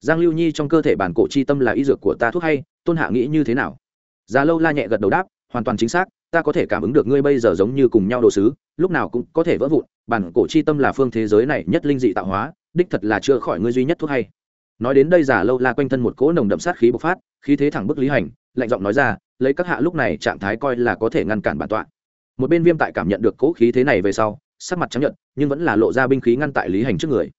giang lưu nhi trong cơ thể bản cổ chi tâm là y dược của ta thuốc hay, tôn hạ nghĩ như thế nào? Già lâu la nhẹ gật đầu đáp, hoàn toàn chính xác, ta có thể cảm ứng được ngươi bây giờ giống như cùng nhau đồ sứ, lúc nào cũng có thể vỡ vụn, bản cổ chi tâm là phương thế giới này nhất linh dị tạo hóa, đích thật là chữa khỏi ngươi duy nhất thuốc hay. Nói đến đây giả lâu la quanh thân một cỗ nồng đậm sát khí bộc phát, khí thế thẳng bức lý hành, lạnh giọng nói ra, lấy các hạ lúc này trạng thái coi là có thể ngăn cản bản tọa. Một bên viêm tại cảm nhận được cỗ khí thế này về sau, sắc mặt chấp nhận nhưng vẫn là lộ ra binh khí ngăn tại lý hành trước người.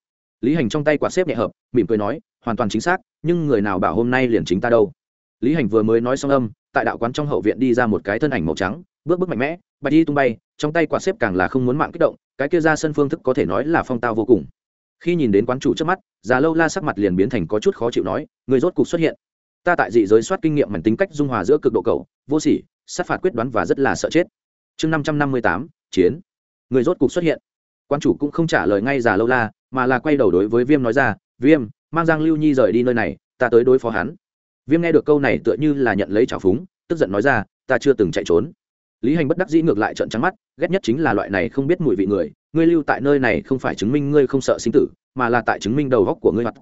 Lý hành trong tay quạt xếp nhẹ hợp, mỉm cười nói hoàn toàn chính xác, nhưng người nào bảo hôm nay liền chính ta đâu. Lý hành vừa mới nói xong âm, tại đạo quán trong hậu viện đi ra một cái thân ảnh màu trắng, bước bước mạnh mẽ, bạch đi tung bay, trong tay quạt xếp càng là không muốn mạng kích động, cái kia ra sân phương thức có thể nói là phong tao vô cùng. Khi nhìn đến quán chủ trước mắt, già lâu la sắc mặt liền biến thành có chút khó chịu nói, người rốt cục xuất hiện. Ta tại dị giới soát kinh nghiệm mảnh tính cách dung hòa giữa cực độ cầu vô sỉ, sát phạt quyết đoán và rất là sợ chết. Chương năm trăm năm mươi tám, chiến. Người rốt cục xuất hiện. Quan chủ cũng không trả lời ngay già lâu la, mà là quay đầu đối với viêm nói ra, viêm mang giang lưu nhi rời đi nơi này, ta tới đối phó hắn. Viêm nghe được câu này tựa như là nhận lấy trào phúng, tức giận nói ra, ta chưa từng chạy trốn. Lý hành bất đắc dĩ ngược lại trận trắng mắt, ghét nhất chính là loại này không biết mùi vị người, ngươi lưu tại nơi này không phải chứng minh ngươi không sợ sinh tử, mà là tại chứng minh đầu góc của ngươi mặt.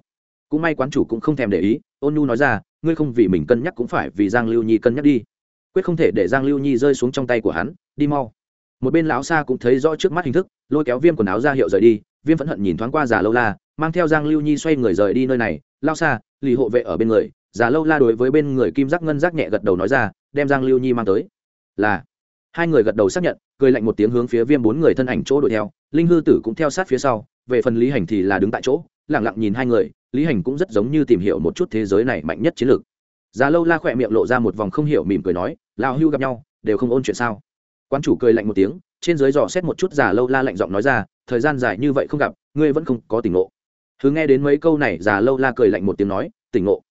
Cũng may quán chủ cũng không thèm để ý, ôn nhu nói ra, ngươi không vì mình cân nhắc cũng phải vì giang lưu nhi cân nhắc đi. Quyết không thể để giang lưu nhi rơi xuống trong tay của hắn, đi mau. Một bên lão xa cũng thấy rõ trước mắt hình thức, lôi kéo viêm quần áo ra hiệu rời đi, viêm phẫn hận nhìn thoáng qua già lâu la mang theo giang lưu nhi xoay người rời đi nơi này. Lao xa lì hộ vệ ở bên người. Già lâu la đối với bên người kim giác ngân giác nhẹ gật đầu nói ra, đem giang lưu nhi mang tới. Là. Hai người gật đầu xác nhận, cười lạnh một tiếng hướng phía viêm bốn người thân ảnh chỗ đuổi theo. Linh hư tử cũng theo sát phía sau, về phần lý hành thì là đứng tại chỗ lẳng lặng nhìn hai người. Lý hành cũng rất giống như tìm hiểu một chút thế giới này mạnh nhất chiến lược. Già lâu la khỏe miệng lộ ra một vòng không hiểu mỉm cười nói lao hưu gặp nhau, đều không ôn chuyện sao? Quan chủ cười lạnh một tiếng, trên dưới dò xét một chút già lâu la lạnh giọng nói ra, thời gian dài như vậy không gặp, ngươi vẫn không có tỉnh ngộ thứ nghe đến mấy câu này, già lâu la cười lạnh một tiếng nói, tỉnh ngộ.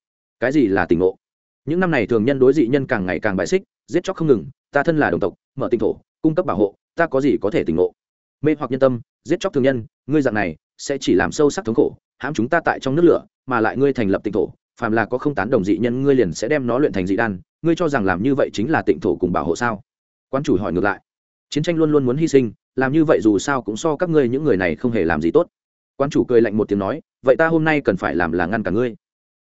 Cái gì là tỉnh ngộ? Những năm này thường nhân đối dị nhân càng ngày càng bại xích, giết chóc không ngừng, ta thân là đồng tộc, mở tinh thổ, cung cấp bảo hộ, ta có gì có thể tỉnh ngộ? Mê hoặc nhân tâm, giết chóc thường nhân, ngươi dạng này sẽ chỉ làm sâu sắc thống khổ, hãm chúng ta tại trong nước lửa, mà lại ngươi thành lập tịnh thổ, phàm là có không tán đồng dị nhân, ngươi liền sẽ đem nó luyện thành dị đan, ngươi cho rằng làm như vậy chính là tịnh thổ cùng bảo hộ sao? Quan chủ hỏi ngược lại. Chiến tranh luôn luôn muốn hy sinh, làm như vậy dù sao cũng so các ngươi những người này không hề làm gì tốt quan chủ cười lạnh một tiếng nói, vậy ta hôm nay cần phải làm là ngăn cả ngươi.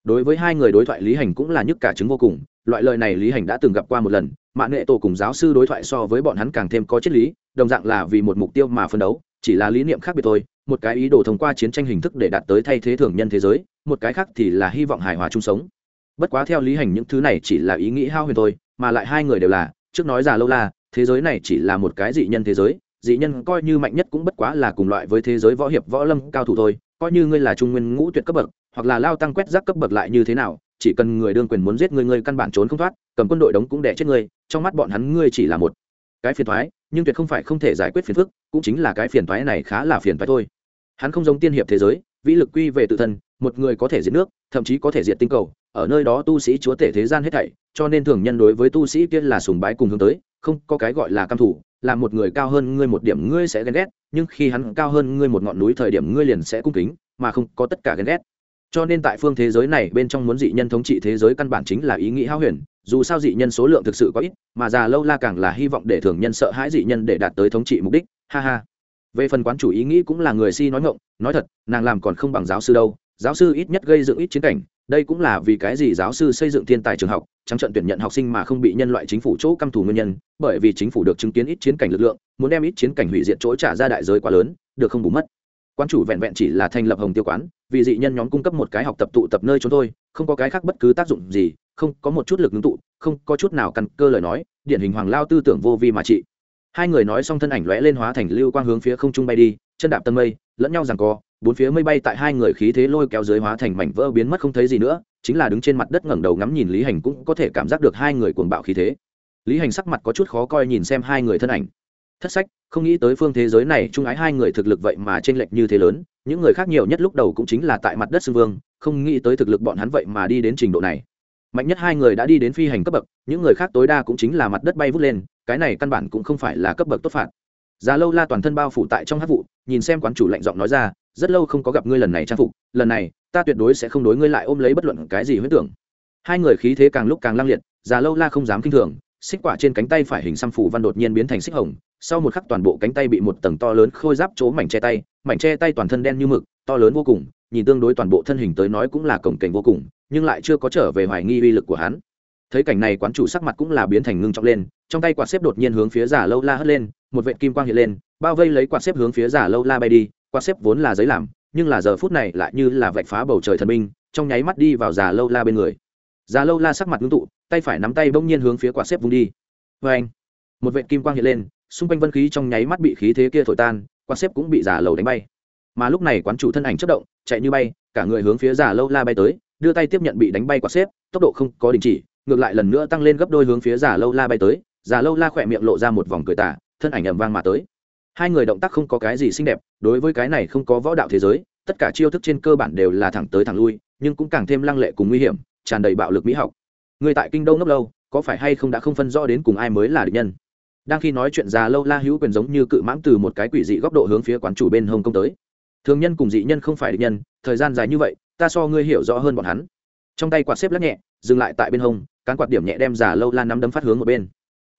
Đối với hai người đối thoại lý hành cũng là nhức cả chứng vô cùng, loại lời này lý hành đã từng gặp qua một lần mạng nghệ tổ cùng giáo sư đối thoại so với bọn hắn càng thêm có triết lý, đồng dạng là vì một mục tiêu mà phân đấu, chỉ là lý niệm khác biệt thôi, một cái ý đồ thông qua chiến tranh hình thức để đạt tới thay thế thường nhân thế giới, một cái khác thì là hy vọng hài hòa chung sống. Bất quá theo lý hành những thứ này chỉ là ý nghĩ hao huyền thôi, mà lại hai người đều là, trước nói già lâu la, thế giới này chỉ là một cái dị nhân thế giới dị nhân coi như mạnh nhất cũng bất quá là cùng loại với thế giới võ hiệp võ lâm cao thủ thôi, coi như ngươi là trung nguyên ngũ tuyệt cấp bậc, hoặc là lao tăng quét rác cấp bậc lại như thế nào, chỉ cần người đương quyền muốn giết ngươi ngươi căn bản trốn không thoát, cầm quân đội đóng cũng đẻ chết ngươi, trong mắt bọn hắn ngươi chỉ là một cái phiền thoái nhưng tuyệt không phải không thể giải quyết phiền phức, cũng chính là cái phiền thoái này khá là phiền thoái thôi. Hắn không giống tiên hiệp thế giới, vĩ lực quy về tự thân, một người có thể diệt nước, thậm chí có thể diệt tinh cầu, ở nơi đó tu sĩ chúa tể thế gian hết thảy, cho nên thường nhân đối với tu sĩ kia là sùng bái cùng hướng tới, không có cái gọi là cam thủ là một người cao hơn ngươi một điểm ngươi sẽ ghen ghét, nhưng khi hắn cao hơn ngươi một ngọn núi thời điểm ngươi liền sẽ cung kính, mà không có tất cả ghen ghét. Cho nên tại phương thế giới này, bên trong muốn dị nhân thống trị thế giới căn bản chính là ý nghĩ hao huyền, dù sao dị nhân số lượng thực sự có ít, mà già lâu la càng là hy vọng để thường nhân sợ hãi dị nhân để đạt tới thống trị mục đích. Ha ha. Về phần quán chủ ý nghĩ cũng là người si nói ngộng nói thật, nàng làm còn không bằng giáo sư đâu, giáo sư ít nhất gây dựng ít chiến cảnh đây cũng là vì cái gì giáo sư xây dựng thiên tài trường học, trắng trận tuyển nhận học sinh mà không bị nhân loại chính phủ chỗ căm thù nguyên nhân, bởi vì chính phủ được chứng kiến ít chiến cảnh lực lượng, muốn đem ít chiến cảnh hủy diệt chỗ trả ra đại giới quá lớn, được không bù mất. Quán chủ vẹn vẹn chỉ là thành lập hồng tiêu quán, vì dị nhân nhóm cung cấp một cái học tập tụ tập nơi chúng tôi không có cái khác bất cứ tác dụng gì, không có một chút lực ngưng tụ, không có chút nào căn cơ lời nói, điển hình hoàng lao tư tưởng vô vi mà trị. Hai người nói xong thân ảnh lóe lên hóa thành lưu quang hướng phía không trung bay đi chân đạp tân mây, lẫn nhau rằng co, bốn phía mây bay tại hai người khí thế lôi kéo dưới hóa thành mảnh vỡ biến mất không thấy gì nữa, chính là đứng trên mặt đất ngẩng đầu ngắm nhìn lý hành cũng có thể cảm giác được hai người cuồng bạo khí thế. Lý hành sắc mặt có chút khó coi nhìn xem hai người thân ảnh. Thất sách, không nghĩ tới phương thế giới này trung ái hai người thực lực vậy mà t r ê n lệch như thế lớn, những người khác nhiều nhất lúc đầu cũng chính là tại mặt đất sư vương, không nghĩ tới thực lực bọn hắn vậy mà đi đến trình độ này. Mạnh nhất hai người đã đi đến phi hành cấp bậc, những người khác tối đa cũng chính là mặt đất bay vút lên, cái này căn bản cũng không phải là cấp bậc tốt phạt già lâu la toàn thân bao phủ tại trong hát vụ, nhìn xem quán chủ lạnh giọng nói ra, rất lâu không có gặp ngươi lần này trang phục, lần này, ta tuyệt đối sẽ không đối ngươi lại ôm lấy bất luận cái gì huyết tưởng. Hai người khí thế càng lúc càng lang liệt, già lâu la không dám kinh thường, xích quả trên cánh tay phải hình xăm phủ văn đột nhiên biến thành xích hồng, sau một khắc toàn bộ cánh tay bị một tầng to lớn khôi giáp chỗ mảnh che tay, mảnh che tay toàn thân đen như mực, to lớn vô cùng, nhìn tương đối toàn bộ thân hình tới nói cũng là cổng cảnh vô cùng, nhưng lại chưa có trở về hoài nghi uy lực của hắn. Thấy cảnh này quán chủ sắc mặt cũng là biến thành ngưng trọng lên trong tay quạt xếp đột nhiên hướng phía giả lâu la hất lên, một vệ kim quang hiện lên, bao vây lấy quạt xếp hướng phía giả lâu la bay đi. Quạt xếp vốn là giấy làm, nhưng là giờ phút này lại như là vạch phá bầu trời thần minh, trong nháy mắt đi vào giả lâu la bên người. Giả lâu la sắc mặt ngưng tụ, tay phải nắm tay bỗng nhiên hướng phía quạt xếp vung đi. Vê anh, một vệ kim quang hiện lên, xung quanh vân khí trong nháy mắt bị khí thế kia thổi tan, quạt xếp cũng bị giả lầu đánh bay. Mà lúc này quán chủ thân ảnh chất động, chạy như bay, cả người hướng phía giả lâu la bay tới, đưa tay tiếp nhận bị đánh bay quạt xếp, tốc độ không có đình chỉ, ngược lại lần nữa tăng lên gấp đôi hướng phía giả lâu la bay tới Già lâu la khỏe miệng lộ ra một vòng cười tả thân ảnh ầm vang mà tới. Hai người động tác không có cái gì xinh đẹp, đối với cái này không có võ đạo thế giới, tất cả chiêu thức trên cơ bản đều là thẳng tới thẳng lui, nhưng cũng càng thêm lăng lệ cùng nguy hiểm, tràn đầy bạo lực mỹ học. Người tại kinh đô ngốc lâu, có phải hay không đã không phân rõ đến cùng ai mới là địch nhân? Đang khi nói chuyện, già lâu la hữu quyền giống như cự mãng từ một cái quỷ dị góc độ hướng phía quán chủ bên Hồng công tới. Thường nhân cùng dị nhân không phải địch nhân, thời gian dài như vậy, ta so ngươi hiểu rõ hơn bọn hắn. Trong tay quạt xếp lắc nhẹ, dừng lại tại bên hông, cán quạt điểm nhẹ đem già lâu la nắm đấm phát hướng một bên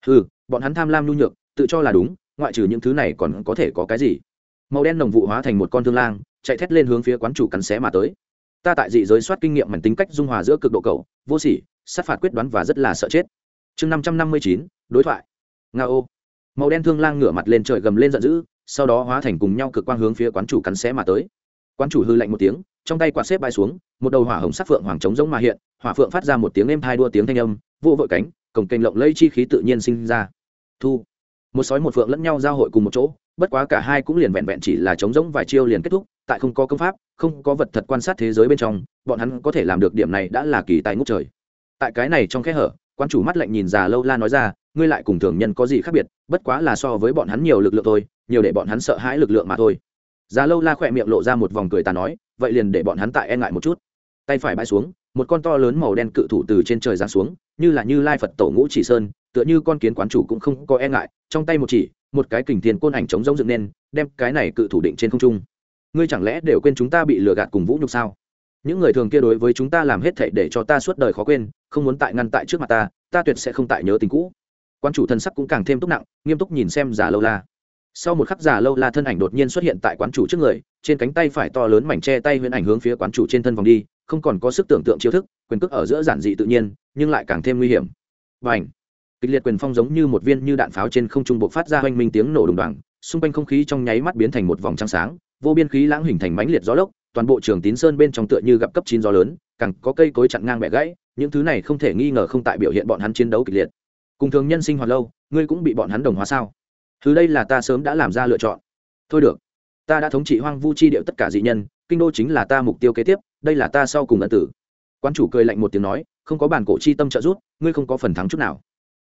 ừ bọn hắn tham lam nhu nhược, tự cho là đúng, ngoại trừ những thứ này còn có thể có cái gì? Màu đen nồng vụ hóa thành một con thương lang, chạy thét lên hướng phía quán chủ cắn xé mà tới. Ta tại dị giới soát kinh nghiệm mảnh tính cách dung hòa giữa cực độ cầu vô sỉ, sát phạt quyết đoán và rất là sợ chết. Chương năm trăm năm mươi chín, đối thoại. Nga ô màu đen thương lang ngửa mặt lên trời gầm lên giận dữ, sau đó hóa thành cùng nhau cực quang hướng phía quán chủ cắn xé mà tới. Quán chủ hư lạnh một tiếng, trong tay quạt xếp bay xuống, một đầu hỏa hồng sắc phượng hoàng trống giống mà hiện, hỏa phượng phát ra một tiếng êm thai đua tiếng thanh âm, vô vội cánh cổng kênh lộng lây chi khí tự nhiên sinh ra. Thu. Một sói một phượng lẫn nhau giao hội cùng một chỗ, bất quá cả hai cũng liền vẹn vẹn chỉ là trống giống vài chiêu liền kết thúc, tại không có công pháp, không có vật thật quan sát thế giới bên trong, bọn hắn có thể làm được điểm này đã là kỳ tài ngốc trời. Tại cái này trong kẽ hở, quan chủ mắt lạnh nhìn già lâu la nói ra, ngươi lại cùng thường nhân có gì khác biệt, bất quá là so với bọn hắn nhiều lực lượng thôi, nhiều để bọn hắn sợ hãi lực lượng mà thôi. Già lâu la khỏe miệng lộ ra một vòng cười ta nói, vậy liền để bọn hắn tại e ngại một chút. Tay phải bãi xuống, một con to lớn màu đen cự thủ từ trên trời giáng xuống như là như lai phật tổ ngũ chỉ sơn, tựa như con kiến quán chủ cũng không có e ngại, trong tay một chỉ, một cái kình thiên côn ảnh chống rông dựng nên, đem cái này cự thủ định trên không trung. Ngươi chẳng lẽ đều quên chúng ta bị lừa gạt cùng vũ nhục sao? Những người thường kia đối với chúng ta làm hết thảy để cho ta suốt đời khó quên, không muốn tại ngăn tại trước mặt ta ta tuyệt sẽ không tại nhớ tình cũ. Quan chủ thân sắc cũng càng thêm túc nặng, nghiêm túc nhìn xem già lâu la sau một khắc già lâu la thân ảnh đột nhiên xuất hiện tại quán chủ trước người, trên cánh tay phải to lớn mảnh che tay huyễn ảnh hướng phía quán chủ trên thân vòng đi, không còn có sức tưởng tượng chiêu thức, quyền cước ở giữa giản dị tự nhiên, nhưng lại càng thêm nguy hiểm. Và ảnh kịch liệt quyền phong giống như một viên như đạn pháo trên không trung bộ phát ra hoanh minh tiếng nổ đùng đoàng, xung quanh không khí trong nháy mắt biến thành một vòng trăng sáng, vô biên khí lãng hình thành mãnh liệt gió lốc, toàn bộ trường tín sơn bên trong tựa như gặp cấp chín gió lớn, càng có cây cối chặn ngang bẻ gãy, những thứ này không thể nghi ngờ không tại biểu hiện bọn hắn chiến đấu kịch liệt. Cùng thường nhân sinh hoạt lâu, ngươi cũng bị bọn hắn đồng hóa sao? Thứ đây là ta sớm đã làm ra lựa chọn. Thôi được. Ta đã thống trị hoang vu chi điệu tất cả dị nhân, kinh đô chính là ta mục tiêu kế tiếp, đây là ta sau cùng ân tử. Quan chủ cười lạnh một tiếng nói, không có bản cổ chi tâm trợ giúp, ngươi không có phần thắng chút nào.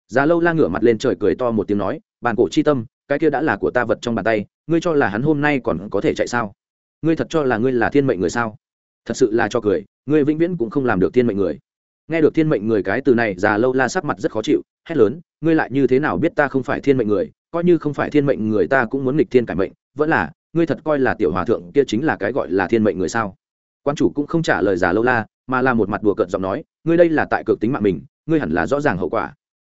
Già lâu la ngửa mặt lên trời cười to một tiếng nói, bản cổ chi tâm, cái kia đã là của ta vật trong bàn tay, ngươi cho là hắn hôm nay còn có thể chạy sao? Ngươi thật cho là ngươi là thiên mệnh người sao? Thật sự là cho cười, ngươi vĩnh viễn cũng không làm được thiên mệnh người. Nghe được thiên mệnh người cái từ này, già lâu la sắc mặt rất khó chịu, hét lớn, ngươi lại như thế nào biết ta không phải thiên mệnh người? Coi như không phải thiên mệnh người ta cũng muốn nghịch thiên cải mệnh, vẫn là, ngươi thật coi là tiểu hòa thượng kia chính là cái gọi là thiên mệnh người sao? Quan chủ cũng không trả lời già lâu la, mà là một mặt đùa cợt giọng nói, ngươi đây là tại cược tính mạng mình, ngươi hẳn là rõ ràng hậu quả.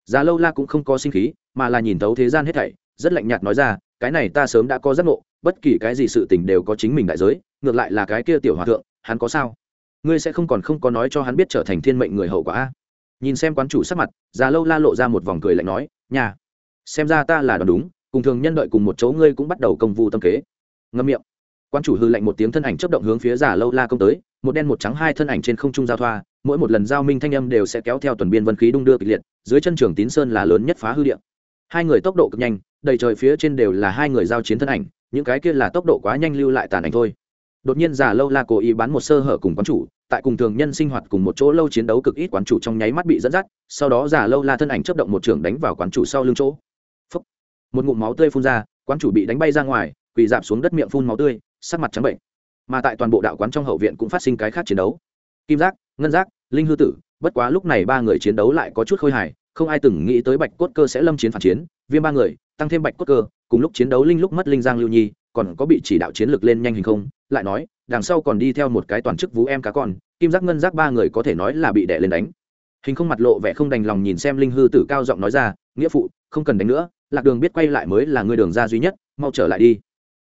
Già lâu la cũng không có sinh khí, mà là nhìn thấu thế gian hết thảy, rất lạnh nhạt nói ra, cái này ta sớm đã có giác ngộ, bất kỳ cái gì sự tình đều có chính mình đại giới, ngược lại là cái kia tiểu hòa thượng, hắn có sao? Ngươi sẽ không còn không có nói cho hắn biết trở thành thiên mệnh người hậu quả a? Nhìn xem quán chủ sắc mặt, già lâu la lộ ra một vòng cười lạnh nói nhà xem ra ta là đoán đúng, cùng thường nhân đợi cùng một chỗ ngươi cũng bắt đầu công vụ tâm kế. Ngâm miệng. Quan chủ hư lạnh một tiếng thân ảnh chấp động hướng phía giả lâu la công tới, một đen một trắng hai thân ảnh trên không trung giao thoa, mỗi một lần giao minh thanh âm đều sẽ kéo theo tuần biên vân khí đung đưa kịch liệt, dưới chân trường tín sơn là lớn nhất phá hư địa. Hai người tốc độ cực nhanh, đầy trời phía trên đều là hai người giao chiến thân ảnh, những cái kia là tốc độ quá nhanh lưu lại tàn ảnh thôi. Đột nhiên giả lâu la cố ý bán một sơ hở cùng quán chủ, tại cùng thường nhân sinh hoạt cùng một chỗ lâu chiến đấu cực ít quán chủ trong nháy mắt bị dẫn dắt, sau đó giả lâu la thân ảnh chấp động một trường đánh vào quán chủ sau lưng chỗ một ngụm máu tươi phun ra, quán chủ bị đánh bay ra ngoài, quỳ dạp xuống đất miệng phun máu tươi, sắc mặt trắng bệnh. Mà tại toàn bộ đạo quán trong hậu viện cũng phát sinh cái khác chiến đấu. Kim giác, ngân giác, linh hư tử, bất quá lúc này ba người chiến đấu lại có chút khôi hài, không ai từng nghĩ tới bạch cốt cơ sẽ lâm chiến phản chiến, viêm ba người, tăng thêm bạch cốt cơ, cùng lúc chiến đấu linh lúc mất linh giang lưu nhi, còn có bị chỉ đạo chiến lược lên nhanh hình không, lại nói, đằng sau còn đi theo một cái toàn chức vũ em cá con, kim giác, ngân giác ba người có thể nói là bị đẻ lên đánh. Hình không mặt lộ vẻ không đành lòng nhìn xem linh hư tử cao giọng nói ra, nghĩa phụ, không cần đánh nữa lạc đường biết quay lại mới là người đường ra duy nhất, mau trở lại đi.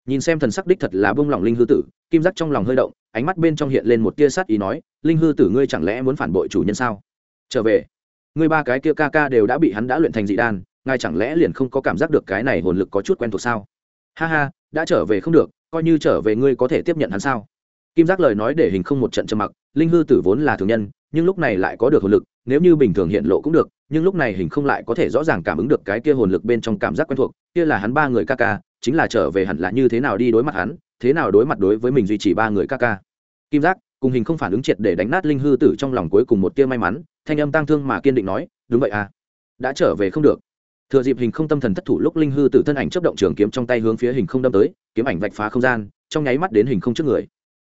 Nhìn xem thần sắc đích thật là bông lỏng linh hư tử, kim giác trong lòng hơi động, ánh mắt bên trong hiện lên một tia sắt ý nói, linh hư tử ngươi chẳng lẽ muốn phản bội chủ nhân sao? Trở về. Ngươi ba cái kia ca ca đều đã bị hắn đã luyện thành dị đan, ngài chẳng lẽ liền không có cảm giác được cái này hồn lực có chút quen thuộc sao? Ha ha, đã trở về không được, coi như trở về ngươi có thể tiếp nhận hắn sao? Kim giác lời nói để hình không một trận trầm mặc, linh hư tử vốn là thường nhân nhưng lúc này lại có được hồn lực, nếu như bình thường hiện lộ cũng được, nhưng lúc này hình không lại có thể rõ ràng cảm ứng được cái kia hồn lực bên trong cảm giác quen thuộc, kia là hắn ba người ca ca, chính là trở về hẳn là như thế nào đi đối mặt hắn, thế nào đối mặt đối với mình duy trì ba người ca ca. Kim giác, cùng hình không phản ứng triệt để đánh nát linh hư tử trong lòng cuối cùng một tia may mắn, thanh âm tang thương mà kiên định nói, đúng vậy à đã trở về không được. Thừa dịp hình không tâm thần thất thủ lúc linh hư tử thân ảnh chấp động trường kiếm trong tay hướng phía hình không đâm tới, kiếm ảnh vạch phá không gian, trong nháy mắt đến hình không trước người.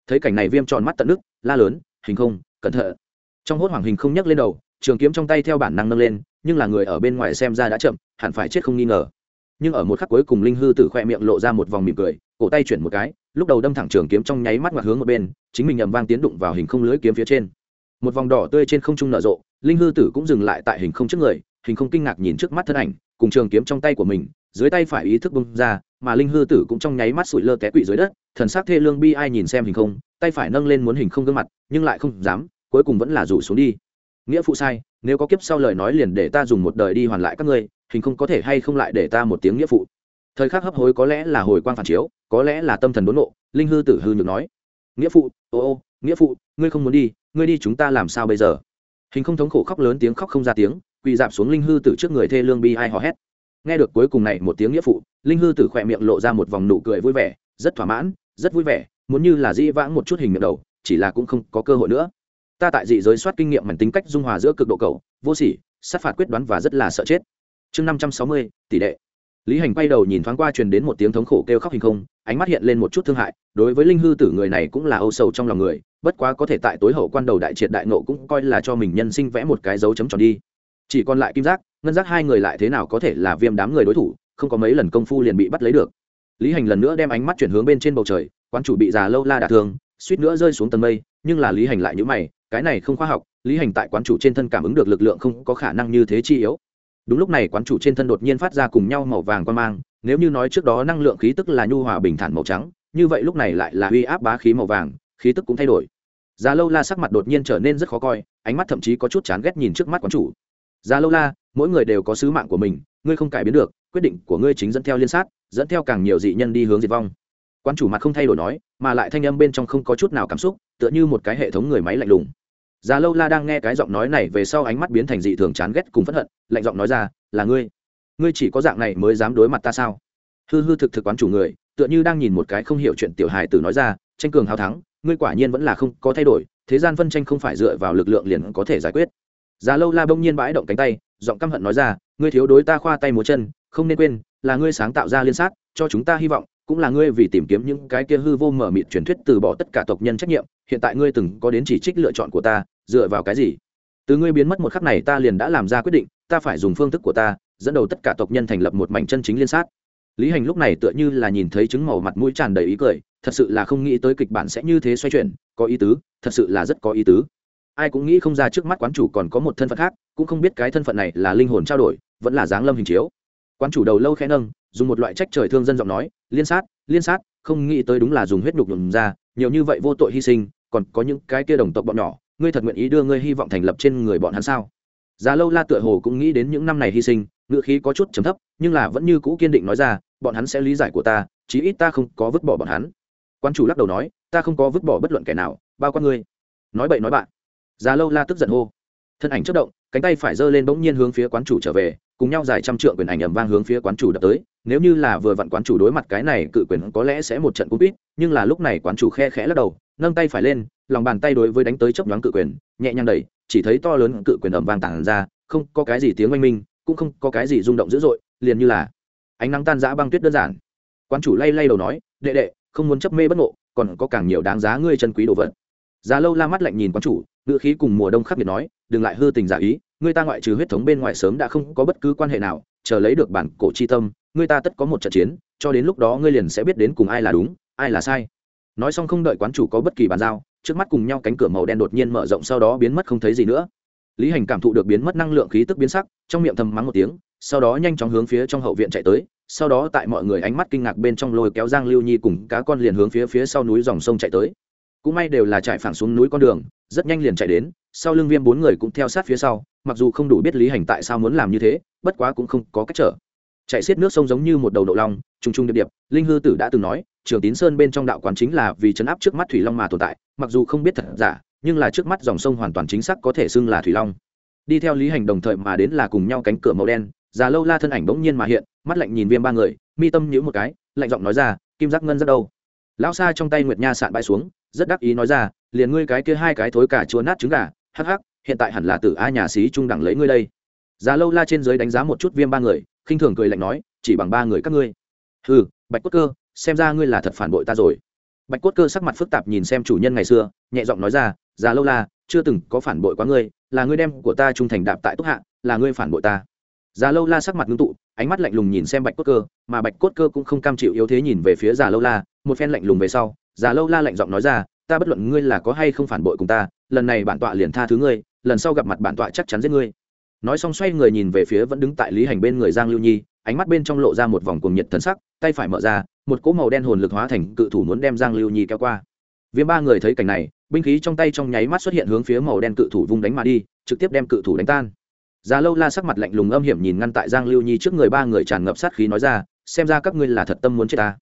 Thấy cảnh này viêm tròn mắt tận nước, la lớn, hình không, cẩn thận trong hốt hoảng hình không nhấc lên đầu, trường kiếm trong tay theo bản năng nâng lên, nhưng là người ở bên ngoài xem ra đã chậm, hẳn phải chết không nghi ngờ. Nhưng ở một khắc cuối cùng linh hư tử khoe miệng lộ ra một vòng mỉm cười, cổ tay chuyển một cái, lúc đầu đâm thẳng trường kiếm trong nháy mắt ngoặt hướng một bên, chính mình ầm vang tiến đụng vào hình không lưới kiếm phía trên. Một vòng đỏ tươi trên không trung nở rộ, linh hư tử cũng dừng lại tại hình không trước người, hình không kinh ngạc nhìn trước mắt thân ảnh, cùng trường kiếm trong tay của mình, dưới tay phải ý thức bung ra, mà linh hư tử cũng trong nháy mắt sủi lơ té quỵ dưới đất, thần sắc thê lương bi ai nhìn xem hình không, tay phải nâng lên muốn hình không gương mặt, nhưng lại không dám cuối cùng vẫn là rủ xuống đi. Nghĩa phụ sai, nếu có kiếp sau lời nói liền để ta dùng một đời đi hoàn lại các ngươi, hình không có thể hay không lại để ta một tiếng nghĩa phụ. Thời khắc hấp hối có lẽ là hồi quang phản chiếu, có lẽ là tâm thần đốn nộ, linh hư tử hư nhược nói. Nghĩa phụ, ô ô, nghĩa phụ, ngươi không muốn đi, ngươi đi chúng ta làm sao bây giờ? Hình không thống khổ khóc lớn tiếng khóc không ra tiếng, quỳ dạp xuống linh hư tử trước người thê lương bi ai hò hét. Nghe được cuối cùng này một tiếng nghĩa phụ, linh hư tử khỏe miệng lộ ra một vòng nụ cười vui vẻ, rất thỏa mãn, rất vui vẻ, muốn như là dĩ vãng một chút hình miệng đầu, chỉ là cũng không có cơ hội nữa ta tại dị giới soát kinh nghiệm mảnh tính cách dung hòa giữa cực độ cầu vô sỉ, sát phạt quyết đoán và rất là sợ chết. Chương năm trăm sáu mươi, tỷ đệ lý hành quay đầu nhìn thoáng qua truyền đến một tiếng thống khổ kêu khóc hình không, ánh mắt hiện lên một chút thương hại, đối với linh hư tử người này cũng là âu sầu trong lòng người, bất quá có thể tại tối hậu quan đầu đại triệt đại nộ cũng coi là cho mình nhân sinh vẽ một cái dấu chấm tròn đi. Chỉ còn lại kim giác, ngân giác hai người lại thế nào có thể là viêm đám người đối thủ, không có mấy lần công phu liền bị bắt lấy được. Lý hành lần nữa đem ánh mắt chuyển hướng bên trên bầu trời, quán chủ bị già lâu la đả thương, suýt nữa rơi xuống tầng mây, nhưng là lý hành lại nhữ mày cái này không khoa học, lý hành tại quán chủ trên thân cảm ứng được lực lượng không có khả năng như thế chi yếu. Đúng lúc này quán chủ trên thân đột nhiên phát ra cùng nhau màu vàng quan mang, nếu như nói trước đó năng lượng khí tức là nhu hòa bình thản màu trắng, như vậy lúc này lại là uy áp bá khí màu vàng, khí tức cũng thay đổi. Già lâu la sắc mặt đột nhiên trở nên rất khó coi, ánh mắt thậm chí có chút chán ghét nhìn trước mắt quán chủ. Già lâu la, mỗi người đều có sứ mạng của mình, ngươi không cải biến được, quyết định của ngươi chính dẫn theo liên sát, dẫn theo càng nhiều dị nhân đi hướng diệt vong quan chủ mặt không thay đổi nói, mà lại thanh âm bên trong không có chút nào cảm xúc, tựa như một cái hệ thống người máy lạnh lùng. Già lâu la đang nghe cái giọng nói này về sau ánh mắt biến thành dị thường chán ghét cùng phẫn hận, lạnh giọng nói ra, là ngươi? Ngươi chỉ có dạng này mới dám đối mặt ta sao? Hư hư thực thực quán chủ người, tựa như đang nhìn một cái không hiểu chuyện tiểu hài tử nói ra, tranh cường hào thắng, ngươi quả nhiên vẫn là không có thay đổi, thế gian phân tranh không phải dựa vào lực lượng liền có thể giải quyết. Già lâu la bỗng nhiên bãi động cánh tay, giọng căm hận nói ra, ngươi thiếu đối ta khoa tay múa chân, không nên quên, là ngươi sáng tạo ra liên sát, cho chúng ta hy vọng cũng là ngươi vì tìm kiếm những cái kia hư vô mở mịt truyền thuyết từ bỏ tất cả tộc nhân trách nhiệm, hiện tại ngươi từng có đến chỉ trích lựa chọn của ta, dựa vào cái gì? Từ ngươi biến mất một khắc này ta liền đã làm ra quyết định, ta phải dùng phương thức của ta, dẫn đầu tất cả tộc nhân thành lập một mảnh chân chính liên sát. Lý hành lúc này tựa như là nhìn thấy chứng màu mặt mũi tràn đầy ý cười, thật sự là không nghĩ tới kịch bản sẽ như thế xoay chuyển, có ý tứ, thật sự là rất có ý tứ. Ai cũng nghĩ không ra trước mắt quán chủ còn có một thân phận khác, cũng không biết cái thân phận này là linh hồn trao đổi, vẫn là dáng lâm hình chiếu. Quán chủ đầu lâu khẽ nâng, dùng một loại trách trời thương dân giọng nói liên sát liên sát, không nghĩ tới đúng là dùng huyết nhục nhuộm ra, nhiều như vậy vô tội hy sinh, còn có những cái kia đồng tộc bọn nhỏ, ngươi thật nguyện ý đưa ngươi hy vọng thành lập trên người bọn hắn sao? Già lâu la tựa hồ cũng nghĩ đến những năm này hy sinh, ngựa khí có chút trầm thấp, nhưng là vẫn như cũ kiên định nói ra, bọn hắn sẽ lý giải của ta, chí ít ta không có vứt bỏ bọn hắn. Quan chủ lắc đầu nói, ta không có vứt bỏ bất luận kẻ nào, bao quát ngươi. Nói bậy nói bạn. Già lâu la tức giận hô. Thân ảnh chất động, cánh tay phải giơ lên bỗng nhiên hướng phía quán chủ trở về cùng nhau dài trăm trượng quyền ảnh ầm vang hướng phía quán chủ đập tới. Nếu như là vừa vặn quán chủ đối mặt cái này cự quyền có lẽ sẽ một trận cú ít nhưng là lúc này quán chủ khe khẽ lắc đầu, nâng tay phải lên, lòng bàn tay đối với đánh tới chớp nhoáng cự quyền, nhẹ nhàng đẩy, chỉ thấy to lớn cự quyền ầm vang tản ra, không có cái gì tiếng oanh minh, cũng không có cái gì rung động dữ dội, liền như là ánh nắng tan rã băng tuyết đơn giản. Quán chủ lay lay đầu nói, đệ đệ, không muốn chấp mê bất ngộ, còn có càng nhiều đáng giá ngươi chân quý đồ vật. Già lâu la mắt lạnh nhìn quán chủ, ngữ khí cùng mùa đông khắc nghiệt nói, đừng lại hư tình giả ý người ta ngoại trừ huyết thống bên ngoài sớm đã không có bất cứ quan hệ nào, chờ lấy được bản cổ chi tâm, người ta tất có một trận chiến, cho đến lúc đó ngươi liền sẽ biết đến cùng ai là đúng, ai là sai. Nói xong không đợi quán chủ có bất kỳ bàn giao, trước mắt cùng nhau cánh cửa màu đen đột nhiên mở rộng sau đó biến mất không thấy gì nữa. Lý hành cảm thụ được biến mất năng lượng khí tức biến sắc, trong miệng thầm mắng một tiếng, sau đó nhanh chóng hướng phía trong hậu viện chạy tới, sau đó tại mọi người ánh mắt kinh ngạc bên trong lôi kéo giang lưu nhi cùng cá con liền hướng phía phía sau núi dòng sông chạy tới. Cũng may đều là chạy phẳng xuống núi con đường, rất nhanh liền chạy đến sau lưng viêm bốn người cũng theo sát phía sau, mặc dù không đủ biết lý hành tại sao muốn làm như thế, bất quá cũng không có cách trở. Chạy xiết nước sông giống như một đầu đậu long t r u n g t r u n g điệp điệp, linh hư tử đã từng nói, trường tín sơn bên trong đạo quán chính là vì chấn áp trước mắt thủy long mà tồn tại, mặc dù không biết thật giả, nhưng là trước mắt dòng sông hoàn toàn chính xác có thể xưng là thủy long. Đi theo lý hành đồng thời mà đến là cùng nhau cánh cửa màu đen, già lâu la thân ảnh bỗng nhiên mà hiện, mắt lạnh nhìn viêm ba người, mi tâm nhữ một cái, lạnh giọng nói ra, kim giác ngân rất đâu? Lão xa trong tay nguyệt nha sạn bay xuống, rất đắc ý nói ra, liền ngươi cái kia hai cái thối cả chúa nát trứng gà hắc hắc, hiện tại hẳn là tử a nhà xí trung đẳng lấy ngươi đây. Già lâu la trên dưới đánh giá một chút viêm ba người, khinh thường cười lạnh nói, chỉ bằng ba người các ngươi. Ừ bạch cốt cơ, xem ra ngươi là thật phản bội ta rồi. Bạch cốt cơ sắc mặt phức tạp nhìn xem chủ nhân ngày xưa, nhẹ giọng nói ra, già lâu la, chưa từng có phản bội quá ngươi, là ngươi đem của ta trung thành đạp tại túc hạ, là ngươi phản bội ta. Già lâu la sắc mặt ngưng tụ, ánh mắt lạnh lùng nhìn xem bạch cốt cơ, mà bạch cốt cơ cũng không cam chịu yếu thế nhìn về phía già lâu la, một phen lạnh lùng về sau, già lâu la lạnh giọng nói ra ta bất luận ngươi là có hay không phản bội cùng ta, lần này bản tọa liền tha thứ ngươi, lần sau gặp mặt bản tọa chắc chắn giết ngươi. Nói xong xoay người nhìn về phía vẫn đứng tại lý hành bên người giang lưu nhi, ánh mắt bên trong lộ ra một vòng cuồng nhiệt thần sắc, tay phải mở ra, một cỗ màu đen hồn lực hóa thành cự thủ muốn đem giang lưu nhi kéo qua. Viêm ba người thấy cảnh này, binh khí trong tay trong nháy mắt xuất hiện hướng phía màu đen cự thủ vung đánh mà đi, trực tiếp đem cự thủ đánh tan. Già lâu la sắc mặt lạnh lùng âm hiểm nhìn ngăn tại giang lưu nhi trước người ba người tràn ngập sát khí nói ra, xem ra các ngươi là thật tâm muốn chết ta.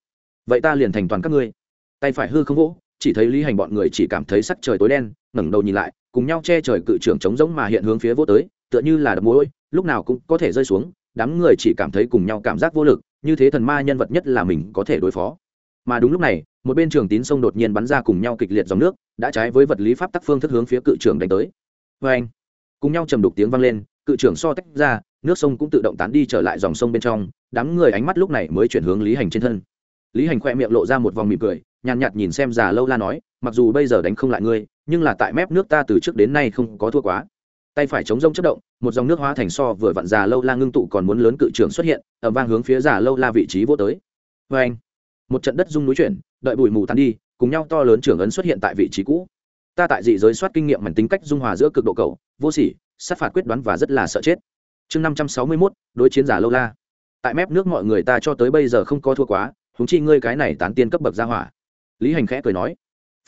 Vậy ta liền thành toàn các ngươi. Tay phải hư không vỗ chỉ thấy lý hành bọn người chỉ cảm thấy sắc trời tối đen, ngẩng đầu nhìn lại, cùng nhau che trời cự trưởng trống rỗng mà hiện hướng phía vô tới, tựa như là đập mối, lúc nào cũng có thể rơi xuống, đám người chỉ cảm thấy cùng nhau cảm giác vô lực, như thế thần ma nhân vật nhất là mình có thể đối phó. Mà đúng lúc này, một bên trường tín sông đột nhiên bắn ra cùng nhau kịch liệt dòng nước, đã trái với vật lý pháp tắc phương thức hướng phía cự trưởng đánh tới. Vê anh, cùng nhau trầm đục tiếng vang lên, cự trưởng so tách ra, nước sông cũng tự động tán đi trở lại dòng sông bên trong, đám người ánh mắt lúc này mới chuyển hướng lý hành trên thân. Lý hành khoe miệng lộ ra một vòng mỉm cười nhàn nhạt, nhạt nhìn xem già lâu la nói mặc dù bây giờ đánh không lại ngươi nhưng là tại mép nước ta từ trước đến nay không có thua quá. Tay phải chống rông chất động một dòng nước hóa thành so vừa vặn già lâu la ngưng tụ còn muốn lớn cự trường xuất hiện ở vang hướng phía già lâu la vị trí vô tới. Vê anh một trận đất rung núi chuyển đợi bụi mù tan đi cùng nhau to lớn trưởng ấn xuất hiện tại vị trí cũ. Ta tại dị giới soát kinh nghiệm mảnh tính cách dung hòa giữa cực độ cầu vô sỉ sát phạt quyết đoán và rất là sợ chết. Chương năm trăm sáu mươi mốt đối chiến giả lâu la. Tại mép nước mọi người ta cho tới bây giờ không có thua quá húng chi ngươi cái này tán tiên cấp bậc ra hỏa lý hành khẽ cười nói,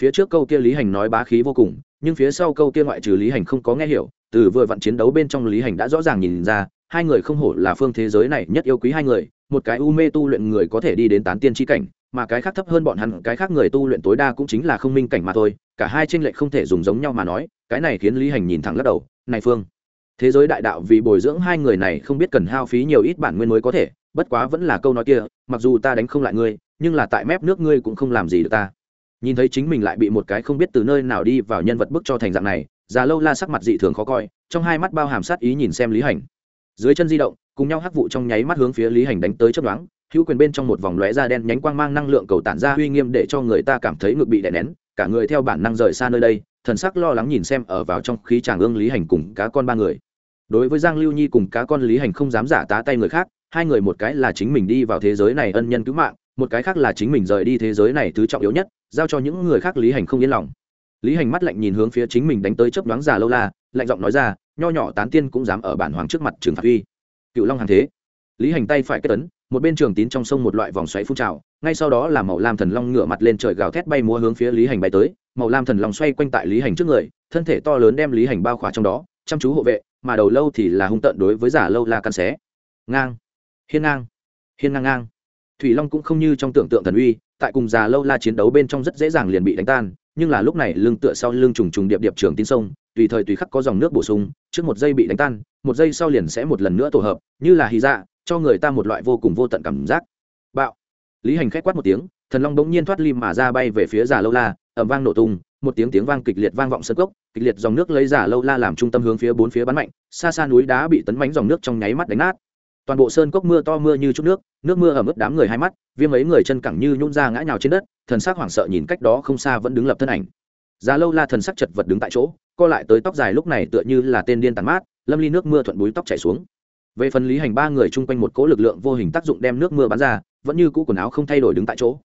phía trước câu kia lý hành nói bá khí vô cùng, nhưng phía sau câu kia ngoại trừ lý hành không có nghe hiểu, từ vừa vặn chiến đấu bên trong lý hành đã rõ ràng nhìn ra, hai người không hổ là phương thế giới này nhất yêu quý hai người, một cái u mê tu luyện người có thể đi đến tán tiên tri cảnh, mà cái khác thấp hơn bọn hắn, cái khác người tu luyện tối đa cũng chính là không minh cảnh mà thôi, cả hai tranh lệch không thể dùng giống nhau mà nói, cái này khiến lý hành nhìn thẳng lắc đầu, này phương, thế giới đại đạo vì bồi dưỡng hai người này không biết cần hao phí nhiều ít bản nguyên mới có thể, bất quá vẫn là câu nói kia, mặc dù ta đánh không lại ngươi nhưng là tại mép nước ngươi cũng không làm gì được ta. Nhìn thấy chính mình lại bị một cái không biết từ nơi nào đi vào nhân vật bức cho thành dạng này, già lâu la sắc mặt dị thường khó coi, trong hai mắt bao hàm sát ý nhìn xem lý hành. Dưới chân di động, cùng nhau hắc vụ trong nháy mắt hướng phía lý hành đánh tới chấp đoán hữu quyền bên trong một vòng lóe da đen nhánh quang mang năng lượng cầu tản ra uy nghiêm để cho người ta cảm thấy ngực bị đè nén, cả người theo bản năng rời xa nơi đây, thần sắc lo lắng nhìn xem ở vào trong khí tràng ương lý hành cùng cá con ba người. Đối với giang lưu nhi cùng cá con lý hành không dám giả tá tay người khác, hai người một cái là chính mình đi vào thế giới này ân nhân cứu mạng một cái khác là chính mình rời đi thế giới này thứ trọng yếu nhất, giao cho những người khác lý hành không yên lòng. Lý hành mắt lạnh nhìn hướng phía chính mình đánh tới chớp đoán già lâu la, lạnh giọng nói ra, nho nhỏ tán tiên cũng dám ở bản hoàng trước mặt trường phạt uy. Cựu long hàng thế. Lý hành tay phải kết tấn một bên trường tín trong sông một loại vòng xoáy phun trào, ngay sau đó là màu lam thần long ngửa mặt lên trời gào thét bay múa hướng phía lý hành bay tới, màu lam thần long xoay quanh tại lý hành trước người, thân thể to lớn đem lý hành bao khỏa trong đó, chăm chú hộ vệ, mà đầu lâu thì là hung tận đối với giả lâu la căn xé. Ngang. Hiên ngang. Hiên ngang ngang thủy long cũng không như trong tưởng tượng thần uy, tại cùng già lâu la chiến đấu bên trong rất dễ dàng liền bị đánh tan, nhưng là lúc này lưng tựa sau lưng trùng trùng điệp điệp trường tín sông, tùy thời tùy khắc có dòng nước bổ sung, trước một giây bị đánh tan, một giây sau liền sẽ một lần nữa tổ hợp, như là hy dạ cho người ta một loại vô cùng vô tận cảm giác. Bạo. Lý hành k h á c quát một tiếng, thần long bỗng nhiên thoát lim mà ra bay về phía già lâu la ẩm vang nổ tung, một tiếng tiếng vang kịch liệt vang vọng sân cốc, kịch liệt dòng nước lấy giả lâu la làm trung tâm hướng phía bốn phía bắn mạnh, xa xa núi đá bị tấn bánh dòng nước trong nháy mắt đánh nát toàn bộ sơn cốc mưa to mưa như chút nước nước mưa ẩm ướt đám người hai mắt, viêm ấy người chân cẳng như nhún ra ngã nhào trên đất, thần sắc hoảng sợ nhìn cách đó không xa vẫn đứng lập thân ảnh. Giá lâu la thần sắc chật vật đứng tại chỗ, co lại tới tóc dài lúc này tựa như là tên điên tàn mát, lâm ly nước mưa thuận búi tóc chảy xuống. Về phần lý hành ba người chung quanh một cỗ lực lượng vô hình tác dụng đem nước mưa bắn ra, vẫn như cũ quần áo không thay đổi đứng tại chỗ.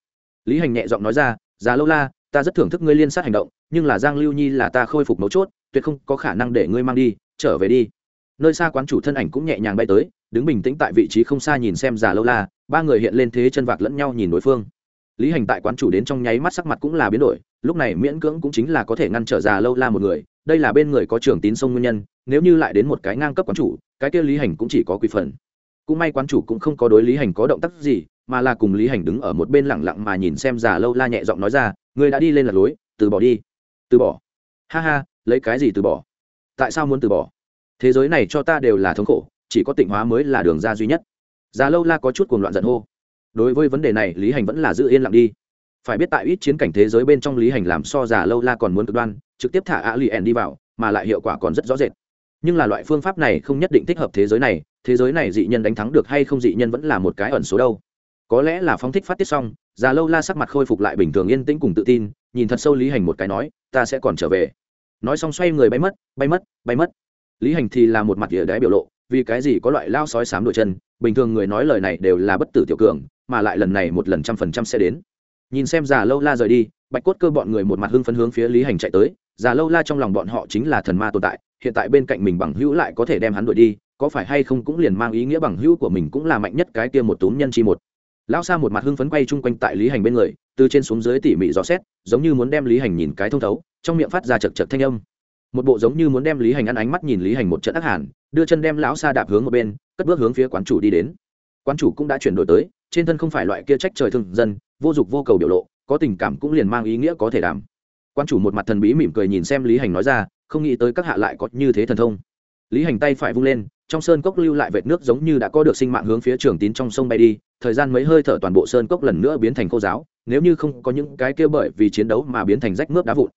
Lý hành nhẹ giọng nói ra giá lâu la, ta rất thưởng thức ngươi liên sát hành động, nhưng là giang lưu nhi là ta khôi phục mấu chốt, tuyệt không có khả năng để ngươi mang đi, trở về đi nơi xa quán chủ thân ảnh cũng nhẹ nhàng bay tới, đứng bình tĩnh tại vị trí không xa nhìn xem già lâu la, ba người hiện lên thế chân vạc lẫn nhau nhìn đối phương. Lý hành tại quán chủ đến trong nháy mắt sắc mặt cũng là biến đổi, lúc này miễn cưỡng cũng chính là có thể ngăn trở già lâu la một người, đây là bên người có trường tín sông nguyên nhân, nếu như lại đến một cái ngang cấp quán chủ, cái kia lý hành cũng chỉ có quy phần. Cũng may quán chủ cũng không có đối lý hành có động tác gì, mà là cùng lý hành đứng ở một bên lẳng lặng mà nhìn xem già lâu la nhẹ giọng nói ra người đã đi lên là lối, từ bỏ đi. Từ bỏ? Ha ha, lấy cái gì từ bỏ? Tại sao muốn từ bỏ? Thế giới này cho ta đều là thống khổ, chỉ có tịnh hóa mới là đường ra duy nhất. Già lâu la có chút cuồng loạn giận hô. Đối với vấn đề này, lý hành vẫn là giữ yên lặng đi. Phải biết tại ít chiến cảnh thế giới bên trong lý hành làm so già lâu la còn muốn cực đoan, trực tiếp thả a li ẻn đi vào, mà lại hiệu quả còn rất rõ rệt. Nhưng là loại phương pháp này không nhất định thích hợp thế giới này, thế giới này dị nhân đánh thắng được hay không dị nhân vẫn là một cái ẩn số đâu. Có lẽ là phóng thích phát tiết xong, già lâu la sắc mặt khôi phục lại bình thường yên tĩnh cùng tự tin, nhìn thật sâu lý hành một cái nói, ta sẽ còn trở về. Nói xong xoay người bay mất bay mất bay mất lý hành thì là một mặt địa đáy biểu lộ, vì cái gì có loại lao sói sám đội chân, bình thường người nói lời này đều là bất tử tiểu cường, mà lại lần này một lần trăm phần trăm sẽ đến. Nhìn xem già lâu la rời đi, bạch cốt cơ bọn người một mặt hưng phấn hướng phía lý hành chạy tới, già lâu la trong lòng bọn họ chính là thần ma tồn tại, hiện tại bên cạnh mình bằng hữu lại có thể đem hắn đuổi đi, có phải hay không cũng liền mang ý nghĩa bằng hữu của mình cũng là mạnh nhất cái kia một túm nhân chi một. Lão sa một mặt hưng phấn quay chung quanh tại lý hành bên người, từ trên xuống dưới tỉ mỉ dò xét, giống như muốn đem lý hành nhìn cái thông thấu, trong miệng phát ra chật chật thanh âm một bộ giống như muốn đem lý hành ăn ánh mắt nhìn lý hành một trận ác hàn, đưa chân đem lão sa đạp hướng một bên, cất bước hướng phía quán chủ đi đến. Quán chủ cũng đã chuyển đổi tới, trên thân không phải loại kia trách trời thương dân, vô dục vô cầu biểu lộ, có tình cảm cũng liền mang ý nghĩa có thể đảm. Quan chủ một mặt thần bí mỉm cười nhìn xem lý hành nói ra, không nghĩ tới các hạ lại có như thế thần thông. Lý hành tay phải vung lên, trong sơn cốc lưu lại vệt nước giống như đã có được sinh mạng hướng phía trường tín trong sông bay đi, thời gian mấy hơi thở toàn bộ sơn cốc lần nữa biến thành khô giáo, nếu như không có những cái kia bởi vì chiến đấu mà biến thành rách mướp đá vụn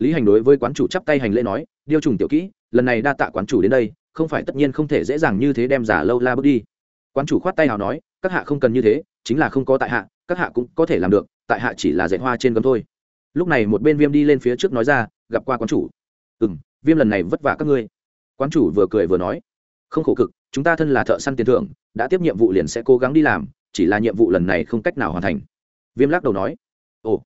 lý hành đối với quán chủ chắp tay hành lễ nói, điêu trùng tiểu kỹ, lần này đa tạ quán chủ đến đây, không phải tất nhiên không thể dễ dàng như thế đem giả lâu la bước đi. Quán chủ khoát tay nào nói, các hạ không cần như thế, chính là không có tại hạ, các hạ cũng có thể làm được, tại hạ chỉ là dạy hoa trên gấm thôi. Lúc này một bên viêm đi lên phía trước nói ra, gặp qua quán chủ. Ừ m viêm lần này vất vả các ngươi. Quán chủ vừa cười vừa nói, không khổ cực, chúng ta thân là thợ săn tiền thưởng, đã tiếp nhiệm vụ liền sẽ cố gắng đi làm, chỉ là nhiệm vụ lần này không cách nào hoàn thành. Viêm lắc đầu nói, ồ.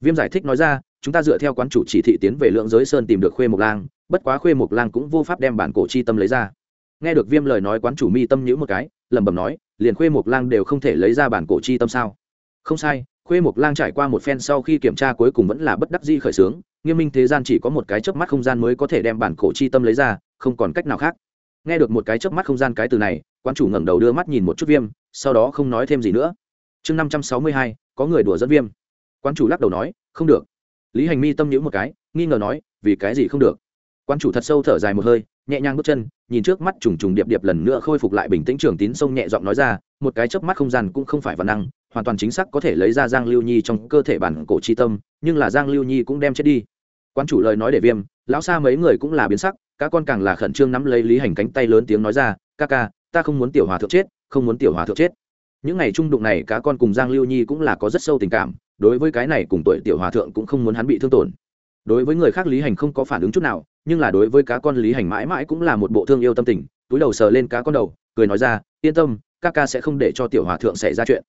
Viêm giải thích nói ra chúng ta dựa theo quán chủ chỉ thị tiến về lượng giới sơn tìm được khuê mộc lang, bất quá khuê mộc lang cũng vô pháp đem bản cổ chi tâm lấy ra. Nghe được viêm lời nói quán chủ mi tâm nhữ một cái, lẩm bẩm nói, liền khuê mộc lang đều không thể lấy ra bản cổ chi tâm sao? Không sai, khuê mộc lang trải qua một phen sau khi kiểm tra cuối cùng vẫn là bất đắc di khởi xướng nghiêm minh thế gian chỉ có một cái chớp mắt không gian mới có thể đem bản cổ chi tâm lấy ra, không còn cách nào khác. Nghe được một cái chớp mắt không gian cái từ này quan chủ ngẩng đầu đưa mắt nhìn một chút viêm, sau đó không nói thêm gì nữa. Chương năm trăm sáu mươi hai, có người đùa dẫn viêm. Quan chủ lắc đầu nói, không được lý hành mi tâm nhữ một cái, nghi ngờ nói, vì cái gì không được? Quan chủ thật sâu thở dài một hơi, nhẹ nhàng bước chân, nhìn trước mắt trùng trùng điệp điệp lần nữa khôi phục lại bình tĩnh trường tín sông nhẹ giọng nói ra, một cái chớp mắt không gian cũng không phải văn năng, hoàn toàn chính xác có thể lấy ra giang lưu nhi trong cơ thể bản cổ chi tâm, nhưng là giang lưu nhi cũng đem chết đi. Quan chủ lời nói để viêm, lão xa mấy người cũng là biến sắc các con càng là khẩn trương nắm lấy lý hành cánh tay lớn tiếng nói ra, ca ca, ta không muốn tiểu hòa thượng chết, không muốn tiểu hòa thượng chết. Những ngày trung đụng này cá con cùng giang lưu nhi cũng là có rất sâu tình cảm đối với cái này cùng tuổi tiểu hòa thượng cũng không muốn hắn bị thương tổn. Đối với người khác lý hành không có phản ứng chút nào, nhưng là đối với cá con lý hành mãi mãi cũng là một bộ thương yêu tâm tình, túi đầu sờ lên cá con đầu, cười nói ra, yên tâm các ca sẽ không để cho tiểu hòa thượng xảy ra chuyện.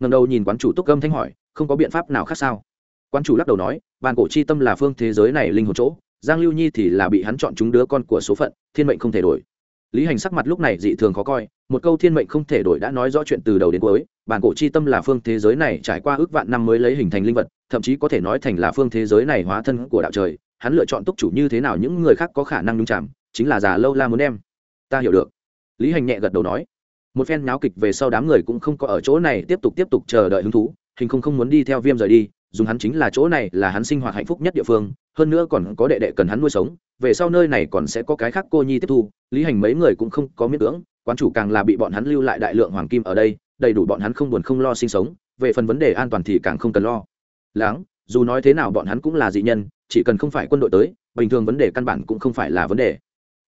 Ngần đầu nhìn quán chủ túc gâm thanh hỏi, không có biện pháp nào khác sao? Quán chủ lắc đầu nói, bàn cổ chi tâm là phương thế giới này linh hồn chỗ, giang lưu nhi thì là bị hắn chọn chúng đứa con của số phận, thiên mệnh không thể đổi. Lý hành sắc mặt lúc này dị thường khó coi, một câu thiên mệnh không thể đổi đã nói rõ chuyện từ đầu đến cuối bản cổ chi tâm là phương thế giới này trải qua ước vạn năm mới lấy hình thành linh vật, thậm chí có thể nói thành là phương thế giới này hóa thân của đạo trời. Hắn lựa chọn túc chủ như thế nào những người khác có khả năng nhung chạm chính là già lâu la muốn em ta hiểu được. Lý hành nhẹ gật đầu nói. Một phen náo kịch về sau đám người cũng không có ở chỗ này tiếp tục tiếp tục chờ đợi hứng thú, hình không không muốn đi theo viêm rời đi, dùng hắn chính là chỗ này là hắn sinh hoạt hạnh phúc nhất địa phương, hơn nữa còn có đệ đệ cần hắn nuôi sống, về sau nơi này còn sẽ có cái khác cô nhi tiếp thu. Lý hành mấy người cũng không có miễn cưỡng, quán chủ càng là bị bọn hắn lưu lại đại lượng hoàng kim ở đây đầy đủ bọn hắn không buồn không lo sinh sống, về phần vấn đề an toàn thì càng không cần lo. Láng, dù nói thế nào bọn hắn cũng là dị nhân, chỉ cần không phải quân đội tới, bình thường vấn đề căn bản cũng không phải là vấn đề.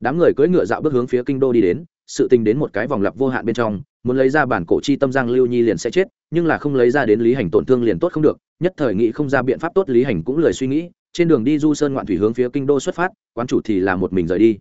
Đám người cưỡi ngựa dạo bước hướng phía kinh đô đi đến, sự tình đến một cái vòng lặp vô hạn bên trong, muốn lấy ra bản cổ chi tâm giang lưu nhi liền sẽ chết, nhưng là không lấy ra đến lý hành tổn thương liền tốt không được, nhất thời nghị không ra biện pháp tốt lý hành cũng lười suy nghĩ, trên đường đi du sơn ngoạn thủy hướng phía kinh đô xuất phát, quán chủ thì là một mình rời đi.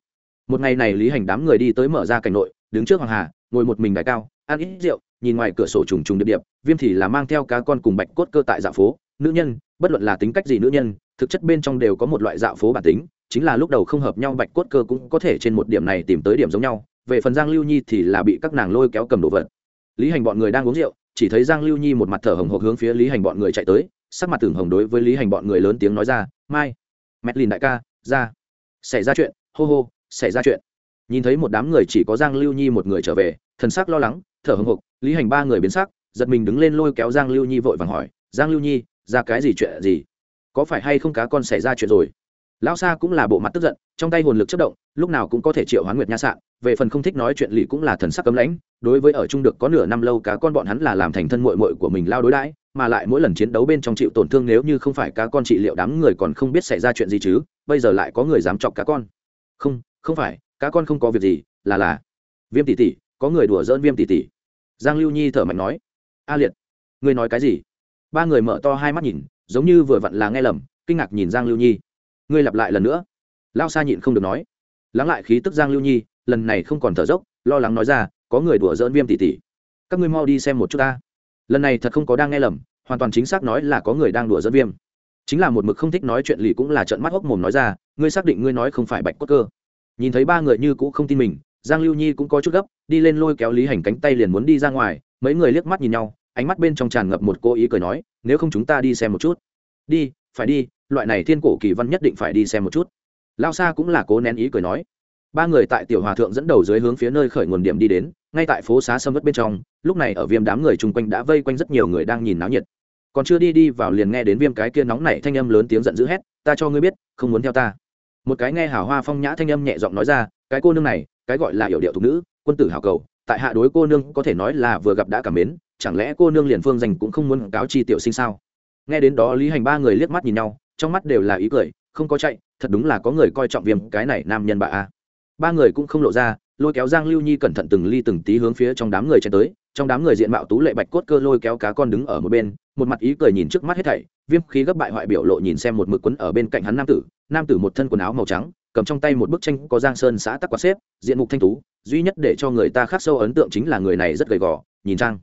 Một ngày này lý hành đám người đi tới mở ra cảnh nội, đứng trước hoàng hà, ngồi một mình đại cao, ăn ít rượu nhìn ngoài cửa sổ trùng trùng điệp điệp, viêm thì là mang theo cá con cùng bạch cốt cơ tại dạ phố. Nữ nhân, bất luận là tính cách gì nữ nhân, thực chất bên trong đều có một loại dạo phố bản tính, chính là lúc đầu không hợp nhau bạch cốt cơ cũng có thể trên một điểm này tìm tới điểm giống nhau. Về phần giang lưu nhi thì là bị các nàng lôi kéo cầm đồ vật. Lý hành bọn người đang uống rượu, chỉ thấy giang lưu nhi một mặt thở hồng hộc hướng phía lý hành bọn người chạy tới, sắc mặt tưởng hồng đối với lý hành bọn người lớn tiếng nói ra, mai mẹt lìn đại ca, ra. Xảy ra chuyện, hô hô, xảy ra chuyện. Nhìn thấy một đám người chỉ có giang lưu nhi một người trở về, thần sắc lo lắng, thở hồng hộc lý hành ba người biến sắc, giật mình đứng lên lôi kéo giang lưu nhi vội vàng hỏi, giang lưu nhi, ra cái gì chuyện gì? Có phải hay không cá con xảy ra chuyện rồi? Lão sa cũng là bộ mặt tức giận, trong tay hồn lực chất động, lúc nào cũng có thể triệu hoán nguyệt nha sạn, về phần không thích nói chuyện lì cũng là thần sắc cấm lãnh, đối với ở chung được có nửa năm lâu cá con bọn hắn là làm thành thân mội mội của mình lao đối đãi, mà lại mỗi lần chiến đấu bên trong chịu tổn thương nếu như không phải cá con trị liệu đám người còn không biết xảy ra chuyện gì chứ, bây giờ lại có người dám chọc cá con. Không không phải, cá con không có việc gì, là là. Viêm tỷ tỷ, có người đùa dỡn viêm tỷ tỷ giang lưu nhi thở mạnh nói, a liệt, ngươi nói cái gì? Ba người mở to hai mắt nhìn, giống như vừa vặn là nghe lầm, kinh ngạc nhìn giang lưu nhi. Ngươi lặp lại lần nữa. Lao xa nhịn không được nói. Lắng lại khí tức giang lưu nhi, lần này không còn thở dốc, lo lắng nói ra, có người đùa dỡn viêm tỷ tỷ. Các ngươi mau đi xem một chút ta. Lần này thật không có đang nghe lầm, hoàn toàn chính xác nói là có người đang đùa dỡn viêm. Chính là một mực không thích nói chuyện lì cũng là trận mắt hốc mồm nói ra, ngươi xác định ngươi nói không phải bạch cốt cơ? Nhìn thấy ba người như cũ không tin mình giang lưu nhi cũng có chút gấp, đi lên lôi kéo lý hành cánh tay liền muốn đi ra ngoài, mấy người liếc mắt nhìn nhau, ánh mắt bên trong tràn ngập một cô ý cười nói, nếu không chúng ta đi xem một chút. Đi, phải đi, loại này thiên cổ kỳ văn nhất định phải đi xem một chút. Lao xa cũng là cố nén ý cười nói. Ba người tại tiểu hòa thượng dẫn đầu dưới hướng phía nơi khởi nguồn điểm đi đến, ngay tại phố xá sâm vất bên trong, lúc này ở viêm đám người chung quanh đã vây quanh rất nhiều người đang nhìn náo nhiệt. Còn chưa đi đi vào liền nghe đến viêm cái kia nóng nảy thanh âm lớn tiếng giận dữ hét, ta cho ngươi biết, không muốn theo ta. Một cái nghe Hảo hoa phong nhã thanh âm nhẹ giọng nói ra cái cô nương này, cái gọi là hiểu điệu thục nữ, quân tử hào cầu, tại hạ đối cô nương có thể nói là vừa gặp đã cảm mến, chẳng lẽ cô nương liền phương dành cũng không muốn cáo chi tiểu sinh sao? Nghe đến đó lý hành ba người liếc mắt nhìn nhau, trong mắt đều là ý cười, không có chạy, thật đúng là có người coi trọng viêm cái này nam nhân bà a. Ba người cũng không lộ ra, lôi kéo giang lưu nhi cẩn thận từng ly từng tí hướng phía trong đám người chen tới, trong đám người diện mạo tú lệ bạch cốt cơ lôi kéo cá con đứng ở một bên, một mặt ý cười nhìn trước mắt hết thảy, viêm khí gấp bại hoại biểu lộ nhìn xem một mực quấn ở bên cạnh hắn nam tử nam tử một thân quần áo màu trắng cầm trong tay một bức tranh có giang sơn xã tắc quạt xếp, diện mục thanh tú, duy nhất để cho người ta khắc sâu ấn tượng chính là người này rất gầy gò, nhìn trang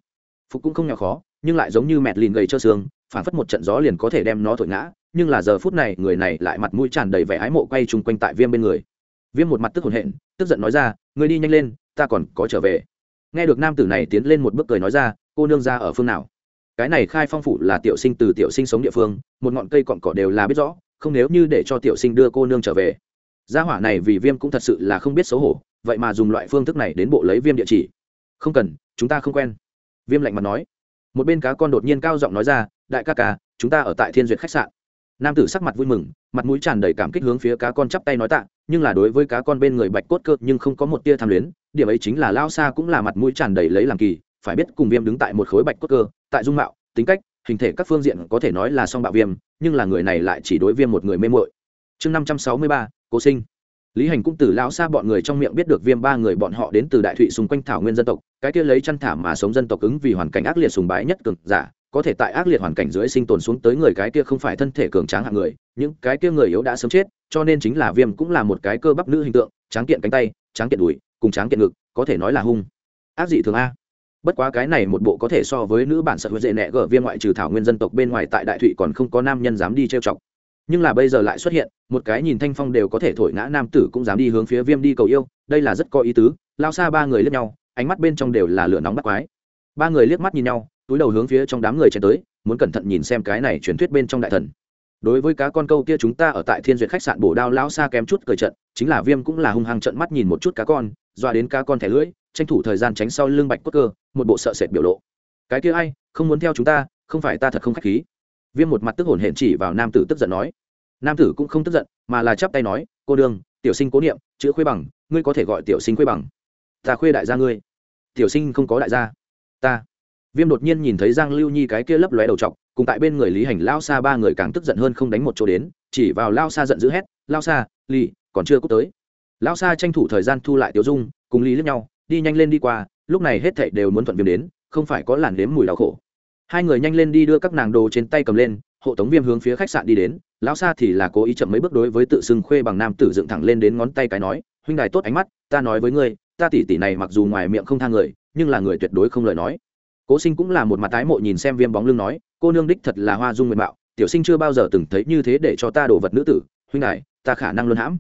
phục cũng không nhỏ khó, nhưng lại giống như mẹt lìn gầy trơ xương phản phất một trận gió liền có thể đem nó thổi ngã, nhưng là giờ phút này người này lại mặt mũi tràn đầy vẻ ái mộ quay chung quanh tại viêm bên người. Viêm một mặt tức hồn hện, tức giận nói ra người đi nhanh lên, ta còn có trở về. Nghe được nam tử này tiến lên một bước cười nói ra, cô nương ra ở phương nào? Cái này khai phong phủ là tiểu sinh từ tiểu sinh sống địa phương, một ngọn cây cọn cỏ đều là biết rõ, không nếu như để cho tiểu sinh đưa cô nương trở về gia hỏa này vì viêm cũng thật sự là không biết xấu hổ, vậy mà dùng loại phương thức này đến bộ lấy viêm địa chỉ. Không cần, chúng ta không quen. Viêm lạnh mặt nói. Một bên cá con đột nhiên cao giọng nói ra, đại ca ca, chúng ta ở tại thiên duyệt khách sạn. Nam tử sắc mặt vui mừng, mặt mũi tràn đầy cảm kích hướng phía cá con chắp tay nói tạ, nhưng là đối với cá con bên người bạch cốt cơ nhưng không có một tia tham luyến, điểm ấy chính là lao xa cũng là mặt mũi tràn đầy lấy làm kỳ, phải biết cùng viêm đứng tại một khối bạch cốt cơ, tại dung mạo, tính cách, hình thể các phương diện có thể nói là song bạo viêm, nhưng là người này lại chỉ đối viêm một người mê mội chương năm trăm sáu mươi ba, cố sinh. Lý hành cũng từ lão xa bọn người trong miệng biết được viêm ba người bọn họ đến từ đại thụy xung quanh thảo nguyên dân tộc, cái kia lấy chăn thả mà sống dân tộc ứng vì hoàn cảnh ác liệt sùng bái nhất cực giả, có thể tại ác liệt hoàn cảnh dưới sinh tồn xuống tới người cái kia không phải thân thể cường tráng hạng người, những cái kia người yếu đã sớm chết, cho nên chính là viêm cũng là một cái cơ bắp nữ hình tượng, tráng kiện cánh tay, tráng kiện đùi, cùng tráng kiện ngực, có thể nói là hung. Ác dị thường a. Bất quá cái này một bộ có thể so với nữ bản sợ hữu dễ nẹ gở viêm ngoại trừ thảo nguyên dân tộc bên ngoài tại đại thụy còn không có nam nhân dám đi trêu chọc nhưng là bây giờ lại xuất hiện, một cái nhìn thanh phong đều có thể thổi ngã nam tử cũng dám đi hướng phía viêm đi cầu yêu, đây là rất có ý tứ, lao xa ba người liếc nhau, ánh mắt bên trong đều là lửa nóng bắt quái. Ba người liếc mắt nhìn nhau, túi đầu hướng phía trong đám người chen tới, muốn cẩn thận nhìn xem cái này truyền thuyết bên trong đại thần. Đối với cá con câu kia chúng ta ở tại thiên duyệt khách sạn bổ đao lão xa kém chút cười trận, chính là viêm cũng là hung hăng trận mắt nhìn một chút cá con doa đến cá con thẻ lưỡi, tranh thủ thời gian tránh sau lưng bạch cốt cơ, một bộ sợ sệt biểu lộ. Cái kia ai, không muốn theo chúng ta, không phải ta thật không khách khí viêm một mặt tức hồn hển chỉ vào nam tử tức giận nói. Nam tử cũng không tức giận mà là chắp tay nói cô đương tiểu sinh cố niệm chữ khuê bằng ngươi có thể gọi tiểu sinh khuê bằng. Ta khuê đại gia ngươi. Tiểu sinh không có đại gia. Ta. Viêm đột nhiên nhìn thấy giang lưu nhi cái kia lấp lóe đầu t cùng tại bên người lý hành lao xa ba người càng tức giận hơn không đánh một chỗ đến chỉ vào lao xa giận dữ hét lao xa lì, còn chưa cút tới. Lao xa tranh thủ thời gian thu lại tiểu dung cùng lý lướt nhau đi nhanh lên đi qua lúc này hết thảy đều muốn thuận viêm đến không phải có làn đếm mùi đau khổ hai người nhanh lên đi đưa các nàng đồ trên tay cầm lên, hộ tống viêm hướng phía khách sạn đi đến. Lão xa thì là cố ý chậm mấy bước đối với tự xưng khuê bằng nam tử dựng thẳng lên đến ngón tay cái nói, huynh đài tốt ánh mắt, ta nói với ngươi, ta tỷ tỷ này mặc dù ngoài miệng không tha người, nhưng là người tuyệt đối không lời nói. Cố sinh cũng là một mặt tái mộ nhìn xem viêm bóng lưng nói, cô nương đích thật là hoa dung nguyện mạo, tiểu sinh chưa bao giờ từng thấy như thế để cho ta đổ vật nữ tử, huynh đài, ta khả năng luân hãm.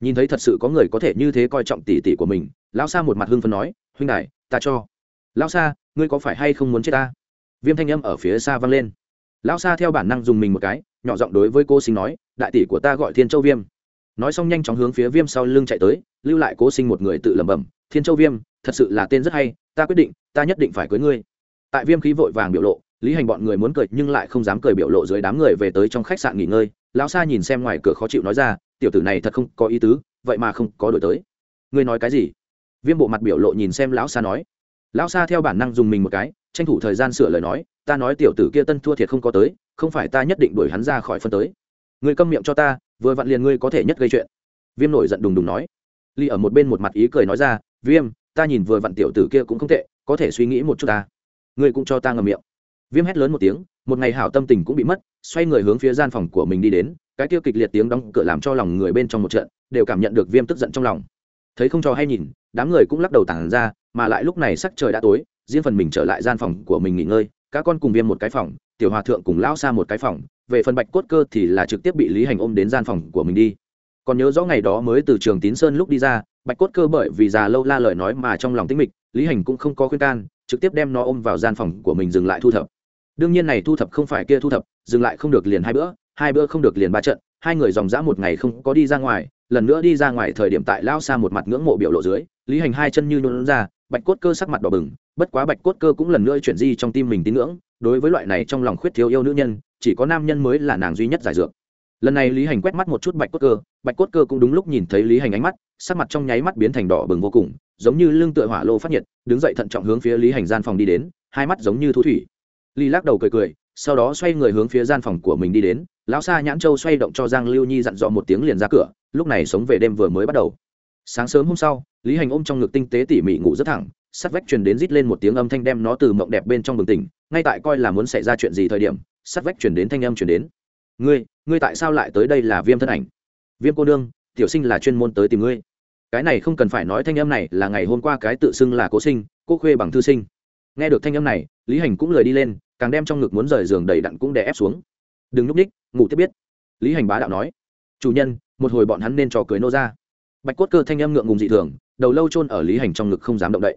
Nhìn thấy thật sự có người có thể như thế coi trọng tỷ tỷ của mình, lão sa một mặt hưng phấn nói, huynh đài, ta cho. Lão sa, ngươi có phải hay không muốn chết ta? Viêm thanh âm ở phía xa vang lên. Lão sa theo bản năng dùng mình một cái, nhỏ giọng đối với cô sinh nói, đại tỷ của ta gọi thiên châu viêm. Nói xong nhanh chóng hướng phía viêm sau lưng chạy tới, lưu lại cố sinh một người tự lẩm bẩm, thiên châu viêm, thật sự là tên rất hay, ta quyết định, ta nhất định phải cưới ngươi. Tại viêm khí vội vàng biểu lộ, lý hành bọn người muốn cười nhưng lại không dám cười biểu lộ dưới đám người về tới trong khách sạn nghỉ ngơi. Lão sa nhìn xem ngoài cửa khó chịu nói ra, tiểu tử này thật không có ý tứ, vậy mà không có đổi tới. Ngươi nói cái gì? Viêm bộ mặt biểu lộ nhìn xem lão sa nói lão sa theo bản năng dùng mình một cái, tranh thủ thời gian sửa lời nói, ta nói tiểu tử kia tân thua thiệt không có tới, không phải ta nhất định đuổi hắn ra khỏi phân tới. Ngươi câm miệng cho ta, vừa vặn liền ngươi có thể nhất gây chuyện. Viêm nổi giận đùng đùng nói. Ly ở một bên một mặt ý cười nói ra, viêm, ta nhìn vừa vặn tiểu tử kia cũng không tệ, có thể suy nghĩ một chút ta. Ngươi cũng cho ta ngầm miệng. Viêm hét lớn một tiếng, một ngày hảo tâm tình cũng bị mất, xoay người hướng phía gian phòng của mình đi đến, cái kia kịch liệt tiếng đóng cửa làm cho lòng người bên trong một trận, đều cảm nhận được viêm tức giận trong lòng. Thấy không cho hay nhìn, đám người cũng lắc đầu tản ra mà lại lúc này sắc trời đã tối, riêng phần mình trở lại gian phòng của mình nghỉ ngơi các con cùng viêm một cái phòng, tiểu hòa thượng cùng lao xa một cái phòng, về phần bạch cốt cơ thì là trực tiếp bị lý hành ôm đến gian phòng của mình đi. Còn nhớ rõ ngày đó mới từ trường tín sơn lúc đi ra, bạch cốt cơ bởi vì già lâu la lời nói mà trong lòng tính mịch, lý hành cũng không có khuyên can, trực tiếp đem nó ôm vào gian phòng của mình dừng lại thu thập. Đương nhiên này thu thập không phải kia thu thập, dừng lại không được liền hai bữa hai bữa không được liền ba trận, hai người dòng dã một ngày không có đi ra ngoài, lần nữa đi ra ngoài thời điểm tại lao xa một mặt ngưỡng mộ biểu lộ dưới, lý hành hai chân như nhuận ra bạch cốt cơ sắc mặt đỏ bừng, bất quá bạch cốt cơ cũng lần nữa chuyển di trong tim mình tín ngưỡng, đối với loại này trong lòng khuyết thiếu yêu nữ nhân, chỉ có nam nhân mới là nàng duy nhất giải dược. Lần này lý hành quét mắt một chút bạch cốt cơ, bạch cốt cơ cũng đúng lúc nhìn thấy lý hành ánh mắt, sắc mặt trong nháy mắt biến thành đỏ bừng vô cùng, giống như lưng tựa hỏa lô phát nhiệt, đứng dậy thận trọng hướng phía lý hành gian phòng đi đến, hai mắt giống như thú thủy. Ly lắc đầu cười cười, sau đó xoay người hướng phía gian phòng của mình đi đến, lão sa nhãn châu xoay động cho giang lưu nhi dặn dò một tiếng liền ra cửa, lúc này sống về đêm vừa mới bắt đầu sáng sớm hôm sau, lý hành ôm trong ngực tinh tế tỉ mỉ ngủ rất thẳng, sắt vách truyền đến rít lên một tiếng âm thanh đem nó từ mộng đẹp bên trong bừng tỉnh, ngay tại coi là muốn xảy ra chuyện gì thời điểm, sắt vách truyền đến thanh âm truyền đến. Ngươi ngươi tại sao lại tới đây là viêm thân ảnh? Viêm cô nương, tiểu sinh là chuyên môn tới tìm ngươi. Cái này không cần phải nói thanh âm này, là ngày hôm qua cái tự xưng là cố sinh, cô khuê bằng thư sinh. Nghe được thanh âm này, lý hành cũng lời đi lên, càng đem trong ngực muốn rời giường đầy đặn cũng đè ép xuống. Đừng núp ních ngủ tiếp biết. Lý hành bá đạo nói. Chủ nhân, một hồi bọn hắn nên trò cưới nô ra bạch cốt cơ thanh âm ngượng ngùng dị thường, đầu lâu chôn ở lý hành trong ngực không dám động đậy.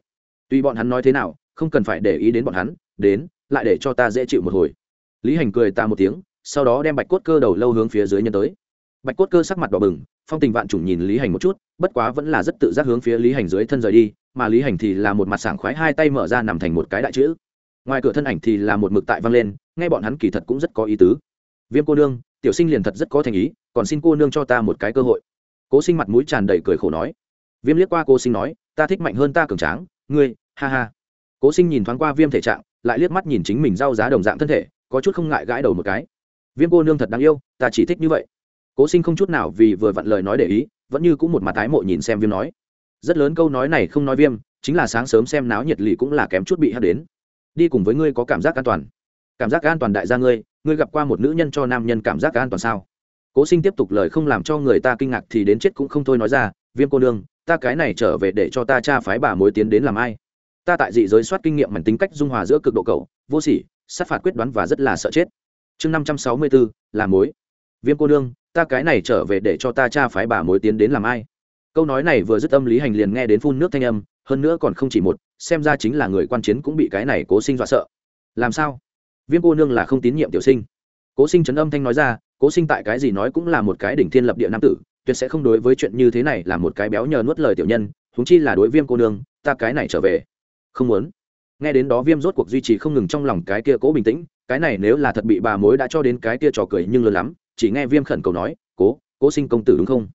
Tuy bọn hắn nói thế nào, không cần phải để ý đến bọn hắn, đến, lại để cho ta dễ chịu một hồi. Lý hành cười ta một tiếng, sau đó đem bạch cốt cơ đầu lâu hướng phía dưới nhân tới. Bạch cốt cơ sắc mặt đỏ bừng, phong tình vạn chủng nhìn lý hành một chút, bất quá vẫn là rất tự giác hướng phía lý hành dưới thân rời đi, mà lý hành thì là một mặt sảng khoái hai tay mở ra nằm thành một cái đại chữ. Ngoài cửa thân ảnh thì là một mực tại văng lên Ngay bọn hắn kỳ thật cũng rất có ý tứ. Viêm cô nương, tiểu sinh liền thật rất có thành ý, còn xin cô nương cho ta một cái cơ hội cố sinh mặt mũi tràn đầy cười khổ nói. Viêm liếc qua Cố sinh nói, ta thích mạnh hơn ta cường tráng, ngươi, ha ha. Cố sinh nhìn thoáng qua viêm thể trạng, lại liếc mắt nhìn chính mình giao giá đồng dạng thân thể, có chút không ngại gãi đầu một cái. Viêm cô nương thật đáng yêu, ta chỉ thích như vậy. Cố sinh không chút nào vì vừa vặn lời nói để ý, vẫn như cũng một mặt tái mộ nhìn xem viêm nói. Rất lớn câu nói này không nói viêm, chính là sáng sớm xem náo nhiệt lì cũng là kém chút bị hắt đến. Đi cùng với ngươi có cảm giác an toàn. Cảm giác an toàn đại gia ngươi ngươi gặp qua một nữ nhân cho nam nhân cảm giác an toàn sao? Cố sinh tiếp tục lời không làm cho người ta kinh ngạc thì đến chết cũng không thôi nói ra, viêm cô nương, ta cái này trở về để cho ta cha phái bà mối tiến đến làm ai? Ta tại dị giới soát kinh nghiệm mảnh tính cách dung hòa giữa cực độ cầu vô sỉ, sát phạt quyết đoán và rất là sợ chết. Chương năm trăm sáu mươi bốn là mối. Viêm cô nương, ta cái này trở về để cho ta cha phái bà mối tiến đến làm ai? Câu nói này vừa dứt âm lý hành liền nghe đến phun nước thanh âm, hơn nữa còn không chỉ một, xem ra chính là người quan chiến cũng bị cái này cố sinh dọa sợ. Làm sao? Viêm cô nương là không tín nhiệm tiểu sinh. Cố sinh trấn âm thanh nói ra cố sinh tại cái gì nói cũng là một cái đỉnh thiên lập địa nam tử, tuyệt sẽ không đối với chuyện như thế này là một cái béo nhờ nuốt lời tiểu nhân húng chi là đối viêm cô nương, ta cái này trở về. Không muốn. Nghe đến đó viêm rốt cuộc duy trì không ngừng trong lòng cái kia cố bình tĩnh, cái này nếu là thật bị bà mối đã cho đến cái kia trò cười nhưng lớn lắm, chỉ nghe viêm khẩn cầu nói, cố cố sinh công tử đúng không?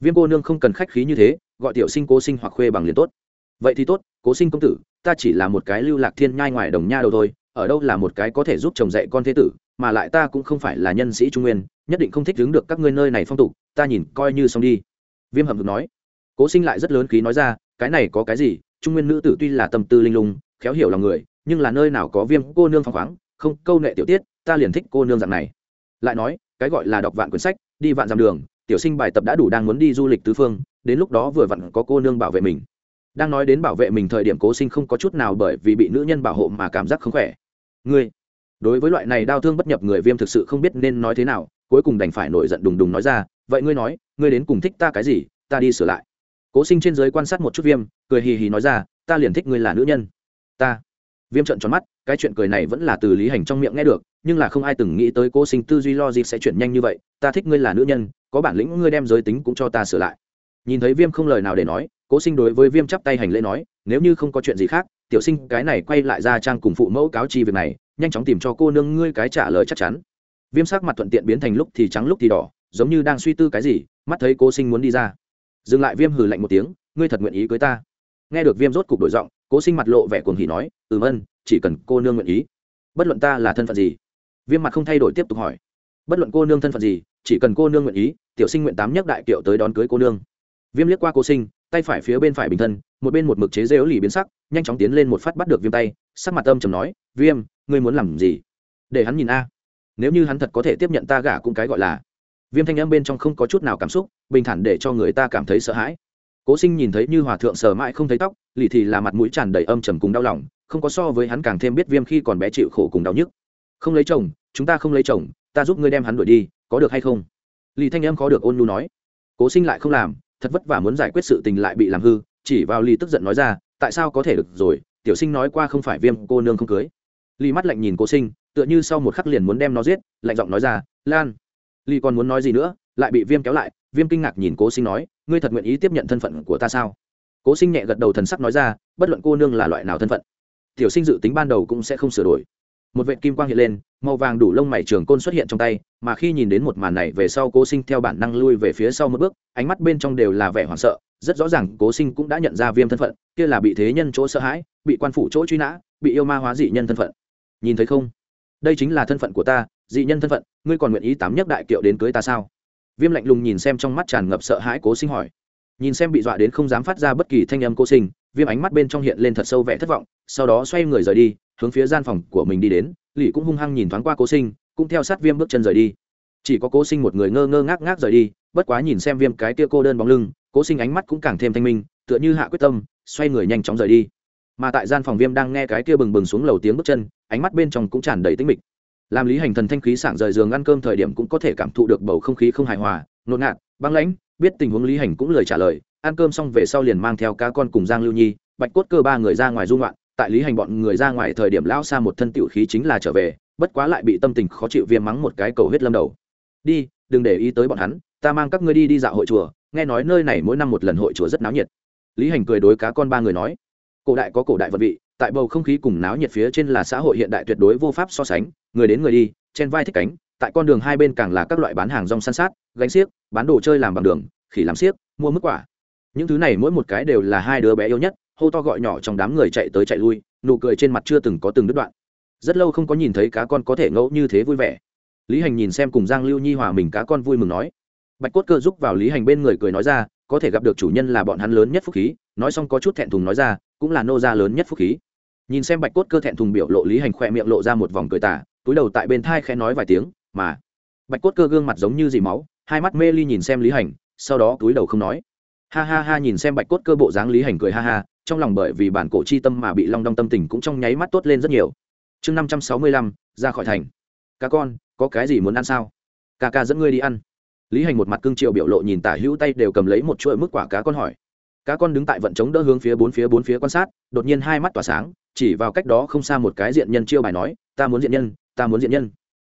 Viêm cô nương không cần khách khí như thế, gọi tiểu sinh cố sinh hoặc khuê bằng liền tốt. Vậy thì tốt, cố sinh công tử, ta chỉ là một cái lưu lạc thiên nhai ngoài đồng nha đâu thôi, ở đâu là một cái có thể giúp chồng dạy con thế tử mà lại ta cũng không phải là nhân sĩ trung nguyên, nhất định không thích đứng được các ngươi nơi này phong tục, ta nhìn coi như xong đi. Viêm hầm được nói. Cố sinh lại rất lớn khí nói ra, cái này có cái gì? Trung nguyên nữ tử tuy là tâm tư linh lung, khéo hiểu lòng người, nhưng là nơi nào có viêm cô nương phăng khoáng, không, câu nệ tiểu tiết, ta liền thích cô nương dạng này. Lại nói, cái gọi là đọc vạn quyển sách, đi vạn dặm đường, tiểu sinh bài tập đã đủ đang muốn đi du lịch tứ phương, đến lúc đó vừa vặn có cô nương bảo vệ mình. Đang nói đến bảo vệ mình thời điểm cố sinh không có chút nào bởi vì bị nữ nhân bảo hộ mà cảm giác không khỏe. Ngươi đối với loại này đau thương bất nhập người viêm thực sự không biết nên nói thế nào, cuối cùng đành phải nổi giận đùng đùng nói ra, vậy ngươi nói, ngươi đến cùng thích ta cái gì, ta đi sửa lại. Cố sinh trên giới quan sát một chút viêm, cười hì hì nói ra, ta liền thích ngươi là nữ nhân. Ta. Viêm trận tròn mắt, cái chuyện cười này vẫn là từ lý hành trong miệng nghe được, nhưng là không ai từng nghĩ tới cố sinh tư duy lo gì sẽ chuyển nhanh như vậy, ta thích ngươi là nữ nhân, có bản lĩnh ngươi đem giới tính cũng cho ta sửa lại. Nhìn thấy viêm không lời nào để nói, cố sinh đối với viêm chắp tay hành lễ nói, nếu như không có chuyện gì khác, tiểu sinh cái này quay lại ra trang cùng phụ mẫu cáo chi việc này nhanh chóng tìm cho cô nương ngươi cái trả lời chắc chắn. Viêm sắc mặt thuận tiện biến thành lúc thì trắng lúc thì đỏ, giống như đang suy tư cái gì, mắt thấy cô sinh muốn đi ra. Dừng lại viêm hừ lạnh một tiếng, ngươi thật nguyện ý cưới ta. Nghe được viêm rốt cục đổi giọng cố sinh mặt lộ vẻ cuồng hỉ nói, ừm ân, chỉ cần cô nương nguyện ý. Bất luận ta là thân phận gì? Viêm mặt không thay đổi tiếp tục hỏi. Bất luận cô nương thân phận gì, chỉ cần cô nương nguyện ý, tiểu sinh nguyện tám nhất đại kiệu tới đón cưới cô nương. Viêm liếc qua cô sinh, tay phải phía bên phải bình thân, một bên một mực chế rêu lì biến sắc nhanh chóng tiến lên một phát bắt được viêm tay, sắc mặt âm chầm nói, viêm, ngươi muốn làm gì? Để hắn nhìn a. Nếu như hắn thật có thể tiếp nhận ta gả cũng cái gọi là. Viêm thanh âm bên trong không có chút nào cảm xúc, bình thản để cho người ta cảm thấy sợ hãi. Cố sinh nhìn thấy như hòa thượng sờ mãi không thấy tóc, lì thì là mặt mũi tràn đầy âm trầm cùng đau lòng, không có so với hắn càng thêm biết viêm khi còn bé chịu khổ cùng đau nhức. Không lấy chồng, chúng ta không lấy chồng, ta giúp ngươi đem hắn đuổi đi, có được hay không? Lì thanh âm khó được ôn nhu nói. Cố sinh lại không làm, thật vất vả muốn giải quyết sự tình lại bị làm hư, chỉ vào lì tức giận nói ra tại sao có thể được rồi, tiểu sinh nói qua không phải viêm cô nương không cưới. Ly mắt lạnh nhìn cô sinh, tựa như sau một khắc liền muốn đem nó giết, lạnh giọng nói ra, lan. Ly còn muốn nói gì nữa, lại bị viêm kéo lại, viêm kinh ngạc nhìn cố sinh nói, ngươi thật nguyện ý tiếp nhận thân phận của ta sao? Cố sinh nhẹ gật đầu thần sắc nói ra, bất luận cô nương là loại nào thân phận, tiểu sinh dự tính ban đầu cũng sẽ không sửa đổi. Một vệ kim quang hiện lên, màu vàng đủ lông mày trường côn xuất hiện trong tay, mà khi nhìn đến một màn này về sau cố sinh theo bản năng lui về phía sau một bước, ánh mắt bên trong đều là vẻ hoảng sợ rất rõ ràng cố sinh cũng đã nhận ra viêm thân phận, kia là bị thế nhân chỗ sợ hãi, bị quan phủ chỗ truy nã, bị yêu ma hóa dị nhân thân phận. Nhìn thấy không? Đây chính là thân phận của ta, dị nhân thân phận, ngươi còn nguyện ý tám nhất đại kiệu đến cưới ta sao? Viêm lạnh lùng nhìn xem trong mắt tràn ngập sợ hãi cố sinh hỏi. Nhìn xem bị dọa đến không dám phát ra bất kỳ thanh âm cố sinh, viêm ánh mắt bên trong hiện lên thật sâu vẻ thất vọng, sau đó xoay người rời đi, hướng phía gian phòng của mình đi đến lỵ cũng hung hăng nhìn thoáng qua cố sinh, cũng theo sát viêm bước chân rời đi. Chỉ có cố sinh một người ngơ ngơ ngác ngác rời đi, bất quá nhìn xem viêm cái kia cô đơn bóng lưng cố sinh ánh mắt cũng càng thêm thanh minh, tựa như hạ quyết tâm, xoay người nhanh chóng rời đi. Mà tại gian phòng viêm đang nghe cái kia bừng bừng xuống lầu tiếng bước chân, ánh mắt bên trong cũng tràn đầy tinh mịch. Làm lý hành thần thanh khí sảng rời giường ăn cơm thời điểm cũng có thể cảm thụ được bầu không khí không hài hòa, nột ngạt, băng lãnh, biết tình huống lý hành cũng lời trả lời, ăn cơm xong về sau liền mang theo cá con cùng giang lưu nhi, bạch cốt cơ ba người ra ngoài dung loạn tại lý hành bọn người ra ngoài thời điểm lão xa một thân tiểu khí chính là trở về, bất quá lại bị tâm tình khó chịu viêm mắng một cái cầu huyết lâm đầu. Đi, đừng để ý tới bọn hắn, ta mang các ngươi đi đi dạo hội chùa nghe nói nơi này mỗi năm một lần hội chùa rất náo nhiệt. Lý hành cười đối cá con ba người nói, cổ đại có cổ đại vật vị, tại bầu không khí cùng náo nhiệt phía trên là xã hội hiện đại tuyệt đối vô pháp so sánh, người đến người đi, trên vai thích cánh, tại con đường hai bên càng là các loại bán hàng rong san sát, gánh xiếc, bán đồ chơi làm bằng đường, khỉ làm xiếc, mua mức quả. Những thứ này mỗi một cái đều là hai đứa bé yêu nhất, hô to gọi nhỏ trong đám người chạy tới chạy lui, nụ cười trên mặt chưa từng có từng đứt đoạn. Rất lâu không có nhìn thấy cá con có thể ngẫu như thế vui vẻ. Lý hành nhìn xem cùng giang lưu nhi hòa mình, cá con vui mừng nói bạch cốt cơ giúp vào lý hành bên người cười nói ra, có thể gặp được chủ nhân là bọn hắn lớn nhất phúc khí, nói xong có chút thẹn thùng nói ra, cũng là nô gia lớn nhất phúc khí. Nhìn xem bạch cốt cơ thẹn thùng biểu lộ, lý hành khỏe miệng lộ ra một vòng cười tả túi đầu tại bên thai khẽ nói vài tiếng, mà. Bạch cốt cơ gương mặt giống như dì máu, hai mắt mê ly nhìn xem lý hành, sau đó túi đầu không nói. Ha ha ha, nhìn xem bạch cốt cơ bộ dáng lý hành cười ha ha, trong lòng bởi vì bản cổ chi tâm mà bị long đong tâm tình cũng trong nháy mắt tốt lên rất nhiều. Chương năm trăm sáu mươi lăm, ra khỏi thành. Ca con, có cái gì muốn ăn sao? Ca ca dẫn ngươi đi ăn lý hành một mặt cưng triệu biểu lộ nhìn tả hữu tay đều cầm lấy một chuỗi mức quả cá con hỏi. Cá con đứng tại vận chống đỡ hướng phía bốn phía bốn phía quan sát, đột nhiên hai mắt tỏa sáng, chỉ vào cách đó không xa một cái diện nhân chiêu bài nói, ta muốn diện nhân, ta muốn diện nhân.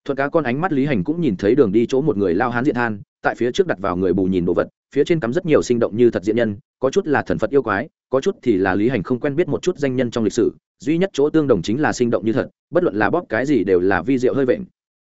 Thuật cá con ánh mắt lý hành cũng nhìn thấy đường đi chỗ một người lao hán diện than, tại phía trước đặt vào người bù nhìn đồ vật, phía trên cắm rất nhiều sinh động như thật diện nhân, có chút là thần phật yêu quái, có chút thì là lý hành không quen biết một chút danh nhân trong lịch sử, duy nhất chỗ tương đồng chính là sinh động như thật, bất luận là bóp cái gì đều là vi diệu hơi vện.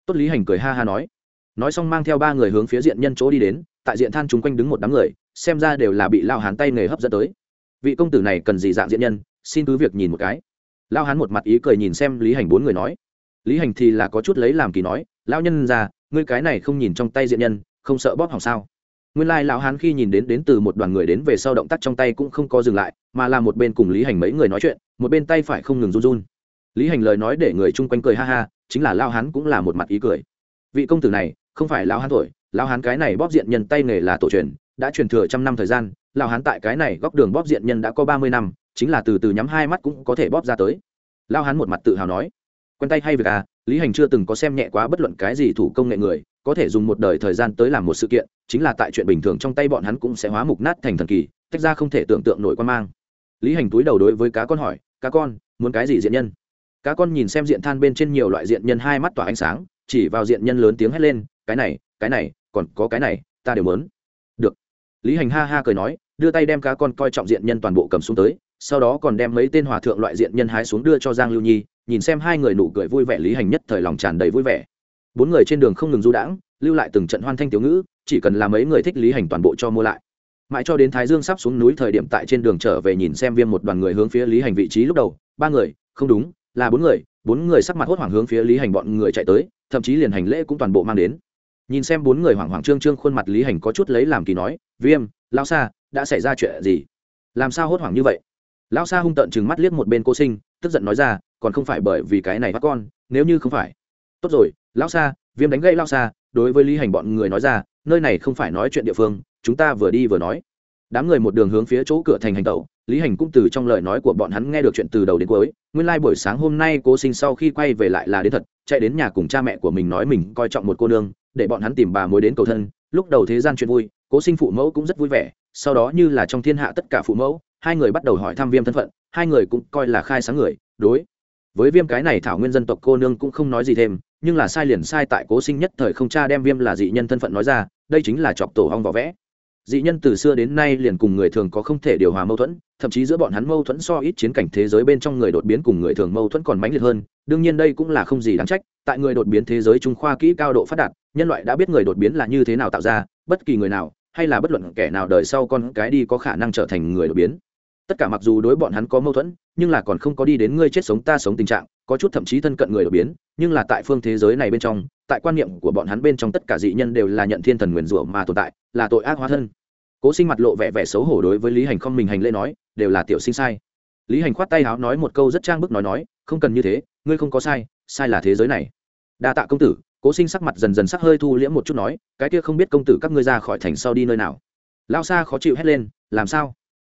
Tốt lý hành cười ha ha nói nói xong mang theo ba người hướng phía diện nhân chỗ đi đến, tại diện than chung quanh đứng một đám người, xem ra đều là bị lao hán tay nghề hấp dẫn tới. Vị công tử này cần gì dạng diện nhân, xin cứ việc nhìn một cái. Lao hán một mặt ý cười nhìn xem lý hành bốn người nói. Lý hành thì là có chút lấy làm kỳ nói lao nhân ra ngươi cái này không nhìn trong tay diện nhân, không sợ bóp hỏng sao? Nguyên lai lão hán khi nhìn đến đến từ một đoàn người đến về sau động tác trong tay cũng không có dừng lại, mà là một bên cùng lý hành mấy người nói chuyện, một bên tay phải không ngừng run run. Lý hành lời nói để người chung quanh cười ha ha, chính là lao hán cũng là một mặt ý cười. Vị công tử này không phải lao hán tuổi lao hán cái này bóp diện nhân tay nghề là tổ truyền, đã truyền thừa trăm năm thời gian lao hán tại cái này góc đường bóp diện nhân đã có ba mươi năm, chính là từ từ nhắm hai mắt cũng có thể bóp ra tới. Lao hán một mặt tự hào nói, quen tay hay việc à lý hành chưa từng có xem nhẹ quá bất luận cái gì thủ công nghệ người, có thể dùng một đời thời gian tới làm một sự kiện, chính là tại chuyện bình thường trong tay bọn hắn cũng sẽ hóa mục nát thành thần kỳ, tách ra không thể tưởng tượng nổi quan mang. Lý hành túi đầu đối với cá con hỏi, cá con, muốn cái gì diện nhân? Cá con nhìn xem diện than bên trên nhiều loại diện nhân hai mắt tỏa ánh sáng, chỉ vào diện nhân lớn tiếng hét lên cái này cái này, còn có cái này, ta đều mớn được. Lý hành ha ha cười nói, đưa tay đem cá con coi trọng diện nhân toàn bộ cầm xuống tới, sau đó còn đem mấy tên hòa thượng loại diện nhân hái xuống đưa cho giang lưu nhi, nhìn xem hai người nụ cười vui vẻ, lý hành nhất thời lòng tràn đầy vui vẻ. Bốn người trên đường không ngừng du đãng, lưu lại từng trận hoan thanh tiểu ngữ, chỉ cần là mấy người thích lý hành toàn bộ cho mua lại. Mãi cho đến thái dương sắp xuống núi thời điểm tại trên đường trở về nhìn xem viêm một đoàn người hướng phía lý hành vị trí lúc đầu, ba người, không đúng, là bốn người bốn người sắc mặt hốt hoảng hướng phía lý hành bọn người chạy tới, thậm chí liền hành lễ cũng toàn bộ mang đến nhìn xem bốn người hoảng hoảng trương trương khuôn mặt lý hành có chút lấy làm kỳ nói, viêm lao xa đã xảy ra chuyện gì? Làm sao hốt hoảng như vậy? Lão sa hung tợn chừng mắt liếc một bên cô sinh, tức giận nói ra, còn không phải bởi vì cái này bắt con, nếu như không phải. Tốt rồi, lão sa, viêm đánh gây lão sa, đối với lý hành bọn người nói ra, nơi này không phải nói chuyện địa phương, chúng ta vừa đi vừa nói. Đám người một đường hướng phía chỗ cửa thành hành tẩu, lý hành cũng từ trong lời nói của bọn hắn nghe được chuyện từ đầu đến cuối, nguyên lai、like、buổi sáng hôm nay cô sinh sau khi quay về lại là đến thật, chạy đến nhà cùng cha mẹ của mình nói mình coi trọng một cô nương để bọn hắn tìm bà mối đến cầu thân. Lúc đầu thế gian chuyện vui, cố sinh phụ mẫu cũng rất vui vẻ, sau đó như là trong thiên hạ tất cả phụ mẫu, hai người bắt đầu hỏi thăm viêm thân phận, hai người cũng coi là khai sáng người, đối. Với viêm cái này thảo nguyên dân tộc cô nương cũng không nói gì thêm, nhưng là sai liền sai tại cố sinh nhất thời không cha đem viêm là dị nhân thân phận nói ra, đây chính là chọc tổ hong vỏ vẽ. Dị nhân từ xưa đến nay liền cùng người thường có không thể điều hòa mâu thuẫn, thậm chí giữa bọn hắn mâu thuẫn so ít chiến cảnh thế giới bên trong người đột biến cùng người thường mâu thuẫn còn mãnh liệt hơn, đương nhiên đây cũng là không gì đáng trách, tại người đột biến thế giới trung khoa kỹ cao độ phát đạt nhân loại đã biết người đột biến là như thế nào tạo ra, bất kỳ người nào, hay là bất luận kẻ nào đời sau con cái đi có khả năng trở thành người đột biến. Tất cả mặc dù đối bọn hắn có mâu thuẫn, nhưng là còn không có đi đến ngươi chết sống ta sống tình trạng, có chút thậm chí thân cận người đột biến, nhưng là tại phương thế giới này bên trong, tại quan niệm của bọn hắn bên trong tất cả dị nhân đều là nhận thiên thần nguyền rủa mà tồn tại, là tội ác hóa thân. Cố sinh mặt lộ vẻ vẻ xấu hổ đối với lý hành không mình hành lễ nói, đều là tiểu sinh sai. Lý hành khoát tay áo nói một câu rất trang bức nói nói, không cần như thế, ngươi không có sai sai là thế giới này. Đa tạ công tử cố sinh sắc mặt dần dần sắc hơi thu liễm một chút nói, cái kia không biết công tử các ngươi ra khỏi thành sau đi nơi nào? Lao xa khó chịu hét lên, làm sao?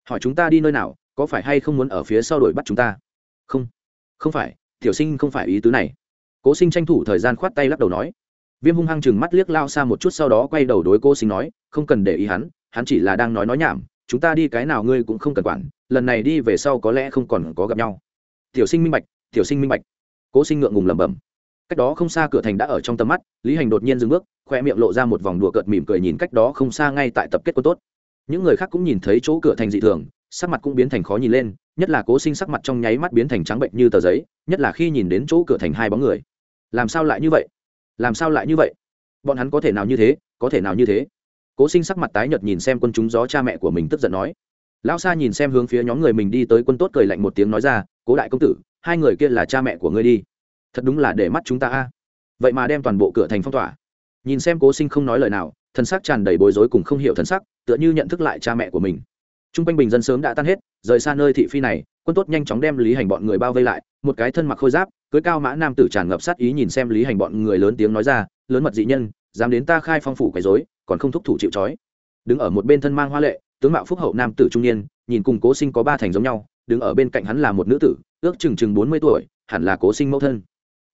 Hỏi chúng ta đi nơi nào, có phải hay không muốn ở phía sau đuổi bắt chúng ta? Không không phải, tiểu sinh không phải ý tứ này. Cố sinh tranh thủ thời gian khoát tay lắc đầu nói. Viêm hung hăng chừng mắt liếc lao xa một chút sau đó quay đầu đối cô sinh nói, không cần để ý hắn hắn chỉ là đang nói nói nhảm, chúng ta đi cái nào ngươi cũng không cần quản, lần này đi về sau có lẽ không còn có gặp nhau. Tiểu sinh minh bạch, tiểu sinh minh bạch. Cố sinh ngượng ngùng lẩm bẩm cách đó không xa cửa thành đã ở trong tầm mắt, lý hành đột nhiên dừng bước, khoe miệng lộ ra một vòng đùa cợt mỉm cười nhìn cách đó không xa ngay tại tập kết quân tốt. Những người khác cũng nhìn thấy chỗ cửa thành dị thường, sắc mặt cũng biến thành khó nhìn lên, nhất là cố sinh sắc mặt trong nháy mắt biến thành trắng bệnh như tờ giấy, nhất là khi nhìn đến chỗ cửa thành hai bóng người. Làm sao lại như vậy? Làm sao lại như vậy? Bọn hắn có thể nào như thế? Có thể nào như thế? Cố sinh sắc mặt tái nhợt nhìn xem quân chúng gió cha mẹ của mình tức giận nói. Lão sa nhìn xem hướng phía nhóm người mình đi tới quân tốt cười lạnh một tiếng nói ra, cố đại công tử, hai người kia là cha mẹ của ngươi đi thật đúng là để mắt chúng ta a. Vậy mà đem toàn bộ cửa thành phong tỏa. Nhìn xem cố sinh không nói lời nào thân xác tràn đầy bối rối cùng không hiểu thân sắc, tựa như nhận thức lại cha mẹ của mình. T r u n g quanh bình dân sớm đã tan hết, rời xa nơi thị phi này, quân tốt nhanh chóng đem lý hành bọn người bao vây lại, một cái thân mặc khôi giáp, cưới cao mã nam tử tràn ngập sát ý nhìn xem lý hành bọn người lớn tiếng nói ra, lớn mật dị nhân, dám đến ta khai phong phủ quấy dối còn không thúc thủ chịu trói. Đứng ở một bên thân mang hoa lệ, tướng mạo phúc hậu nam tử trung niên, nhìn cùng cố sinh có ba thành giống nhau, đứng ở bên cạnh hắn là một nữ tử, ước chừng chừng bốn mươi tuổi, hẳn là cố sinh mẫu thân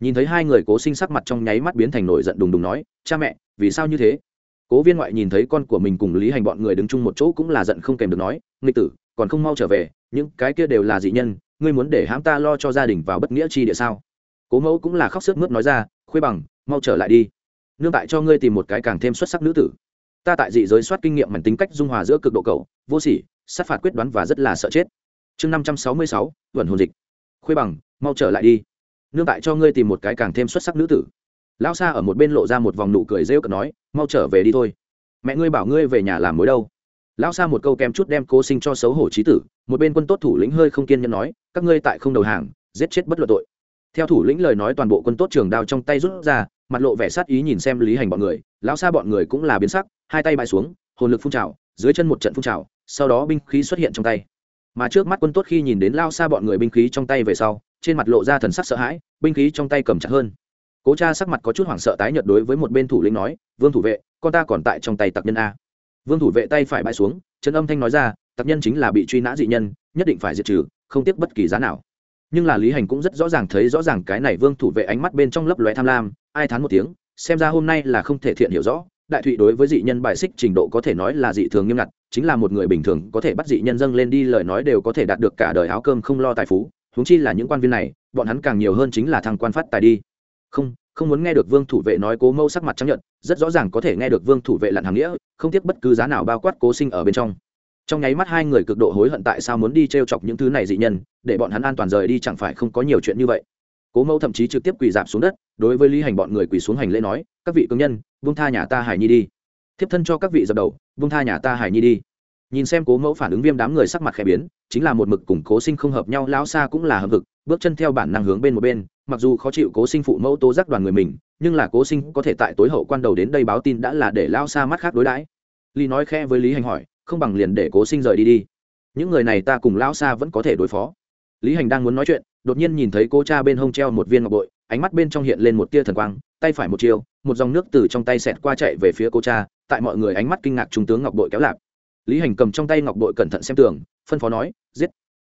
nhìn thấy hai người cố sinh sắc mặt trong nháy mắt biến thành nổi giận đùng đùng nói, cha mẹ, vì sao như thế? Cố viên ngoại nhìn thấy con của mình cùng lý hành bọn người đứng chung một chỗ cũng là giận không kèm được nói, nghịch tử, còn không mau trở về, những cái kia đều là dị nhân, ngươi muốn để hãm ta lo cho gia đình vào bất nghĩa chi địa sao? Cố mẫu cũng là khóc sức mướt nói ra, khuê bằng, mau trở lại đi. Nương tại cho ngươi tìm một cái càng thêm xuất sắc nữ tử. Ta tại dị giới soát kinh nghiệm mảnh tính cách dung hòa giữa cực độ cầu vô sỉ, sát phạt quyết đoán và rất là sợ chết. Chương năm trăm sáu mươi sáu vẩn hồn dịch. Khuê bằng, mau trở lại đi nương tại cho ngươi tìm một cái càng thêm xuất sắc nữ tử. Lão sa ở một bên lộ ra một vòng nụ cười rêu cợt nói, mau trở về đi thôi. Mẹ ngươi bảo ngươi về nhà làm mối đâu. Lão sa một câu kem chút đem cố sinh cho xấu hổ trí tử, một bên quân tốt thủ lĩnh hơi không kiên nhẫn nói, các ngươi tại không đầu hàng, giết chết bất luận tội. Theo thủ lĩnh lời nói toàn bộ quân tốt trường đao trong tay rút ra, mặt lộ vẻ sát ý nhìn xem lý hành bọn người, lão sa bọn người cũng là biến sắc, hai tay bay xuống, hồn lực phun trào, dưới chân một trận phun trào, sau đó binh khí xuất hiện trong tay. Mà trước mắt quân tốt khi nhìn đến lao xa bọn người binh khí trong tay về sau trên mặt lộ ra thần sắc sợ hãi, binh khí trong tay cầm chặt hơn. Cố cha sắc mặt có chút hoảng sợ tái nhợt đối với một bên thủ lĩnh nói, vương thủ vệ, con ta còn tại trong tay tặc nhân a. Vương thủ vệ tay phải bãi xuống chân âm thanh nói ra, tặc nhân chính là bị truy nã dị nhân, nhất định phải diệt trừ, không tiếc bất kỳ giá nào. Nhưng là lý hành cũng rất rõ ràng thấy rõ ràng cái này vương thủ vệ ánh mắt bên trong lấp lóe tham lam, ai thán một tiếng, xem ra hôm nay là không thể thiện hiểu rõ, đại thụy đối với dị nhân bài xích trình độ có thể nói là dị thường nghiêm ngặt, chính là một người bình thường có thể bắt dị nhân dâng lên đi lời nói đều có thể đạt được cả đời áo cơm không lo tài phú huống chi là những quan viên này, bọn hắn càng nhiều hơn chính là thằng quan phát tài đi. Không không muốn nghe được vương thủ vệ nói cố mâu sắc mặt chấp nhận rất rõ ràng có thể nghe được vương thủ vệ lặn hàng nghĩa, không tiếc bất cứ giá nào bao quát cố sinh ở bên trong. Trong nháy mắt hai người cực độ hối hận tại sao muốn đi t r e o chọc những thứ này dị nhân, để bọn hắn an toàn rời đi chẳng phải không có nhiều chuyện như vậy. Cố mẫu thậm chí trực tiếp quỳ dạp xuống đất, đối với lý hành bọn người quỳ xuống hành lễ nói, các vị công nhân vung tha nhà ta hải nhi đi. Thiếp thân cho các vị dập đầu vung tha nhà ta hải nhi đi nhìn xem cố mẫu phản ứng viêm đám người sắc mặt khẽ biến, chính là một mực cùng cố sinh không hợp nhau, lão xa cũng là hợp vực bước chân theo bản năng hướng bên một bên, mặc dù khó chịu cố sinh phụ mẫu tố giác đoàn người mình, nhưng là cố sinh có thể tại tối hậu quan đầu đến đây báo tin đã là để lao xa mắt khác đối đãi. Lý nói khẽ với lý hành hỏi, không bằng liền để cố sinh rời đi đi. Những người này ta cùng lao xa vẫn có thể đối phó. Lý hành đang muốn nói chuyện, đột nhiên nhìn thấy cô cha bên hông treo một viên ngọc bội, ánh mắt bên trong hiện lên một tia thần quang, tay phải một chiều một dòng nước từ trong tay xẹt qua chạy về phía cô cha, tại mọi người ánh mắt kinh ngạc trung tướng ngọc bội kéo lạp lý hành cầm trong tay ngọc bội cẩn thận xem tường, phân phó nói, giết.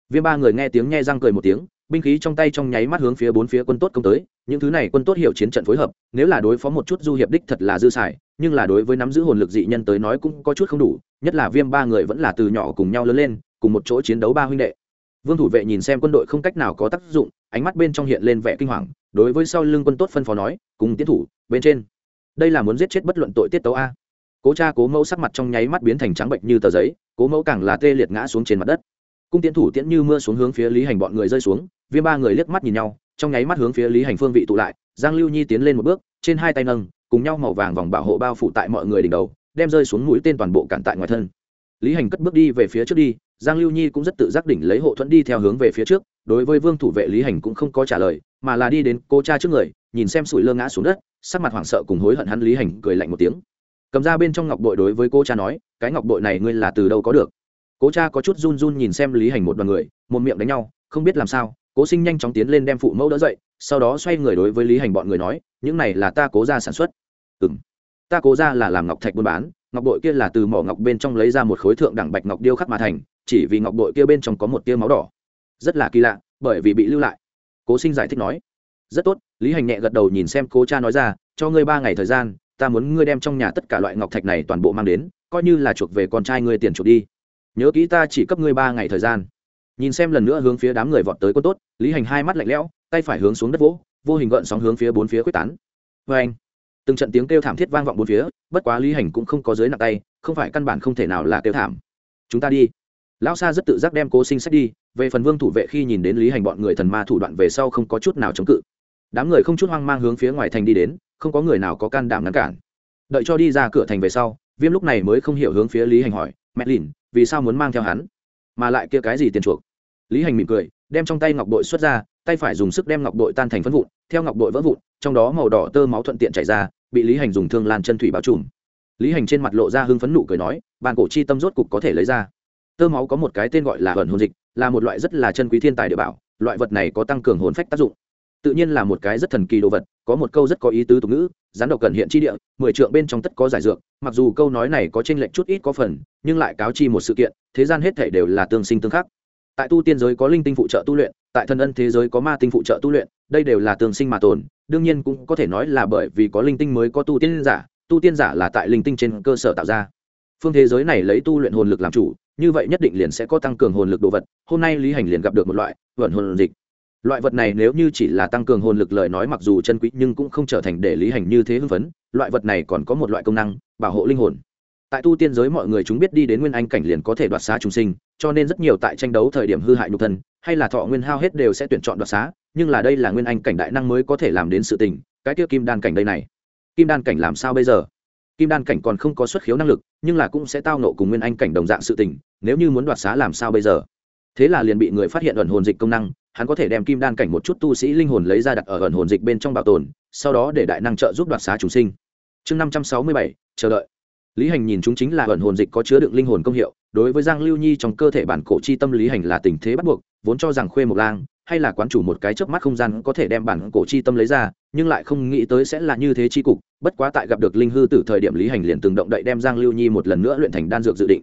Viêm ba người nghe tiếng nghe răng cười một tiếng, binh khí trong tay trong nháy mắt hướng phía bốn phía quân tốt công tới, những thứ này quân tốt hiểu chiến trận phối hợp, nếu là đối phó một chút du hiệp đích thật là dư xài, nhưng là đối với nắm giữ hồn lực dị nhân tới nói cũng có chút không đủ, nhất là viêm ba người vẫn là từ nhỏ cùng nhau lớn lên, cùng một chỗ chiến đấu ba huynh đệ. Vương thủ vệ nhìn xem quân đội không cách nào có tác dụng, ánh mắt bên trong hiện lên vẻ kinh hoàng, đối với sau lưng quân tốt phân phó nói, cùng tiến thủ, bên trên. Đây là muốn giết chết bất luận tội tiết tấu a cố cha cố mẫu sắc mặt trong nháy mắt biến thành trắng bệnh như tờ giấy, cố mẫu càng là tê liệt ngã xuống trên mặt đất. Cung tiến thủ tiễn như mưa xuống hướng phía lý hành bọn người rơi xuống viêm ba người liếc mắt nhìn nhau, trong nháy mắt hướng phía lý hành phương vị tụ lại, giang lưu nhi tiến lên một bước, trên hai tay nâng, cùng nhau màu vàng vòng bảo hộ bao phủ tại mọi người đỉnh đầu, đem rơi xuống mũi tên toàn bộ cản tại ngoài thân. Lý hành cất bước đi về phía trước đi, giang lưu nhi cũng rất tự giác đỉnh lấy hộ thuẫn đi theo hướng về phía trước, đối với vương thủ vệ lý hành cũng không có trả lời, mà là đi đến cô cha trước người, nhìn xem sủi lơ ngã xuống đất, sắc mặt hoảng sợ cùng hối hận hắn lý hành cười lạnh một tiếng cầm ra bên trong ngọc bội đối với cô cha nói, cái ngọc bội này ngươi là từ đâu có được? Cố cha có chút run run nhìn xem lý hành một đoàn người, một miệng đánh nhau, không biết làm sao, cố sinh nhanh chóng tiến lên đem phụ mẫu đỡ dậy, sau đó xoay người đối với lý hành bọn người nói, những này là ta cố ra sản xuất. Ừ m ta cố ra là làm ngọc thạch buôn bán, ngọc bội kia là từ mỏ ngọc bên trong lấy ra một khối thượng đẳng bạch ngọc điêu khắc mà thành, chỉ vì ngọc bội kia bên trong có một tia máu đỏ. Rất là kỳ lạ, bởi vì bị lưu lại. Cố sinh giải thích nói, rất tốt. Lý hành nhẹ gật đầu nhìn xem cố cha nói ra, cho ngươi ba ngày thời gian ta muốn ngươi đem trong nhà tất cả loại ngọc thạch này toàn bộ mang đến, coi như là chuộc về con trai ngươi tiền chuộc đi. Nhớ kỹ ta chỉ cấp ngươi ba ngày thời gian. Nhìn xem lần nữa hướng phía đám người vọt tới quân tốt, lý hành hai mắt lạnh lẽo, tay phải hướng xuống đất vỗ, vô hình gợn sóng hướng phía bốn phía quyết tán. Vê anh. Từng trận tiếng kêu thảm thiết vang vọng bốn phía, bất quá lý hành cũng không có dưới nặng tay, không phải căn bản không thể nào là kêu thảm. Chúng ta đi. Lão sa rất tự giác đem cố sinh sách đi, về phần vương thủ vệ khi nhìn đến lý hành bọn người thần ma thủ đoạn về sau không có chút nào chống cự. Đám người không chút hoang mang hướng phía ngoài thành đi đến không có người nào có can đảm ngăn cản. Đợi cho đi ra cửa thành về sau, viêm lúc này mới không hiểu hướng phía lý hành hỏi, mẹ lìn, vì sao muốn mang theo hắn? Mà lại kia cái gì tiền chuộc? Lý hành mỉm cười, đem trong tay ngọc bội xuất ra, tay phải dùng sức đem ngọc bội tan thành phân vụn, theo ngọc bội vỡ vụn, trong đó màu đỏ tơ máu thuận tiện chảy ra, bị lý hành dùng thương lan chân thủy bao trùm. Lý hành trên mặt lộ ra hưng phấn nụ cười nói, bàn cổ chi tâm rốt cục có thể lấy ra. Tơ máu có một cái tên gọi là ẩn hồn dịch, là một loại rất là chân quý thiên tài địa bảo, loại vật này có tăng cường hồn phách tác dụng tự nhiên là một cái rất thần kỳ đồ vật, có một câu rất có ý tứ tục ngữ gián độc cần hiện chi địa, mười trượng bên trong tất có giải dược, mặc dù câu nói này có tranh lệch chút ít có phần, nhưng lại cáo chi một sự kiện, thế gian hết thể đều là tương sinh tương khắc. Tại tu tiên giới có linh tinh phụ trợ tu luyện, tại thân ân thế giới có ma tinh phụ trợ tu luyện, đây đều là tương sinh mà tồn, đương nhiên cũng có thể nói là bởi vì có linh tinh mới có tu tiên giả, tu tiên giả là tại linh tinh trên cơ sở tạo ra. Phương thế giới này lấy tu luyện hồn lực làm chủ, như vậy nhất định liền sẽ có tăng cường hồn lực đồ vật, hôm nay lý hành liền gặp được một loại, vận hồn dịch loại vật này nếu như chỉ là tăng cường hồn lực lời nói mặc dù chân quý nhưng cũng không trở thành để lý hành như thế hưng phấn, loại vật này còn có một loại công năng, bảo hộ linh hồn. Tại tu tiên giới mọi người chúng biết đi đến nguyên anh cảnh liền có thể đoạt xá chúng sinh, cho nên rất nhiều tại tranh đấu thời điểm hư hại nhục thân, hay là thọ nguyên hao hết đều sẽ tuyển chọn đoạt xá, nhưng là đây là nguyên anh cảnh đại năng mới có thể làm đến sự tình, cái tiêu kim đan cảnh đây này. Kim đan cảnh làm sao bây giờ? Kim đan cảnh còn không có xuất khiếu năng lực, nhưng là cũng sẽ tao nộ cùng nguyên anh cảnh đồng dạng sự tình, nếu như muốn đoạt xá làm sao bây giờ? Thế là liền bị người phát hiện ẩn hồn dịch công năng hắn có thể đem kim đan cảnh một chút tu sĩ linh hồn lấy ra đặt ở ẩn hồn dịch bên trong bảo tồn, sau đó để đại năng trợ giúp đoạt xá chúng sinh. Chương năm trăm sáu mươi bảy, chờ đợi. Lý hành nhìn chúng chính là ẩn hồn dịch có chứa đựng linh hồn công hiệu, đối với giang lưu nhi trong cơ thể bản cổ chi tâm lý hành là tình thế bắt buộc, vốn cho rằng khuê một lang, hay là quán chủ một cái chớp mắt không gian có thể đem bản cổ chi tâm lấy ra, nhưng lại không nghĩ tới sẽ là như thế chi cục, bất quá tại gặp được linh hư tử thời điểm lý hành liền từng động đậy đem giang lưu nhi một lần nữa luyện thành đan dược dự định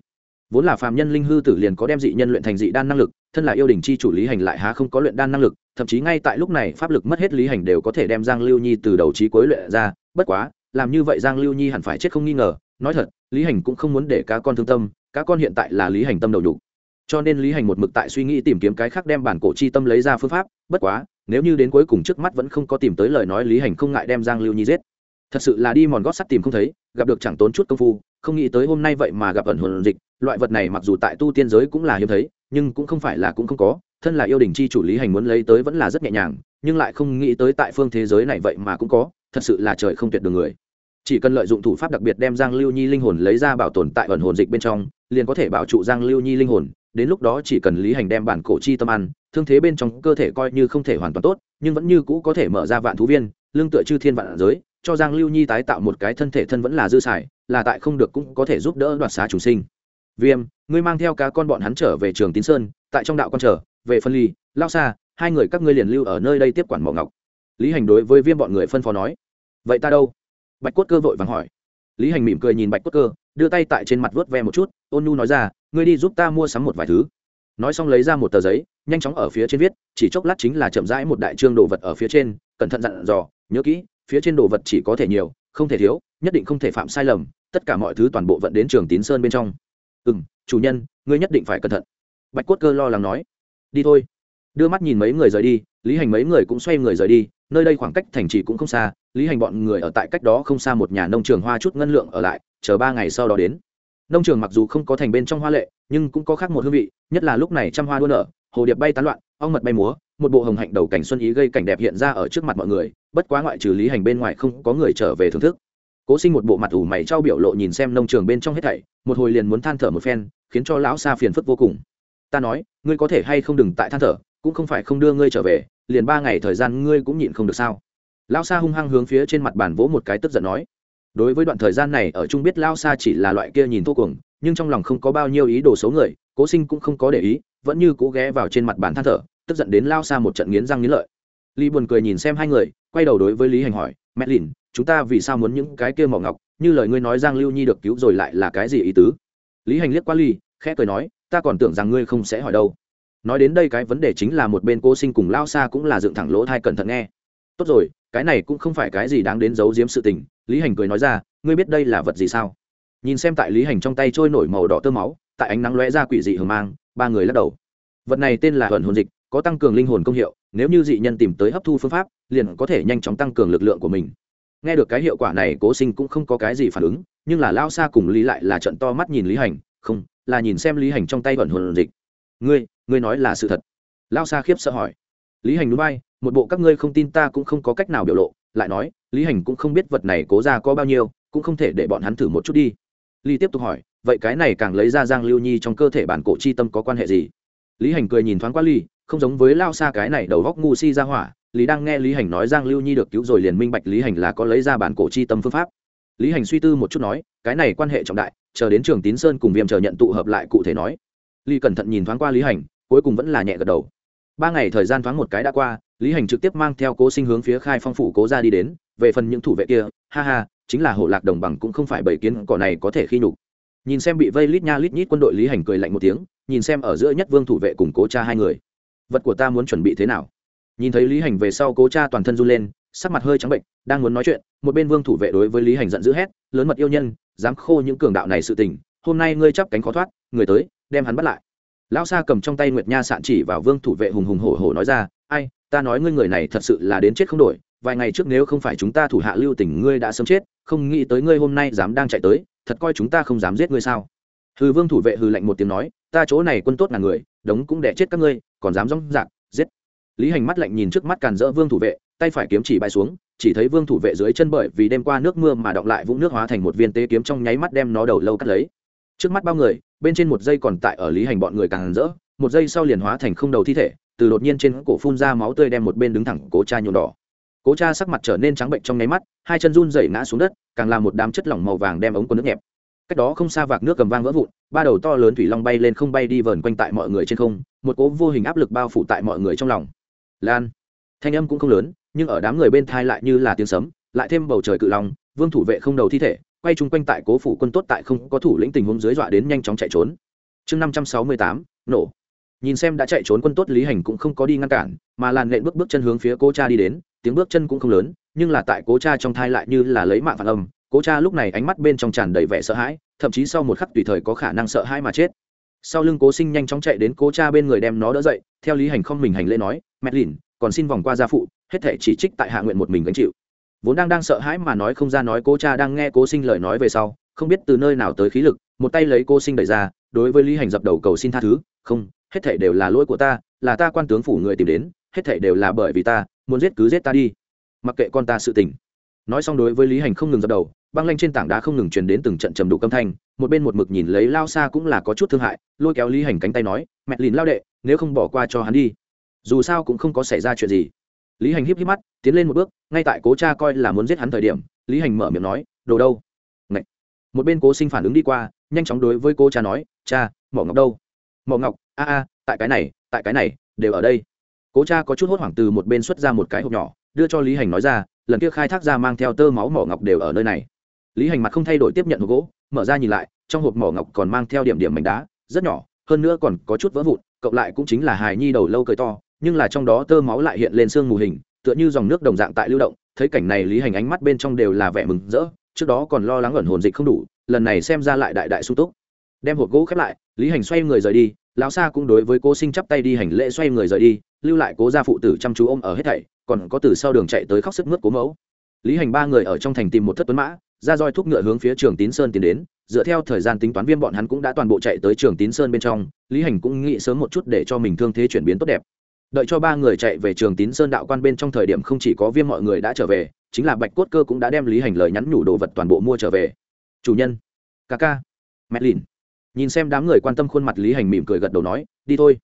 vốn là phàm nhân linh hư tử liền có đem dị nhân luyện thành dị đan năng lực, thân là yêu đình chi chủ lý hành lại há không có luyện đan năng lực, thậm chí ngay tại lúc này pháp lực mất hết lý hành đều có thể đem giang lưu nhi từ đầu trí cuối luyện ra, bất quá, làm như vậy giang lưu nhi hẳn phải chết không nghi ngờ, nói thật, lý hành cũng không muốn để cá con thương tâm, cá con hiện tại là lý hành tâm đầu đủ cho nên lý hành một mực tại suy nghĩ tìm kiếm cái khác đem bản cổ chi tâm lấy ra phương pháp, bất quá, nếu như đến cuối cùng trước mắt vẫn không có tìm tới lời nói lý hành không ngại đem giang lưu nhi giết thật sự là đi mòn gót sắt tìm không thấy, gặp được chẳng tốn chút công phu, không nghĩ tới hôm nay vậy mà gặp ẩn hồn dịch. Loại vật này mặc dù tại tu tiên giới cũng là hiếm thấy, nhưng cũng không phải là cũng không có. Thân là yêu đình chi chủ lý hành muốn lấy tới vẫn là rất nhẹ nhàng, nhưng lại không nghĩ tới tại phương thế giới này vậy mà cũng có. Thật sự là trời không tuyệt đường người. Chỉ cần lợi dụng thủ pháp đặc biệt đem giang lưu nhi linh hồn lấy ra bảo tồn tại ẩn hồn dịch bên trong, liền có thể bảo trụ giang lưu nhi linh hồn. Đến lúc đó chỉ cần lý hành đem bản cổ chi tâm ăn, thương thế bên trong cơ thể coi như không thể hoàn toàn tốt, nhưng vẫn như cũ có thể mở ra vạn thú viên, lương tựa chư thiên vạn giới cho giang lưu nhi tái tạo một cái thân thể thân vẫn là dư xài, là tại không được cũng có thể giúp đỡ đoạt xá chủ sinh. Viêm, ngươi mang theo cá con bọn hắn trở về trường tín sơn, tại trong đạo con trở, về phân ly, lao xa, hai người các ngươi liền lưu ở nơi đây tiếp quản mỏ ngọc. Lý hành đối với viêm bọn người phân phó nói. Vậy ta đâu? Bạch cốt cơ vội vàng hỏi. Lý hành mỉm cười nhìn bạch cốt cơ, đưa tay tại trên mặt vớt ve một chút, ôn nhu nói ra, ngươi đi giúp ta mua sắm một vài thứ. Nói xong lấy ra một tờ giấy, nhanh chóng ở phía trên viết, chỉ chốc lát chính là chậm rãi một đại trương đồ vật ở phía trên, cẩn thận dặn dò, nhớ kỹ phía trên đồ vật chỉ có thể nhiều, không thể thiếu, nhất định không thể phạm sai lầm, tất cả mọi thứ toàn bộ vận đến trường tín sơn bên trong. Ừ m chủ nhân, ngươi nhất định phải cẩn thận. Bạch cốt cơ lo lắng nói. Đi thôi. Đưa mắt nhìn mấy người rời đi, lý hành mấy người cũng xoay người rời đi, nơi đây khoảng cách thành trì cũng không xa, lý hành bọn người ở tại cách đó không xa một nhà nông trường hoa chút ngân lượng ở lại, chờ ba ngày sau đó đến. Nông trường mặc dù không có thành bên trong hoa lệ, nhưng cũng có khác một hương vị, nhất là lúc này trăm hoa đua nở, hồ điệp bay tán loạn, ong mật bay múa một bộ hồng hạnh đầu cảnh xuân ý gây cảnh đẹp hiện ra ở trước mặt mọi người, bất quá ngoại trừ lý hành bên ngoài không có người trở về thưởng thức. Cố sinh một bộ mặt ủ mày trao biểu lộ nhìn xem nông trường bên trong hết thảy, một hồi liền muốn than thở một phen, khiến cho lão xa phiền phức vô cùng. Ta nói, ngươi có thể hay không đừng tại than thở, cũng không phải không đưa ngươi trở về, liền ba ngày thời gian ngươi cũng nhịn không được sao? Lão sa hung hăng hướng phía trên mặt bàn vỗ một cái tức giận nói. Đối với đoạn thời gian này, ở chung biết lao sa chỉ là loại kia nhìn thô cuồng, nhưng trong lòng không có bao nhiêu ý đồ xấu người, cố sinh cũng không có để ý, vẫn như cố ghé vào trên mặt bàn than thở tức giận đến lao xa một trận nghiến răng nghiến lợi. Lý buồn cười nhìn xem hai người, quay đầu đối với lý hành hỏi, mẹ lìn, chúng ta vì sao muốn những cái kia mỏ ngọc? Như lời ngươi nói giang lưu nhi được cứu rồi lại là cái gì ý tứ? Lý hành liếc qua ly khẽ cười nói, ta còn tưởng rằng ngươi không sẽ hỏi đâu. Nói đến đây cái vấn đề chính là một bên cô sinh cùng lao xa cũng là dựng thẳng lỗ thai cẩn thận nghe. Tốt rồi, cái này cũng không phải cái gì đáng đến giấu giếm sự tình. Lý hành cười nói ra, ngươi biết đây là vật gì sao? Nhìn xem tại lý hành trong tay trôi nổi màu đỏ tơ máu, tại ánh nắng lóe ra quỷ dị hờ mang, ba người lắc đầu. Vật này tên là hờn hồn dịch có tăng cường linh hồn công hiệu, nếu như dị nhân tìm tới hấp thu phương pháp, liền có thể nhanh chóng tăng cường lực lượng của mình. Nghe được cái hiệu quả này, cố sinh cũng không có cái gì phản ứng, nhưng là lao xa cùng lý lại là trận to mắt nhìn lý hành, không, là nhìn xem lý hành trong tay vận hồn dịch. Ngươi ngươi nói là sự thật? Lao xa khiếp sợ hỏi. Lý hành núi bay, một bộ các ngươi không tin ta cũng không có cách nào biểu lộ. Lại nói, lý hành cũng không biết vật này cố ra có bao nhiêu, cũng không thể để bọn hắn thử một chút đi. Lý tiếp tục hỏi, vậy cái này càng lấy ra giang lưu nhi trong cơ thể bản cổ chi tâm có quan hệ gì? Lý hành cười nhìn thoáng qua ly không giống với lao xa cái này đầu góc ngu si ra hỏa, lý đang nghe lý hành nói giang lưu nhi được cứu rồi liền minh bạch lý hành là có lấy ra bản cổ chi tâm phương pháp. Lý hành suy tư một chút nói, cái này quan hệ trọng đại, chờ đến trường tín sơn cùng viêm chờ nhận tụ hợp lại cụ thể nói. Lý cẩn thận nhìn thoáng qua lý hành, cuối cùng vẫn là nhẹ gật đầu. Ba ngày thời gian thoáng một cái đã qua, lý hành trực tiếp mang theo cố sinh hướng phía khai phong phủ cố ra đi đến, về phần những thủ vệ kia, ha ha, chính là hộ lạc đồng bằng cũng không phải bảy kiến, cỏ này có thể khi nhục. Nhìn xem bị vây lít nha lít nhít quân đội lý hành cười lạnh một tiếng, nhìn xem ở giữa nhất vương thủ vệ cùng cố cha hai người vật của ta muốn chuẩn bị thế nào? Nhìn thấy lý hành về sau, cố cha toàn thân run lên, sắc mặt hơi trắng bệnh, đang muốn nói chuyện, một bên vương thủ vệ đối với lý hành giận dữ hét, lớn mật yêu nhân, dám khô những cường đạo này sự tình, hôm nay ngươi chắp cánh khó thoát, người tới, đem hắn bắt lại. Lão sa cầm trong tay nguyệt nha sạn chỉ vào vương thủ vệ hùng hùng hổ hổ nói ra, ai, ta nói ngươi người này thật sự là đến chết không đổi, vài ngày trước nếu không phải chúng ta thủ hạ lưu tình ngươi đã sớm chết, không nghĩ tới ngươi hôm nay dám đang chạy tới, thật coi chúng ta không dám giết ngươi sao? Hư vương thủ vệ hư lạnh một tiếng nói, ta chỗ này quân tốt là người, đống cũng đẻ chết các ngươi còn dám rong rạc, giết. Lý hành mắt lạnh nhìn trước mắt càn rỡ vương thủ vệ, tay phải kiếm chỉ bay xuống, chỉ thấy vương thủ vệ dưới chân bởi vì đêm qua nước mưa mà đọng lại vũng nước hóa thành một viên tế kiếm trong nháy mắt đem nó đầu lâu cắt lấy. Trước mắt bao người, bên trên một giây còn tại ở lý hành bọn người càng rỡ một giây sau liền hóa thành không đầu thi thể, từ đột nhiên trên cổ phun ra máu tươi đem một bên đứng thẳng cố cha nhuộm đỏ. Cố cha sắc mặt trở nên trắng bệnh trong nháy mắt, hai chân run rẩy ngã xuống đất, càng làm một đám chất lỏng màu vàng đem ống quần nước nhẹp cách đó không xa vạc nước cầm vang vỡ vụn, ba đầu to lớn thủy long bay lên không bay đi vờn quanh tại mọi người trên không, một cố vô hình áp lực bao phủ tại mọi người trong lòng. Lan, thanh âm cũng không lớn, nhưng ở đám người bên thai lại như là tiếng sấm, lại thêm bầu trời cự long, vương thủ vệ không đầu thi thể, quay chung quanh tại cố phủ quân tốt tại không có thủ lĩnh tình huống dưới dọa đến nhanh chóng chạy trốn. Chương năm trăm sáu mươi tám, nổ. Nhìn xem đã chạy trốn quân tốt lý hành cũng không có đi ngăn cản, mà làn lện bước bước chân hướng phía cô cha đi đến, tiếng bước chân cũng không lớn, nhưng là tại cố cha trong thai lại như là lấy mạng phản âm cố cha lúc này ánh mắt bên trong tràn đầy vẻ sợ hãi, thậm chí sau một khắc tùy thời có khả năng sợ hãi mà chết. Sau lưng cố sinh nhanh chóng chạy đến cố cha bên người đem nó đỡ dậy, theo lý hành không mình hành lễ nói, mẹ lìn, còn xin vòng qua gia phụ, hết thể chỉ trích tại hạ nguyện một mình gánh chịu. Vốn đang đang sợ hãi mà nói không ra nói cố cha đang nghe cố sinh lời nói về sau, không biết từ nơi nào tới khí lực, một tay lấy cô sinh đẩy ra, đối với lý hành dập đầu cầu xin tha thứ, không, hết thể đều là lỗi của ta, là ta quan tướng phủ người tìm đến, hết thể đều là bởi vì ta, muốn giết cứ giết ta đi. Mặc kệ con ta sự tình. Nói xong đối với lý hành không ngừng dập đầu băng lanh trên tảng đá không ngừng truyền đến từng trận trầm đủ âm thanh, một bên một mực nhìn lấy lao xa cũng là có chút thương hại, lôi kéo lý hành cánh tay nói, mẹ lìn lao đệ, nếu không bỏ qua cho hắn đi. Dù sao cũng không có xảy ra chuyện gì. Lý hành híp híp mắt, tiến lên một bước, ngay tại cố cha coi là muốn giết hắn thời điểm, lý hành mở miệng nói, đồ đâu? Ngậy. một bên cố sinh phản ứng đi qua, nhanh chóng đối với cô cha nói, cha, mỏ ngọc đâu? Mỏ ngọc? A a, tại cái này, tại cái này, đều ở đây. Cố cha có chút hốt hoảng từ một bên xuất ra một cái hộp nhỏ, đưa cho lý hành nói ra, lần kia khai thác ra mang theo tơ máu mỏ ngọc đều ở nơi này lý hành mặt không thay đổi tiếp nhận hộp gỗ, mở ra nhìn lại, trong hộp mỏ ngọc còn mang theo điểm điểm mảnh đá, rất nhỏ, hơn nữa còn có chút vỡ vụn, cộng lại cũng chính là hài nhi đầu lâu cười to, nhưng là trong đó tơ máu lại hiện lên sương mù hình, tựa như dòng nước đồng dạng tại lưu động, thấy cảnh này lý hành ánh mắt bên trong đều là vẻ mừng rỡ, trước đó còn lo lắng ẩn hồn dịch không đủ, lần này xem ra lại đại đại sung túc. Đem hộp gỗ khép lại, lý hành xoay người rời đi, lão sa cũng đối với cô sinh chắp tay đi hành lễ xoay người rời đi, lưu lại cố gia phụ tử chăm chú ôm ở hết thảy, còn có từ sau đường chạy tới khóc sức mướt cố mẫu. Lý hành ba người ở trong thành tìm một thất tuấn mã ra roi thúc ngựa hướng phía trường tín sơn tiến đến, dựa theo thời gian tính toán viêm bọn hắn cũng đã toàn bộ chạy tới trường tín sơn bên trong, lý hành cũng nghĩ sớm một chút để cho mình thương thế chuyển biến tốt đẹp. Đợi cho ba người chạy về trường tín sơn đạo quan bên trong thời điểm không chỉ có viêm mọi người đã trở về, chính là bạch cốt cơ cũng đã đem lý hành lời nhắn nhủ đồ vật toàn bộ mua trở về. Chủ nhân. Ca ca. Mẹ lìn. Nhìn xem đám người quan tâm khuôn mặt lý hành mỉm cười gật đầu nói, đi thôi.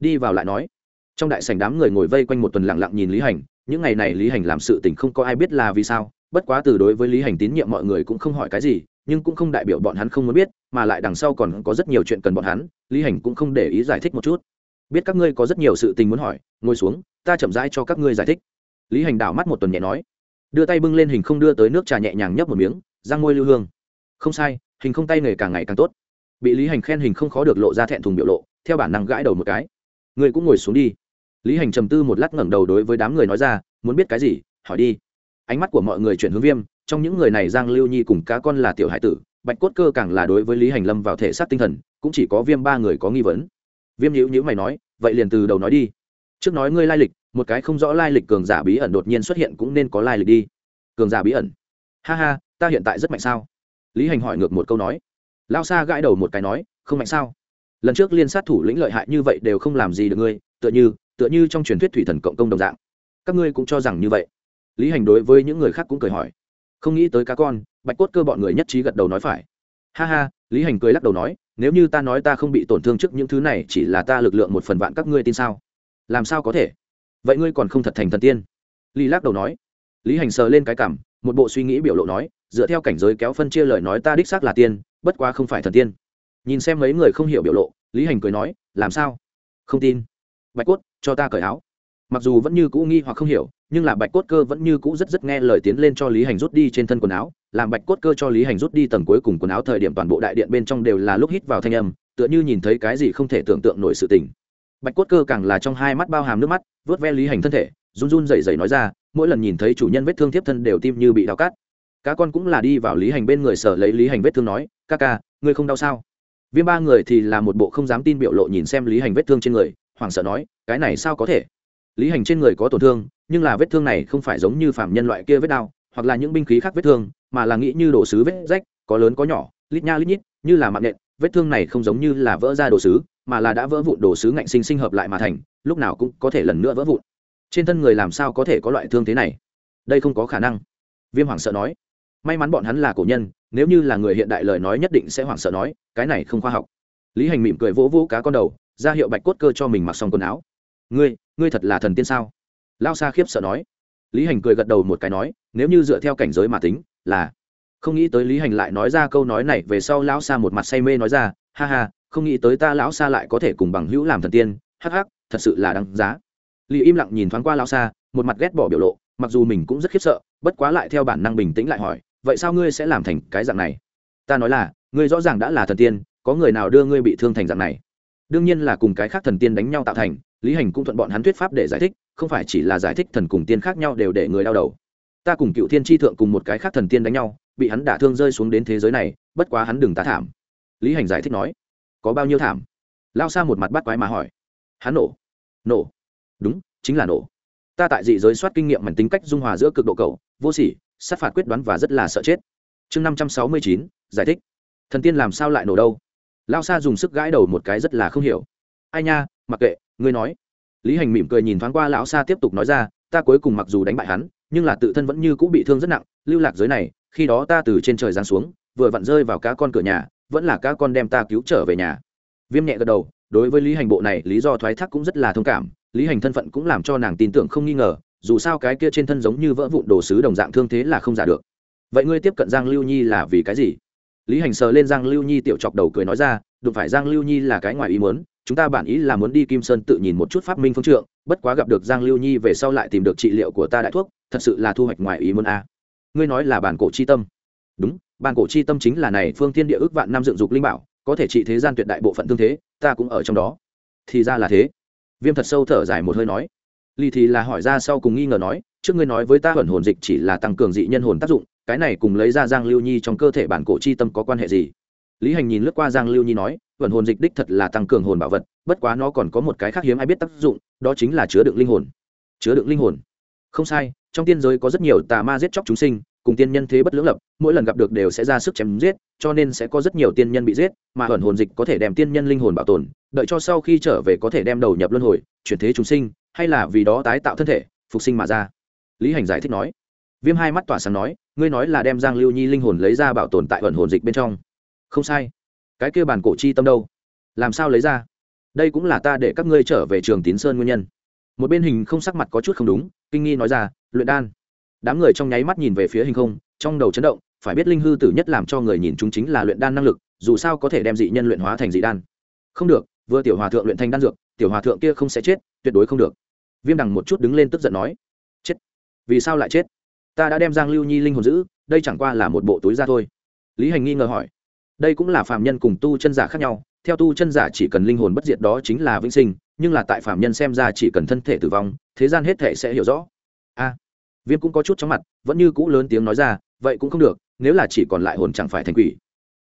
Đi vào lại nói. Trong đại sảnh đám người ngồi vây quanh một tuần lặng lặng nhìn lý hành, những ngày này lý hành làm sự tình không có ai biết là vì sao bất quá từ đối với lý hành tín nhiệm mọi người cũng không hỏi cái gì, nhưng cũng không đại biểu bọn hắn không muốn biết, mà lại đằng sau còn có rất nhiều chuyện cần bọn hắn, lý hành cũng không để ý giải thích một chút. Biết các ngươi có rất nhiều sự tình muốn hỏi, ngồi xuống, ta chậm rãi cho các ngươi giải thích. Lý hành đảo mắt một tuần nhẹ nói. Đưa tay bưng lên hình không đưa tới nước trà nhẹ nhàng nhấp một miếng ra ngôi lưu hương. Không sai, hình không tay nghề càng ngày càng tốt. Bị lý hành khen hình không khó được lộ ra thẹn thùng biểu lộ, theo bản năng gãi đầu một cái. Ngươi cũng ngồi xuống đi. Lý hành trầm tư một lát ngẩng đầu đối với đám người nói ra, muốn biết cái gì? Hỏi đi ánh mắt của mọi người chuyển hướng viêm, trong những người này giang lưu nhi cùng cá con là tiểu hải tử, bạch cốt cơ càng là đối với lý hành lâm vào thể xác tinh thần, cũng chỉ có viêm ba người có nghi vấn. Viêm nhữ nhữ mày nói, vậy liền từ đầu nói đi. Trước nói ngươi lai lịch, một cái không rõ lai lịch cường giả bí ẩn đột nhiên xuất hiện cũng nên có lai lịch đi. Cường giả bí ẩn? Ha ha, ta hiện tại rất mạnh sao? Lý hành hỏi ngược một câu nói. Lao xa gãi đầu một cái nói, không mạnh sao? Lần trước liên sát thủ lĩnh lợi hại như vậy đều không làm gì được ngươi, tựa như tựa như trong truyền thuyết thủy thần cộng công đồng dạng. Các ngươi cũng cho rằng như vậy lý hành đối với những người khác cũng cười hỏi. Không nghĩ tới cá con, bạch cốt cơ bọn người nhất trí gật đầu nói phải. Ha ha, lý hành cười lắc đầu nói, nếu như ta nói ta không bị tổn thương trước những thứ này, chỉ là ta lực lượng một phần vạn các ngươi tin sao? Làm sao có thể? Vậy ngươi còn không thật thành thần tiên? Lý lắc đầu nói. Lý hành sờ lên cái cảm, một bộ suy nghĩ biểu lộ nói, dựa theo cảnh giới kéo phân chia lời nói ta đích xác là tiên, bất quá không phải thần tiên. Nhìn xem mấy người không hiểu biểu lộ, lý hành cười nói, làm sao? Không tin. Bạch cốt, cho ta cởi áo mặc dù vẫn như cũ nghi hoặc không hiểu, nhưng là bạch cốt cơ vẫn như cũ rất rất nghe lời tiến lên cho lý hành rút đi trên thân quần áo, làm bạch cốt cơ cho lý hành rút đi tầng cuối cùng quần áo thời điểm toàn bộ đại điện bên trong đều là lúc hít vào thanh âm, tựa như nhìn thấy cái gì không thể tưởng tượng nổi sự tình. Bạch cốt cơ càng là trong hai mắt bao hàm nước mắt vớt ve lý hành thân thể, run run rẩy rẩy nói ra, mỗi lần nhìn thấy chủ nhân vết thương tiếp thân đều tim như bị đau cắt. Cá con cũng là đi vào lý hành bên người sở lấy lý hành vết thương nói, ca ca, ngươi không đau sao? Viêm ba người thì là một bộ không dám tin biểu lộ nhìn xem lý hành vết thương trên người, hoảng sợ nói, cái này sao có thể? Lý hành trên người có tổn thương, nhưng là vết thương này không phải giống như phạm nhân loại kia vết đau, hoặc là những binh khí khác vết thương, mà là nghĩ như đồ sứ vết rách, có lớn có nhỏ, lít nha lít nhít, như là mạng nện. Vết thương này không giống như là vỡ ra đồ sứ, mà là đã vỡ vụn đồ sứ ngạnh sinh sinh hợp lại mà thành, lúc nào cũng có thể lần nữa vỡ vụn. Trên thân người làm sao có thể có loại thương thế này? Đây không có khả năng. Viêm hoảng sợ nói. May mắn bọn hắn là cổ nhân, nếu như là người hiện đại lời nói nhất định sẽ hoảng sợ nói, cái này không khoa học. Lý hành mỉm cười vỗ vỗ cá con đầu, ra hiệu bạch cốt cơ cho mình mặc xong quần áo. Ngươi ngươi thật là thần tiên sao? Lao xa khiếp sợ nói. Lý hành cười gật đầu một cái nói, nếu như dựa theo cảnh giới mà tính, là. Không nghĩ tới lý hành lại nói ra câu nói này, về sau lão xa một mặt say mê nói ra, ha ha, không nghĩ tới ta lão xa lại có thể cùng bằng hữu làm thần tiên, hắc hắc, thật sự là đáng giá. Lý im lặng nhìn thoáng qua lão xa một mặt ghét bỏ biểu lộ, mặc dù mình cũng rất khiếp sợ, bất quá lại theo bản năng bình tĩnh lại hỏi, vậy sao ngươi sẽ làm thành cái dạng này? Ta nói là, ngươi rõ ràng đã là thần tiên, có người nào đưa ngươi bị thương thành dạng này? Đương nhiên là cùng cái khác thần tiên đánh nhau tạo thành, lý hành cũng thuận bọn hắn thuyết pháp để giải thích, không phải chỉ là giải thích thần cùng tiên khác nhau đều để người đau đầu. Ta cùng cựu thiên tri thượng cùng một cái khác thần tiên đánh nhau, bị hắn đả thương rơi xuống đến thế giới này, bất quá hắn đừng tá thảm. Lý hành giải thích nói, có bao nhiêu thảm? Lao xa một mặt bắt quái mà hỏi. Hắn nổ. Nổ. Đúng, chính là nổ. Ta tại dị giới soát kinh nghiệm mảnh tính cách dung hòa giữa cực độ cầu, vô sỉ, sát phạt quyết đoán và rất là sợ chết. Chương năm trăm sáu mươi chín, giải thích. Thần tiên làm sao lại nổ đâu? Lao Sa dùng sức gãi đầu một cái rất là không hiểu. Ai nha, mặc kệ, ngươi nói. Lý hành mỉm cười nhìn thoáng qua lão Sa tiếp tục nói ra, ta cuối cùng mặc dù đánh bại hắn, nhưng là tự thân vẫn như cũng bị thương rất nặng, lưu lạc giới này, khi đó ta từ trên trời giáng xuống, vừa vặn rơi vào cá con cửa nhà, vẫn là cá con đem ta cứu trở về nhà. Viêm nhẹ gật đầu, đối với lý hành bộ này, lý do thoái thác cũng rất là thông cảm, lý hành thân phận cũng làm cho nàng tin tưởng không nghi ngờ, dù sao cái kia trên thân giống như vỡ vụn đồ sứ đồng dạng thương thế là không giả được. Vậy ngươi tiếp cận giang lưu nhi là vì cái gì? Lý hành sờ lên giang lưu nhi tiểu chọc đầu cười nói ra, đụng phải giang lưu nhi là cái ngoài ý muốn, chúng ta bản ý là muốn đi kim sơn tự nhìn một chút phát minh phương trượng, bất quá gặp được giang lưu nhi về sau lại tìm được trị liệu của ta đại thuốc, thật sự là thu hoạch ngoài ý muốn a. Ngươi nói là bản cổ chi tâm. Đúng, bản cổ chi tâm chính là này, phương thiên địa ước vạn năm dựng dục linh bảo, có thể trị thế gian tuyệt đại bộ phận tương thế, ta cũng ở trong đó. Thì ra là thế. Viêm thật sâu thở dài một hơi nói. Lì thì là hỏi ra sau cùng nghi ngờ nói trước ngươi nói với ta hẩn hồn dịch chỉ là tăng cường dị nhân hồn tác dụng, cái này cùng lấy ra giang lưu nhi trong cơ thể bản cổ chi tâm có quan hệ gì? Lý hành nhìn lướt qua giang lưu nhi nói hẩn hồn dịch đích thật là tăng cường hồn bảo vật, bất quá nó còn có một cái khác hiếm ai biết tác dụng, đó chính là chứa đựng linh hồn. Chứa đựng linh hồn? Không sai, trong tiên giới có rất nhiều tà ma giết chóc chúng sinh, cùng tiên nhân thế bất lưỡng lập, mỗi lần gặp được đều sẽ ra sức chém giết, cho nên sẽ có rất nhiều tiên nhân bị giết, mà hẩn hồn dịch có thể đem tiên nhân linh hồn bảo tồn, đợi cho sau khi trở về có thể đem đầu nhập luân hồi, chuyển thế chúng sinh, hay là vì đó tái tạo thân thể, phục sinh mà ra lý hành giải thích nói. Viêm hai mắt tỏa sáng nói, ngươi nói là đem giang lưu nhi linh hồn lấy ra bảo tồn tại ẩn hồn dịch bên trong. Không sai. Cái kia bản cổ chi tâm đâu? Làm sao lấy ra? Đây cũng là ta để các ngươi trở về trường tín sơn nguyên nhân. Một bên hình không sắc mặt có chút không đúng, kinh nghi nói ra, luyện đan. Đám người trong nháy mắt nhìn về phía hình không, trong đầu chấn động, phải biết linh hư tử nhất làm cho người nhìn chúng chính là luyện đan năng lực, dù sao có thể đem dị nhân luyện hóa thành dị đan. Không được, vừa tiểu hòa thượng luyện thành đan dược, tiểu hòa thượng kia không sẽ chết, tuyệt đối không được. Viêm đằng một chút đứng lên tức giận nói vì sao lại chết? Ta đã đem giang lưu nhi linh hồn giữ, đây chẳng qua là một bộ túi ra thôi. Lý hành nghi ngờ hỏi. Đây cũng là phạm nhân cùng tu chân giả khác nhau, theo tu chân giả chỉ cần linh hồn bất diệt đó chính là vĩnh sinh, nhưng là tại phạm nhân xem ra chỉ cần thân thể tử vong, thế gian hết thể sẽ hiểu rõ. A, viêm cũng có chút chóng mặt, vẫn như cũ lớn tiếng nói ra, vậy cũng không được, nếu là chỉ còn lại hồn chẳng phải thành quỷ.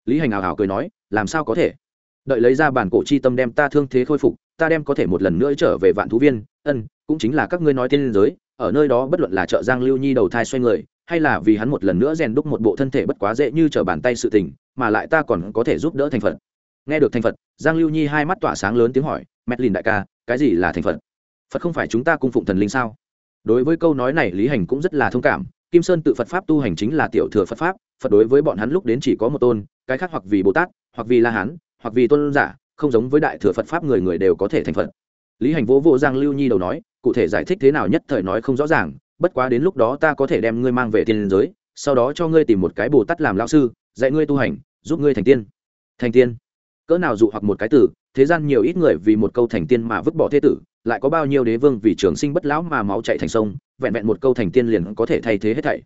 Lý hành ảo ảo cười nói, làm sao có thể? Đợi lấy ra bản cổ chi tâm đem ta thương thế khôi phục, ta đem có thể một lần nữa trở về vạn thú viên, ân, cũng chính là các ngươi nói tiên giới ở nơi đó bất luận là trợ giang lưu nhi đầu thai xoay người, hay là vì hắn một lần nữa rèn đúc một bộ thân thể bất quá dễ như trở bàn tay sự tình, mà lại ta còn có thể giúp đỡ thành phật. Nghe được thành phật, giang lưu nhi hai mắt tỏa sáng lớn tiếng hỏi, mẹt lìn đại ca, cái gì là thành phật? Phật không phải chúng ta cung phụng thần linh sao? Đối với câu nói này, lý hành cũng rất là thông cảm, kim sơn tự phật pháp tu hành chính là tiểu thừa phật pháp, phật đối với bọn hắn lúc đến chỉ có một tôn, cái khác hoặc vì bồ tát, hoặc vì la hán, hoặc vì tôn giả, không giống với đại thừa phật pháp người người đều có thể thành phật lý hành vỗ vỗ giang lưu nhi đầu nói, cụ thể giải thích thế nào nhất thời nói không rõ ràng, bất quá đến lúc đó ta có thể đem ngươi mang về tiên giới, sau đó cho ngươi tìm một cái bồ tát làm lão sư, dạy ngươi tu hành, giúp ngươi thành tiên. Thành tiên? Cỡ nào dụ hoặc một cái tử, thế gian nhiều ít người vì một câu thành tiên mà vứt bỏ thế tử, lại có bao nhiêu đế vương vì trường sinh bất lão mà máu chạy thành sông, vẹn vẹn một câu thành tiên liền có thể thay thế hết thảy.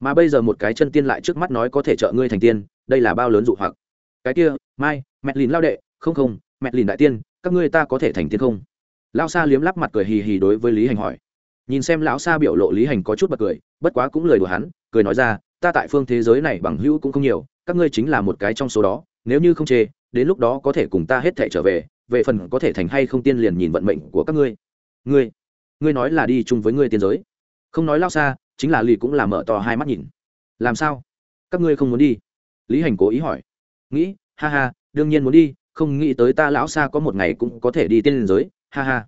Mà bây giờ một cái chân tiên lại trước mắt nói có thể trợ ngươi thành tiên, đây là bao lớn dụ hoặc. Cái kia, mai mẹ lìn lao đệ, không không mẹ lìn đại tiên, các ngươi ta có thể thành tiên không? Lão sa liếm lắp mặt cười hì hì đối với lý hành hỏi. Nhìn xem lão sa biểu lộ, lý hành có chút bật cười, bất quá cũng lời đùa hắn, cười nói ra, ta tại phương thế giới này bằng hữu cũng không nhiều, các ngươi chính là một cái trong số đó, nếu như không chê, đến lúc đó có thể cùng ta hết thể trở về về phần có thể thành hay không tiên liền nhìn vận mệnh của các ngươi. Ngươi ngươi nói là đi chung với ngươi tiên giới. Không nói lao xa chính là lì cũng là mở to hai mắt nhìn. Làm sao? Các ngươi không muốn đi? Lý hành cố ý hỏi. Nghĩ, ha ha, đương nhiên muốn đi, không nghĩ tới ta lão xa có một ngày cũng có thể đi tiên giới ha ha.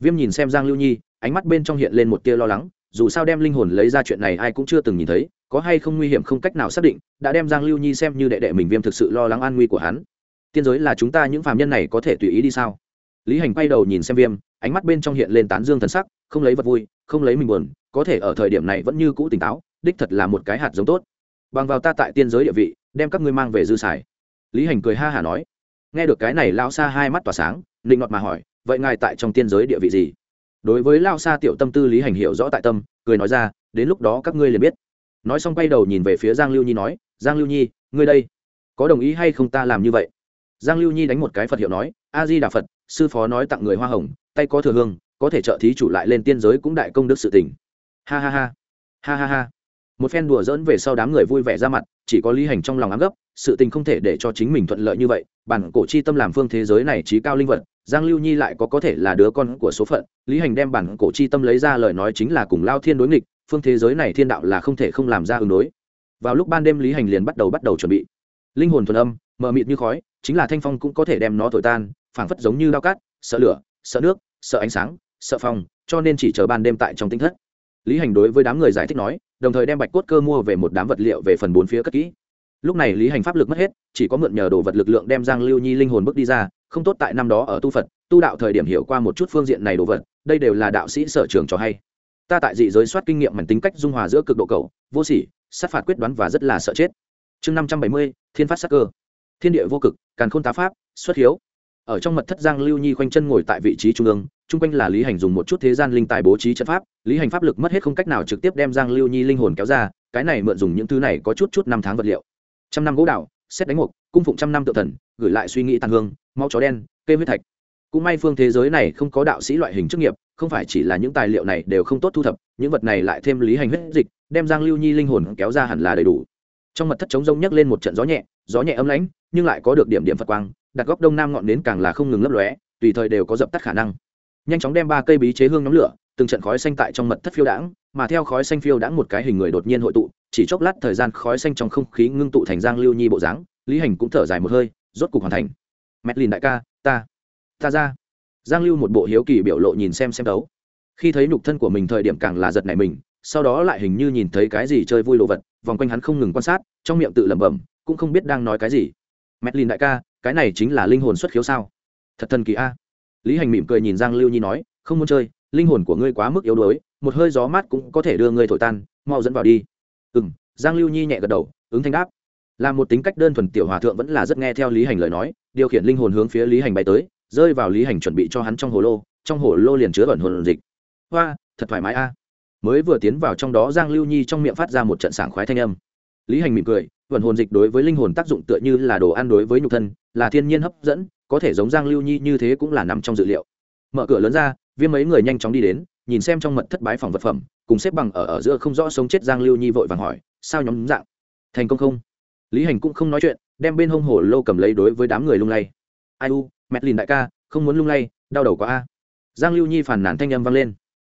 Viêm nhìn xem giang lưu nhi, ánh mắt bên trong hiện lên một tia lo lắng, dù sao đem linh hồn lấy ra chuyện này ai cũng chưa từng nhìn thấy, có hay không nguy hiểm không cách nào xác định, đã đem giang lưu nhi xem như đệ đệ mình viêm thực sự lo lắng an nguy của hắn. Tiên giới là chúng ta những phàm nhân này có thể tùy ý đi sao? Lý hành quay đầu nhìn xem viêm, ánh mắt bên trong hiện lên tán dương thần sắc, không lấy vật vui, không lấy mình buồn, có thể ở thời điểm này vẫn như cũ tỉnh táo, đích thật là một cái hạt giống tốt. Bằng vào ta tại tiên giới địa vị, đem các ngươi mang về dư xài. Lý hành cười ha hả nói, nghe được cái này lao xa hai mắt tỏa sáng định ngọt mà hỏi vậy ngài tại trong tiên giới địa vị gì? Đối với lao xa tiểu tâm tư lý hành hiểu rõ tại tâm, cười nói ra, đến lúc đó các ngươi liền biết. Nói xong quay đầu nhìn về phía giang lưu nhi nói, giang lưu nhi, ngươi đây, có đồng ý hay không ta làm như vậy? Giang lưu nhi đánh một cái phật hiệu nói a di đà phật, sư phó nói tặng người hoa hồng, tay có thừa hương, có thể trợ thí chủ lại lên tiên giới cũng đại công đức sự tình. Ha ha ha ha ha ha. Một phen đùa dỡn về sau đám người vui vẻ ra mặt, chỉ có lý hành trong lòng ám gấp, sự tình không thể để cho chính mình thuận lợi như vậy, bản cổ chi tâm làm phương thế giới này trí cao linh vật giang lưu nhi lại có có thể là đứa con của số phận, lý hành đem bản cổ chi tâm lấy ra lời nói chính là cùng lao thiên đối nghịch, phương thế giới này thiên đạo là không thể không làm ra ứng đối. Vào lúc ban đêm lý hành liền bắt đầu bắt đầu chuẩn bị. Linh hồn thuần âm, mờ mịt như khói, chính là thanh phong cũng có thể đem nó thổi tan, phảng phất giống như lao cát, sợ lửa, sợ nước, sợ ánh sáng, sợ phong, cho nên chỉ chờ ban đêm tại trong tinh thất. Lý hành đối với đám người giải thích nói, đồng thời đem bạch cốt cơ mua về một đám vật liệu về phần bốn phía cất kỹ. Lúc này lý hành pháp lực mất hết, chỉ có mượn nhờ đồ vật lực lượng đem giang lưu nhi linh hồn bước đi ra không tốt tại năm đó ở tu phật, tu đạo thời điểm hiểu qua một chút phương diện này đồ vật, đây đều là đạo sĩ sở trường cho hay. Ta tại dị giới soát kinh nghiệm mảnh tính cách dung hòa giữa cực độ cầu, vô sỉ, sát phạt quyết đoán và rất là sợ chết. Chương năm trăm bảy mươi, thiên phát sắc cơ. Thiên địa vô cực, càn khôn tá pháp, xuất hiếu. Ở trong mật thất giang lưu nhi khoanh chân ngồi tại vị trí trung ương, chung quanh là lý hành dùng một chút thế gian linh tài bố trí trận pháp, lý hành pháp lực mất hết không cách nào trực tiếp đem giang lưu nhi linh hồn kéo ra, cái này mượn dùng những thứ này có chút chút năm tháng vật liệu. Trăm năm gỗ đạo, xét đánh mục, cung phụng trăm năm tự thần, gửi lại suy nghĩ tàn hương mau chó đen cây huyết thạch. Cũng may phương thế giới này không có đạo sĩ loại hình chức nghiệp, không phải chỉ là những tài liệu này đều không tốt thu thập, những vật này lại thêm lý hành huyết dịch, đem giang lưu nhi linh hồn kéo ra hẳn là đầy đủ. Trong mật thất chống rông nhấc lên một trận gió nhẹ gió nhẹ ấm lãnh, nhưng lại có được điểm điểm phật quang, đặt góc đông nam ngọn nến càng là không ngừng lấp lóe, tùy thời đều có dập tắt khả năng. Nhanh chóng đem ba cây bí chế hương nhóm lửa, từng trận khói xanh tại trong mật thất phiêu đãng, mà theo khói xanh phiêu đãng một cái hình người đột nhiên hội tụ, chỉ chốc lát thời gian khói xanh trong không khí ngưng tụ thành giang lưu nhi bộ dáng, lý hành cũng thở dài một hơi, rốt cục hoàn thành mẹt lìn đại ca, ta ta ra. Giang lưu một bộ hiếu kỳ biểu lộ nhìn xem xem đấu. Khi thấy nhục thân của mình thời điểm càng là giật nảy mình, sau đó lại hình như nhìn thấy cái gì chơi vui đồ vật, vòng quanh hắn không ngừng quan sát, trong miệng tự lẩm bẩm, cũng không biết đang nói cái gì. Mẹt lìn đại ca, cái này chính là linh hồn xuất khiếu sao? Thật thần kỳ a. Lý hành mỉm cười nhìn giang lưu nhi nói, không muốn chơi, linh hồn của ngươi quá mức yếu đuối, một hơi gió mát cũng có thể đưa ngươi thổi tan, mau dẫn vào đi. Ừ m giang lưu nhi nhẹ gật đầu, ứng thanh đáp là một tính cách đơn thuần tiểu hòa thượng vẫn là rất nghe theo lý hành lời nói, điều khiển linh hồn hướng phía lý hành bay tới, rơi vào lý hành chuẩn bị cho hắn trong hồ lô, trong hồ lô liền chứa ẩn hồn dịch. Hoa, thật thoải mái a. Mới vừa tiến vào trong đó giang lưu nhi trong miệng phát ra một trận sảng khoái thanh âm. Lý hành mỉm cười, ẩn hồn dịch đối với linh hồn tác dụng tựa như là đồ ăn đối với nhục thân, là thiên nhiên hấp dẫn, có thể giống giang lưu nhi như thế cũng là nằm trong dự liệu. Mở cửa lớn ra, viêm mấy người nhanh chóng đi đến, nhìn xem trong mật thất bái phòng vật phẩm, cùng xếp bằng ở ở giữa không rõ sống chết giang lưu nhi vội vàng hỏi, sao nhóm dạng? Thành công không? Lý hành cũng không nói chuyện, đem bên hông hồ lô cầm lấy đối với đám người lung lay. Ai u, mẹt lìn đại ca, không muốn lung lay, đau đầu quá a. Giang lưu nhi phản nản thanh âm vang lên.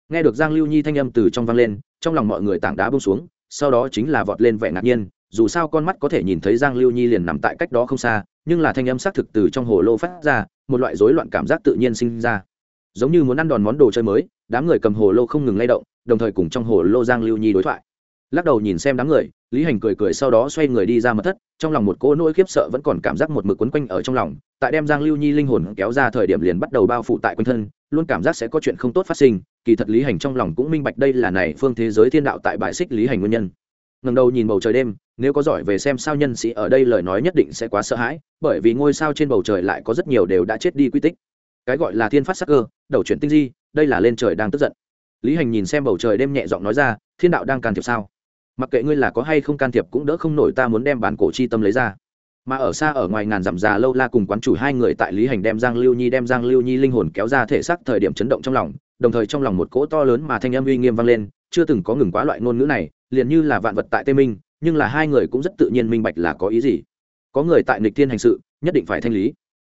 Nghe được giang lưu nhi thanh âm từ trong vang lên, trong lòng mọi người tảng đá bông xuống, sau đó chính là vọt lên vẻ ngạc nhiên, dù sao con mắt có thể nhìn thấy giang lưu nhi liền nằm tại cách đó không xa, nhưng là thanh âm xác thực từ trong hồ lô phát ra, một loại rối loạn cảm giác tự nhiên sinh ra. Giống như muốn ăn đòn món đồ chơi mới, đám người cầm hồ lô không ngừng lay động, đồng thời cùng trong hồ lô giang lưu nhi đối thoại lắc đầu nhìn xem đám người, lý hành cười cười sau đó xoay người đi ra mật thất, trong lòng một cỗ nỗi khiếp sợ vẫn còn cảm giác một mực quấn quanh ở trong lòng, tại đem giang lưu nhi linh hồn kéo ra thời điểm liền bắt đầu bao phủ tại quanh thân, luôn cảm giác sẽ có chuyện không tốt phát sinh, kỳ thật lý hành trong lòng cũng minh bạch đây là này phương thế giới thiên đạo tại bài xích lý hành nguyên nhân. Ngần đầu nhìn bầu trời đêm, nếu có giỏi về xem sao nhân sĩ ở đây lời nói nhất định sẽ quá sợ hãi, bởi vì ngôi sao trên bầu trời lại có rất nhiều đều đã chết đi quy tích. Cái gọi là thiên phát sắc cơ, đầu chuyển tinh di, đây là lên trời đang tức giận. Lý hành nhìn xem bầu trời đêm nhẹ giọng nói ra, thiên đạo đang can thiệp sao? Mặc kệ ngươi là có hay không can thiệp cũng đỡ không nổi ta muốn đem bản cổ chi tâm lấy ra. Mà ở xa ở ngoài ngàn dặm già lâu la cùng quán chủ hai người tại lý hành đem giang lưu nhi, đem giang lưu nhi linh hồn kéo ra thể xác thời điểm chấn động trong lòng, đồng thời trong lòng một cỗ to lớn mà thanh âm uy nghiêm vang lên, chưa từng có ngừng quá loại ngôn ngữ này, liền như là vạn vật tại tây minh, nhưng là hai người cũng rất tự nhiên minh bạch là có ý gì. Có người tại nịch thiên hành sự, nhất định phải thanh lý.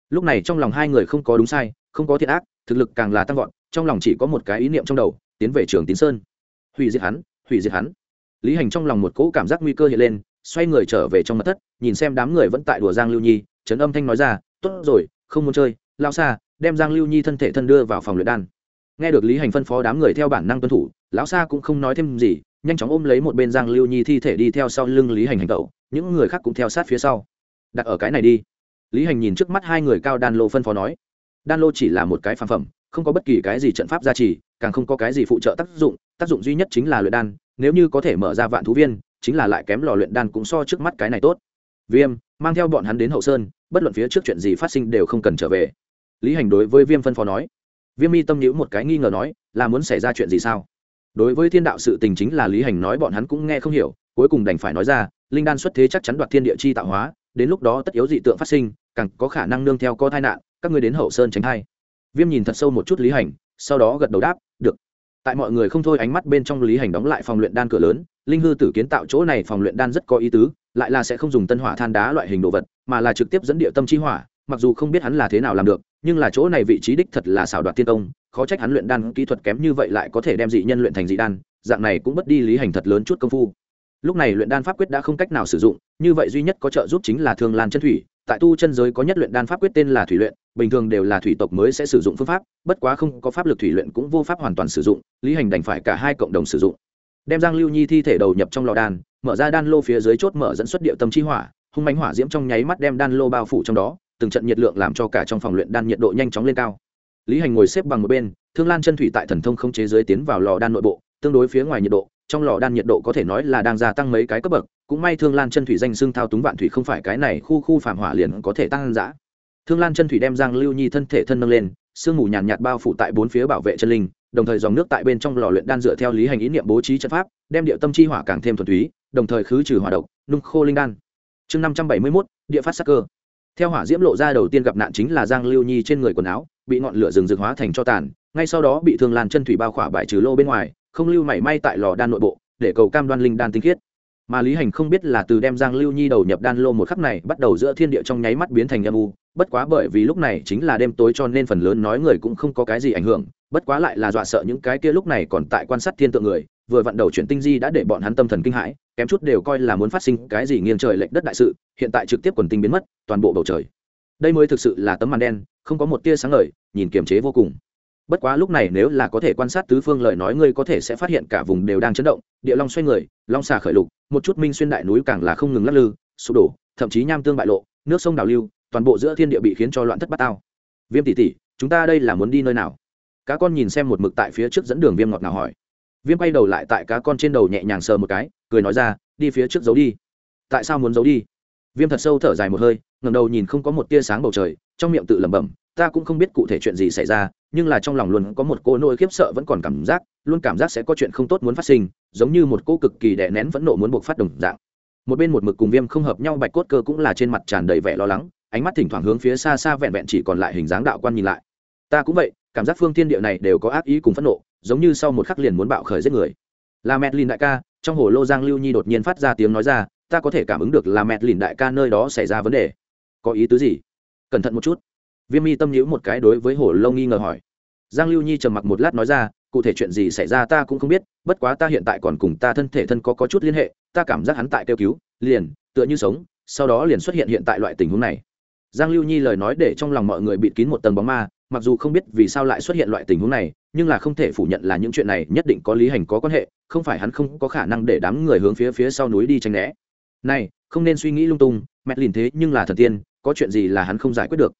Lúc này trong lòng hai người không có đúng sai, không có thiện ác, thực lực càng là tăng vọt, trong lòng chỉ có một cái ý niệm trong đầu, tiến về trường tín sơn. Hủy diệt hắn, hủy diệt hắn lý hành trong lòng một cỗ cảm giác nguy cơ hiện lên, xoay người trở về trong mặt thất, nhìn xem đám người vẫn tại đùa giang lưu nhi, trấn âm thanh nói ra, tốt rồi, không muốn chơi, lao xa, đem giang lưu nhi thân thể thân đưa vào phòng luyện đan. Nghe được lý hành phân phó đám người theo bản năng tuân thủ, lão xa cũng không nói thêm gì, nhanh chóng ôm lấy một bên giang lưu nhi thi thể đi theo sau lưng lý hành hành tẩu, những người khác cũng theo sát phía sau. Đặt ở cái này đi. Lý hành nhìn trước mắt hai người cao đan lô phân phó nói. Đan lô chỉ là một cái phàm phẩm, không có bất kỳ cái gì trận pháp gia trì, càng không có cái gì phụ trợ tác dụng tác dụng duy nhất chính là luyện đan nếu như có thể mở ra vạn thú viên, chính là lại kém lò luyện đan cũng so trước mắt cái này tốt. Viêm, mang theo bọn hắn đến hậu sơn, bất luận phía trước chuyện gì phát sinh đều không cần trở về. Lý hành đối với viêm phân phó nói. Viêm mi tâm nhữ một cái nghi ngờ nói, là muốn xảy ra chuyện gì sao? Đối với thiên đạo sự tình chính là lý hành nói bọn hắn cũng nghe không hiểu, cuối cùng đành phải nói ra, linh đan xuất thế chắc chắn đoạt thiên địa chi tạo hóa, đến lúc đó tất yếu dị tượng phát sinh, càng có khả năng nương theo có tai nạn, các ngươi đến hậu sơn tránh thai. Viêm nhìn thật sâu một chút lý hành, sau đó gật đầu đáp, được tại mọi người không thôi ánh mắt bên trong lý hành đóng lại phòng luyện đan cửa lớn, linh hư tử kiến tạo chỗ này phòng luyện đan rất có ý tứ, lại là sẽ không dùng tân hỏa than đá loại hình đồ vật, mà là trực tiếp dẫn địa tâm chi hỏa, mặc dù không biết hắn là thế nào làm được, nhưng là chỗ này vị trí đích thật là xảo đoạt tiên công, khó trách hắn luyện đan kỹ thuật kém như vậy lại có thể đem dị nhân luyện thành dị đan, dạng này cũng mất đi lý hành thật lớn chút công phu. Lúc này luyện đan pháp quyết đã không cách nào sử dụng, như vậy duy nhất có trợ giúp chính là thương lan chân thủy, tại tu chân giới có nhất luyện đan pháp quyết tên là thủy luyện bình thường đều là thủy tộc mới sẽ sử dụng phương pháp, bất quá không có pháp lực thủy luyện cũng vô pháp hoàn toàn sử dụng, lý hành đành phải cả hai cộng đồng sử dụng. Đem giang lưu nhi thi thể đầu nhập trong lò đan, mở ra đan lô phía dưới chốt mở dẫn xuất địa tâm chi hỏa, hung mãnh hỏa diễm trong nháy mắt đem đan lô bao phủ trong đó, từng trận nhiệt lượng làm cho cả trong phòng luyện đan nhiệt độ nhanh chóng lên cao. Lý hành ngồi xếp bằng một bên, thương lan chân thủy tại thần thông không chế giới tiến vào lò đan nội bộ, tương đối phía ngoài nhiệt độ, trong lò đan nhiệt độ có thể nói là đang gia tăng mấy cái cấp bậc, cũng may thương lan chân thủy danh xưng thao túng vạn thủy không phải cái này, khu khu phàm hỏa liền có thể tăng giã thương lan chân thủy đem giang lưu nhi thân thể thân nâng lên, sương mù nhàn nhạt bao phủ tại bốn phía bảo vệ chân linh, đồng thời dòng nước tại bên trong lò luyện đan dựa theo lý hành ý niệm bố trí chất pháp, đem địa tâm chi hỏa càng thêm thuần túy, đồng thời khứ trừ hỏa độc, nung khô linh đan. Chương năm trăm bảy mươi mốt, địa phát sắc cơ. Theo hỏa diễm lộ ra đầu tiên gặp nạn chính là giang lưu nhi trên người quần áo, bị ngọn lửa rừng rực hóa thành cho tàn, ngay sau đó bị thương lan chân thủy bao khỏa bại trừ lô bên ngoài, không lưu mảy may tại lò đan nội bộ, để cầu cam đoan linh đan tinh khiết mà lý hành không biết là từ đem giang lưu nhi đầu nhập đan lô một khắc này bắt đầu giữa thiên địa trong nháy mắt biến thành âm u. Bất quá bởi vì lúc này chính là đêm tối cho nên phần lớn nói người cũng không có cái gì ảnh hưởng. Bất quá lại là dọa sợ những cái kia lúc này còn tại quan sát thiên tượng người, vừa vặn đầu chuyển tinh di đã để bọn hắn tâm thần kinh hãi, kém chút đều coi là muốn phát sinh cái gì nghiêng trời lệch đất đại sự, hiện tại trực tiếp quần tinh biến mất, toàn bộ bầu trời. Đây mới thực sự là tấm màn đen, không có một tia sáng ngời, nhìn kiềm chế vô cùng bất quá lúc này nếu là có thể quan sát tứ phương lời nói, ngươi có thể sẽ phát hiện cả vùng đều đang chấn động. Địa long xoay người, long xà khởi lục, một chút minh xuyên đại núi càng là không ngừng lắc lư, sụp đổ, thậm chí nham tương bại lộ, nước sông đào lưu, toàn bộ giữa thiên địa bị khiến cho loạn thất bát tao. Viêm tỷ tỷ, chúng ta đây là muốn đi nơi nào? Cá con nhìn xem một mực tại phía trước dẫn đường viêm ngọt nào hỏi. Viêm bay đầu lại tại cá con trên đầu nhẹ nhàng sờ một cái, cười nói ra, đi phía trước giấu đi. Tại sao muốn giấu đi? Viêm thật sâu thở dài một hơi ngầm đầu nhìn không có một tia sáng bầu trời, trong miệng tự lẩm bẩm, ta cũng không biết cụ thể chuyện gì xảy ra nhưng là trong lòng luôn có một cô nỗi khiếp sợ vẫn còn cảm giác, luôn cảm giác sẽ có chuyện không tốt muốn phát sinh, giống như một cô cực kỳ đè nén phẫn nộ muốn buộc phát đồng dạng. Một bên một mực cùng viêm không hợp nhau, bạch cốt cơ cũng là trên mặt tràn đầy vẻ lo lắng, ánh mắt thỉnh thoảng hướng phía xa xa vẹn vẹn chỉ còn lại hình dáng đạo quan nhìn lại. Ta cũng vậy, cảm giác phương thiên địa này đều có ác ý cùng phẫn nộ, giống như sau một khắc liền muốn bạo khởi giết người. Là mẹt lìn đại ca, trong hồ lô giang lưu nhi đột nhiên phát ra tiếng nói ra, ta có thể cảm ứng được là mẹt lìn đại ca nơi đó xảy ra vấn đề. Có ý tứ gì? Cẩn thận một chút viêm mi tâm nhữ một cái đối với hồ lô nghi ngờ hỏi. Giang lưu nhi trầm mặc một lát nói ra cụ thể chuyện gì xảy ra ta cũng không biết bất quá ta hiện tại còn cùng ta thân thể thân có, có chút liên hệ ta cảm giác hắn tại kêu cứu liền tựa như sống sau đó liền xuất hiện hiện tại loại tình huống này. Giang lưu nhi lời nói để trong lòng mọi người bịt kín một tầng bóng ma mặc dù không biết vì sao lại xuất hiện loại tình huống này nhưng là không thể phủ nhận là những chuyện này nhất định có lý hành có quan hệ không phải hắn không có khả năng để đám người hướng phía phía sau núi đi tránh né. Này không nên suy nghĩ lung tung mẹ lìn thế nhưng là thần tiên có chuyện gì là hắn không giải quyết được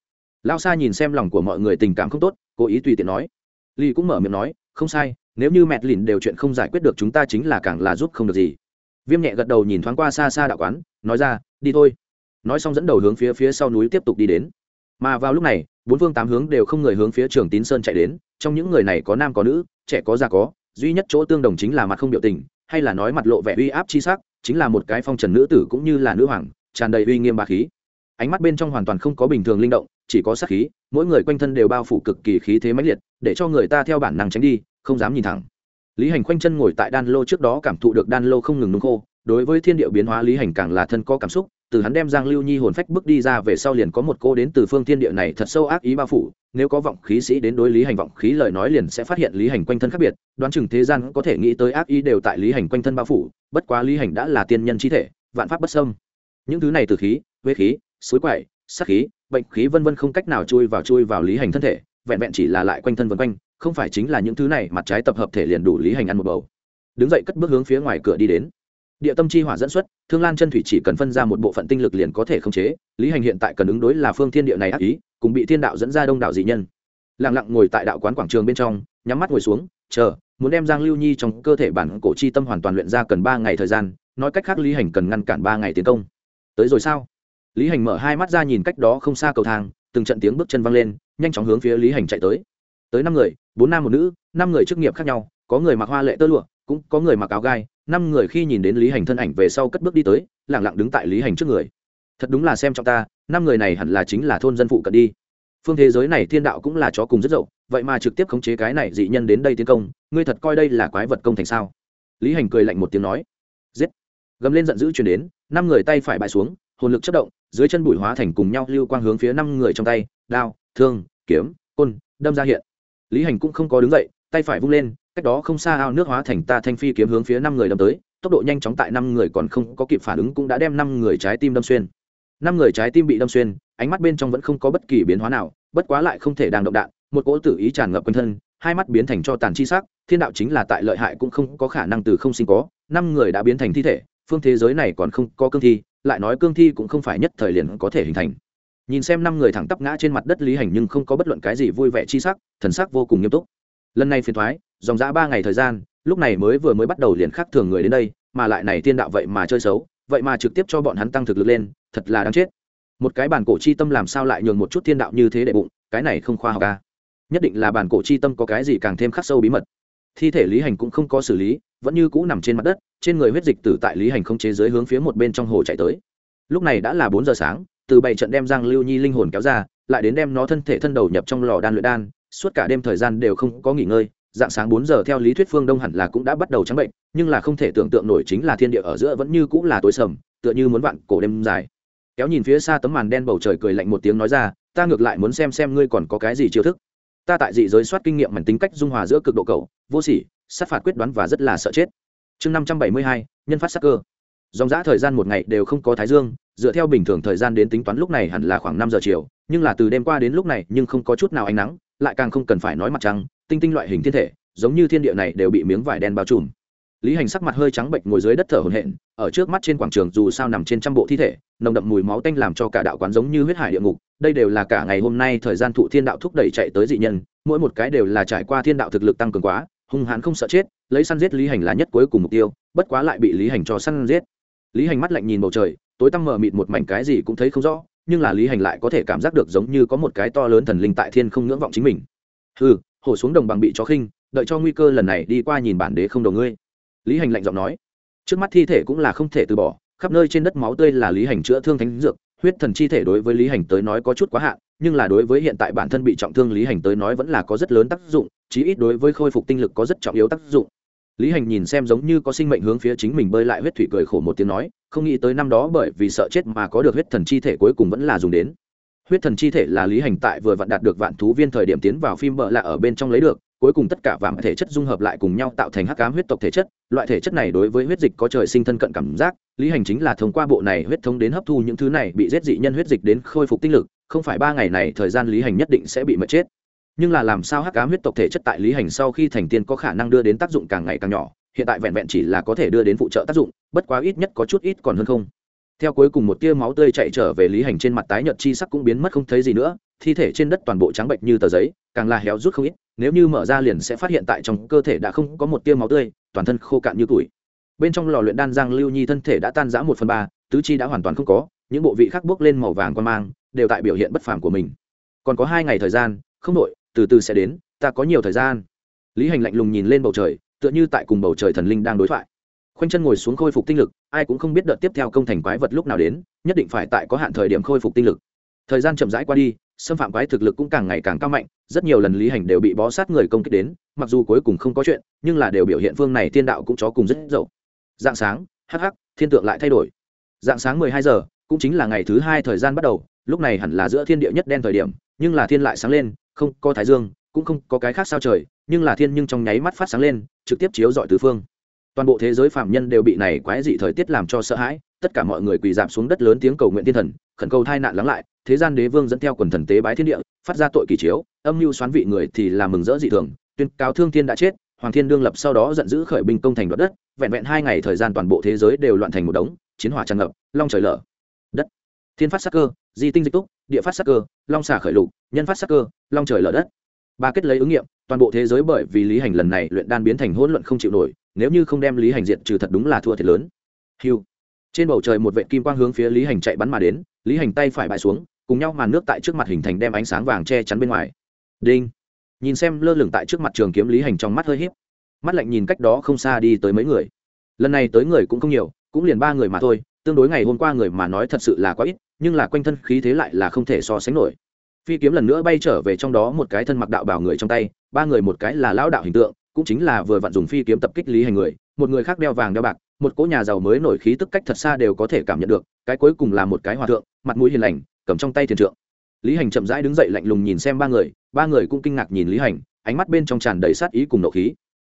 lao Sa nhìn xem lòng của mọi người tình cảm không tốt, cố ý tùy tiện nói. Ly cũng mở miệng nói, không sai, nếu như mẹ lìn đều chuyện không giải quyết được chúng ta chính là càng là giúp không được gì. Viêm nhẹ gật đầu nhìn thoáng qua xa xa đạo quán, nói ra, đi thôi. Nói xong dẫn đầu hướng phía phía sau núi tiếp tục đi đến. Mà vào lúc này, bốn phương tám hướng đều không người hướng phía trường tín sơn chạy đến, trong những người này có nam có nữ, trẻ có già có, duy nhất chỗ tương đồng chính là mặt không biểu tình, hay là nói mặt lộ vẻ uy áp chi sắc, chính là một cái phong trần nữ tử cũng như là nữ hoàng, tràn đầy uy nghiêm bà khí. Ánh mắt bên trong hoàn toàn không có bình thường linh động chỉ có sát khí, mỗi người quanh thân đều bao phủ cực kỳ khí thế mãnh liệt, để cho người ta theo bản năng tránh đi, không dám nhìn thẳng. Lý hành khoanh chân ngồi tại đan lô trước đó cảm thụ được đan lô không ngừng nung khô, đối với thiên điệu biến hóa lý hành càng là thân có cảm xúc, từ hắn đem giang lưu nhi hồn phách bước đi ra về sau liền có một cô đến từ phương thiên địa này thật sâu ác ý bao phủ, nếu có vọng khí sĩ đến đối lý hành vọng khí lời nói liền sẽ phát hiện lý hành quanh thân khác biệt, đoán chừng thế gian có thể nghĩ tới ác ý đều tại lý hành quanh thân bao phủ, bất quá lý hành đã là tiên nhân chi thể, vạn pháp bất sâm những thứ này từ khí, huế khí, suối quậy sắc khí bệnh khí vân vân không cách nào chui vào chui vào lý hành thân thể, vẹn vẹn chỉ là lại quanh thân vân quanh, không phải chính là những thứ này, mặt trái tập hợp thể liền đủ lý hành ăn một bầu. Đứng dậy cất bước hướng phía ngoài cửa đi đến. Địa tâm chi hỏa dẫn xuất, thương lan chân thủy chỉ cần phân ra một bộ phận tinh lực liền có thể khống chế, lý hành hiện tại cần ứng đối là phương thiên địa này ác ý, cùng bị thiên đạo dẫn ra đông đảo dị nhân. Lặng lặng ngồi tại đạo quán quảng trường bên trong, nhắm mắt ngồi xuống, chờ, muốn đem giang lưu nhi trong cơ thể bản cổ chi tâm hoàn toàn luyện ra cần ba ngày thời gian, nói cách khác lý hành cần ngăn cản ba ngày tiến công. Tới rồi sao? Lý hành mở hai mắt ra nhìn cách đó không xa cầu thang, từng trận tiếng bước chân văng lên, nhanh chóng hướng phía lý hành chạy tới. Tới năm người, bốn nam một nữ, năm người chức nghiệp khác nhau, có người mặc hoa lệ tơ lụa, cũng có người mặc áo gai, năm người khi nhìn đến lý hành thân ảnh về sau cất bước đi tới lẳng lặng đứng tại lý hành trước người. Thật đúng là xem trong ta, năm người này hẳn là chính là thôn dân phụ cận đi. Phương thế giới này thiên đạo cũng là chó cùng rất dậu, vậy mà trực tiếp khống chế cái này dị nhân đến đây tiến công, ngươi thật coi đây là quái vật công thành sao? Lý hành cười lạnh một tiếng nói. Giết. Gầm lên giận dữ chuyển đến, năm người tay phải bại xuống, hồn lực chất động dưới chân bụi hóa thành cùng nhau lưu quang hướng phía năm người trong tay, đao, thương, kiếm, côn, đâm ra hiện. Lý hành cũng không có đứng dậy, tay phải vung lên, cách đó không xa ao nước hóa thành ta thanh phi kiếm hướng phía năm người đâm tới, tốc độ nhanh chóng tại năm người còn không có kịp phản ứng cũng đã đem năm người trái tim đâm xuyên. Năm người trái tim bị đâm xuyên, ánh mắt bên trong vẫn không có bất kỳ biến hóa nào, bất quá lại không thể đang động đạn, một cỗ tử ý tràn ngập quanh thân, hai mắt biến thành cho tàn chi sắc, thiên đạo chính là tại lợi hại cũng không có khả năng từ không sinh có, năm người đã biến thành thi thể, phương thế giới này còn không có cương thi lại nói cương thi cũng không phải nhất thời liền có thể hình thành. Nhìn xem năm người thẳng tắp ngã trên mặt đất lý hành nhưng không có bất luận cái gì vui vẻ chi sắc, thần sắc vô cùng nghiêm túc. Lần này phiền thoái dòng dã ba ngày thời gian, lúc này mới vừa mới bắt đầu liền khác thường người đến đây, mà lại này tiên đạo vậy mà chơi xấu, vậy mà trực tiếp cho bọn hắn tăng thực lực lên, thật là đáng chết. Một cái bản cổ chi tâm làm sao lại nhường một chút thiên đạo như thế để bụng, cái này không khoa học ca nhất định là bản cổ chi tâm có cái gì càng thêm khắc sâu bí mật thi thể lý hành cũng không có xử lý, vẫn như cũ nằm trên mặt đất, trên người huyết dịch tử tại lý hành không chế giới hướng phía một bên trong hồ chạy tới. Lúc này đã là bốn giờ sáng, từ bảy trận đem giang lưu nhi linh hồn kéo ra, lại đến đem nó thân thể thân đầu nhập trong lò đan luyện đan, suốt cả đêm thời gian đều không có nghỉ ngơi, dạng sáng bốn giờ theo lý thuyết phương đông hẳn là cũng đã bắt đầu trắng bệnh, nhưng là không thể tưởng tượng nổi chính là thiên địa ở giữa vẫn như cũng là tối sầm, tựa như muốn vặn cổ đêm dài. Kéo nhìn phía xa tấm màn đen bầu trời cười lạnh một tiếng nói ra, ta ngược lại muốn xem xem ngươi còn có cái gì chiêu thức ta tại dị giới soát kinh nghiệm mảnh tính cách dung hòa giữa cực độ cầu vô sỉ, sát phạt quyết đoán và rất là sợ chết. Chương năm trăm bảy mươi hai, nhân phát sắc cơ. Dòng giã thời gian một ngày đều không có thái dương, dựa theo bình thường thời gian đến tính toán lúc này hẳn là khoảng năm giờ chiều, nhưng là từ đêm qua đến lúc này nhưng không có chút nào ánh nắng, lại càng không cần phải nói mặt trăng, tinh tinh loại hình thiên thể, giống như thiên địa này đều bị miếng vải đen bao trùm lý hành sắc mặt hơi trắng bệnh ngồi dưới đất thở hổn hển, ở trước mắt trên quảng trường dù sao nằm trên trăm bộ thi thể, nồng đậm mùi máu tanh làm cho cả đạo quán giống như huyết hải địa ngục, đây đều là cả ngày hôm nay thời gian thụ thiên đạo thúc đẩy chạy tới dị nhân, mỗi một cái đều là trải qua thiên đạo thực lực tăng cường quá, hung hãn không sợ chết, lấy săn giết lý hành là nhất cuối cùng mục tiêu, bất quá lại bị lý hành cho săn giết. Lý hành mắt lạnh nhìn bầu trời, tối tăm mờ mịt một mảnh cái gì cũng thấy không rõ, nhưng là lý hành lại có thể cảm giác được giống như có một cái to lớn thần linh tại thiên không ngưỡng vọng chính mình. Hừ, hổ xuống đồng bằng bị chó khinh, đợi cho nguy cơ lần này đi qua nhìn bản đế không đầu ngươi lý hành lạnh giọng nói, trước mắt thi thể cũng là không thể từ bỏ, khắp nơi trên đất máu tươi là lý hành chữa thương thánh dược, huyết thần chi thể đối với lý hành tới nói có chút quá hạn, nhưng là đối với hiện tại bản thân bị trọng thương lý hành tới nói vẫn là có rất lớn tác dụng, chí ít đối với khôi phục tinh lực có rất trọng yếu tác dụng. Lý hành nhìn xem giống như có sinh mệnh hướng phía chính mình bơi lại huyết thủy cười khổ một tiếng nói, không nghĩ tới năm đó bởi vì sợ chết mà có được huyết thần chi thể cuối cùng vẫn là dùng đến huyết thần chi thể là lý hành tại vừa vặn đạt được vạn thú viên thời điểm tiến vào phim bợ lạ ở bên trong lấy được, cuối cùng tất cả vạn thể chất dung hợp lại cùng nhau tạo thành hắc ám huyết tộc thể chất. Loại thể chất này đối với huyết dịch có trời sinh thân cận cảm giác, lý hành chính là thông qua bộ này huyết thống đến hấp thu những thứ này bị giết dị nhân huyết dịch đến khôi phục tinh lực, không phải ba ngày này thời gian lý hành nhất định sẽ bị mất chết. Nhưng là làm sao hắc ám huyết tộc thể chất tại lý hành sau khi thành tiên có khả năng đưa đến tác dụng càng ngày càng nhỏ, hiện tại vẹn vẹn chỉ là có thể đưa đến phụ trợ tác dụng, bất quá ít nhất có chút ít còn hơn không theo cuối cùng một tia máu tươi chạy trở về lý hành trên mặt tái nhợt chi sắc cũng biến mất không thấy gì nữa, thi thể trên đất toàn bộ trắng bệnh như tờ giấy, càng là héo rút không ít, nếu như mở ra liền sẽ phát hiện tại trong cơ thể đã không có một tia máu tươi, toàn thân khô cạn như tuổi bên trong lò luyện đan giang lưu nhi thân thể đã tan rã một phần ba, tứ chi đã hoàn toàn không có, những bộ vị khác bước lên màu vàng quan mang, đều tại biểu hiện bất phàm của mình. Còn có hai ngày thời gian, không đội từ từ sẽ đến, ta có nhiều thời gian. Lý hành lạnh lùng nhìn lên bầu trời, tựa như tại cùng bầu trời thần linh đang đối thoại. Khoanh chân ngồi xuống khôi phục tinh lực ai cũng không biết đợt tiếp theo công thành quái vật lúc nào đến, nhất định phải tại có hạn thời điểm khôi phục tinh lực. Thời gian chậm rãi qua đi, xâm phạm quái thực lực cũng càng ngày càng cao mạnh, rất nhiều lần lý hành đều bị bó sát người công kích đến, mặc dù cuối cùng không có chuyện, nhưng là đều biểu hiện phương này thiên đạo cũng chó cùng rất dậu. Dạng sáng hh thiên tượng lại thay đổi. Dạng sáng mười hai giờ, cũng chính là ngày thứ hai thời gian bắt đầu, lúc này hẳn là giữa thiên địa nhất đen thời điểm, nhưng là thiên lại sáng lên, không có thái dương, cũng không có cái khác sao trời, nhưng là thiên nhưng trong nháy mắt phát sáng lên, trực tiếp chiếu dọi tứ phương toàn bộ thế giới phạm nhân đều bị này quái dị thời tiết làm cho sợ hãi, tất cả mọi người quỳ giảm xuống đất lớn tiếng cầu nguyện thiên thần, khẩn cầu thai nạn lắng lại, thế gian đế vương dẫn theo quần thần tế bái thiên địa, phát ra tội kỳ chiếu, âm mưu xoán vị người thì làm mừng rỡ dị thường, tuyên cáo thương thiên đã chết, hoàng thiên đương lập sau đó giận dữ khởi binh công thành đoạt đất, vẹn vẹn hai ngày thời gian toàn bộ thế giới đều loạn thành một đống, chiến hỏa tràn ngập, long trời lở. Đất. Thiên phát sắc cơ, di tinh dịch túc, địa phát sắc cơ, long xả khởi lục, nhân phát sắc cơ, long trời lở đất ba kết lấy ứng nghiệm toàn bộ thế giới bởi vì lý hành lần này luyện đan biến thành hỗn luận không chịu nổi nếu như không đem lý hành diệt trừ thật đúng là thua thiệt lớn. Hiu trên bầu trời một vệ kim quang hướng phía lý hành chạy bắn mà đến lý hành tay phải bại xuống cùng nhau màn nước tại trước mặt hình thành đem ánh sáng vàng che chắn bên ngoài. Đinh. Nhìn xem lơ lửng tại trước mặt trường kiếm lý hành trong mắt hơi híp, mắt lạnh nhìn cách đó không xa đi tới mấy người. Lần này tới người cũng không nhiều cũng liền ba người mà thôi tương đối ngày hôm qua người mà nói thật sự là quá ít nhưng là quanh thân khí thế lại là không thể so sánh nổi phi kiếm lần nữa bay trở về trong đó một cái thân mặc đạo bảo người trong tay, ba người một cái là lão đạo hình tượng, cũng chính là vừa vặn dùng phi kiếm tập kích lý hành người, một người khác đeo vàng đeo bạc, một cỗ nhà giàu mới nổi khí tức cách thật xa đều có thể cảm nhận được, cái cuối cùng là một cái hòa thượng, mặt mũi hiền lành, cầm trong tay thiền trượng. Lý hành chậm rãi đứng dậy lạnh lùng nhìn xem ba người ba người cũng kinh ngạc nhìn lý hành, ánh mắt bên trong tràn đầy sát ý cùng nộ khí.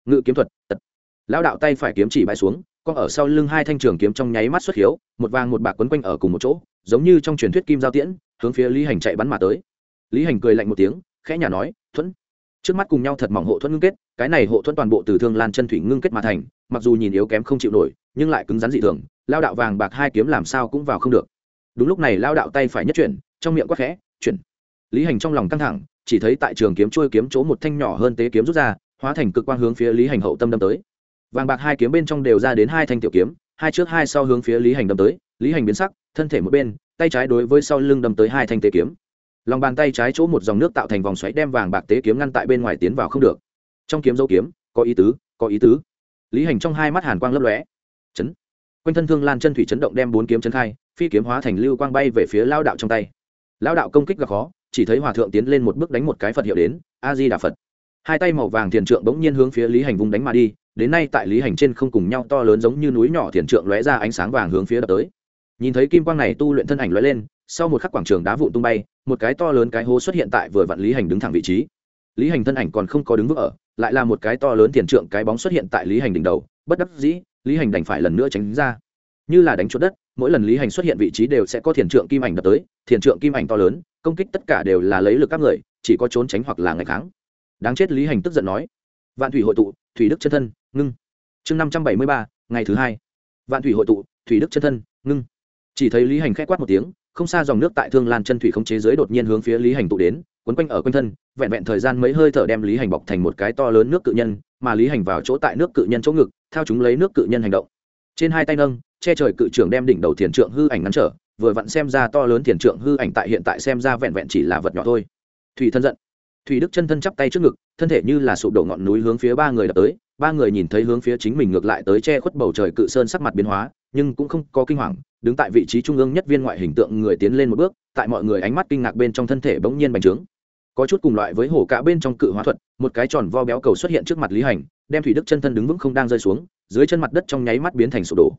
Ngự kiếm thuật, tật. Lão đạo tay phải kiếm chỉ bãi xuống con ở sau lưng hai thanh trường kiếm trong nháy mắt xuất hiếu, một vàng một bạc quấn quanh ở cùng một chỗ, giống như trong truyền thuyết kim giao tiễn, hướng phía lý hành chạy bắn mà tới lý hành cười lạnh một tiếng, khẽ nhà nói, thuẫn. Trước mắt cùng nhau thật mỏng hộ thuẫn ngưng kết, cái này hộ thuẫn toàn bộ từ thương lan chân thủy ngưng kết mà thành, mặc dù nhìn yếu kém không chịu nổi, nhưng lại cứng rắn dị thường, lao đạo vàng bạc hai kiếm làm sao cũng vào không được. Đúng lúc này lao đạo tay phải nhất chuyển, trong miệng quắc khẽ, chuyển. Lý hành trong lòng căng thẳng, chỉ thấy tại trường kiếm trôi kiếm chỗ một thanh nhỏ hơn tế kiếm rút ra, hóa thành cực quang hướng phía lý hành hậu tâm đâm tới. Vàng bạc hai kiếm bên trong đều ra đến hai thanh tiểu kiếm, hai trước hai sau hướng phía lý hành đâm tới. Lý hành biến sắc, thân thể một bên, tay trái đối với sau lưng đâm tới hai thanh tế kiếm lòng bàn tay trái chỗ một dòng nước tạo thành vòng xoáy đem vàng bạc tế kiếm ngăn tại bên ngoài tiến vào không được. Trong kiếm dấu kiếm, có ý tứ, có ý tứ. Lý hành trong hai mắt hàn quang lấp lóe. Chấn. Quanh thân thương lan chân thủy chấn động đem bốn kiếm chấn khai, phi kiếm hóa thành lưu quang bay về phía lao đạo trong tay. Lao đạo công kích gặp khó, chỉ thấy hòa thượng tiến lên một bước đánh một cái phật hiệu đến a di đà phật. Hai tay màu vàng thiền trượng bỗng nhiên hướng phía lý hành vùng đánh mà đi, đến nay tại lý hành trên không cùng nhau to lớn giống như núi nhỏ thiền trượng lóe ra ánh sáng vàng hướng phía đập tới. Nhìn thấy kim quang này tu luyện thân ảnh lóe lên, sau một khắc quảng trường đá vụn tung bay một cái to lớn cái hố xuất hiện tại vừa vặn lý hành đứng thẳng vị trí. Lý hành thân ảnh còn không có đứng vững ở, lại là một cái to lớn tiền trượng cái bóng xuất hiện tại lý hành đỉnh đầu. Bất đắc dĩ, lý hành đành phải lần nữa tránh ra. Như là đánh chuột đất, mỗi lần lý hành xuất hiện vị trí đều sẽ có thiền trượng kim ảnh đập tới thiền trượng kim ảnh to lớn, công kích tất cả đều là lấy lực các người, chỉ có trốn tránh hoặc là ngày kháng. Đáng chết, lý hành tức giận nói. Vạn thủy hội tụ, thủy đức chân thân, ngưng. Chương năm trăm bảy mươi ba, ngày thứ hai. Vạn thủy hội tụ, thủy đức chân thân, ngưng. Chỉ thấy lý hành k h ẽ quát một tiếng không xa dòng nước tại thương lan chân thủy không chế giới đột nhiên hướng phía lý hành tụ đến, quấn quanh ở quanh thân, vẹn vẹn thời gian mấy hơi thở đem lý hành bọc thành một cái to lớn nước cự nhân, mà lý hành vào chỗ tại nước cự nhân chỗ ngực theo chúng lấy nước cự nhân hành động. Trên hai tay nâng, che trời cự trưởng đem đỉnh đầu thiền trượng hư ảnh ngăn trở, vừa vặn xem ra to lớn thiền trượng hư ảnh tại hiện tại xem ra vẹn vẹn chỉ là vật nhỏ thôi. Thủy thân giận. Thủy đức chân thân chắp tay trước ngực, thân thể như là sụp đổ ngọn núi hướng phía ba người đập tới, ba người nhìn thấy hướng phía chính mình ngược lại tới che khuất bầu trời cự sơn sắc mặt biến hóa nhưng cũng không có kinh hoàng, đứng tại vị trí trung ương nhất viên ngoại hình tượng người tiến lên một bước, tại mọi người ánh mắt kinh ngạc bên trong thân thể bỗng nhiên bành trướng. Có chút cùng loại với hổ cá bên trong cự hóa thuật, một cái tròn vo béo cầu xuất hiện trước mặt lý hành, đem thủy đức chân thân đứng vững không đang rơi xuống, dưới chân mặt đất trong nháy mắt biến thành sụp đổ.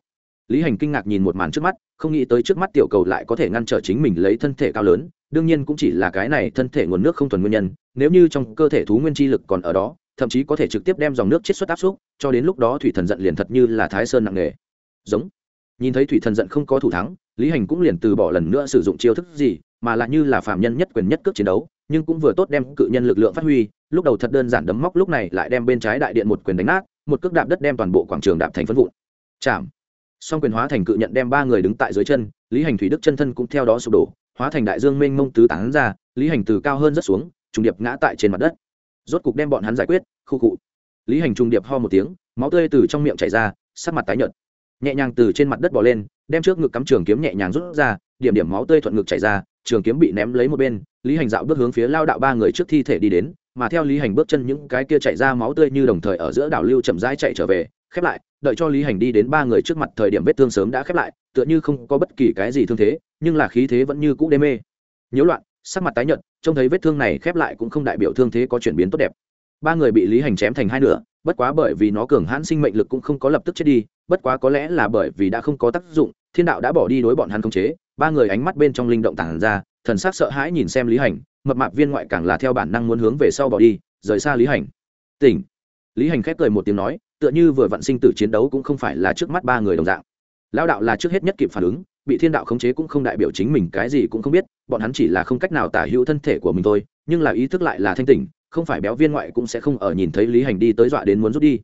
Lý hành kinh ngạc nhìn một màn trước mắt, không nghĩ tới trước mắt tiểu cầu lại có thể ngăn trở chính mình lấy thân thể cao lớn, đương nhiên cũng chỉ là cái này thân thể nguồn nước không thuần nguyên nhân, nếu như trong cơ thể thú nguyên chi lực còn ở đó, thậm chí có thể trực tiếp đem dòng nước chiết xuất áp xúc, cho đến lúc đó thủy thần giận liền thật như là thái sơn nặng nề. Giống nhìn thấy thủy thần giận không có thủ thắng, lý hành cũng liền từ bỏ lần nữa sử dụng chiêu thức gì, mà lại như là phạm nhân nhất quyền nhất cước chiến đấu, nhưng cũng vừa tốt đem cự nhân lực lượng phát huy. Lúc đầu thật đơn giản đấm móc, lúc này lại đem bên trái đại điện một quyền đánh nát, một cước đạp đất đem toàn bộ quảng trường đạp thành phân vụn. Chạm. Song quyền hóa thành cự nhận đem ba người đứng tại dưới chân, lý hành thủy đức chân thân cũng theo đó sụp đổ, hóa thành đại dương mênh mông tứ tán ra, lý hành từ cao hơn rất xuống, trùng điệp ngã tại trên mặt đất. Rốt cục đem bọn hắn giải quyết, khu cụ lý hành trùng điệp ho một tiếng, máu tươi từ trong miệng chảy ra, sắc mặt tái nhợt nhẹ nhàng từ trên mặt đất bỏ lên, đem trước ngực cắm trường kiếm nhẹ nhàng rút ra, điểm điểm máu tươi thuận ngực chảy ra, trường kiếm bị ném lấy một bên, lý hành dạo bước hướng phía lao đạo ba người trước thi thể đi đến, mà theo lý hành bước chân những cái kia chạy ra máu tươi như đồng thời ở giữa đảo lưu chậm rãi chạy trở về, khép lại, đợi cho lý hành đi đến ba người trước mặt thời điểm vết thương sớm đã khép lại, tựa như không có bất kỳ cái gì thương thế, nhưng là khí thế vẫn như cũ đê mê. Nhiễu loạn, sắc mặt tái nhợt, trông thấy vết thương này khép lại cũng không đại biểu thương thế có chuyển biến tốt đẹp ba người bị lý hành chém thành hai nửa bất quá bởi vì nó cường hãn sinh mệnh lực cũng không có lập tức chết đi bất quá có lẽ là bởi vì đã không có tác dụng thiên đạo đã bỏ đi đối bọn hắn khống chế ba người ánh mắt bên trong linh động tản ra thần sắc sợ hãi nhìn xem lý hành mập mạp viên ngoại càng là theo bản năng muốn hướng về sau bỏ đi rời xa lý hành tỉnh lý hành khép cười một tiếng nói tựa như vừa vặn sinh tử chiến đấu cũng không phải là trước mắt ba người đồng dạng lao đạo là trước hết nhất kịp phản ứng bị thiên đạo khống chế cũng không đại biểu chính mình cái gì cũng không biết bọn hắn chỉ là không cách nào tả hữu thân thể của mình thôi nhưng là ý thức lại là thanh tỉnh không phải béo viên ngoại cũng sẽ không ở nhìn thấy lý hành đi tới dọa đến muốn rút đi.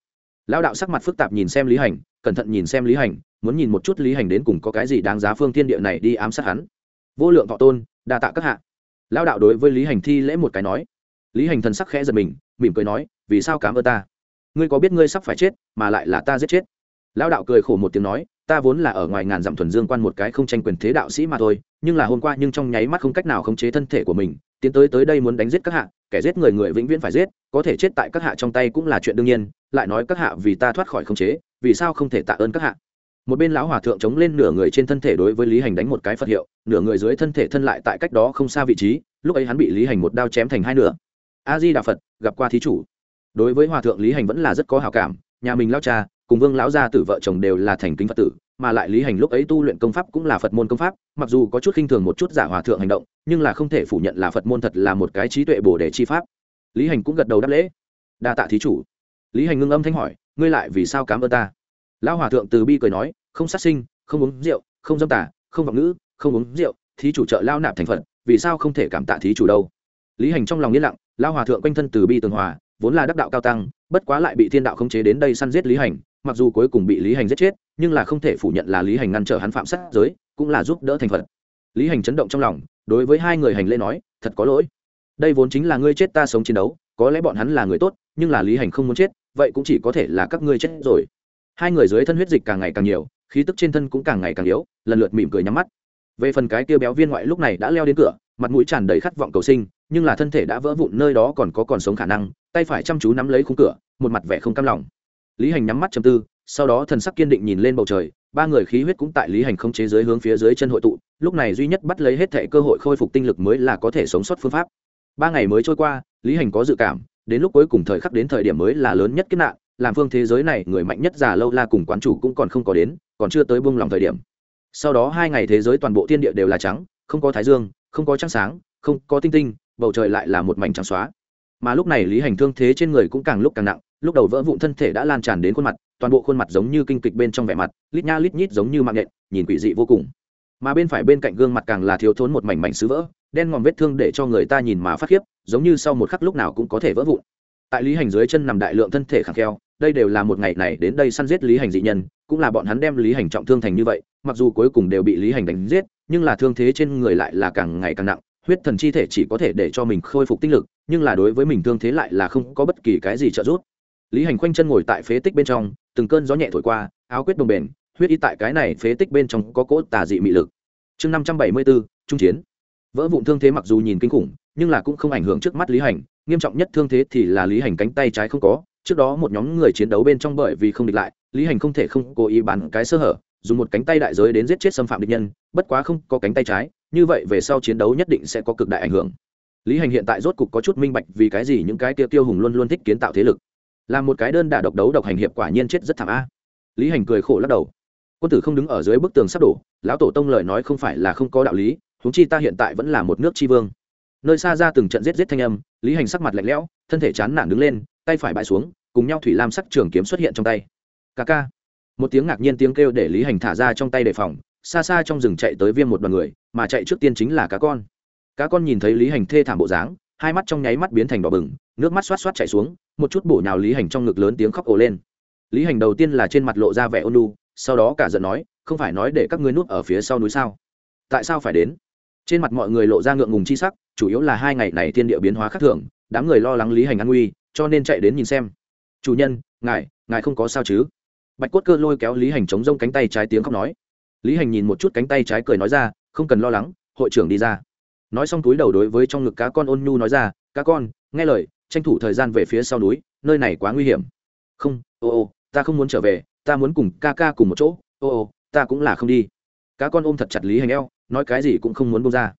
Lao đạo sắc mặt phức tạp nhìn xem lý hành, cẩn thận nhìn xem lý hành, muốn nhìn một chút lý hành đến cùng có cái gì đáng giá phương thiên địa này đi ám sát hắn. Vô lượng thọ tôn, đa tạ các hạ. Lao đạo đối với lý hành thi lễ một cái nói. Lý hành thần sắc khẽ giật mình, mỉm cười nói, vì sao cám ơn ta? Ngươi có biết ngươi sắp phải chết, mà lại là ta giết chết. Lao đạo cười khổ một tiếng nói, ta vốn là ở ngoài ngàn dặm thuần dương quan một cái không tranh quyền thế đạo sĩ mà thôi, nhưng là hôm qua nhưng trong nháy mắt không cách nào khống chế thân thể của mình tiến tới tới đây muốn đánh giết các hạ, kẻ giết người người vĩnh viễn phải giết, có thể chết tại các hạ trong tay cũng là chuyện đương nhiên, lại nói các hạ vì ta thoát khỏi khống chế, vì sao không thể tạ ơn các hạ? Một bên lão hòa thượng chống lên nửa người trên thân thể đối với lý hành đánh một cái phật hiệu, nửa người dưới thân thể thân lại tại cách đó không xa vị trí, lúc ấy hắn bị lý hành một đao chém thành hai nửa. A di đà phật, gặp qua thí chủ. Đối với hòa thượng lý hành vẫn là rất có hào cảm, nhà mình lao cha, cùng vương lão gia tử vợ chồng đều là thành kính phật tử mà lại lý hành lúc ấy tu luyện công pháp cũng là phật môn công pháp, mặc dù có chút khinh thường một chút giả hòa thượng hành động, nhưng là không thể phủ nhận là phật môn thật là một cái trí tuệ bổ để chi pháp. Lý hành cũng gật đầu đáp lễ. Đa tạ thí chủ. Lý hành ngưng âm thanh hỏi, ngươi lại vì sao cám ơn ta? Lão hòa thượng từ bi cười nói, không sát sinh, không uống rượu, không dâm tả không vọng ngữ, không uống rượu, thí chủ trợ lao nạp thành phật, vì sao không thể cảm tạ thí chủ đâu? Lý hành trong lòng yên lặng lao hòa thượng quanh thân từ bi tường hòa, vốn là đắc đạo cao tăng, bất quá lại bị thiên đạo khống chế đến đây săn giết lý hành, mặc dù cuối cùng bị lý hành giết chết nhưng là không thể phủ nhận là lý hành ngăn trở hắn phạm sát giới, cũng là giúp đỡ thành phật. Lý hành chấn động trong lòng, đối với hai người hành lễ nói, thật có lỗi. Đây vốn chính là ngươi chết ta sống chiến đấu, có lẽ bọn hắn là người tốt, nhưng là lý hành không muốn chết, vậy cũng chỉ có thể là các ngươi chết rồi. Hai người dưới thân huyết dịch càng ngày càng nhiều, khí tức trên thân cũng càng ngày càng yếu, lần lượt mỉm cười nhắm mắt. Về phần cái kia béo viên ngoại lúc này đã leo đến cửa, mặt mũi tràn đầy khát vọng cầu sinh, nhưng là thân thể đã vỡ vụn nơi đó còn có còn sống khả năng, tay phải chăm chú nắm lấy khung cửa, một mặt vẻ không cam lòng. Lý hành nhắm mắt chầm tư sau đó thần sắc kiên định nhìn lên bầu trời, ba người khí huyết cũng tại lý hành không chế giới hướng phía dưới chân hội tụ, lúc này duy nhất bắt lấy hết thệ cơ hội khôi phục tinh lực mới là có thể sống sót phương pháp. Ba ngày mới trôi qua, lý hành có dự cảm, đến lúc cuối cùng thời khắc đến thời điểm mới là lớn nhất kết nạn, làm phương thế giới này người mạnh nhất già lâu la cùng quán chủ cũng còn không có đến, còn chưa tới buông lòng thời điểm. Sau đó hai ngày thế giới toàn bộ thiên địa đều là trắng, không có thái dương, không có trăng sáng, không có tinh tinh, bầu trời lại là một mảnh trắng xóa. Mà lúc này lý hành thương thế trên người cũng càng lúc càng nặng, lúc đầu vỡ vụn thân thể đã lan tràn đến khuôn mặt toàn bộ khuôn mặt giống như kinh kịch bên trong vẻ mặt, lít nha lít nhít giống như mạng nhện, nhìn quỷ dị vô cùng. Mà bên phải bên cạnh gương mặt càng là thiếu thốn một mảnh mảnh sứ vỡ, đen ngòm vết thương để cho người ta nhìn mà phát khiếp, giống như sau một khắc lúc nào cũng có thể vỡ vụn. Tại lý hành dưới chân nằm đại lượng thân thể khẳng kheo, đây đều là một ngày này đến đây săn giết lý hành dị nhân, cũng là bọn hắn đem lý hành trọng thương thành như vậy, mặc dù cuối cùng đều bị lý hành đánh giết, nhưng là thương thế trên người lại là càng ngày càng nặng, huyết thần chi thể chỉ có thể để cho mình khôi phục tinh lực, nhưng là đối với mình thương thế lại là không có bất kỳ cái gì trợ giúp lý hành khoanh chân ngồi tại phế tích bên trong, từng cơn gió nhẹ thổi qua, áo quyết đồng bền huyết y tại cái này phế tích bên trong có cỗ tà dị mị lực. Chương năm trăm bảy mươi bốn trung chiến. Vỡ vụn thương thế mặc dù nhìn kinh khủng, nhưng là cũng không ảnh hưởng trước mắt lý hành, nghiêm trọng nhất thương thế thì là lý hành cánh tay trái không có, trước đó một nhóm người chiến đấu bên trong bởi vì không địch lại, lý hành không thể không cố ý bắn cái sơ hở, dùng một cánh tay đại giới đến giết chết xâm phạm địch nhân, bất quá không có cánh tay trái, như vậy về sau chiến đấu nhất định sẽ có cực đại ảnh hưởng. Lý hành hiện tại rốt cục có chút minh bạch vì cái gì những cái tiêu tiêu hùng luôn luôn thích kiến tạo thế lực là một cái đơn đả độc đấu độc hành hiệp quả nhiên chết rất thảm a. Lý hành cười khổ lắc đầu. Quân tử không đứng ở dưới bức tường sắp đổ, lão tổ tông lời nói không phải là không có đạo lý húng chi ta hiện tại vẫn là một nước tri vương. Nơi xa ra từng trận giết giết thanh âm, lý hành sắc mặt lạnh lẽo, thân thể chán nản đứng lên, tay phải bãi xuống, cùng nhau thủy lam sắc trường kiếm xuất hiện trong tay. Ca ca. Một tiếng ngạc nhiên tiếng kêu để lý hành thả ra trong tay đề phòng, xa xa trong rừng chạy tới viêm một đoàn người, mà chạy trước tiên chính là cá con. Cá con nhìn thấy lý hành thê thảm bộ dáng, hai mắt trong nháy mắt biến thành đỏ bừng nước mắt xoát xoát chảy xuống, một chút bổ nhào lý hành trong ngực lớn tiếng khóc ồ lên. Lý hành đầu tiên là trên mặt lộ ra vẻ ôn lu sau đó cả giận nói, không phải nói để các ngươi nuốt ở phía sau núi sao? Tại sao phải đến? Trên mặt mọi người lộ ra ngượng ngùng chi sắc, chủ yếu là hai ngày này thiên địa biến hóa khác thường, đám người lo lắng lý hành an nguy, cho nên chạy đến nhìn xem. Chủ nhân, ngài ngài không có sao chứ? Bạch cốt cơ lôi kéo lý hành chống rông cánh tay trái tiếng khóc nói. Lý hành nhìn một chút cánh tay trái cười nói ra, không cần lo lắng, hội trưởng đi ra. Nói xong túi đầu đối với trong ngực cá con ôn nhu nói ra, cá con, nghe lời tranh thủ thời gian về phía sau núi, nơi này quá nguy hiểm. Không, ô ô, ta không muốn trở về, ta muốn cùng ca ca cùng một chỗ, ô ô, ta cũng là không đi. Cá con ôm thật chặt lý hành eo, nói cái gì cũng không muốn bông ra.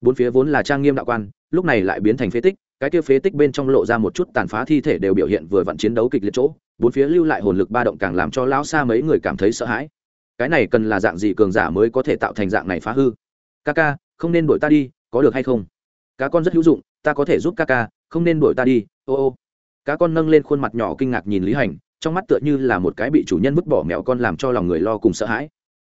Bốn phía vốn là trang nghiêm đạo quan, lúc này lại biến thành phế tích, cái kia phế tích bên trong lộ ra một chút tàn phá thi thể đều biểu hiện vừa vặn chiến đấu kịch liệt chỗ, bốn phía lưu lại hồn lực ba động càng làm cho lão xa mấy người cảm thấy sợ hãi. Cái này cần là dạng gì cường giả mới có thể tạo thành dạng này phá hư? Ca ca, không nên đuổi ta đi, có được hay không? Cá con rất hữu dụng, ta có thể giúp ca ca không nên đuổi ta đi, ô ô. Cá con nâng lên khuôn mặt nhỏ kinh ngạc nhìn lý hành, trong mắt tựa như là một cái bị chủ nhân vứt bỏ mẹo con làm cho lòng người lo cùng sợ hãi.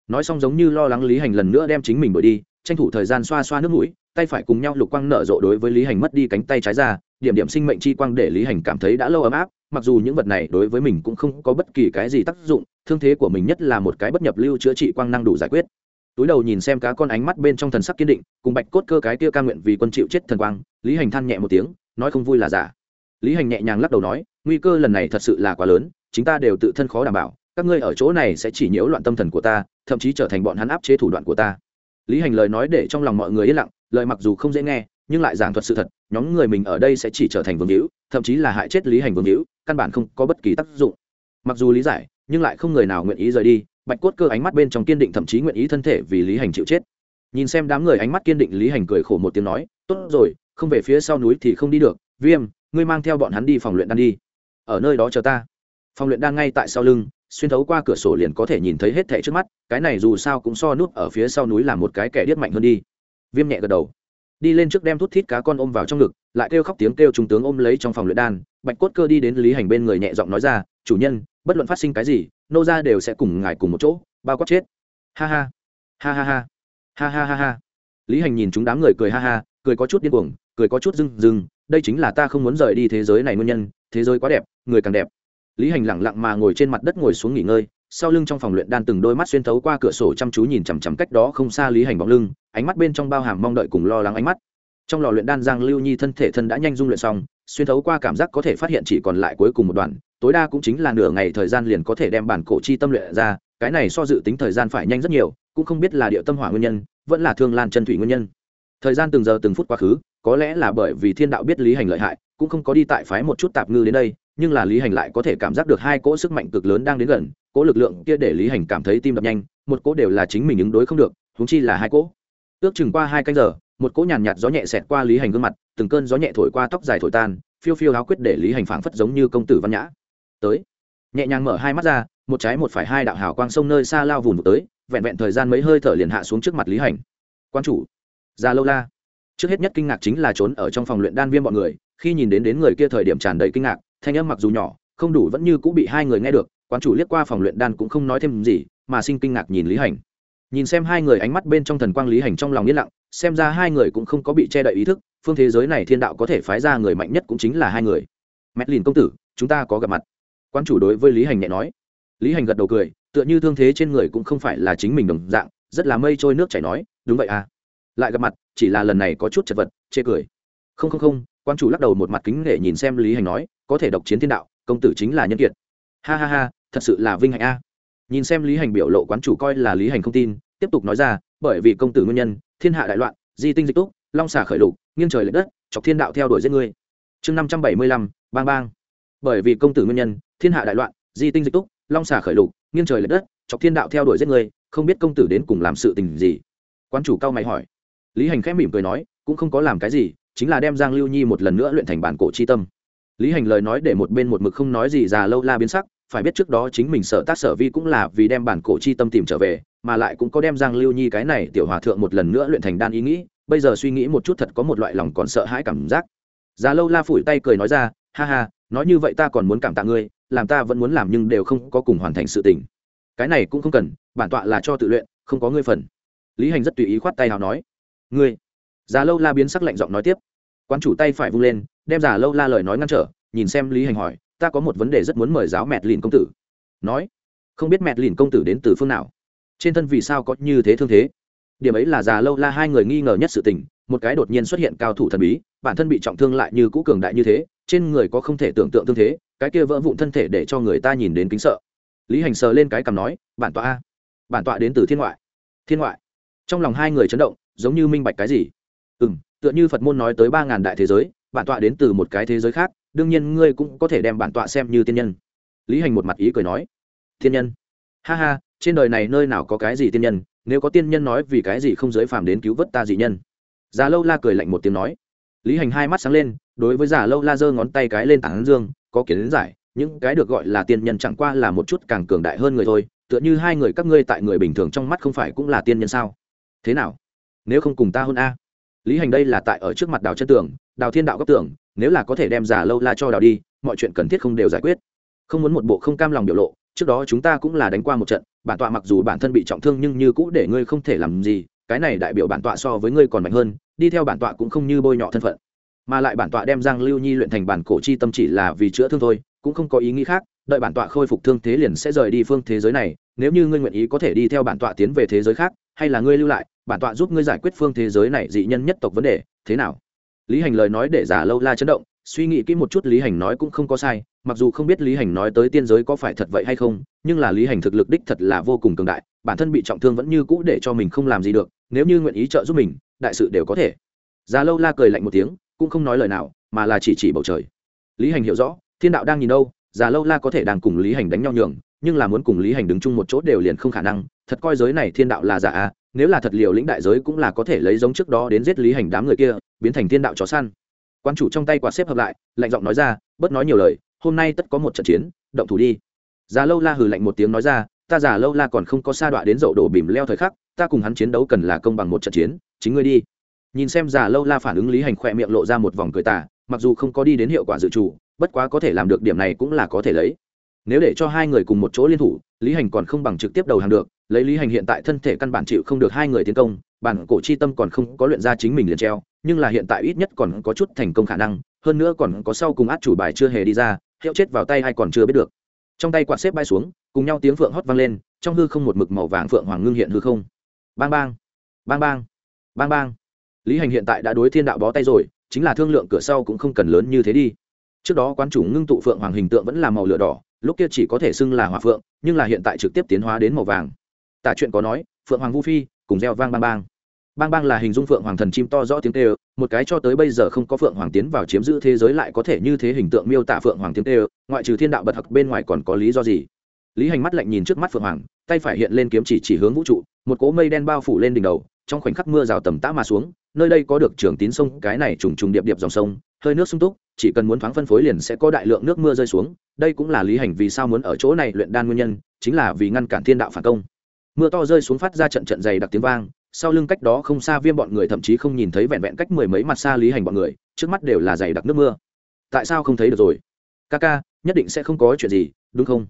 Nói xong giống như lo lắng lý hành lần nữa đem chính mình đuổi đi, tranh thủ thời gian xoa xoa nước mũi, tay phải cùng nhau lục quang nở rộ đối với lý hành mất đi cánh tay trái ra, điểm điểm sinh mệnh chi quang để lý hành cảm thấy đã lâu ấm áp, mặc dù những vật này đối với mình cũng không có bất kỳ cái gì tác dụng, thương thế của mình nhất là một cái bất nhập lưu chữa trị quang năng đủ giải quyết. Túi đầu nhìn xem cá con ánh mắt bên trong thần sắc kiên định, cùng bạch cốt cơ cái kia ca nguyện vì quân chịu chết thần quang, lý hành than nhẹ một tiếng nói không vui là giả. Lý hành nhẹ nhàng lắc đầu nói, nguy cơ lần này thật sự là quá lớn chúng ta đều tự thân khó đảm bảo, các ngươi ở chỗ này sẽ chỉ nhiễu loạn tâm thần của ta, thậm chí trở thành bọn hắn áp chế thủ đoạn của ta. Lý hành lời nói để trong lòng mọi người yên lặng, lời mặc dù không dễ nghe, nhưng lại giảng thuật sự thật, nhóm người mình ở đây sẽ chỉ trở thành vương hữu, thậm chí là hại chết lý hành vương hữu, căn bản không có bất kỳ tác dụng. Mặc dù lý giải, nhưng lại không người nào nguyện ý rời đi, bạch cốt cơ ánh mắt bên trong kiên định thậm chí nguyện ý thân thể vì lý hành chịu chết. Nhìn xem đám người ánh mắt kiên định, lý hành cười khổ một tiếng nói, tốt rồi không về phía sau núi thì không đi được. Viêm, ngươi mang theo bọn hắn đi phòng luyện đan đi. Ở nơi đó chờ ta. Phòng luyện đan ngay tại sau lưng, xuyên thấu qua cửa sổ liền có thể nhìn thấy hết thẻ trước mắt, cái này dù sao cũng so núp ở phía sau núi là một cái kẻ điếc mạnh hơn đi. Viêm nhẹ gật đầu. Đi lên trước đem thút thít cá con ôm vào trong ngực, lại kêu khóc tiếng kêu trung tướng ôm lấy trong phòng luyện đan, bạch cốt cơ đi đến lý hành bên người nhẹ giọng nói ra, chủ nhân, bất luận phát sinh cái gì, nô ra đều sẽ cùng ngài cùng một chỗ, bao quát chết. Ha ha. Ha ha ha. Ha ha ha ha. Lý hành nhìn chúng đám người cười ha ha, cười có chút điên cuồng cười có chút rưng rưng, đây chính là ta không muốn rời đi thế giới này nguyên nhân, thế giới quá đẹp, người càng đẹp. Lý hành lẳng lặng mà ngồi trên mặt đất ngồi xuống nghỉ ngơi, sau lưng trong phòng luyện đan từng đôi mắt xuyên thấu qua cửa sổ chăm chú nhìn chằm chằm cách đó không xa lý hành bóng lưng, ánh mắt bên trong bao hàm mong đợi cùng lo lắng ánh mắt. Trong lò luyện đan giang lưu nhi thân thể thân đã nhanh dung luyện xong, xuyên thấu qua cảm giác có thể phát hiện chỉ còn lại cuối cùng một đoạn, tối đa cũng chính là nửa ngày thời gian liền có thể đem bản cổ chi tâm luyện ra, cái này so dự tính thời gian phải nhanh rất nhiều, cũng không biết là điệu tâm hỏa nguyên nhân, vẫn là thương lan chân thủy nguyên nhân. Thời gian từng giờ từng phút quá khứ có lẽ là bởi vì thiên đạo biết lý hành lợi hại, cũng không có đi tại phái một chút tạp ngư đến đây, nhưng là lý hành lại có thể cảm giác được hai cỗ sức mạnh cực lớn đang đến gần, cỗ lực lượng kia để lý hành cảm thấy tim đập nhanh, một cỗ đều là chính mình ứng đối không được húng chi là hai cỗ. Ước chừng qua hai canh giờ, một cỗ nhàn nhạt gió nhẹ xẹt qua lý hành gương mặt, từng cơn gió nhẹ thổi qua tóc dài thổi tan, phiêu phiêu áo quyết để lý hành phảng phất giống như công tử văn nhã. Tới, nhẹ nhàng mở hai mắt ra, một trái một phải hai đạo hào quang sông nơi xa lao vùn vụt tới, vẹn vẹn thời gian mấy hơi thở liền hạ xuống trước mặt lý hành. Quan chủ già lâu la trước hết nhất kinh ngạc chính là trốn ở trong phòng luyện đan viêm bọn người, khi nhìn đến đến người kia thời điểm tràn đầy kinh ngạc, thanh âm mặc dù nhỏ, không đủ vẫn như cũng bị hai người nghe được, quán chủ liếc qua phòng luyện đan cũng không nói thêm gì, mà sinh kinh ngạc nhìn lý hành. Nhìn xem hai người ánh mắt bên trong thần quang lý hành trong lòng yên lặng, xem ra hai người cũng không có bị che đậy ý thức, phương thế giới này thiên đạo có thể phái ra người mạnh nhất cũng chính là hai người. Mẹt lìn công tử, chúng ta có gặp mặt. Quan chủ đối với lý hành nhẹ nói. Lý hành gật đầu cười, tựa như thương thế trên người cũng không phải là chính mình đồng dạng, rất là mây trôi nước chảy nói, đúng vậy à lại gặp mặt, chỉ là lần này có chút chật vật, chê cười. Không không không, quan chủ lắc đầu một mặt kính để nhìn xem lý hành nói, có thể độc chiến thiên đạo, công tử chính là nhân kiệt. Ha ha ha, thật sự là vinh hạnh a. Nhìn xem lý hành biểu lộ quán chủ coi là lý hành không tin, tiếp tục nói ra, bởi vì công tử nguyên nhân, thiên hạ đại loạn, di tinh dịch túc, long xả khởi lục, nghiêng trời l ệ đất, chọc thiên đạo theo đuổi giết ngươi. Chương năm trăm bảy mươi lăm, bang bang. Bởi vì công tử nguyên nhân, thiên hạ đại loạn, di tinh dịch túc, long xả khởi lục, nghiêng trời l ệ đất, chọc thiên đạo theo đuổi giết ngươi, không biết công tử đến cùng làm sự tình gì. Quan chủ cao mày hỏi lý hành khẽ mỉm cười nói, cũng không có làm cái gì, chính là đem giang lưu nhi một lần nữa luyện thành bản cổ chi tâm. Lý hành lời nói để một bên một mực không nói gì già lâu la biến sắc, phải biết trước đó chính mình sở tác sở vi cũng là vì đem bản cổ chi tâm tìm trở về, mà lại cũng có đem giang lưu nhi cái này tiểu hòa thượng một lần nữa luyện thành đan ý nghĩ, bây giờ suy nghĩ một chút thật có một loại lòng còn sợ hãi cảm giác. Già lâu la phủi tay cười nói ra, ha ha, nói như vậy ta còn muốn cảm tạ ngươi, làm ta vẫn muốn làm nhưng đều không có cùng hoàn thành sự tình. Cái này cũng không cần, bản tọa là cho tự luyện, không có ngươi phần. Lý hành rất tùy ý khoát tay nào nói ngươi. Già lâu la biến sắc lạnh giọng nói tiếp. Quan chủ tay phải vung lên, đem già lâu la lời nói ngăn trở, nhìn xem lý hành hỏi, ta có một vấn đề rất muốn mời giáo mẹt lìn công tử. Nói, không biết mẹt lìn công tử đến từ phương nào? Trên thân vì sao có như thế thương thế? Điểm ấy là già lâu la hai người nghi ngờ nhất sự tình, một cái đột nhiên xuất hiện cao thủ thần bí, bản thân bị trọng thương lại như cũ cường đại như thế, trên người có không thể tưởng tượng thương thế, cái kia vỡ vụn thân thể để cho người ta nhìn đến kính sợ. Lý hành sờ lên cái cằm nói, bản tọa a, bản tọa đến từ thiên ngoại. Thiên ngoại. Trong lòng hai người chấn động giống như minh bạch cái gì. Ừ m tựa như phật môn nói tới ba ngàn đại thế giới, bản tọa đến từ một cái thế giới khác, đương nhiên ngươi cũng có thể đem bản tọa xem như tiên nhân. Lý hành một mặt ý cười nói thiên nhân? Ha ha, trên đời này nơi nào có cái gì tiên nhân, nếu có tiên nhân nói vì cái gì không giới phàm đến cứu vớt ta dị nhân? Già lâu la cười lạnh một tiếng nói. Lý hành hai mắt sáng lên, đối với già lâu la giơ ngón tay cái lên tảng dương, có kiến giải, những cái được gọi là tiên nhân chẳng qua là một chút càng cường đại hơn người thôi, tựa như hai người các ngươi tại người bình thường trong mắt không phải cũng là tiên nhân sao? Thế nào? Nếu không cùng ta hôn a. Lý hành đây là tại ở trước mặt đào chân tường, đào thiên đạo góc tường, nếu là có thể đem giả lâu la cho đào đi, mọi chuyện cần thiết không đều giải quyết. Không muốn một bộ không cam lòng biểu lộ, trước đó chúng ta cũng là đánh qua một trận, bản tọa mặc dù bản thân bị trọng thương nhưng như cũ để ngươi không thể làm gì, cái này đại biểu bản tọa so với ngươi còn mạnh hơn, đi theo bản tọa cũng không như bôi nhọ thân phận. Mà lại bản tọa đem giang lưu nhi luyện thành bản cổ chi tâm chỉ là vì chữa thương thôi, cũng không có ý nghĩ khác, đợi bản tọa khôi phục thương thế liền sẽ rời đi phương thế giới này, nếu như ngươi nguyện ý có thể đi theo bản tọa tiến về thế giới khác, hay là ngươi lưu lại bản tọa giúp ngươi giải quyết phương thế giới này dị nhân nhất tộc vấn đề, thế nào? Lý hành lời nói để giả lâu la chấn động, suy nghĩ kỹ một chút lý hành nói cũng không có sai, mặc dù không biết lý hành nói tới tiên giới có phải thật vậy hay không, nhưng là lý hành thực lực đích thật là vô cùng cường đại, bản thân bị trọng thương vẫn như cũ để cho mình không làm gì được, nếu như nguyện ý trợ giúp mình, đại sự đều có thể. Già lâu la cười lạnh một tiếng, cũng không nói lời nào, mà là chỉ chỉ bầu trời. Lý hành hiểu rõ, thiên đạo đang nhìn đâu già lâu la có thể đang cùng lý hành đánh nhau nhường, nhưng là muốn cùng lý hành đứng chung một chỗ đều liền không khả năng thật coi giới này thiên đạo là giả à nếu là thật liều lĩnh đại giới cũng là có thể lấy giống trước đó đến giết lý hành đám người kia, biến thành thiên đạo chó săn. Quan chủ trong tay quạt xếp hợp lại, lạnh giọng nói ra, bớt nói nhiều lời, hôm nay tất có một trận chiến, động thủ đi. Già lâu la hừ lạnh một tiếng nói ra, ta già lâu la còn không có sa đọa đến dậu đổ bìm leo thời khắc, ta cùng hắn chiến đấu cần là công bằng một trận chiến, chính ngươi đi. Nhìn xem già lâu la phản ứng lý hành khỏe miệng lộ ra một vòng cười tả mặc dù không có đi đến hiệu quả dự trù, bất quá có thể làm được điểm này cũng là có thể lấy. Nếu để cho hai người cùng một chỗ liên thủ, lý hành còn không bằng trực tiếp đầu hàng được lấy lý hành hiện tại thân thể căn bản chịu không được hai người tiến công, bản cổ chi tâm còn không có luyện ra chính mình liền treo, nhưng là hiện tại ít nhất còn có chút thành công khả năng, hơn nữa còn có sau cùng át chủ bài chưa hề đi ra, hiệu chết vào tay hay còn chưa biết được. Trong tay quạt xếp bay xuống, cùng nhau tiếng phượng hót vang lên, trong hư không một mực màu vàng phượng hoàng ngưng hiện hư không. Bang bang bang bang bang bang. Lý hành hiện tại đã đối thiên đạo bó tay rồi, chính là thương lượng cửa sau cũng không cần lớn như thế đi. Trước đó quán chủ ngưng tụ phượng hoàng hình tượng vẫn là màu lửa đỏ, lúc kia chỉ có thể xưng là hỏa phượng, nhưng là hiện tại trực tiếp tiến hóa đến màu vàng tả chuyện có nói, phượng hoàng vu phi cùng gieo vang bang bang. Bang bang là hình dung phượng hoàng thần chim to rõ tiếng kêu, một cái cho tới bây giờ không có phượng hoàng tiến vào chiếm giữ thế giới lại có thể như thế hình tượng miêu tả phượng hoàng tiếng kêu, ngoại trừ thiên đạo bật hặc bên ngoài còn có lý do gì? Lý hành mắt lạnh nhìn trước mắt phượng hoàng, tay phải hiện lên kiếm chỉ chỉ hướng vũ trụ, một cỗ mây đen bao phủ lên đỉnh đầu, trong khoảnh khắc mưa rào tầm tã mà xuống, nơi đây có được trường tín sông, cái này trùng trùng điệp điệp dòng sông, hơi nước sung túc, chỉ cần muốn thoáng phân phối liền sẽ có đại lượng nước mưa rơi xuống, đây cũng là lý hành vì sao muốn ở chỗ này luyện đan nguyên nhân, chính là vì ngăn cản thiên đạo phản công mưa to rơi xuống phát ra trận trận dày đặc tiếng vang, sau lưng cách đó không xa viêm bọn người thậm chí không nhìn thấy vẹn vẹn cách mười mấy mặt xa lý hành bọn người, trước mắt đều là dày đặc nước mưa. Tại sao không thấy được rồi? Ca ca, nhất định sẽ không có chuyện gì, đúng không?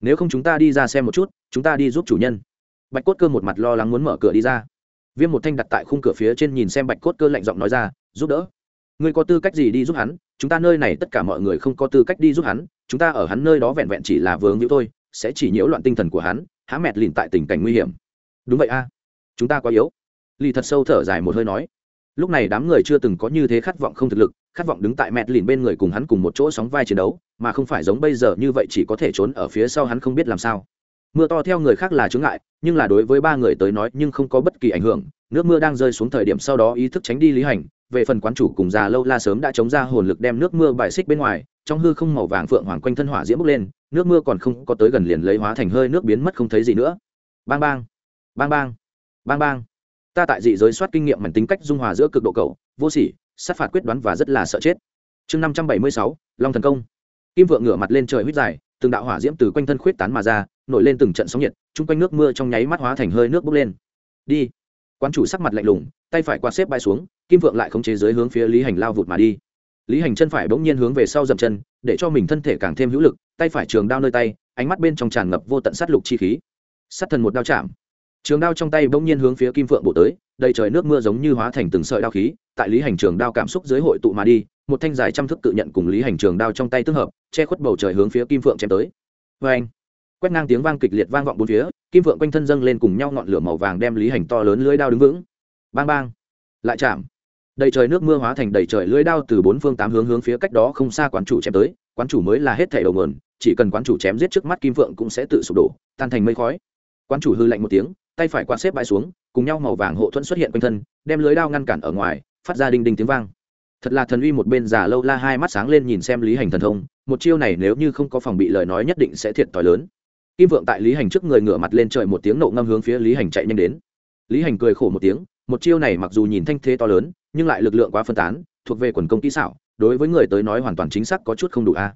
Nếu không chúng ta đi ra xem một chút, chúng ta đi giúp chủ nhân. Bạch cốt cơ một mặt lo lắng muốn mở cửa đi ra. Viêm một thanh đặt tại khung cửa phía trên nhìn xem bạch cốt cơ lạnh giọng nói ra, giúp đỡ. Ngươi có tư cách gì đi giúp hắn? Chúng ta nơi này tất cả mọi người không có tư cách đi giúp hắn. Chúng ta ở hắn nơi đó vẹn vẹn chỉ là vướng như thôi, sẽ chỉ nhiễu loạn tinh thần của hắn há mẹt lìn tại tình cảnh nguy hiểm. Đúng vậy a, chúng ta quá yếu. Lì thật sâu thở dài một hơi nói. Lúc này đám người chưa từng có như thế khát vọng không thực lực, khát vọng đứng tại mẹt lìn bên người cùng hắn cùng một chỗ sóng vai chiến đấu, mà không phải giống bây giờ như vậy chỉ có thể trốn ở phía sau hắn không biết làm sao. Mưa to theo người khác là chướng ngại, nhưng là đối với ba người tới nói nhưng không có bất kỳ ảnh hưởng. Nước mưa đang rơi xuống thời điểm sau đó ý thức tránh đi lý hành, về phần quán chủ cùng già lâu la sớm đã chống ra hồn lực đem nước mưa bài xích bên ngoài trong hư không màu vàng phượng hoàng quanh thân hỏa diễm bốc lên, nước mưa còn không có tới gần liền lấy hóa thành hơi nước biến mất không thấy gì nữa. Bang bang bang bang bang bang. Ta tại dị giới soát kinh nghiệm mảnh tính cách dung hòa giữa cực độ cầu vô sỉ, sát phạt quyết đoán và rất là sợ chết. Chương năm trăm bảy mươi sáu, long thần công. Kim vượng ngửa mặt lên trời huyết dài, từng đạo hỏa diễm từ quanh thân khuyết tán mà ra, nổi lên từng trận sóng nhiệt, chung quanh nước mưa trong nháy mắt hóa thành hơi nước bốc lên. Đi. Quan chủ sắc mặt lạnh lùng, tay phải quạt xếp bay xuống, kim vượng lại khống chế dưới hướng phía lý hành lao vụt mà đi lý hành chân phải bỗng nhiên hướng về sau dậm chân, để cho mình thân thể càng thêm hữu lực, tay phải trường đao nơi tay, ánh mắt bên trong tràn ngập vô tận sát lục chi khí. Sát thần một đao chạm. Trường đao trong tay bỗng nhiên hướng phía kim phượng bổ tới, đầy trời nước mưa giống như hóa thành từng sợi đao khí, tại lý hành trường đao cảm xúc dưới hội tụ mà đi, một thanh dài trăm thức tự nhận cùng lý hành trường đao trong tay tương hợp, che khuất bầu trời hướng phía kim phượng chém tới. Vê anh, quét ngang tiếng vang kịch liệt vang vọng bốn phía, kim phượng quanh thân dâng lên cùng nhau ngọn lửa màu vàng đem lý hành to lớn lưới đao đứng vững. Bang bang, lại chạm đầy trời nước mưa hóa thành đầy trời lưới đao từ bốn phương tám hướng hướng phía cách đó không xa quán chủ chém tới, quán chủ mới là hết thẻ đầu nguồn, chỉ cần quán chủ chém giết trước mắt kim phượng cũng sẽ tự sụp đổ, tan thành mây khói. Quán chủ hư lạnh một tiếng, tay phải quạt xếp bãi xuống, cùng nhau màu vàng hộ thuẫn xuất hiện quanh thân, đem lưới đao ngăn cản ở ngoài, phát ra đinh đinh tiếng vang. Thật là thần uy một bên già lâu la hai mắt sáng lên nhìn xem lý hành thần thông, một chiêu này nếu như không có phòng bị lời nói nhất định sẽ thiệt t h i lớn. Kim vượng tại lý hành trước người ngửa mặt lên trời một tiếng nộ ngâm hướng phía lý hành chạy nhanh đến. Lý hành cười khổ một tiếng, một chiêu này mặc dù nhìn thanh thế to lớn nhưng lại lực lượng quá phân tán, thuộc về quần công kỹ xảo, đối với người tới nói hoàn toàn chính xác có chút không đủ a. À.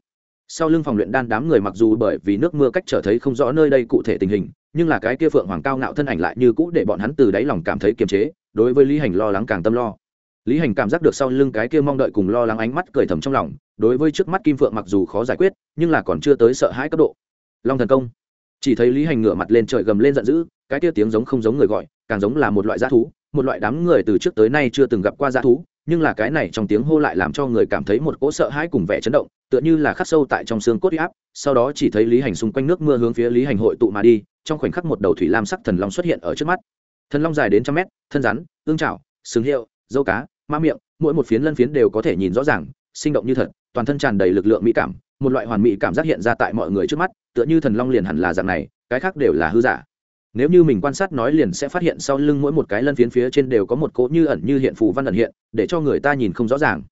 Sau lưng phòng luyện đan đám người mặc dù bởi vì nước mưa cách trở thấy không rõ nơi đây cụ thể tình hình, nhưng là cái kia phượng hoàng cao ngạo thân ảnh lại như cũ để bọn hắn từ đáy lòng cảm thấy kiềm chế, đối với lý hành lo lắng càng tâm lo. Lý hành cảm giác được sau lưng cái kia mong đợi cùng lo lắng ánh mắt cười thầm trong lòng, đối với trước mắt kim phượng mặc dù khó giải quyết, nhưng là còn chưa tới sợ hãi cấp độ. Long thần công. Chỉ thấy lý hành ngửa mặt lên trời gầm lên giận dữ, cái kia tiếng giống không giống người gọi, càng giống là một loại g thú một loại đám người từ trước tới nay chưa từng gặp qua dã thú, nhưng là cái này trong tiếng hô lại làm cho người cảm thấy một cỗ sợ hãi cùng vẻ chấn động, tựa như là khắc sâu tại trong xương cốt huy áp, sau đó chỉ thấy lý hành xung quanh nước mưa hướng phía lý hành hội tụ mà đi, trong khoảnh khắc một đầu thủy lam sắc thần long xuất hiện ở trước mắt. Thần long dài đến trăm mét, thân rắn, ương trào sừng hiệu, dâu cá, ma miệng, mỗi một phiến lân phiến đều có thể nhìn rõ ràng, sinh động như thật, toàn thân tràn đầy lực lượng mỹ cảm, một loại hoàn mỹ cảm giác hiện ra tại mọi người trước mắt, tựa như thần long liền hẳn là dạng này, cái khác đều là hư giả nếu như mình quan sát nói liền sẽ phát hiện sau lưng mỗi một cái lân phiến phía trên đều có một cỗ như ẩn như hiện phù văn ẩn hiện, để cho người ta nhìn không rõ ràng.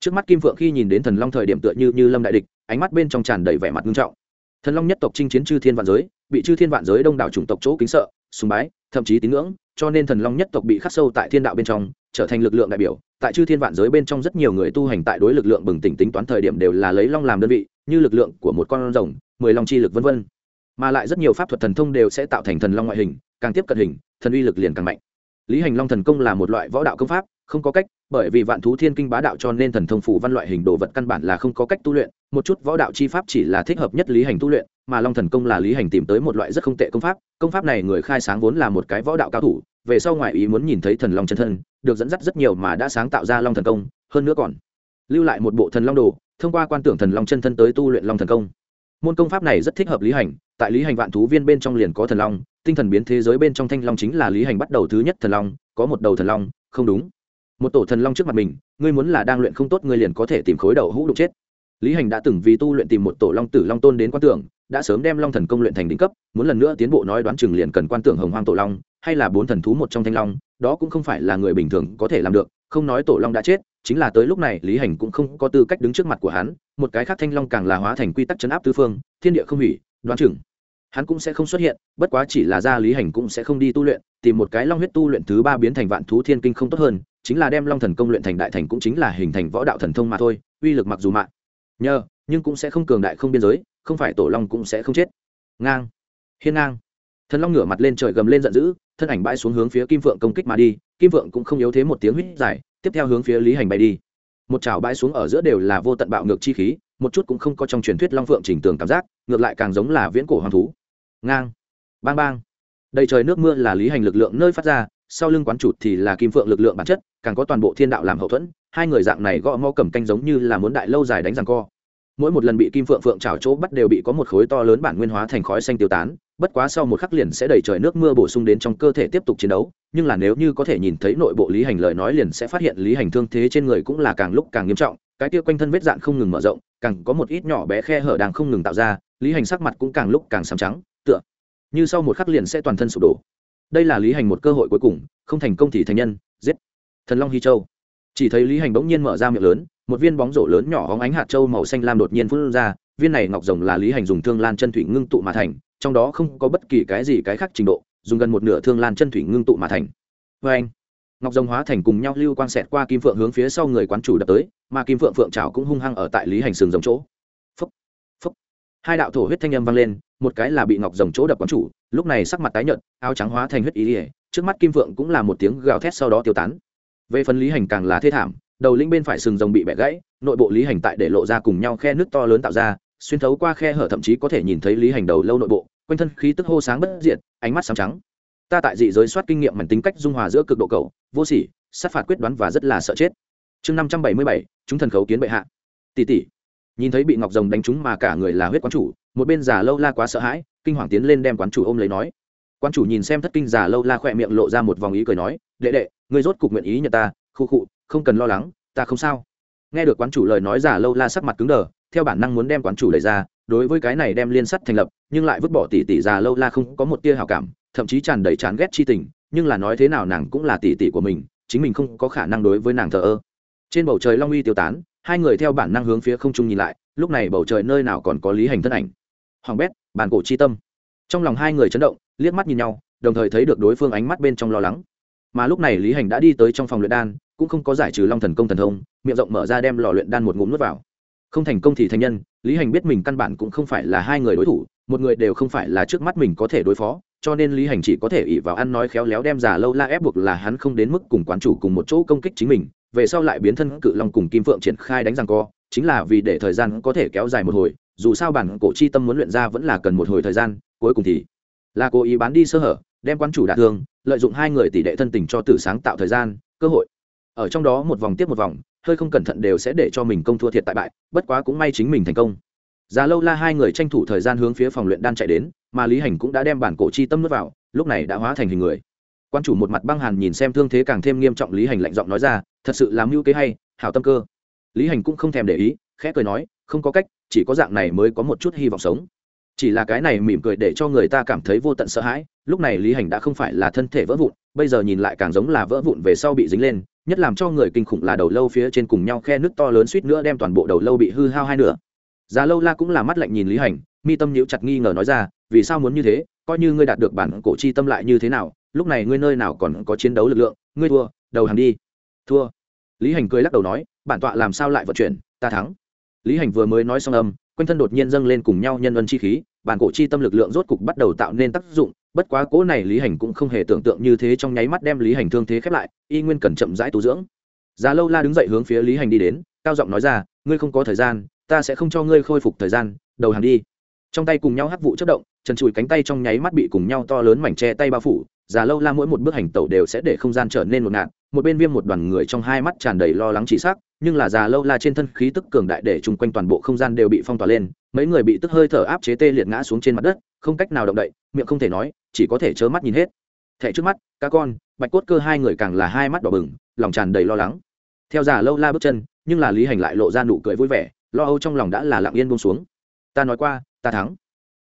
Trước mắt kim phượng khi nhìn đến thần long thời điểm tựa như như lâm đại địch, ánh mắt bên trong tràn đầy vẻ mặt nghiêm trọng. Thần long nhất tộc chinh chiến chư thiên vạn giới, bị chư thiên vạn giới đông đảo chủng tộc chỗ kính sợ, sùng bái, thậm chí tín ngưỡng, cho nên thần long nhất tộc bị khắc sâu tại thiên đạo bên trong, trở thành lực lượng đại biểu. Tại chư thiên vạn giới bên trong rất nhiều người tu hành tại đối lực lượng bừng tỉnh tính toán thời điểm đều là lấy long làm đơn vị, như lực lượng của một con rồng, mười long chi lực vân vân mà lại rất nhiều pháp thuật thần thông đều sẽ tạo thành thần long ngoại hình, càng tiếp cận hình, thần uy lực liền càng mạnh. Lý hành long thần công là một loại võ đạo công pháp, không có cách, bởi vì vạn thú thiên kinh bá đạo cho nên thần thông phủ văn loại hình đồ vật căn bản là không có cách tu luyện, một chút võ đạo chi pháp chỉ là thích hợp nhất lý hành tu luyện, mà long thần công là lý hành tìm tới một loại rất không tệ công pháp công pháp này người khai sáng vốn là một cái võ đạo cao thủ, về sau ngoại ý muốn nhìn thấy thần long chân thân, được dẫn dắt rất nhiều mà đã sáng tạo ra long thần công, hơn nữa còn lưu lại một bộ thần long đồ, thông qua quan tưởng thần long chân thân tới tu luyện long thần công môn công pháp này rất thích hợp lý hành, tại lý hành vạn thú viên bên trong liền có thần long, tinh thần biến thế giới bên trong thanh long chính là lý hành bắt đầu thứ nhất thần long, có một đầu thần long, không đúng. Một tổ thần long trước mặt mình, ngươi muốn là đang luyện không tốt ngươi liền có thể tìm khối đầu hũ đục chết. Lý hành đã từng vì tu luyện tìm một tổ long tử long tôn đến quan tưởng, đã sớm đem long thần công luyện thành đỉnh cấp, muốn lần nữa tiến bộ nói đoán chừng liền cần quan tưởng hồng hoang tổ long, hay là bốn thần thú một trong thanh long, đó cũng không phải là người bình thường có thể làm được, không nói tổ long đã chết, chính là tới lúc này lý hành cũng không có tư cách đứng trước mặt của hắn một cái khác thanh long càng là hóa thành quy tắc chấn áp tứ phương, thiên địa không hủy, đoán chừng. Hắn cũng sẽ không xuất hiện, bất quá chỉ là ra lý hành cũng sẽ không đi tu luyện, tìm một cái long huyết tu luyện thứ ba biến thành vạn thú thiên kinh không tốt hơn, chính là đem long thần công luyện thành đại thành cũng chính là hình thành võ đạo thần thông mà thôi, uy lực mặc dù mạng. Nhờ, nhưng cũng sẽ không cường đại không biên giới, không phải tổ long cũng sẽ không chết. Ngang. Hiên ngang. Thần long ngửa mặt lên trời gầm lên giận dữ, thân ảnh bãi xuống hướng phía kim phượng công kích mà đi, kim phượng cũng không yếu thế một tiếng huýt dài tiếp theo hướng phía lý hành bay đi một chảo bãi xuống ở giữa đều là vô tận bạo ngược chi khí, một chút cũng không có trong truyền thuyết long phượng chỉnh tường cảm giác, ngược lại càng giống là viễn cổ hoàng thú. Ngang, bang bang. Đầy trời nước mưa là lý hành lực lượng nơi phát ra, sau lưng quán trụt thì là kim phượng lực lượng bản chất, càng có toàn bộ thiên đạo làm hậu thuẫn, hai người dạng này gõ mò cầm canh giống như là muốn đại lâu dài đánh rằng co. Mỗi một lần bị kim phượng phượng trào chỗ bắt đều bị có một khối to lớn bản nguyên hóa thành khói xanh tiêu tán bất quá sau một khắc liền sẽ đẩy trời nước mưa bổ sung đến trong cơ thể tiếp tục chiến đấu, nhưng là nếu như có thể nhìn thấy nội bộ lý hành lời nói liền sẽ phát hiện lý hành thương thế trên người cũng là càng lúc càng nghiêm trọng, cái kia quanh thân vết dạn không ngừng mở rộng, càng có một ít nhỏ bé khe hở đang không ngừng tạo ra, lý hành sắc mặt cũng càng lúc càng sám trắng, tựa như sau một khắc liền sẽ toàn thân sụp đổ. Đây là lý hành một cơ hội cuối cùng, không thành công thì thành nhân, giết. Thần long hy châu. Chỉ thấy lý hành bỗng nhiên mở ra miệng lớn, một viên bóng rổ lớn nhỏ hóng ánh hạt châu màu xanh lam đột nhiên phun ra, viên này ngọc rồng là lý hành dùng thương lan chân thủy ngưng tụ mà thành trong đó không có bất kỳ cái gì cái khác trình độ, dùng gần một nửa thương lan chân thủy ngưng tụ mà thành. Vê anh, ngọc rồng hóa thành cùng nhau lưu quang xẹt qua kim phượng hướng phía sau người quán chủ đập tới, mà kim phượng phượng trào cũng hung hăng ở tại lý hành sừng rồng chỗ. Phúc phúc. Hai đạo thổ huyết thanh âm vang lên, một cái là bị ngọc rồng chỗ đập quán chủ, lúc này sắc mặt tái nhợt, áo trắng hóa thành huyết ý ỉa, trước mắt kim phượng cũng là một tiếng gào thét sau đó tiêu tán. Về phần lý hành càng là thê thảm, đầu linh bên phải sừng rồng bị bẻ gãy, nội bộ lý hành tại để lộ ra cùng nhau khe nước to lớn tạo ra, xuyên thấu qua khe hở thậm chí có thể nhìn thấy lý hành đầu lâu nội bộ quanh thân khí tức hô sáng bất diệt, ánh mắt sáng trắng. Ta tại dị giới soát kinh nghiệm mảnh tính cách dung hòa giữa cực độ cầu, vô sỉ, sát phạt quyết đoán và rất là sợ chết. Chương năm trăm bảy mươi bảy, chúng thần khấu kiến bệ hạ. Tỷ tỷ. Nhìn thấy bị ngọc rồng đánh trúng mà cả người là huyết quán chủ, một bên già lâu la quá sợ hãi, kinh hoàng tiến lên đem quán chủ ôm lấy nói. Quán chủ nhìn xem thất kinh già lâu la khỏe miệng lộ ra một vòng ý cười nói, đệ đệ người rốt cục nguyện ý nhận ta, khu khụ không cần lo lắng, ta không sao. Nghe được quán chủ lời nói già lâu la sắc mặt cứng đờ, theo bản năng muốn đem quán chủ lấy ra đối với cái này đem liên sắt thành lập, nhưng lại vứt bỏ tỷ tỷ già lâu la không có một tia hào cảm, thậm chí tràn đầy chán ghét chi tình, nhưng là nói thế nào nàng cũng là tỷ tỷ của mình, chính mình không có khả năng đối với nàng thờ ơ. Trên bầu trời long uy tiêu tán, hai người theo bản năng hướng phía không trung nhìn lại, lúc này bầu trời nơi nào còn có lý hành thân ảnh. Hoàng bét, bàn cổ chi tâm. Trong lòng hai người chấn động, liếc mắt nhìn nhau, đồng thời thấy được đối phương ánh mắt bên trong lo lắng. Mà lúc này lý hành đã đi tới trong phòng luyện đan, cũng không có giải trừ long thần công thần thông, miệng rộng mở ra đem lò luyện đan một ngụm nuốt vào. Không thành công thì thành nhân lý hành biết mình căn bản cũng không phải là hai người đối thủ, một người đều không phải là trước mắt mình có thể đối phó, cho nên lý hành chỉ có thể ỉ vào ăn nói khéo léo đem giả lâu la ép buộc là hắn không đến mức cùng quán chủ cùng một chỗ công kích chính mình, về sau lại biến thân cự long cùng kim phượng triển khai đánh răng co, chính là vì để thời gian có thể kéo dài một hồi, dù sao bản cổ chi tâm muốn luyện ra vẫn là cần một hồi thời gian, cuối cùng thì là cố ý bán đi sơ hở, đem quán chủ đả thương, lợi dụng hai người tỷ đệ thân tình cho tử sáng tạo thời gian, cơ hội. Ở trong đó một vòng tiếp một vòng hơi không cẩn thận đều sẽ để cho mình công thua thiệt tại bại, bất quá cũng may chính mình thành công. Già lâu la hai người tranh thủ thời gian hướng phía phòng luyện đan chạy đến, mà lý hành cũng đã đem bản cổ chi tâm nuốt vào, lúc này đã hóa thành hình người. Quan chủ một mặt băng hàn nhìn xem thương thế càng thêm nghiêm trọng lý hành lạnh giọng nói ra, thật sự làm mưu kế hay, hảo tâm cơ. Lý hành cũng không thèm để ý, khẽ cười nói, không có cách, chỉ có dạng này mới có một chút hy vọng sống. Chỉ là cái này mỉm cười để cho người ta cảm thấy vô tận sợ hãi, lúc này lý hành đã không phải là thân thể vỡ vụn, bây giờ nhìn lại càng giống là vỡ vụn về sau bị dính lên nhất làm cho người kinh khủng là đầu lâu phía trên cùng nhau khe nước to lớn suýt nữa đem toàn bộ đầu lâu bị hư hao hai nửa. Già lâu la cũng là mắt lạnh nhìn lý hành, mi tâm nhiễu chặt nghi ngờ nói ra, vì sao muốn như thế? Coi như ngươi đạt được bản cổ chi tâm lại như thế nào, lúc này ngươi nơi nào còn có chiến đấu lực lượng? Ngươi thua, đầu hàng đi. Thua. Lý hành cười lắc đầu nói, bản tọa làm sao lại vận chuyển? Ta thắng. Lý hành vừa mới nói xong âm quanh thân đột nhiên dâng lên cùng nhau nhân ân chi khí, bản cổ chi tâm lực lượng rốt cục bắt đầu tạo nên tác dụng, bất quá cố này lý hành cũng không hề tưởng tượng như thế trong nháy mắt đem lý hành thương thế khép lại, y nguyên cần chậm rãi tu dưỡng. Già lâu la đứng dậy hướng phía lý hành đi đến, cao giọng nói ra, ngươi không có thời gian, ta sẽ không cho ngươi khôi phục thời gian, đầu hàng đi. Trong tay cùng nhau hắc vụ chất động, trần trụi cánh tay trong nháy mắt bị cùng nhau to lớn mảnh tre tay bao phủ, già lâu la mỗi một bước hành tẩu đều sẽ để không gian trở nên một ngạn một bên viêm một đoàn người trong hai mắt tràn đầy lo lắng chỉ sắc nhưng là già lâu la trên thân khí tức cường đại để chung quanh toàn bộ không gian đều bị phong tỏa lên, mấy người bị tức hơi thở áp chế tê liệt ngã xuống trên mặt đất, không cách nào động đậy, miệng không thể nói, chỉ có thể trơ mắt nhìn hết. Thẻ trước mắt cá con, bạch cốt cơ hai người càng là hai mắt đỏ bừng, lòng tràn đầy lo lắng. Theo già lâu la bước chân, nhưng là lý hành lại lộ ra nụ cười vui vẻ, lo âu trong lòng đã là lặng yên buông xuống. Ta nói qua, ta thắng.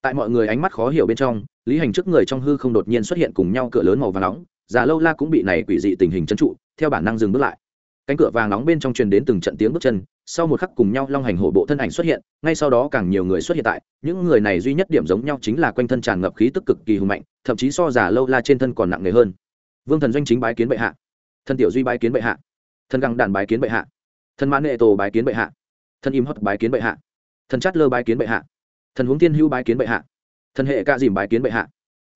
Tại mọi người ánh mắt khó hiểu bên trong, lý hành trước người trong hư không đột nhiên xuất hiện cùng nhau cửa lớn màu vàng nóng, già lâu la cũng bị này quỷ dị tình hình trấn trụ, theo bản năng dừng bước lại cánh cửa vàng nóng bên trong truyền đến từng trận tiếng bước chân, sau một khắc cùng nhau long hành hổ bộ thân ảnh xuất hiện, ngay sau đó càng nhiều người xuất hiện tại, những người này duy nhất điểm giống nhau chính là quanh thân tràn ngập khí tức cực kỳ hùng mạnh, thậm chí so già lâu la trên thân còn nặng nề hơn. Vương thần doanh chính bái kiến bệ hạ. Thân tiểu duy bái kiến bệ hạ. Thân găng đàn bái kiến bệ hạ. Thân mãn nệ tổ bái kiến bệ hạ. Thân im hót bái kiến bệ hạ. Thân chát lơ bái kiến bệ hạ. Thần huống tiên hữu bái kiến bệ hạ. Thần hệ ca dìm bái kiến bệ hạ.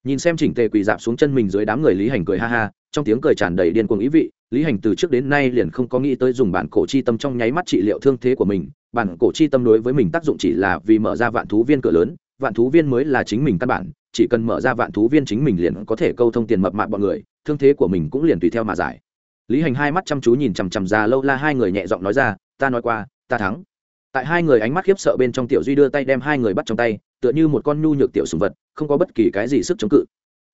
Nhìn xem chỉnh tề quỳ dạp xuống chân mình dưới đám người lý hành cười ha ha, trong tiếng cười tràn đầy điên cuồng ý vị lý hành từ trước đến nay liền không có nghĩ tới dùng bản cổ chi tâm trong nháy mắt trị liệu thương thế của mình. Bản cổ chi tâm đối với mình tác dụng chỉ là vì mở ra vạn thú viên cửa lớn. Vạn thú viên mới là chính mình căn bản. Chỉ cần mở ra vạn thú viên chính mình liền có thể câu thông tiền mập mạp bọn người. Thương thế của mình cũng liền tùy theo mà giải. Lý hành hai mắt chăm chú nhìn chằm chằm ra lâu la hai người nhẹ giọng nói ra, ta nói qua, ta thắng. Tại hai người ánh mắt khiếp sợ bên trong tiểu duy đưa tay đem hai người bắt trong tay, tựa như một con nhu nhược tiểu sùng vật, không có bất kỳ cái gì sức chống cự.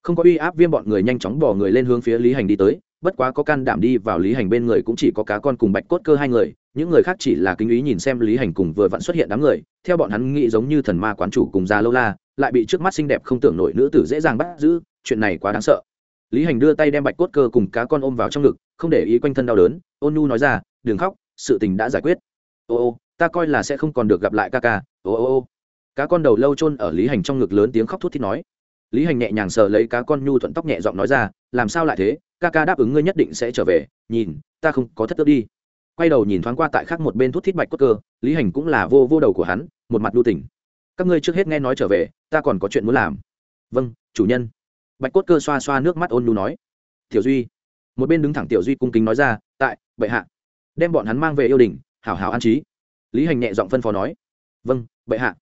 Không có uy áp, viêm bọn người nhanh chóng bỏ người lên hướng phía lý hành đi tới bất quá có can đảm đi vào lý hành bên người cũng chỉ có cá con cùng bạch cốt cơ hai người, những người khác chỉ là kinh ý nhìn xem lý hành cùng vừa vặn xuất hiện đám người, theo bọn hắn nghĩ giống như thần ma quán chủ cùng già lâu la, lại bị trước mắt xinh đẹp không tưởng nổi nữ tử dễ dàng bắt giữ, chuyện này quá đáng sợ. Lý hành đưa tay đem bạch cốt cơ cùng cá con ôm vào trong ngực, không để ý quanh thân đau đớn, ôn nu nói ra, đừng khóc, sự tình đã giải quyết. Ô ô, ta coi là sẽ không còn được gặp lại ca ca. Ô ô ô. Cá con đầu lâu chôn ở lý hành trong ngực lớn tiếng khóc thút thít nói. Lý hành nhẹ nhàng sờ lấy cá con nhu thuận tóc nhẹ giọng nói ra, làm sao lại thế? Ca ca đáp ứng ngươi nhất định sẽ trở về, nhìn, ta không có thất tước đi. Quay đầu nhìn thoáng qua tại khác một bên thuốc thít bạch cốt cơ, lý hành cũng là vô vô đầu của hắn, một mặt đu tỉnh các ngươi trước hết nghe nói trở về, ta còn có chuyện muốn làm. Vâng chủ nhân. Bạch cốt cơ xoa xoa nước mắt ôn nhu nói. Tiểu duy. Một bên đứng thẳng tiểu duy cung kính nói ra, tại, bệ hạ. Đem bọn hắn mang về yêu đình, hảo hảo an trí. Lý hành nhẹ giọng phân phó nói. Vâng bệ hạ.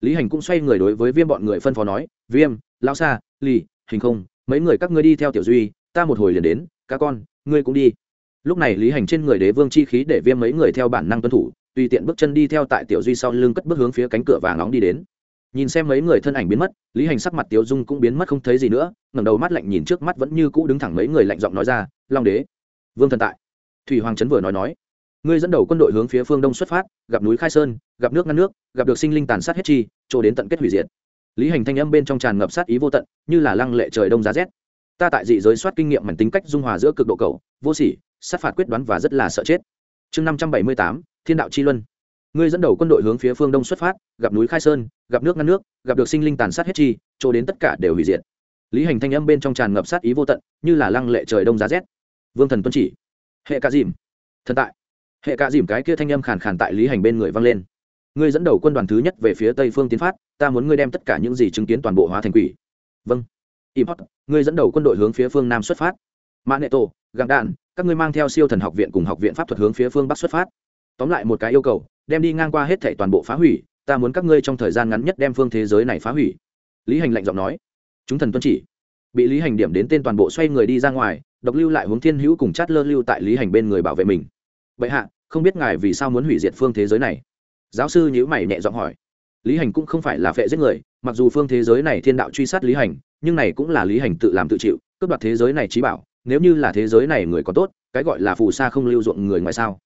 Lý hành cũng xoay người đối với viêm bọn người phân phó nói. Viêm lao xa lì, hình không, mấy người các ngươi đi theo tiểu duy ta một hồi liền đến, cá con, ngươi cũng đi. Lúc này lý hành trên người đế vương chi khí để viêm mấy người theo bản năng tuân thủ, tùy tiện bước chân đi theo tại tiểu duy sau lưng cất bước hướng phía cánh cửa vàng nóng đi đến. Nhìn xem mấy người thân ảnh biến mất, lý hành sắc mặt tiểu dung cũng biến mất không thấy gì nữa, ngẩng đầu mắt lạnh nhìn trước mắt vẫn như cũ đứng thẳng mấy người lạnh giọng nói ra, long đế, vương thần tại. Thủy hoàng trấn vừa nói nói, ngươi dẫn đầu quân đội hướng phía phương đông xuất phát, gặp núi khai sơn, gặp nước ngăn nước, gặp được sinh linh tàn sát hết chi, chỗ đến tận kết hủy diệt. Lý hành thanh âm bên trong tràn ngập sát ý vô tận, như là lăng lệ trời đông giá rét ta tại dị giới soát kinh nghiệm mảnh tính cách dung hòa giữa cực độ cầu vô sỉ, sát phạt quyết đoán và rất là sợ chết. Chương năm trăm bảy mươi tám, thiên đạo chi luân. Ngươi dẫn đầu quân đội hướng phía phương đông xuất phát, gặp núi khai sơn, gặp nước ngăn nước, gặp được sinh linh tàn sát hết chi, chỗ đến tất cả đều hủy diệt. Lý hành thanh âm bên trong tràn ngập sát ý vô tận, như là lăng lệ trời đông giá rét. Vương thần tuân chỉ. Hệ cạ dìm. Thần tại. Hệ cạ dìm cái kia thanh âm khàn khàn tại lý hành bên người vang lên. Ngươi dẫn đầu quân đoàn thứ nhất về phía tây phương tiến phát, ta muốn ngươi đem tất cả những gì chứng kiến toàn bộ hóa thành quỷ. Vâng import ngươi dẫn đầu quân đội hướng phía phương nam xuất phát. Mã nệ tổ, gặng đạn, các ngươi mang theo siêu thần học viện cùng học viện pháp thuật hướng phía phương bắc xuất phát. Tóm lại một cái yêu cầu, đem đi ngang qua hết thảy toàn bộ phá hủy, ta muốn các ngươi trong thời gian ngắn nhất đem phương thế giới này phá hủy. Lý hành lạnh giọng nói. Chúng thần tuân chỉ. Bị lý hành điểm đến tên toàn bộ xoay người đi ra ngoài, độc lưu lại hướng thiên hữu cùng chát lơ lưu tại lý hành bên người bảo vệ mình. Vậy hạ, không biết ngài vì sao muốn hủy diệt phương thế giới này? Giáo sư nhữ mày nhẹ giọng hỏi. Lý hành cũng không phải là phệ giết người mặc dù phương thế giới này thiên đạo truy sát lý hành, nhưng này cũng là lý hành tự làm tự chịu, cướp đoạt thế giới này trí bảo, nếu như là thế giới này người có tốt, cái gọi là phù sa không lưu ruộng người ngoài sao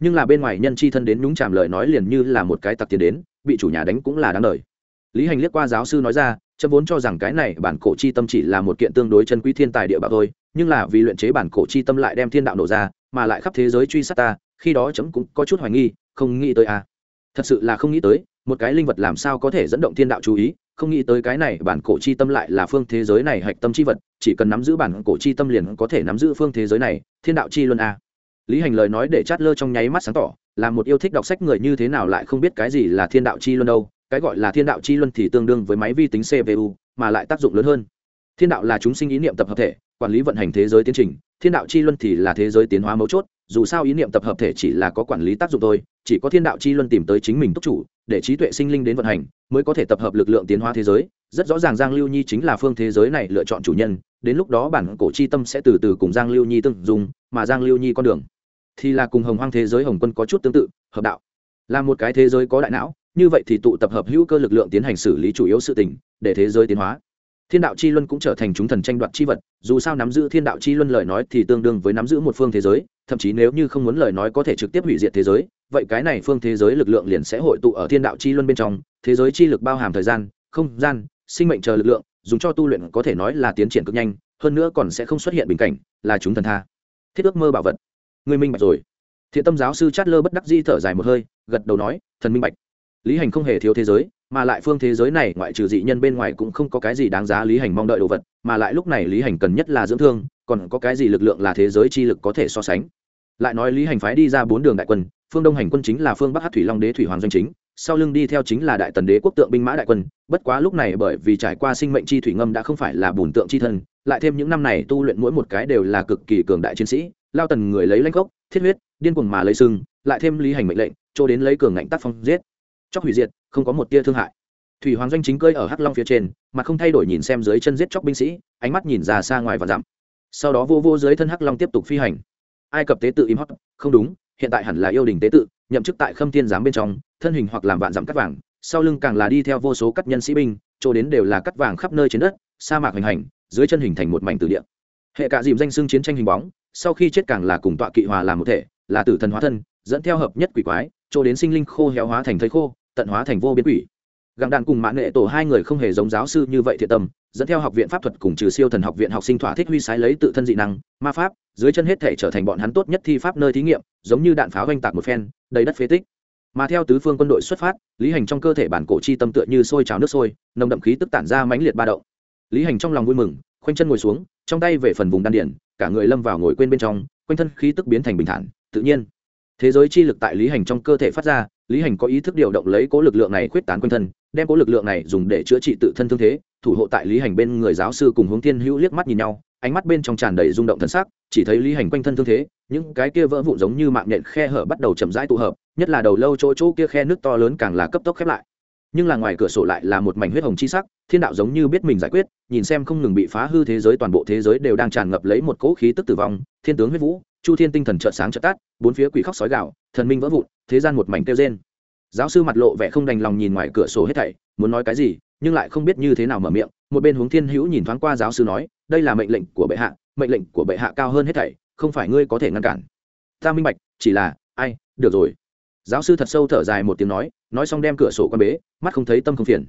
nhưng là bên ngoài nhân chi thân đến nhúng chàm lời nói liền như là một cái tặc tiền đến, bị chủ nhà đánh cũng là đáng đời lý hành liếc qua giáo sư nói ra, chấm vốn cho rằng cái này bản cổ chi tâm chỉ là một kiện tương đối chân quý thiên tài địa bảo thôi, nhưng là vì luyện chế bản cổ chi tâm lại đem thiên đạo nổ ra, mà lại khắp thế giới truy sát ta, khi đó chấm cũng có chút hoài nghi, không nghĩ tới à. thật sự là không nghĩ tới, một cái linh vật làm sao có thể dẫn động thiên đạo chú ý không nghĩ tới cái này, bản cổ chi tâm lại là phương thế giới này hạch tâm chi vật, chỉ cần nắm giữ bản cổ chi tâm liền có thể nắm giữ phương thế giới này, thiên đạo chi luân a. Lý hành lời nói để chát lơ trong nháy mắt sáng tỏ, là một yêu thích đọc sách người như thế nào lại không biết cái gì là thiên đạo chi luân đâu, cái gọi là thiên đạo chi luân thì tương đương với máy vi tính cpu mà lại tác dụng lớn hơn. Thiên đạo là chúng sinh ý niệm tập hợp thể, quản lý vận hành thế giới tiến trình, thiên đạo chi luân thì là thế giới tiến hóa mấu chốt dù sao ý niệm tập hợp thể chỉ là có quản lý tác dụng thôi, chỉ có thiên đạo chi luân tìm tới chính mình túc chủ, để trí tuệ sinh linh đến vận hành, mới có thể tập hợp lực lượng tiến hóa thế giới. Rất rõ ràng giang lưu nhi chính là phương thế giới này lựa chọn chủ nhân, đến lúc đó bản cổ chi tâm sẽ từ từ cùng giang lưu nhi tương dùng mà giang lưu nhi con đường thì là cùng hồng hoang thế giới hồng quân có chút tương tự, hợp đạo. Là một cái thế giới có đại não, như vậy thì tụ tập hợp hữu cơ lực lượng tiến hành xử lý chủ yếu sự tình, để thế giới tiến hóa thiên đạo chi luân cũng trở thành chúng thần tranh đoạt chi vật, dù sao nắm giữ thiên đạo chi luân lời nói thì tương đương với nắm giữ một phương thế giới, thậm chí nếu như không muốn lời nói có thể trực tiếp hủy diệt thế giới, vậy cái này phương thế giới lực lượng liền sẽ hội tụ ở thiên đạo chi luân bên trong, thế giới chi lực bao hàm thời gian, không gian, sinh mệnh chờ lực lượng, dùng cho tu luyện có thể nói là tiến triển cực nhanh, hơn nữa còn sẽ không xuất hiện bình cảnh, là chúng thần tha. Thiết ước mơ bảo vật. Người minh bạch rồi. Thiện tâm giáo sư chát lơ bất đắc di thở dài một hơi, gật đầu nói, thần minh bạch. Lý hành không hề thiếu thế giới mà lại phương thế giới này ngoại trừ dị nhân bên ngoài cũng không có cái gì đáng giá lý hành mong đợi đồ vật, mà lại lúc này lý hành cần nhất là dưỡng thương, còn có cái gì lực lượng là thế giới chi lực có thể so sánh. Lại nói lý hành phái đi ra bốn đường đại quân, phương đông hành quân chính là phương bắc hát thủy long đế thủy hoàng doanh chính, sau lưng đi theo chính là đại tần đế quốc tượng binh mã đại quân, bất quá lúc này bởi vì trải qua sinh mệnh chi thủy ngâm đã không phải là bùn tượng chi thân, lại thêm những năm này tu luyện mỗi một cái đều là cực kỳ cường đại chiến sĩ, lao tần người lấy lãnh gốc, thiết huyết, điên cuồng mà lấy sưng lại thêm lý hành mệnh lệnh cho đến lấy cường ngạnh tác phong giết. Chóc hủy diệt không có một tia thương hại. Thủy hoàng doanh chính cơi ở hắc long phía trên mà không thay đổi nhìn xem dưới chân giết chóc binh sĩ, ánh mắt nhìn ra xa ngoài và dặm. Sau đó vô vô dưới thân hắc long tiếp tục phi hành. Ai cập tế tự im hót không đúng, hiện tại hẳn là yêu đình tế tự, nhậm chức tại khâm thiên giám bên trong, thân hình hoặc làm vạn dặm cắt vàng, sau lưng càng là đi theo vô số cắt nhân sĩ binh, chỗ đến đều là cắt vàng khắp nơi trên đất, sa mạc hành hành, dưới chân hình thành một mảnh từ địa. Hệ cả dìm danh xưng chiến tranh hình bóng, sau khi chết càng là cùng tọa kỵ hòa làm một thể, là tử thần hóa thân, dẫn theo hợp nhất quỷ quái, chỗ đến sinh linh khô héo hóa thành thây khô tận hóa thành vô biến quỷ. Gặng đạn cùng mãn nghệ tổ hai người không hề giống giáo sư như vậy thiện tâm, dẫn theo học viện pháp thuật cùng trừ siêu thần học viện học sinh thỏa thích huy sái lấy tự thân dị năng, ma pháp, dưới chân hết thể trở thành bọn hắn tốt nhất thi pháp nơi thí nghiệm, giống như đạn pháo oanh tạc một phen, đầy đất phế tích. Mà theo tứ phương quân đội xuất phát, lý hành trong cơ thể bản cổ chi tâm tựa như sôi trào nước sôi, nồng đậm khí tức tản ra mãnh liệt ba động. Lý hành trong lòng vui mừng, khoanh chân ngồi xuống, trong tay về phần vùng đan điển cả người lâm vào ngồi quên bên trong, quanh thân khí tức biến thành bình thản, tự nhiên. Thế giới chi lực tại lý hành trong cơ thể phát ra lý hành có ý thức điều động lấy cố lực lượng này khuyết tán quanh thân, đem cố lực lượng này dùng để chữa trị tự thân thương thế, thủ hộ tại lý hành bên người giáo sư cùng hướng thiên hữu liếc mắt nhìn nhau, ánh mắt bên trong tràn đầy rung động thân xác chỉ thấy lý hành quanh thân thương thế, những cái kia vỡ vụn giống như mạng nhện khe hở bắt đầu chậm rãi tụ hợp, nhất là đầu lâu chỗ chỗ kia khe nước to lớn càng là cấp tốc khép lại. Nhưng là ngoài cửa sổ lại là một mảnh huyết hồng chi sắc, thiên đạo giống như biết mình giải quyết, nhìn xem không ngừng bị phá hư thế giới toàn bộ thế giới đều đang tràn ngập lấy một cỗ khí tức tử vong, thiên tướng huyết vũ, chu thiên tinh thần trợ sáng trợ tát bốn phía quỷ khóc sói gạo thần minh vỡ vụn thế gian một mảnh kêu rên. Giáo sư mặt lộ vẻ không đành lòng nhìn ngoài cửa sổ hết thảy, muốn nói cái gì, nhưng lại không biết như thế nào mở miệng. Một bên hướng thiên hữu nhìn thoáng qua giáo sư nói, đây là mệnh lệnh của bệ hạ, mệnh lệnh của bệ hạ cao hơn hết thảy, không phải ngươi có thể ngăn cản. Ta minh bạch, chỉ là, ai, được rồi. Giáo sư thật sâu thở dài một tiếng nói nói xong đem cửa sổ quan bế, mắt không thấy tâm không phiền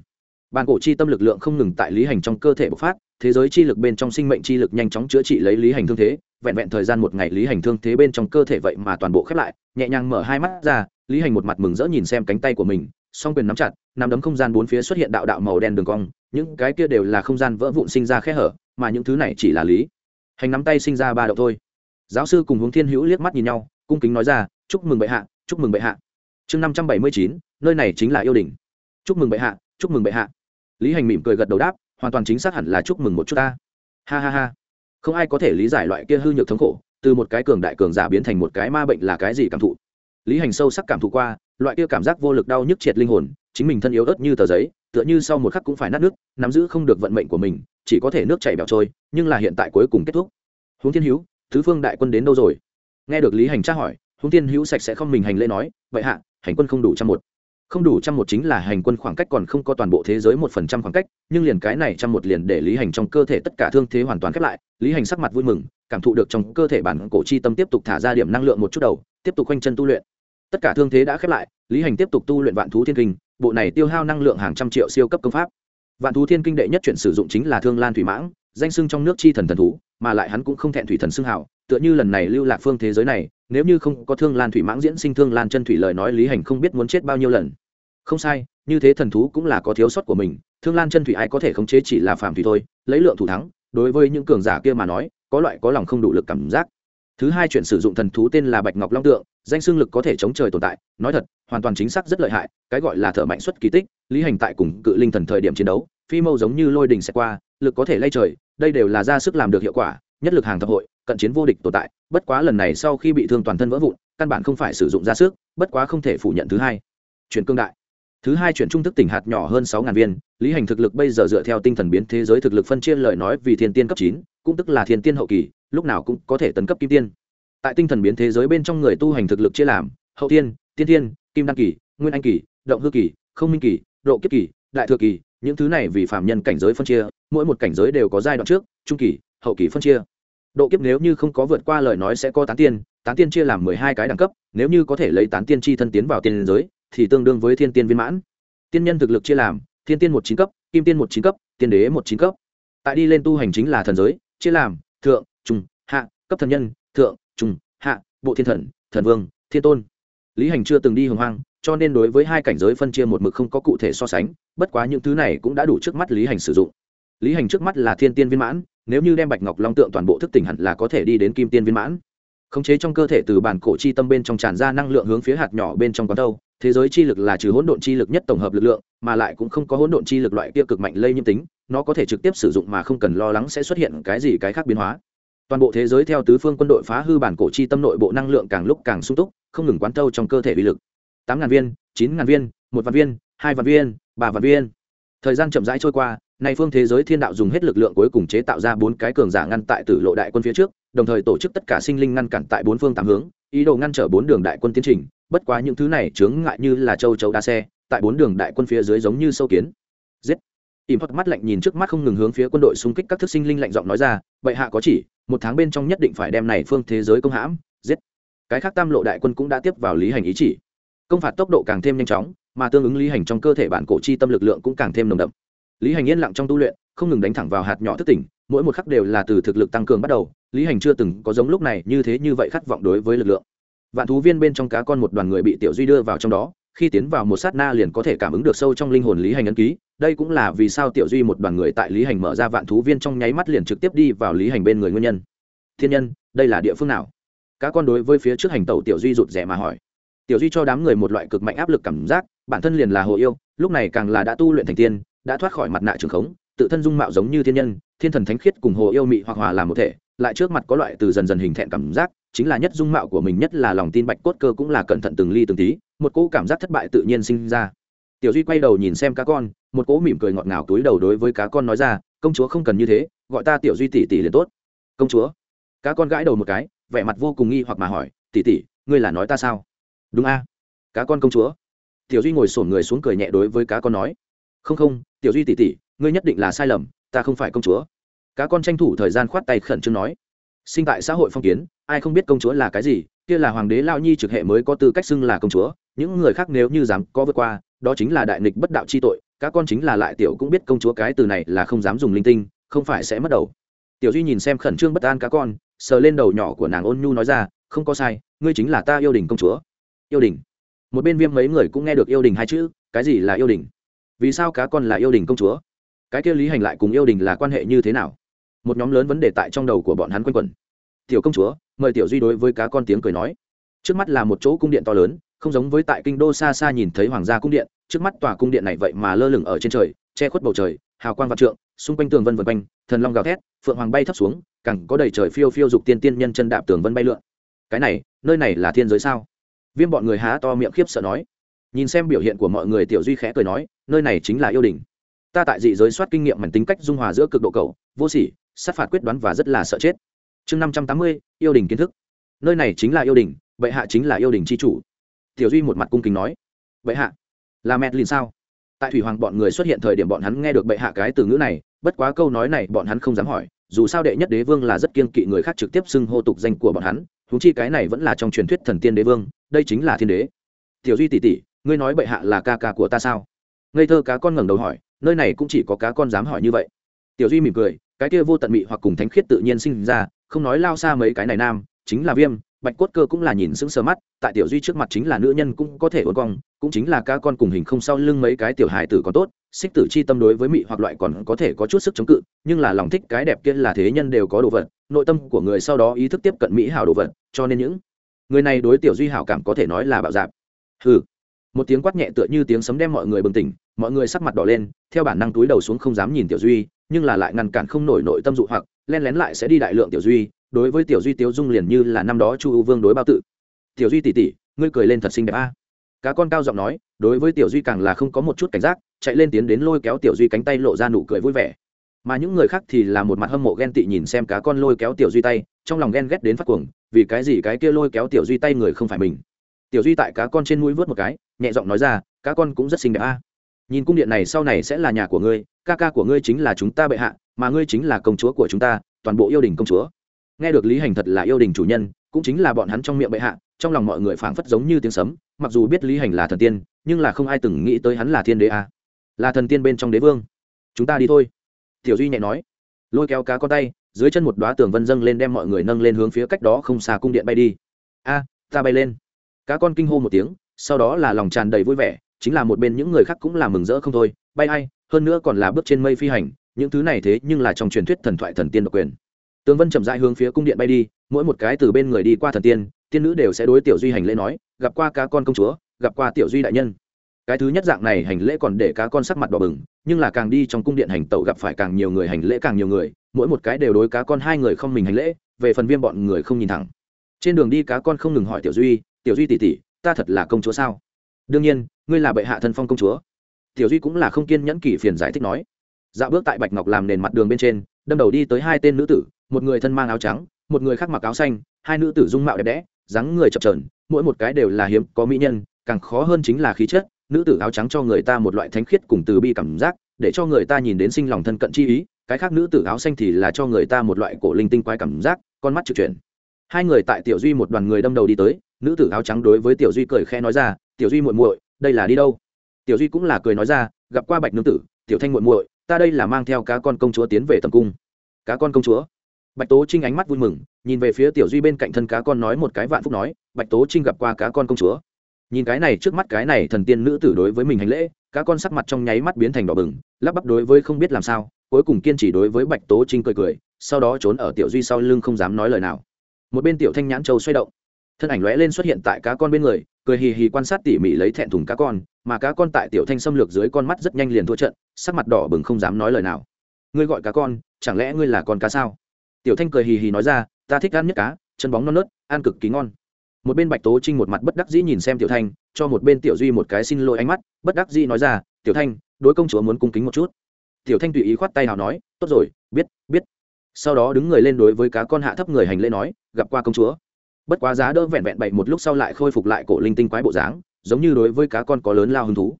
bàn cổ chi tâm lực lượng không ngừng tại lý hành trong cơ thể bộc phát, thế giới chi lực bên trong sinh mệnh chi lực nhanh chóng chữa trị lấy lý hành thương thế, vẹn vẹn thời gian một ngày lý hành thương thế bên trong cơ thể vậy mà toàn bộ khép lại, nhẹ nhàng mở hai mắt ra, lý hành một mặt mừng rỡ nhìn xem cánh tay của mình, song quyền nắm chặt, nắm đấm không gian bốn phía xuất hiện đạo đạo màu đen đường cong, những cái kia đều là không gian vỡ vụn sinh ra khe hở, mà những thứ này chỉ là lý hành nắm tay sinh ra ba đậu thôi. Giáo sư cùng hướng thiên hữu liếc mắt nhìn nhau, cung kính nói ra, chúc mừng bệ hạ, chúc mừng bệ hạ. Chương năm trăm bảy mươi chín, nơi này chính là yêu đình chúc mừng bệ hạ, chúc mừng bệ hạ lý hành mỉm cười gật đầu đáp, hoàn toàn chính xác hẳn là chúc mừng một chút ta. Ha ha ha. Không ai có thể lý giải loại kia hư nhược thống khổ, từ một cái cường đại cường giả biến thành một cái ma bệnh là cái gì cảm thụ. Lý hành sâu sắc cảm thụ qua, loại kia cảm giác vô lực đau nhức triệt linh hồn, chính mình thân yếu ớt như tờ giấy, tựa như sau một khắc cũng phải nát nước, nắm giữ không được vận mệnh của mình, chỉ có thể nước chảy bẹo trôi, nhưng là hiện tại cuối cùng kết thúc. Huống thiên hữu, thứ phương đại quân đến đâu rồi? Nghe được lý hành tra hỏi, huống thiên hữu sạch sẽ không mình hành lễ nói, vậy hạ, hành quân không đủ trăm một không đủ trăm một chính là hành quân khoảng cách còn không có toàn bộ thế giới một phần trăm khoảng cách, nhưng liền cái này trăm một liền để lý hành trong cơ thể tất cả thương thế hoàn toàn khép lại. Lý hành sắc mặt vui mừng, cảm thụ được trong cơ thể bản cổ chi tâm tiếp tục thả ra điểm năng lượng một chút đầu, tiếp tục quanh chân tu luyện. Tất cả thương thế đã khép lại, lý hành tiếp tục tu luyện vạn thú thiên kinh, bộ này tiêu hao năng lượng hàng trăm triệu siêu cấp công pháp. Vạn thú thiên kinh đệ nhất chuyển sử dụng chính là thương lan thủy mãng, danh sưng trong nước chi thần thần thú, mà lại hắn cũng không thẹn thủy thần xưng hảo tựa như lần này lưu lạc phương thế giới này, nếu như không có thương lan thủy mãng diễn sinh thương lan chân thủy lời nói lý hành không biết muốn chết bao nhiêu lần không sai, như thế thần thú cũng là có thiếu sót của mình, thương lan chân thủy ai có thể khống chế chỉ là phàm thủy thôi, lấy lượng thủ thắng, đối với những cường giả kia mà nói, có loại có lòng không đủ lực cảm giác. Thứ hai chuyện sử dụng thần thú tên là bạch ngọc long tượng, danh xương lực có thể chống trời tồn tại, nói thật, hoàn toàn chính xác rất lợi hại, cái gọi là thợ mạnh xuất kỳ tích, lý hành tại cùng cự linh thần thời điểm chiến đấu, phi mâu giống như lôi đình xẹt qua, lực có thể lay trời, đây đều là ra sức làm được hiệu quả, nhất lực hàng thập hội, cận chiến vô địch tồn tại, bất quá lần này sau khi bị thương toàn thân vỡ vụn, căn bản không phải sử dụng ra sức, bất quá không thể phủ nhận thứ hai. Chuyển cương đại thứ hai chuyển trung thức tỉnh hạt nhỏ hơn sáu ngàn viên, lý hành thực lực bây giờ dựa theo tinh thần biến thế giới thực lực phân chia lời nói vì thiên tiên cấp chín, cũng tức là thiên tiên hậu kỳ, lúc nào cũng có thể tấn cấp kim tiên. Tại tinh thần biến thế giới bên trong người tu hành thực lực chia làm, hậu tiên tiên tiên, kim đăng kỳ, nguyên anh kỳ, động hư kỳ, không minh kỳ, độ kiếp kỳ, đại thừa kỳ, những thứ này vì phạm nhân cảnh giới phân chia, mỗi một cảnh giới đều có giai đoạn trước, trung kỳ, hậu kỳ phân chia. Độ kiếp nếu như không có vượt qua lời nói sẽ có tán tiên tán tiên chia làm mười hai cái đẳng cấp, nếu như có thể lấy tán tiên chi thân tiến vào tiên giới thì tương đương với thiên tiên viên mãn. Tiên nhân thực lực chia làm, thiên tiên một chín cấp, kim tiên một chín cấp, tiên đế một chín cấp. Tại đi lên tu hành chính là thần giới, chia làm, thượng trung hạ, cấp thần nhân, thượng trung hạ, bộ thiên thần thần vương, thiên tôn. Lý hành chưa từng đi hồng hoang, cho nên đối với hai cảnh giới phân chia một mực không có cụ thể so sánh, bất quá những thứ này cũng đã đủ trước mắt lý hành sử dụng. Lý hành trước mắt là thiên tiên viên mãn, nếu như đem bạch ngọc long tượng toàn bộ thức tỉnh hẳn là có thể đi đến kim tiên viên mãn. Khống chế trong cơ thể từ bản cổ chi tâm bên trong tràn ra năng lượng hướng phía hạt nhỏ bên trong quán đâu thế giới chi lực là trừ hỗn độn chi lực nhất tổng hợp lực lượng, mà lại cũng không có hỗn độn chi lực loại kia cực mạnh lây nhiễm tính, nó có thể trực tiếp sử dụng mà không cần lo lắng sẽ xuất hiện cái gì cái khác biến hóa. Toàn bộ thế giới theo tứ phương quân đội phá hư bản cổ chi tâm nội bộ năng lượng càng lúc càng sung túc, không ngừng quán thâu trong cơ thể uy lực. Tám ngàn viên, chín ngàn viên, một vạn viên, hai vạn viên, ba vạn viên. Thời gian chậm rãi trôi qua, nay phương thế giới thiên đạo dùng hết lực lượng cuối cùng chế tạo ra bốn cái cường giả ngăn tại tử lộ đại quân phía trước, đồng thời tổ chức tất cả sinh linh ngăn cản tại bốn phương tám hướng, ý đồ ngăn trở bốn đường đại quân tiến trình bất quá những thứ này chướng ngại như là châu chấu đa xe, tại bốn đường đại quân phía dưới giống như sâu kiến. Giết. Ỉm hót mắt lạnh nhìn trước mắt không ngừng hướng phía quân đội xung kích các thức sinh linh lạnh giọng nói ra, bệ hạ có chỉ, một tháng bên trong nhất định phải đem này phương thế giới công hãm. Giết. Cái khác tam lộ đại quân cũng đã tiếp vào lý hành ý chỉ. Công phạt tốc độ càng thêm nhanh chóng, mà tương ứng lý hành trong cơ thể bản cổ chi tâm lực lượng cũng càng thêm nồng đậm. Lý hành yên lặng trong tu luyện, không ngừng đánh thẳng vào hạt nhỏ thức tỉnh, mỗi một khắc đều là từ thực lực tăng cường bắt đầu, lý hành chưa từng có giống lúc này như thế như vậy khát vọng đối với lực lượng vạn thú viên bên trong cá con một đoàn người bị tiểu duy đưa vào trong đó, khi tiến vào một sát na liền có thể cảm ứng được sâu trong linh hồn lý hành ấn ký. Đây cũng là vì sao tiểu duy một đoàn người tại lý hành mở ra vạn thú viên trong nháy mắt liền trực tiếp đi vào lý hành bên người nguyên nhân. Thiên nhân, đây là địa phương nào? Cá con đối với phía trước hành tàu tiểu duy rụt rẻ mà hỏi. Tiểu duy cho đám người một loại cực mạnh áp lực cảm giác, bản thân liền là hồ yêu, lúc này càng là đã tu luyện thành tiên, đã thoát khỏi mặt nạ trường khống, tự thân dung mạo giống như thiên nhân, thiên thần thánh khiết cùng hồ yêu mị hoặc hòa làm một thể lại trước mặt có loại từ dần dần hình thẹn cảm giác, chính là nhất dung mạo của mình nhất là lòng tin bạch cốt cơ cũng là cẩn thận từng ly từng tí, một cỗ cảm giác thất bại tự nhiên sinh ra. Tiểu duy quay đầu nhìn xem cá con, một cỗ mỉm cười ngọt ngào túi đầu đối với cá con nói ra, công chúa không cần như thế, gọi ta tiểu duy tỷ tỷ liền tốt. Công chúa? Cá con gãi đầu một cái, vẻ mặt vô cùng nghi hoặc mà hỏi, tỷ tỷ, ngươi là nói ta sao? Đúng a. Cá con công chúa? Tiểu duy ngồi sổn người xuống cười nhẹ đối với cá con nói, không không, tiểu duy tỷ tỷ, ngươi nhất định là sai lầm, ta không phải công chúa cá con tranh thủ thời gian khoát tay khẩn trương nói, sinh tại xã hội phong kiến, ai không biết công chúa là cái gì, kia là hoàng đế lao nhi trực hệ mới có tư cách xưng là công chúa, những người khác nếu như dám có vượt qua, đó chính là đại nghịch bất đạo chi tội các con chính là lại tiểu cũng biết công chúa cái từ này là không dám dùng linh tinh, không phải sẽ mất đầu. Tiểu duy nhìn xem khẩn trương bất an cá con, sờ lên đầu nhỏ của nàng ôn nhu nói ra, không có sai, ngươi chính là ta yêu đình công chúa. Yêu đình một bên viêm mấy người cũng nghe được yêu đình hai chữ, cái gì là yêu đình vì sao cá con là yêu đình công chúa? Cái kia lý hành lại cùng yêu đình là quan hệ như thế nào? Một nhóm lớn vấn đề tại trong đầu của bọn hắn quanh quẩn. Tiểu công chúa, mời tiểu duy đối với cá con tiếng cười nói. Trước mắt là một chỗ cung điện to lớn, không giống với tại kinh đô xa xa nhìn thấy hoàng gia cung điện, trước mắt tòa cung điện này vậy mà lơ lửng ở trên trời, che khuất bầu trời, hào quang vạn trượng, xung quanh tường vân vân quanh, thần long gào thét, phượng hoàng bay thấp xuống cẳng có đầy trời phiêu phiêu dục tiên tiên nhân chân đạp tường vân bay lượn. Cái này, nơi này là thiên giới sao? Viêm bọn người há to miệng khiếp sợ nói. Nhìn xem biểu hiện của mọi người, tiểu duy khẽ cười nói, nơi này chính là yêu đình. Ta tại dị giới soát kinh nghiệm mảnh tính cách dung hòa giữa cực độ cầu vô sỉ sát phạt quyết đoán và rất là sợ chết. Chương năm trăm tám mươi, yêu đình kiến thức. Nơi này chính là yêu đình, bệ hạ chính là yêu đình c h i chủ. Tiểu duy một mặt cung kính nói. Bệ hạ, là mẹ lìn sao? Tại thủy hoàng bọn người xuất hiện thời điểm bọn hắn nghe được bệ hạ cái từ ngữ này, bất quá câu nói này bọn hắn không dám hỏi, dù sao đệ nhất đế vương là rất kiên kỵ người khác trực tiếp xưng hô tục danh của bọn hắn thú chi cái này vẫn là trong truyền thuyết thần tiên đế vương, đây chính là thiên đế. Tiểu duy tỷ tỷ ngươi nói bệ hạ là ca ca của ta sao? Ngây thơ cá con ngẩng đầu hỏi, nơi này cũng chỉ có cá con dám hỏi như vậy. Tiểu duy mỉm cười cái kia vô tận mị hoặc cùng thánh khiết tự nhiên sinh ra, không nói lao xa mấy cái này nam, chính là viêm, bạch cốt cơ cũng là nhìn sững sờ mắt, tại tiểu duy trước mặt chính là nữ nhân cũng có thể uốn cong, cũng chính là ca con cùng hình không sau lưng mấy cái tiểu hài tử còn tốt, xích tử chi tâm đối với mị hoặc loại còn có thể có chút sức chống cự, nhưng là lòng thích cái đẹp kia là thế nhân đều có đồ vật, nội tâm của người sau đó ý thức tiếp cận mỹ hảo đồ vật, cho nên những người này đối tiểu duy hảo cảm có thể nói là bạo dạp hừ. Một tiếng quát nhẹ tựa như tiếng sấm đem mọi người bừng tỉnh, mọi người sắc mặt đỏ lên, theo bản năng túi đầu xuống không dám nhìn tiểu duy nhưng là lại ngăn cản không nổi nội tâm dụ hoặc, len lén lại sẽ đi đại lượng tiểu duy, đối với tiểu duy tiếu dung liền như là năm đó chu ưu vương đối bao tự. Tiểu duy tỉ tỉ ngươi cười lên thật xinh đẹp a. Cá con cao giọng nói, đối với tiểu duy càng là không có một chút cảnh giác, chạy lên tiến đến lôi kéo tiểu duy cánh tay lộ ra nụ cười vui vẻ. Mà những người khác thì là một mặt hâm mộ ghen tị nhìn xem cá con lôi kéo tiểu duy tay, trong lòng ghen ghét đến phát cuồng, vì cái gì cái kia lôi kéo tiểu duy tay người không phải mình. Tiểu duy tại cá con trên mũi vớt một cái, nhẹ giọng nói ra, cá con cũng rất xinh đẹp a. Nhìn cung điện này sau này sẽ là nhà của ngươi ca ca của ngươi chính là chúng ta bệ hạ, mà ngươi chính là công chúa của chúng ta, toàn bộ yêu đình công chúa. Nghe được lý hành thật là yêu đình chủ nhân, cũng chính là bọn hắn trong miệng bệ hạ, trong lòng mọi người phảng phất giống như tiếng sấm, mặc dù biết lý hành là thần tiên, nhưng là không ai từng nghĩ tới hắn là thiên đế a. Là thần tiên bên trong đế vương. Chúng ta đi thôi. Tiểu duy nhẹ nói. Lôi kéo cá con tay, dưới chân một đoá tường vân dâng lên đem mọi người nâng lên hướng phía cách đó không xa cung điện bay đi. A, ta bay lên. Cá con kinh hô một tiếng, sau đó là lòng tràn đầy vui vẻ, chính là một bên những người khác cũng là mừng rỡ không thôi. Bay ai hơn nữa còn là bước trên mây phi hành, những thứ này thế nhưng là trong truyền thuyết thần thoại thần tiên độc quyền. Tướng vân chậm rãi hướng phía cung điện bay đi, mỗi một cái từ bên người đi qua thần tiên tiên nữ đều sẽ đối tiểu duy hành lễ nói, gặp qua cá con công chúa, gặp qua tiểu duy đại nhân. Cái thứ nhất dạng này hành lễ còn để cá con sắc mặt đỏ bừng, nhưng là càng đi trong cung điện hành tẩu gặp phải càng nhiều người hành lễ càng nhiều người, mỗi một cái đều đối cá con hai người không mình hành lễ, về phần viêm bọn người không nhìn thẳng. Trên đường đi cá con không ngừng hỏi tiểu duy tiểu duy tỉ tỉ ta thật là công chúa sao? Đương nhiên, ngươi là bệ hạ thân phong công chúa tiểu duy cũng là không kiên nhẫn kỷ phiền giải thích nói. Dạo bước tại bạch ngọc làm nền mặt đường bên trên, đâm đầu đi tới hai tên nữ tử, một người thân mang áo trắng, một người khác mặc áo xanh, hai nữ tử dung mạo đẹp đẽ, dáng người chập trờn mỗi một cái đều là hiếm có mỹ nhân, càng khó hơn chính là khí chất, nữ tử áo trắng cho người ta một loại thánh khiết cùng từ bi cảm giác, để cho người ta nhìn đến sinh lòng thân cận chi ý, cái khác nữ tử áo xanh thì là cho người ta một loại cổ linh tinh quái cảm giác, con mắt trực chuyển. Hai người tại tiểu duy một đoàn người đâm đầu đi tới, nữ tử áo trắng đối với tiểu duy cười khẽ nói ra, tiểu duy muội muội, đây là đi đâu? Tiểu duy cũng là cười nói ra, gặp qua bạch nương tử, tiểu thanh muội muội, ta đây là mang theo cá con công chúa tiến về tầm cung. Cá con công chúa? Bạch tố trinh ánh mắt vui mừng, nhìn về phía tiểu duy bên cạnh thân cá con nói một cái vạn phúc nói, bạch tố trinh gặp qua cá con công chúa. Nhìn cái này, trước mắt cái này thần tiên nữ tử đối với mình hành lễ, cá con sắc mặt trong nháy mắt biến thành đỏ bừng, lắp bắp đối với không biết làm sao, cuối cùng kiên trì đối với bạch tố trinh cười cười, sau đó trốn ở tiểu duy sau lưng không dám nói lời nào. Một bên tiểu thanh nhãn châu xoay động thân ảnh lóe lên xuất hiện tại cá con bên người, cười hì hì quan sát tỉ mỉ lấy thẹn thùng cá con, mà cá con tại tiểu thanh xâm lược dưới con mắt rất nhanh liền thua trận, sắc mặt đỏ bừng không dám nói lời nào. Ngươi gọi cá con, chẳng lẽ ngươi là con cá sao? Tiểu thanh cười hì hì nói ra, ta thích ăn nhất cá, chân bóng non nớt, ăn cực kỳ ngon. Một bên bạch tố trinh một mặt bất đắc dĩ nhìn xem tiểu thanh, cho một bên tiểu duy một cái xin lỗi ánh mắt, bất đắc dĩ nói ra, tiểu thanh, đối công chúa muốn cung kính một chút. Tiểu thanh tùy ý khoát tay nào nói, tốt rồi, biết biết. Sau đó đứng người lên đối với cá con hạ thấp người hành lễ nói, gặp qua công chúa bất quá giá đỡ vẹn vẹn bậy một lúc sau lại khôi phục lại cổ linh tinh quái bộ dáng, giống như đối với cá con có lớn lao hứng thú.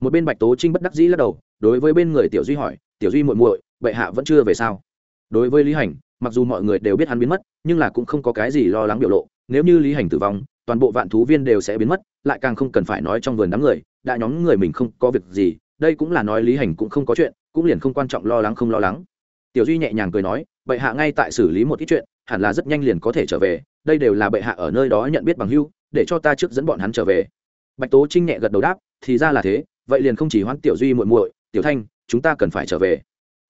Một bên bạch tố trinh bất đắc dĩ lắc đầu, đối với bên người tiểu duy hỏi, tiểu duy muội muội, bệ hạ vẫn chưa về sao? Đối với lý hành, mặc dù mọi người đều biết hắn biến mất, nhưng là cũng không có cái gì lo lắng biểu lộ. Nếu như lý hành tử vong, toàn bộ vạn thú viên đều sẽ biến mất, lại càng không cần phải nói trong vườn đám người, đã nhóm người mình không có việc gì, đây cũng là nói lý hành cũng không có chuyện, cũng liền không quan trọng lo lắng không lo lắng. Tiểu duy nhẹ nhàng cười nói, bệ hạ ngay tại xử lý một ít chuyện, hẳn là rất nhanh liền có thể trở về đây đều là bệ hạ ở nơi đó nhận biết bằng hưu, để cho ta trước dẫn bọn hắn trở về. Bạch tố trinh nhẹ gật đầu đáp, thì ra là thế, vậy liền không chỉ hoãn tiểu duy muội muội, tiểu thanh, chúng ta cần phải trở về.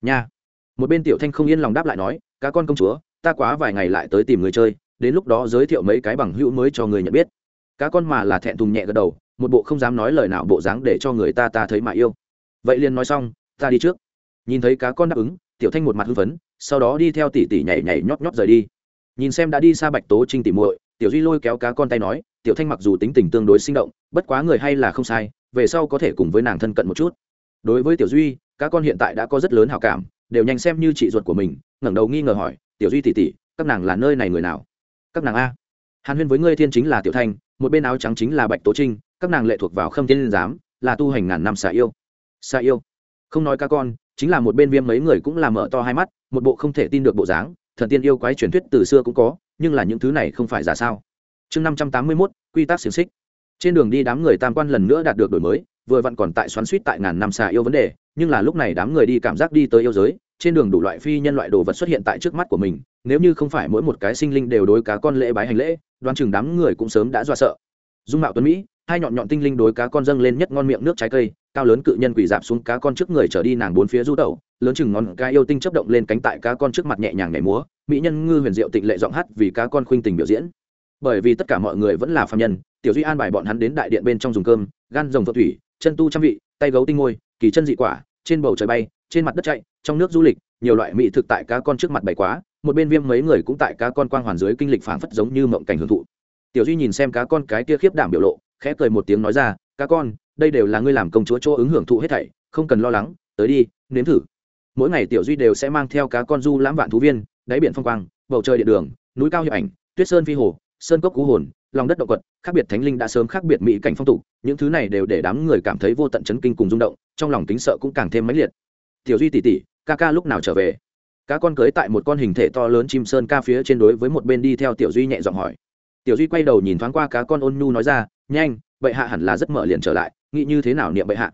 Nha. Một bên tiểu thanh không yên lòng đáp lại nói, cá con công chúa, ta quá vài ngày lại tới tìm người chơi, đến lúc đó giới thiệu mấy cái bằng hữu mới cho người nhận biết. Cá con mà là thẹn thùng nhẹ gật đầu, một bộ không dám nói lời nào bộ dáng để cho người ta ta thấy mà yêu. Vậy liền nói xong, ta đi trước. Nhìn thấy cá con đáp ứng, tiểu thanh một mặt hưng phấn, sau đó đi theo tỷ tỷ nhảy nhảy nhót nhót rời đi nhìn xem đã đi xa bạch tố trinh tỉ muội, tiểu duy lôi kéo cá con tay nói, tiểu thanh mặc dù tính tình tương đối sinh động, bất quá người hay là không sai, về sau có thể cùng với nàng thân cận một chút. Đối với tiểu duy, cá con hiện tại đã có rất lớn hào cảm, đều nhanh xem như chị ruột của mình, ngẩng đầu nghi ngờ hỏi, tiểu duy tỉ tỉ các nàng là nơi này người nào? Các nàng a. Hàn huyên với ngươi thiên chính là tiểu thanh, một bên áo trắng chính là bạch tố trinh, các nàng lệ thuộc vào khâm thiên giám, là tu hành ngàn năm xà yêu. Xà yêu? Không nói cá con, chính là một bên viêm mấy người cũng làm mở to hai mắt, một bộ không thể tin được bộ dáng thần tiên yêu quái truyền thuyết từ xưa cũng có, nhưng là những thứ này không phải giả sao? Chương năm trăm tám mươi mốt, quy tắc xiềng xích. Trên đường đi đám người tam quan lần nữa đạt được đổi mới, vừa vặn còn tại xoắn suýt tại ngàn năm xà yêu vấn đề, nhưng là lúc này đám người đi cảm giác đi tới yêu giới, trên đường đủ loại phi nhân loại đồ vật xuất hiện tại trước mắt của mình, nếu như không phải mỗi một cái sinh linh đều đối cá con lễ bái hành lễ, đoan chừng đám người cũng sớm đã dọa sợ. Dung mạo tuấn mỹ hai nhọn nhọn tinh linh đối cá con dâng lên nhất ngon miệng nước trái cây, cao lớn cự nhân quỳ dạp xuống cá con trước người trở đi nàng bốn phía du tẩu, lớn chừng ngón cá yêu tinh chấp động lên cánh tại cá con trước mặt nhẹ nhàng nhảy múa, mỹ nhân ngư huyền diệu tịnh lệ giọng hát vì cá con khuynh tình biểu diễn. Bởi vì tất cả mọi người vẫn là phạm nhân, tiểu duy an bài bọn hắn đến đại điện bên trong dùng cơm, gan rồng phượng thủy, chân tu trăm vị, tay gấu tinh ngôi, kỳ chân dị quả, trên bầu trời bay, trên mặt đất chạy, trong nước du lịch, nhiều loại mỹ thực tại cá con trước mặt bày quá, một bên viêm mấy người cũng tại cá con quang hoàn dưới kinh lịch phảng phất giống như mộng cảnh hưởng thụ. Tiểu duy nhìn xem cá con cái kia khiếp đảm biểu lộ khẽ cười một tiếng nói ra, cá con, đây đều là ngươi làm công chúa chỗ ứng hưởng thụ hết thảy, không cần lo lắng, tới đi, nếm thử. Mỗi ngày tiểu duy đều sẽ mang theo cá con du lãm vạn thú viên, đáy biển phong quang, bầu trời điện đường, núi cao hiệp ảnh, tuyết sơn phi hồ, sơn cốc cú hồn, lòng đất động quật, khác biệt thánh linh đã sớm khác biệt mỹ cảnh phong tục, những thứ này đều để đám người cảm thấy vô tận chấn kinh cùng rung động, trong lòng kính sợ cũng càng thêm mãnh liệt. Tiểu duy tỉ tỉ, ca ca lúc nào trở về? Cá con cưới tại một con hình thể to lớn chim sơn ca phía trên đối với một bên đi theo tiểu duy nhẹ giọng hỏi. Tiểu duy quay đầu nhìn thoáng qua cá con ôn nhu nói ra nhanh, bệ hạ hẳn là rất mở liền trở lại, nghĩ như thế nào niệm bệ hạ?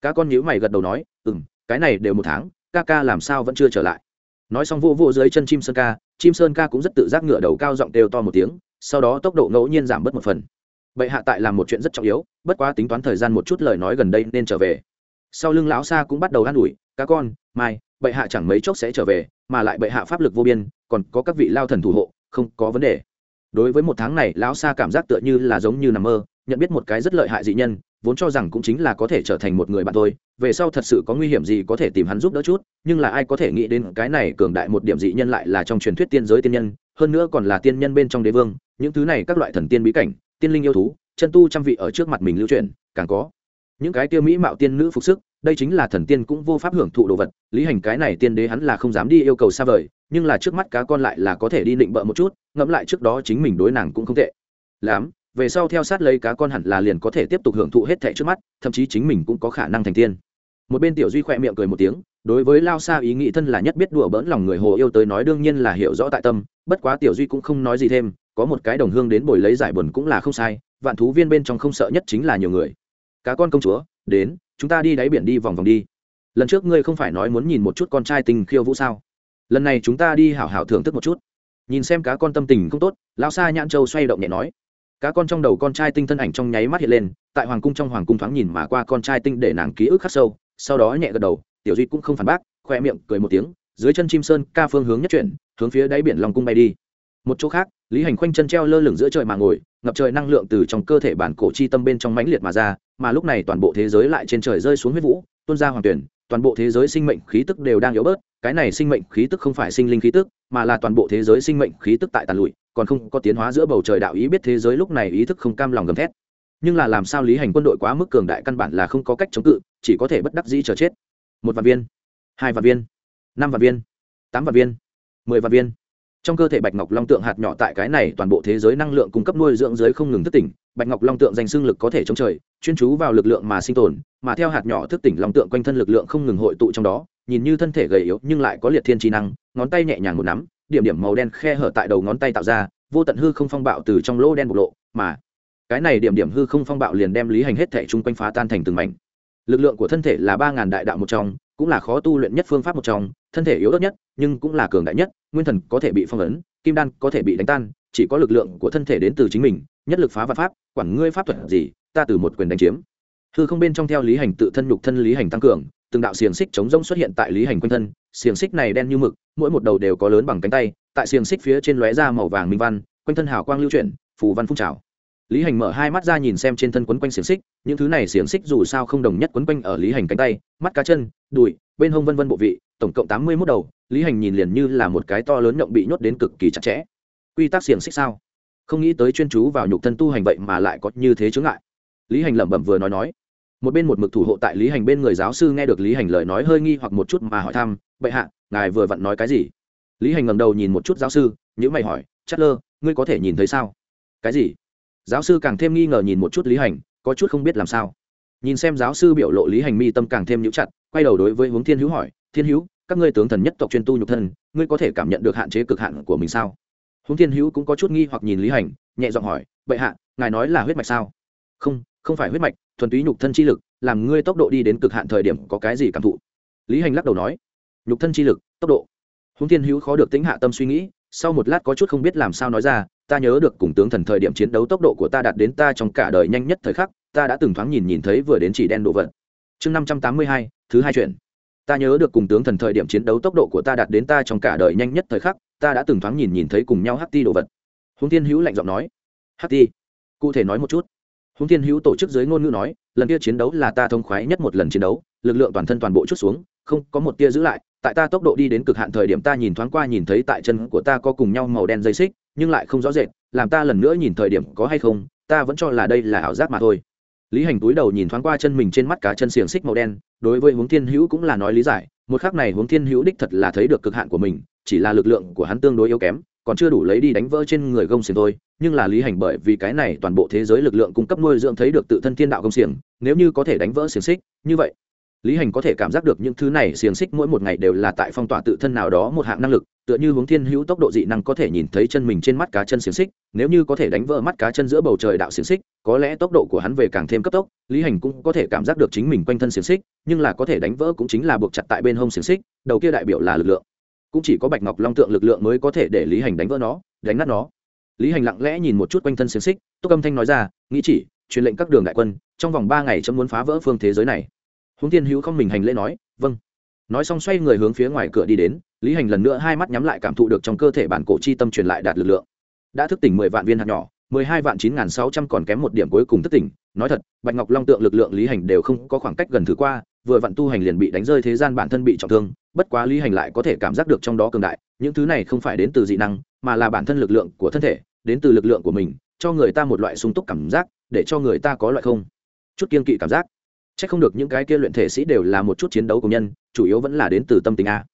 Cá con nhíu mày gật đầu nói ừ m cái này đều một tháng, ca ca làm sao vẫn chưa trở lại? Nói xong vô vô dưới chân chim sơn ca, chim sơn ca cũng rất tự giác ngựa đầu cao giọng đều to một tiếng, sau đó tốc độ ngẫu nhiên giảm bớt một phần. Bệ hạ tại làm một chuyện rất trọng yếu, bất quá tính toán thời gian một chút lời nói gần đây nên trở về. Sau lưng lão xa cũng bắt đầu an ủi, cá con, mai, bệ hạ chẳng mấy chốc sẽ trở về, mà lại bệ hạ pháp lực vô biên, còn có các vị lao thần thủ hộ, không có vấn đề. Đối với một tháng này, lão xa cảm giác tựa như là giống như nằm mơ nhận biết một cái rất lợi hại dị nhân, vốn cho rằng cũng chính là có thể trở thành một người bạn thôi, về sau thật sự có nguy hiểm gì có thể tìm hắn giúp đỡ chút, nhưng là ai có thể nghĩ đến cái này cường đại một điểm dị nhân lại là trong truyền thuyết tiên giới tiên nhân, hơn nữa còn là tiên nhân bên trong đế vương, những thứ này các loại thần tiên bí cảnh, tiên linh yêu thú, chân tu trăm vị ở trước mặt mình lưu truyền, càng có những cái tiêu mỹ mạo tiên nữ phục sức, đây chính là thần tiên cũng vô pháp hưởng thụ đồ vật, lý hành cái này tiên đế hắn là không dám đi yêu cầu xa vời, nhưng là trước mắt cá con lại là có thể đi định bợ một chút, ngẫm lại trước đó chính mình đối nàng cũng không tệ. Lắm về sau theo sát lấy cá con hẳn là liền có thể tiếp tục hưởng thụ hết thẻ trước mắt, thậm chí chính mình cũng có khả năng thành tiên. Một bên tiểu duy khỏe miệng cười một tiếng, đối với lao xa ý nghĩ thân là nhất biết đùa bỡn lòng người hồ yêu tới nói đương nhiên là hiểu rõ tại tâm, bất quá tiểu duy cũng không nói gì thêm, có một cái đồng hương đến bồi lấy giải buồn cũng là không sai, vạn thú viên bên trong không sợ nhất chính là nhiều người. Cá con công chúa, đến, chúng ta đi đáy biển đi vòng vòng đi. Lần trước ngươi không phải nói muốn nhìn một chút con trai tình khiêu vũ sao? Lần này chúng ta đi hảo hảo thưởng thức một chút. Nhìn xem cá con tâm tình không tốt, lao xa nhãn châu xoay động nhẹ nói cá con trong đầu con trai tinh thân ảnh trong nháy mắt hiện lên, tại hoàng cung trong hoàng cung thoáng nhìn mà qua con trai tinh để nàng ký ức khắc sâu, sau đó nhẹ gật đầu, tiểu duy cũng không phản bác, khoe miệng cười một tiếng, dưới chân chim sơn, ca phương hướng nhất chuyển, hướng phía đáy biển lòng cung bay đi. Một chỗ khác, lý hành khoanh chân treo lơ lửng giữa trời mà ngồi, ngập trời năng lượng từ trong cơ thể bản cổ chi tâm bên trong mãnh liệt mà ra, mà lúc này toàn bộ thế giới lại trên trời rơi xuống huyết vũ, tuôn ra hoàng tuyển, toàn bộ thế giới sinh mệnh khí tức đều đang yếu bớt, cái này sinh mệnh khí tức không phải sinh linh khí tức, mà là toàn bộ thế giới sinh mệnh khí tức tại tàn lụi còn không có tiến hóa giữa bầu trời đạo ý biết thế giới lúc này ý thức không cam lòng gầm thét. Nhưng là làm sao lý hành quân đội quá mức cường đại căn bản là không có cách chống cự, chỉ có thể bất đắc dĩ chờ chết. Một vạn viên, hai vạn viên, năm vạn viên, tám vạn viên, mười vạn viên. Trong cơ thể bạch ngọc long tượng hạt nhỏ tại cái này toàn bộ thế giới năng lượng cung cấp nuôi dưỡng giới không ngừng thức tỉnh, bạch ngọc long tượng danh xương lực có thể chống trời, chuyên chú vào lực lượng mà sinh tồn, mà theo hạt nhỏ thức tỉnh long tượng quanh thân lực lượng không ngừng hội tụ trong đó, nhìn như thân thể gầy yếu nhưng lại có liệt thiên trí năng, ngón tay nhẹ nhàng một nắm điểm điểm màu đen khe hở tại đầu ngón tay tạo ra, vô tận hư không phong bạo từ trong lỗ đen bộc lộ, mà cái này điểm điểm hư không phong bạo liền đem lý hành hết thể chung quanh phá tan thành từng mảnh. Lực lượng của thân thể là ba ngàn đại đạo một trong, cũng là khó tu luyện nhất phương pháp một trong, thân thể yếu ớt nhất, nhưng cũng là cường đại nhất, nguyên thần có thể bị phong ấn, kim đan có thể bị đánh tan, chỉ có lực lượng của thân thể đến từ chính mình, nhất lực phá vật pháp, quản ngươi pháp thuật gì, ta từ một quyền đánh chiếm. Hư không bên trong theo lý hành tự thân nhục thân lý hành tăng cường từng đạo xiềng xích chống rông xuất hiện tại lý hành quanh thân, xiềng xích này đen như mực, mỗi một đầu đều có lớn bằng cánh tay, tại xiềng xích phía trên lóe ra màu vàng minh văn, quanh thân hào quang lưu chuyển, phù văn phun trào. Lý hành mở hai mắt ra nhìn xem trên thân quấn quanh xiềng xích, những thứ này xiềng xích dù sao không đồng nhất quấn quanh ở lý hành cánh tay, mắt cá chân, đùi, bên hông vân vân bộ vị, tổng cộng tám mươi mốt đầu, lý hành nhìn liền như là một cái to lớn nhộng bị nhốt đến cực kỳ chặt chẽ. Quy tắc xiềng xích sao? Không nghĩ tới chuyên chú vào nhục thân tu hành vậy mà lại có như thế chướng ngại. Lý hành lẩm bẩm vừa nói nói một bên một mực thủ hộ tại lý hành bên người giáo sư nghe được lý hành lời nói hơi nghi hoặc một chút mà hỏi thăm, bệ hạ, ngài vừa vặn nói cái gì? Lý hành ngầm đầu nhìn một chút giáo sư nhữ mày hỏi chất lơ, ngươi có thể nhìn thấy sao? Cái gì? Giáo sư càng thêm nghi ngờ nhìn một chút lý hành, có chút không biết làm sao. Nhìn xem giáo sư biểu lộ lý hành mi tâm càng thêm nhũ chặt, quay đầu đối với hướng thiên hữu hỏi, thiên hữu, các ngươi tướng thần nhất tộc chuyên tu nhục thân, ngươi có thể cảm nhận được hạn chế cực hạn của mình sao? Hướng thiên hữu cũng có chút nghi hoặc nhìn lý hành, nhẹ giọng hỏi, bệ hạ, ngài nói là huyết mạch sao? Không không phải huyết mạch, thuần túy nhục thân chi lực, làm ngươi tốc độ đi đến cực hạn thời điểm có cái gì cảm thụ? Lý hành lắc đầu nói, nhục thân chi lực, tốc độ. Húng thiên hữu khó được tính hạ tâm suy nghĩ, sau một lát có chút không biết làm sao nói ra, ta nhớ được cùng tướng thần thời điểm chiến đấu tốc độ của ta đạt đến ta trong cả đời nhanh nhất thời khắc, ta đã từng thoáng nhìn nhìn thấy vừa đến chỉ đen độ vật. Chương năm trăm tám mươi hai, thứ hai chuyện. Ta nhớ được cùng tướng thần thời điểm chiến đấu tốc độ của ta đạt đến ta trong cả đời nhanh nhất thời khắc, ta đã từng thoáng nhìn nhìn thấy cùng nhau hắc ti đồ vật. Húng tiên hữu lạnh giọng nói, hắc ti, cụ thể nói một chút húng Thiên hữu tổ chức dưới ngôn ngữ nói, lần kia chiến đấu là ta thông khoái nhất một lần chiến đấu, lực lượng toàn thân toàn bộ chút xuống, không có một tia giữ lại, tại ta tốc độ đi đến cực hạn thời điểm ta nhìn thoáng qua nhìn thấy tại chân của ta có cùng nhau màu đen dây xích, nhưng lại không rõ rệt, làm ta lần nữa nhìn thời điểm có hay không, ta vẫn cho là đây là ảo giác mà thôi. Lý hành túi đầu nhìn thoáng qua chân mình trên mắt cá chân xiềng xích màu đen, đối với hướng thiên hữu cũng là nói lý giải, một khắc này hướng thiên hữu đích thật là thấy được cực hạn của mình, chỉ là lực lượng của hắn tương đối yếu kém còn chưa đủ lấy đi đánh vỡ trên người gông xiềng thôi, nhưng là lý hành bởi vì cái này toàn bộ thế giới lực lượng cung cấp nuôi dưỡng thấy được tự thân thiên đạo gông xiềng, nếu như có thể đánh vỡ xiềng xích, như vậy, lý hành có thể cảm giác được những thứ này xiềng xích mỗi một ngày đều là tại phong tỏa tự thân nào đó một hạng năng lực, tựa như hướng thiên hữu tốc độ dị năng có thể nhìn thấy chân mình trên mắt cá chân xiềng xích, nếu như có thể đánh vỡ mắt cá chân giữa bầu trời đạo xiềng xích, có lẽ tốc độ của hắn về càng thêm cấp tốc, lý hành cũng có thể cảm giác được chính mình quanh thân xiềng xích, nhưng là có thể đánh vỡ cũng chính là buộc chặt tại bên hông xiềng xích, đầu kia đại biểu là lực lượng cũng chỉ có bạch ngọc long tượng lực lượng mới có thể để lý hành đánh vỡ nó, đánh nát nó. Lý hành lặng lẽ nhìn một chút quanh thân xiềng xích túc âm thanh nói ra, nghĩ chỉ, truyền lệnh các đường đại quân, trong vòng ba ngày chấm muốn phá vỡ phương thế giới này. Húng thiên hữu không mình hành lễ nói vâng. Nói xong xoay người hướng phía ngoài cửa đi đến, lý hành lần nữa hai mắt nhắm lại cảm thụ được trong cơ thể bản cổ chi tâm truyền lại đạt lực lượng. Đã thức tỉnh mười vạn viên hạt nhỏ, mười hai vạn chín n g h n sáu trăm còn kém một điểm cuối cùng thức tỉnh. Nói thật, bạch ngọc long tượng lực lượng lý hành đều không có khoảng cách gần thử qua vừa vặn tu hành liền bị đánh rơi thế gian bản thân bị trọng thương bất quá lý hành lại có thể cảm giác được trong đó cường đại những thứ này không phải đến từ dị năng mà là bản thân lực lượng của thân thể đến từ lực lượng của mình cho người ta một loại sung túc cảm giác để cho người ta có loại không chút kiên kỵ cảm giác Chắc không được những cái kia luyện thể sĩ đều là một chút chiến đấu của nhân, chủ yếu vẫn là đến từ tâm tình a.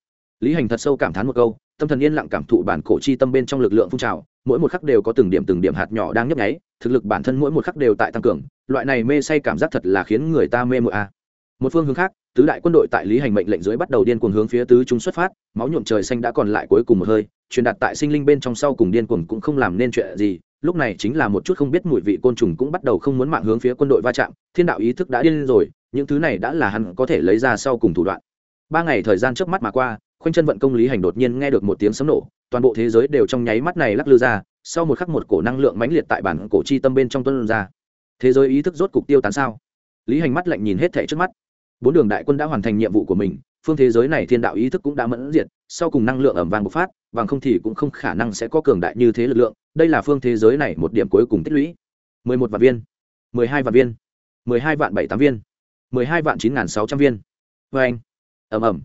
Lý Hành thật sâu cảm thán một câu, tâm thần yên lặng cảm thụ bản cổ chi tâm bên trong lực lượng phun trào, mỗi một khắc đều có từng điểm từng điểm hạt nhỏ đang nhấp nháy, thực lực bản thân mỗi một khắc đều tại tăng cường, loại này mê say cảm giác thật là khiến người ta mê muội a. Một phương hướng khác, tứ đại quân đội tại Lý Hành mệnh lệnh dưới bắt đầu điên cuồng hướng phía tứ trung xuất phát, máu nhuộm trời xanh đã còn lại cuối cùng một hơi, truyền đạt tại sinh linh bên trong sau cùng điên cuồng cũng không làm nên chuyện gì, lúc này chính là một chút không biết mùi vị côn trùng cũng bắt đầu không muốn mạng hướng phía quân đội va chạm, thiên đạo ý thức đã điên rồi, những thứ này đã là hắn có thể lấy ra sau cùng thủ đoạn. Ba ngày thời gian trước mắt mà qua khoanh chân vận công lý hành đột nhiên nghe được một tiếng sấm nổ toàn bộ thế giới đều trong nháy mắt này lắc lư ra sau một khắc một cổ năng lượng mãnh liệt tại bản cổ chi tâm bên trong tuân ra. Thế giới ý thức rốt cục tiêu tán sao? Lý hành mắt lạnh nhìn hết thể trước mắt bốn đường đại quân đã hoàn thành nhiệm vụ của mình, phương thế giới này thiên đạo ý thức cũng đã mẫn diệt, sau cùng năng lượng ẩm vàng bộc phát vàng không thì cũng không khả năng sẽ có cường đại như thế lực lượng, đây là phương thế giới này một điểm cuối cùng tích lũy. Mười một vạn viên, mười hai vạn viên, mười hai vạn bảy tám viên, mười hai vạn chín n g h n sáu trăm viên. Vê anh ẩm ẩm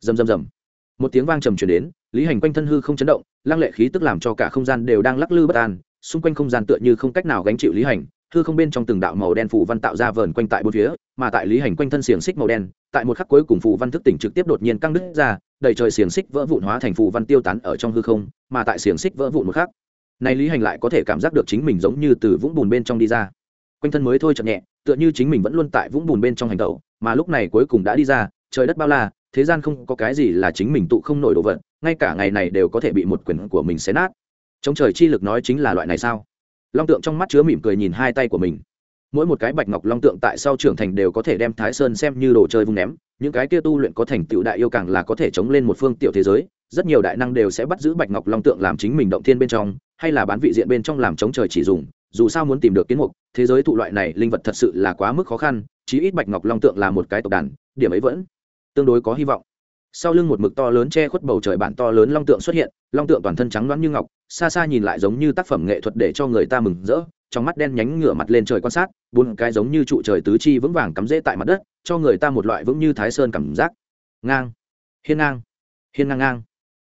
rầm rầm rầm. Một tiếng vang trầm chuyển đến, lý hành quanh thân hư không chấn động, lăng lệ khí tức làm cho cả không gian đều đang lắc lư bất an, xung quanh không gian tựa như không cách nào gánh chịu lý hành Thư không bên trong từng đạo màu đen phủ văn tạo ra vờn quanh tại bốn phía, mà tại lý hành quanh thân xiềng xích màu đen, tại một khắc cuối cùng phủ văn thức tỉnh trực tiếp đột nhiên căng đứt ra, đầy trời xiềng xích vỡ vụn hóa thành phủ văn tiêu tán ở trong hư không, mà tại xiềng xích vỡ vụn một khắc, này lý hành lại có thể cảm giác được chính mình giống như từ vũng bùn bên trong đi ra. Quanh thân mới thôi chậm nhẹ, tựa như chính mình vẫn luôn tại vũng bùn bên trong hành tẩu, mà lúc này cuối cùng đã đi ra, trời đất bao la, thế gian không có cái gì là chính mình tụ không nổi đồ vật, ngay cả ngày này đều có thể bị một quyền của mình xé nát. Trong trời chi lực nói chính là loại này sao? Long tượng trong mắt chứa mỉm cười nhìn hai tay của mình. Mỗi một cái bạch ngọc long tượng tại sau trưởng thành đều có thể đem thái sơn xem như đồ chơi vung ném. Những cái kia tu luyện có thành tựu đại yêu càng là có thể chống lên một phương tiểu thế giới. Rất nhiều đại năng đều sẽ bắt giữ bạch ngọc long tượng làm chính mình động thiên bên trong, hay là bán vị diện bên trong làm chống trời chỉ dùng. Dù sao muốn tìm được kiến mục, thế giới thụ loại này linh vật thật sự là quá mức khó khăn. Chí ít bạch ngọc long tượng là một cái tộc đàn, điểm ấy vẫn tương đối có hy vọng sau lưng một mực to lớn che khuất bầu trời bản to lớn long tượng xuất hiện, long tượng toàn thân trắng loáng như ngọc, xa xa nhìn lại giống như tác phẩm nghệ thuật để cho người ta mừng rỡ, trong mắt đen nhánh ngửa mặt lên trời quan sát, bốn cái giống như trụ trời tứ chi vững vàng cắm rễ tại mặt đất, cho người ta một loại vững như thái sơn cảm giác. Ngang, hiên ngang hiên ngang ngang.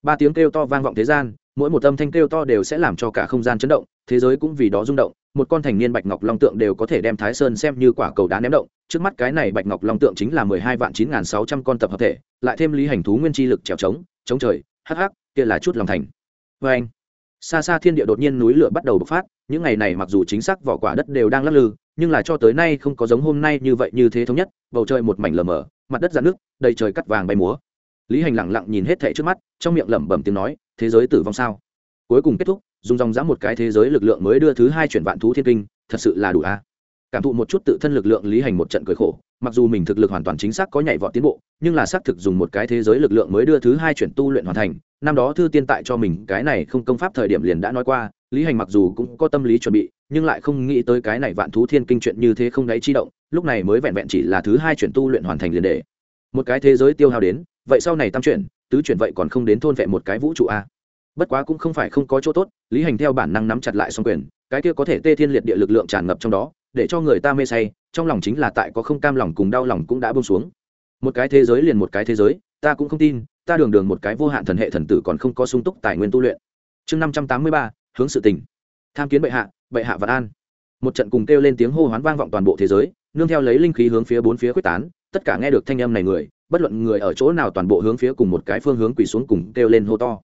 Ba tiếng kêu to vang vọng thế gian, mỗi một âm thanh kêu to đều sẽ làm cho cả không gian chấn động, thế giới cũng vì đó rung động một con thành niên bạch ngọc long tượng đều có thể đem thái sơn xem như quả cầu đá ném động. Trước mắt cái này bạch ngọc long tượng chính là mười hai vạn chín n g h n sáu trăm con tập hợp thể, lại thêm lý hành thú nguyên chi lực trèo trống, chống trời, hắc hắc, kia là chút lòng thành. Vê anh, xa xa thiên địa đột nhiên núi lửa bắt đầu bộc phát, những ngày này mặc dù chính xác vỏ quả đất đều đang lắc lư, nhưng là cho tới nay không có giống hôm nay như vậy như thế thống nhất, bầu trời một mảnh lờ mờ, mặt đất dạn nước đầy trời cắt vàng bay múa. Lý hành lẳng lặng nhìn hết thệ trước mắt, trong miệng lẩm bẩm tiếng nói, thế giới tử vong sao? Cuối cùng kết thúc dùng dòng dã một cái thế giới lực lượng mới đưa thứ hai chuyển vạn thú thiên kinh, thật sự là đủ a. Cảm thụ một chút tự thân lực lượng lý hành một trận cười khổ, mặc dù mình thực lực hoàn toàn chính xác có nhảy vọt tiến bộ, nhưng là xác thực dùng một cái thế giới lực lượng mới đưa thứ hai chuyển tu luyện hoàn thành, năm đó thư tiên tại cho mình cái này không công pháp thời điểm liền đã nói qua, lý hành mặc dù cũng có tâm lý chuẩn bị, nhưng lại không nghĩ tới cái này vạn thú thiên kinh chuyện như thế không đáy chi động, lúc này mới vẹn vẹn chỉ là thứ hai chuyển tu luyện hoàn thành liền đề một cái thế giới tiêu hao đến, vậy sau này tam chuyển, tứ chuyển vậy còn không đến thôn vẹn một cái vũ trụ a bất quá cũng không phải không có chỗ tốt, lý hành theo bản năng nắm chặt lại song quyền, cái kia có thể tê thiên liệt địa lực lượng tràn ngập trong đó, để cho người ta mê say, trong lòng chính là tại có không cam lòng cùng đau lòng cũng đã bông xuống. Một cái thế giới liền một cái thế giới, ta cũng không tin, ta đường đường một cái vô hạn thần hệ thần tử còn không có sung túc tài nguyên tu luyện. Chương năm trăm tám mươi ba, hướng sự tình. Tham kiến bệ hạ bệ hạ vạn an. Một trận cùng kêu lên tiếng hô hoán vang vọng toàn bộ thế giới, nương theo lấy linh khí hướng phía bốn phía quyết tán, tất cả nghe được thanh âm này người, bất luận người ở chỗ nào toàn bộ hướng phía cùng một cái phương hướng quỳ xuống cùng kêu lên hô to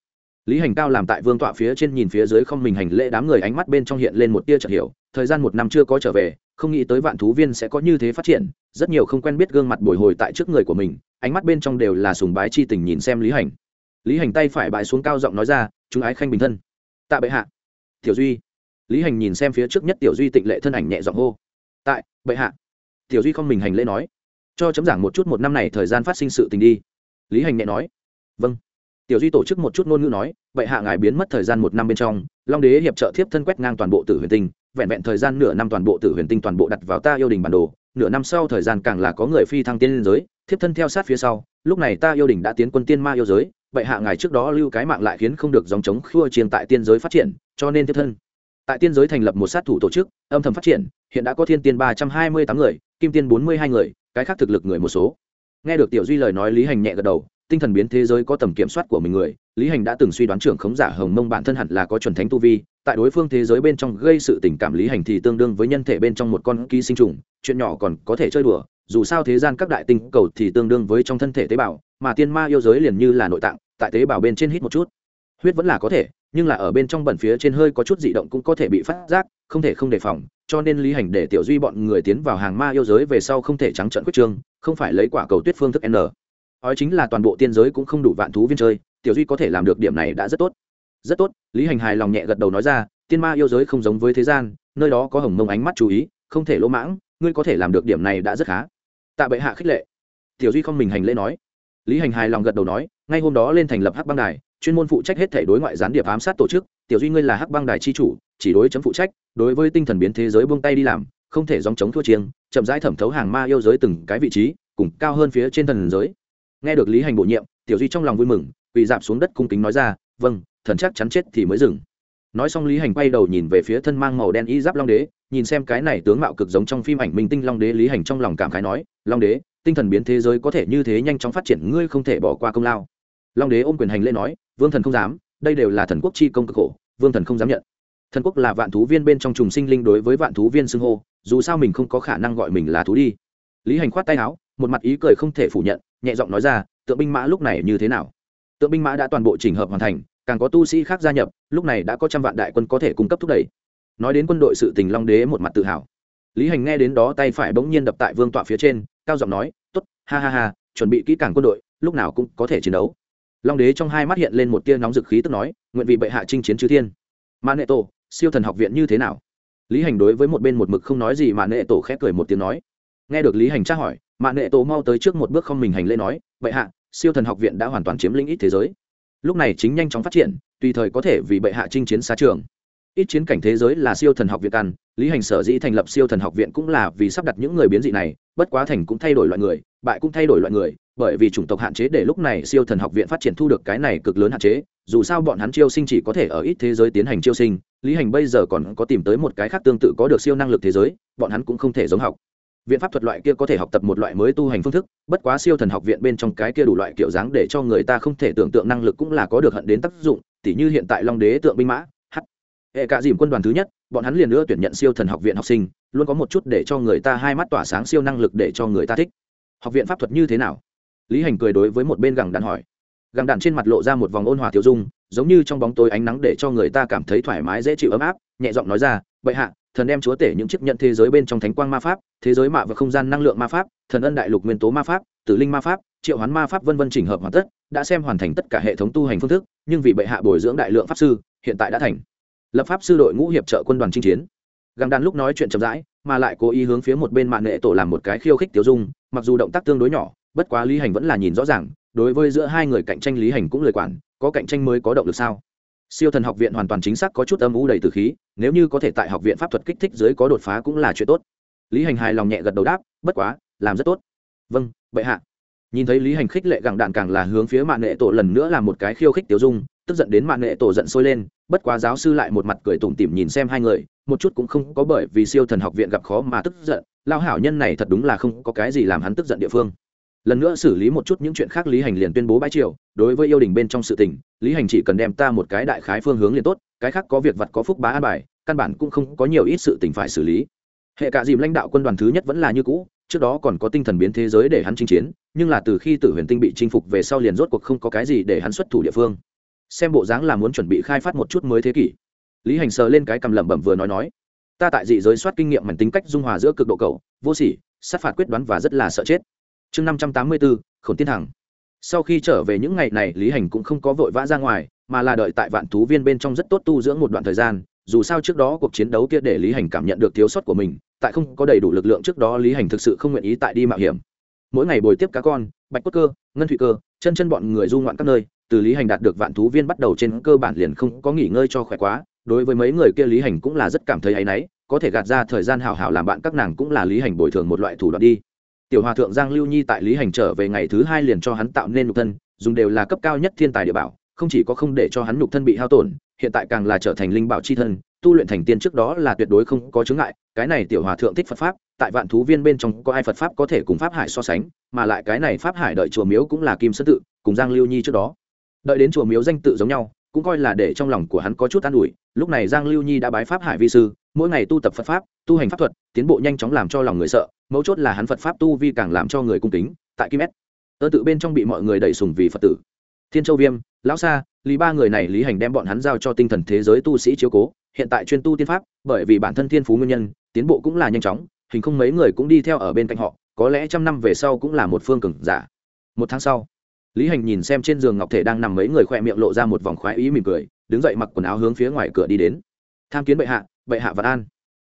lý hành cao làm tại vương tọa phía trên nhìn phía dưới không mình hành lễ đám người ánh mắt bên trong hiện lên một tia chợt hiểu, thời gian một năm chưa có trở về, không nghĩ tới vạn thú viên sẽ có như thế phát triển, rất nhiều không quen biết gương mặt bồi hồi tại trước người của mình, ánh mắt bên trong đều là sùng bái chi tình nhìn xem lý hành. Lý hành tay phải bãi xuống cao giọng nói ra, chúng ái khanh bình thân. Tạ bệ hạ. Tiểu duy. Lý hành nhìn xem phía trước nhất tiểu duy tịnh lệ thân ảnh nhẹ giọng hô, tại, bệ hạ. Tiểu duy không mình hành lễ nói, cho chấm giảng một chút một năm này thời gian phát sinh sự tình đi. Lý hành nhẹ nói vâng tiểu duy tổ chức một chút ngôn ngữ nói, vậy hạ ngài biến mất thời gian một năm bên trong, long đế hiệp trợ thiếp thân quét ngang toàn bộ tử huyền tinh, vẹn vẹn thời gian nửa năm toàn bộ tử huyền tinh toàn bộ đặt vào ta yêu đình bản đồ, nửa năm sau thời gian càng là có người phi thăng tiên liên giới, thiếp thân theo sát phía sau, lúc này ta yêu đình đã tiến quân tiên ma yêu giới, vậy hạ ngài trước đó lưu cái mạng lại khiến không được dòng chống khua chiên tại tiên giới phát triển, cho nên thiếp thân. Tại tiên giới thành lập một sát thủ tổ chức, âm thầm phát triển, hiện đã có thiên tiên ba trăm hai mươi tám người, kim tiên bốn mươi hai người, cái khác thực lực người một số. Nghe được tiểu duy lời nói lý hành nhẹ gật đầu tinh thần biến thế giới có tầm kiểm soát của mình người, lý hành đã từng suy đoán trưởng khống giả hồng mông bản thân hẳn là có chuẩn thánh tu vi, tại đối phương thế giới bên trong gây sự tình cảm lý hành thì tương đương với nhân thể bên trong một con ký sinh trùng, chuyện nhỏ còn có thể chơi đùa, dù sao thế gian các đại tinh cầu thì tương đương với trong thân thể tế bào, mà tiên ma yêu giới liền như là nội tạng, tại tế bào bên trên hít một chút. Huyết vẫn là có thể, nhưng là ở bên trong bẩn phía trên hơi có chút dị động cũng có thể bị phát giác, không thể không đề phòng, cho nên lý hành để tiểu duy bọn người tiến vào hàng ma yêu giới về sau không thể trắng trận quyết trương, không phải lấy quả cầu tuyết phương thức n ói chính là toàn bộ tiên giới cũng không đủ vạn thú viên chơi, tiểu duy có thể làm được điểm này đã rất tốt. Rất tốt, lý hành hài lòng nhẹ gật đầu nói ra, tiên ma yêu giới không giống với thế gian, nơi đó có hồng mông ánh mắt chú ý, không thể lỗ mãng, ngươi có thể làm được điểm này đã rất khá. Tạ bệ hạ khích lệ. Tiểu duy không mình hành lễ nói. Lý hành hài lòng gật đầu nói, ngay hôm đó lên thành lập hắc băng đài, chuyên môn phụ trách hết thể đối ngoại gián điệp ám sát tổ chức. Tiểu duy ngươi là hắc băng đài chi chủ, chỉ đối chấm phụ trách, đối với tinh thần biến thế giới buông tay đi làm, không thể dòng chống thua chiêng, chậm rãi thẩm thấu hàng ma yêu giới từng cái vị trí, cùng cao hơn phía trên thần giới nghe được lý hành bổ nhiệm, tiểu duy trong lòng vui mừng, quỳ dạp xuống đất cung kính nói ra vâng thần chắc chắn chết thì mới dừng. Nói xong lý hành quay đầu nhìn về phía thân mang màu đen y giáp long đế, nhìn xem cái này tướng mạo cực giống trong phim ảnh minh tinh long đế, lý hành trong lòng cảm khái nói, long đế, tinh thần biến thế giới có thể như thế nhanh chóng phát triển, ngươi không thể bỏ qua công lao. Long đế ôm quyền hành lễ nói, vương thần không dám, đây đều là thần quốc chi công cực khổ, vương thần không dám nhận. Thần quốc là vạn thú viên bên trong trùng sinh linh đối với vạn thú viên xưng hô, dù sao mình không có khả năng gọi mình là thú đi. Lý hành khoát tay áo, một mặt ý cười không thể phủ nhận nhẹ giọng nói ra, tượng binh mã lúc này như thế nào? Tượng binh mã đã toàn bộ chỉnh hợp hoàn thành, càng có tu sĩ khác gia nhập, lúc này đã có trăm vạn đại quân có thể cung cấp thúc đẩy. Nói đến quân đội sự tình long đế một mặt tự hào. Lý hành nghe đến đó tay phải bỗng nhiên đập tại vương tọa phía trên, cao giọng nói t ố t ha ha ha, chuẩn bị kỹ càng quân đội, lúc nào cũng có thể chiến đấu. Long đế trong hai mắt hiện lên một tia nóng dực khí tức nói, nguyện vị bệ hạ chinh chiến chư thiên. Mã nệ tổ, siêu thần học viện như thế nào? Lý hành đối với một bên một mực không nói gì mà nệ tổ khép cười một tiếng nói. Nghe được lý hành tra hỏi mạ nệ tổ mau tới trước một bước không mình hành lễ nói, bệ hạ, siêu thần học viện đã hoàn toàn chiếm lĩnh ít thế giới. Lúc này chính nhanh chóng phát triển, tùy thời có thể vì bệ hạ chinh chiến xa trường. Ít chiến cảnh thế giới là siêu thần học viện căn, lý hành sở dĩ thành lập siêu thần học viện cũng là vì sắp đặt những người biến dị này, bất quá thành cũng thay đổi loại người, bại cũng thay đổi loại người, bởi vì chủng tộc hạn chế để lúc này siêu thần học viện phát triển thu được cái này cực lớn hạn chế, dù sao bọn hắn chiêu sinh chỉ có thể ở ít thế giới tiến hành chiêu sinh, lý hành bây giờ còn có tìm tới một cái khác tương tự có được siêu năng lực thế giới, bọn hắn cũng không thể giống học viện pháp thuật loại kia có thể học tập một loại mới tu hành phương thức, bất quá siêu thần học viện bên trong cái kia đủ loại kiểu dáng để cho người ta không thể tưởng tượng năng lực cũng là có được hận đến tác dụng, tỉ như hiện tại long đế tượng binh mã, h. Hệ cả dìm quân đoàn thứ nhất, bọn hắn liền nữa tuyển nhận siêu thần học viện học sinh, luôn có một chút để cho người ta hai mắt tỏa sáng siêu năng lực để cho người ta thích. Học viện pháp thuật như thế nào? Lý hành cười đối với một bên gẳng đàn hỏi. Gẳng đàn trên mặt lộ ra một vòng ôn hòa tiêu dung, giống như trong bóng tối ánh nắng để cho người ta cảm thấy thoải mái, dễ chịu, ấm áp, nhẹ giọng nói ra, bệ hạ thần đem chúa tể những chiếc nhận thế giới bên trong thánh quang ma pháp, thế giới mạ và không gian năng lượng ma pháp, thần ân đại lục nguyên tố ma pháp, tử linh ma pháp, triệu hoán ma pháp vân vân chỉnh hợp hoàn tất, đã xem hoàn thành tất cả hệ thống tu hành phương thức, nhưng vì bệ hạ bồi dưỡng đại lượng pháp sư, hiện tại đã thành. Lập pháp sư đội ngũ hiệp trợ quân đoàn chinh chiến. Găng đan lúc nói chuyện chậm rãi, mà lại cố ý hướng phía một bên mạng nghệ tổ làm một cái khiêu khích tiêu dung, mặc dù động tác tương đối nhỏ, bất quá lý hành vẫn là nhìn rõ ràng, đối với giữa hai người cạnh tranh lý hành cũng lời quản, có cạnh tranh mới có động lực sao? Siêu thần học viện hoàn toàn chính xác có chút âm u đầy từ khí, nếu như có thể tại học viện pháp thuật kích thích dưới có đột phá cũng là chuyện tốt. Lý hành hài lòng nhẹ gật đầu đáp, bất quá, làm rất tốt. Vâng bệ hạ. Nhìn thấy lý hành khích lệ gặng đạn càng là hướng phía mạng nghệ tổ lần nữa là một cái khiêu khích tiêu dung, tức giận đến mạng nghệ tổ giận sôi lên, bất quá giáo sư lại một mặt cười tủm tỉm nhìn xem hai người, một chút cũng không có bởi vì siêu thần học viện gặp khó mà tức giận lao hảo nhân này thật đúng là không có cái gì làm hắn tức giận địa phương lần nữa xử lý một chút những chuyện khác lý hành liền tuyên bố bãi triều, đối với yêu đình bên trong sự tình, lý hành chỉ cần đem ta một cái đại khái phương hướng liền tốt, cái khác có việc vật có phúc bá an bài, căn bản cũng không có nhiều ít sự tình phải xử lý. Hệ cả dìm lãnh đạo quân đoàn thứ nhất vẫn là như cũ, trước đó còn có tinh thần biến thế giới để hắn chinh chiến, nhưng là từ khi tử huyền tinh bị chinh phục về sau liền rốt cuộc không có cái gì để hắn xuất thủ địa phương. Xem bộ dáng là muốn chuẩn bị khai phát một chút mới thế kỷ. Lý hành sờ lên cái cầm lẩm bẩm vừa nói nói, ta tại dị giới soát kinh nghiệm mảnh tính cách dung hòa giữa cực độ cầu vô sỉ, sát phạt quyết đoán và rất là sợ chết chương năm trăm tám mươi bốn khổn tiên thẳng sau khi trở về những ngày này, lý hành cũng không có vội vã ra ngoài, mà là đợi tại vạn thú viên bên trong rất tốt tu dưỡng một đoạn thời gian. Dù sao trước đó cuộc chiến đấu kia để lý hành cảm nhận được thiếu sót của mình, tại không có đầy đủ lực lượng trước đó, lý hành thực sự không nguyện ý tại đi mạo hiểm. Mỗi ngày bồi tiếp cá con, bạch Quất cơ, ngân thụy cơ, chân chân bọn người du ngoạn các nơi, từ lý hành đạt được vạn thú viên bắt đầu trên cơ bản liền không có nghỉ ngơi cho khỏe quá. Đối với mấy người kia, lý hành cũng là rất cảm thấy áy náy, có thể gạt ra thời gian hào hào làm bạn các nàng cũng là lý hành bồi thường một loại thủ đoạn đi tiểu hòa thượng giang lưu nhi tại lý hành trở về ngày thứ hai liền cho hắn tạo nên nhục thân, dùng đều là cấp cao nhất thiên tài địa bảo, không chỉ có không để cho hắn nhục thân bị hao tổn, hiện tại càng là trở thành linh bảo c h i thân, tu luyện thành tiên trước đó là tuyệt đối không có chứng ngại, cái này tiểu hòa thượng thích phật pháp, tại vạn thú viên bên trong có ai phật pháp có thể cùng pháp hải so sánh, mà lại cái này pháp hải đợi chùa miếu cũng là kim sơn tự, cùng giang lưu nhi trước đó. Đợi đến chùa miếu danh tự giống nhau, cũng coi là để trong lòng của hắn có chút an ủi, lúc này giang lưu nhi đã bái pháp hải vi sư mỗi ngày tu tập phật pháp, tu hành pháp thuật, tiến bộ nhanh chóng làm cho lòng người sợ, mấu chốt là hắn phật pháp tu vi càng làm cho người cung kính, tại kim s. Tơ tự bên trong bị mọi người đẩy sùng vì phật tử. Thiên châu viêm, lão sa, lý ba người này lý hành đem bọn hắn giao cho tinh thần thế giới tu sĩ chiếu cố, hiện tại chuyên tu tiên pháp, bởi vì bản thân thiên phú nguyên nhân, tiến bộ cũng là nhanh chóng, hình không mấy người cũng đi theo ở bên cạnh họ, có lẽ trăm năm về sau cũng là một phương cường giả. Một tháng sau, lý hành nhìn xem trên giường ngọc thể đang nằm mấy người khoe miệng lộ ra một vòng khoái ý mỉm cười, đứng dậy mặc quần áo hướng phía ngoài cửa đi đến. Tham kiến bệ hạ bệ hạ vạn an.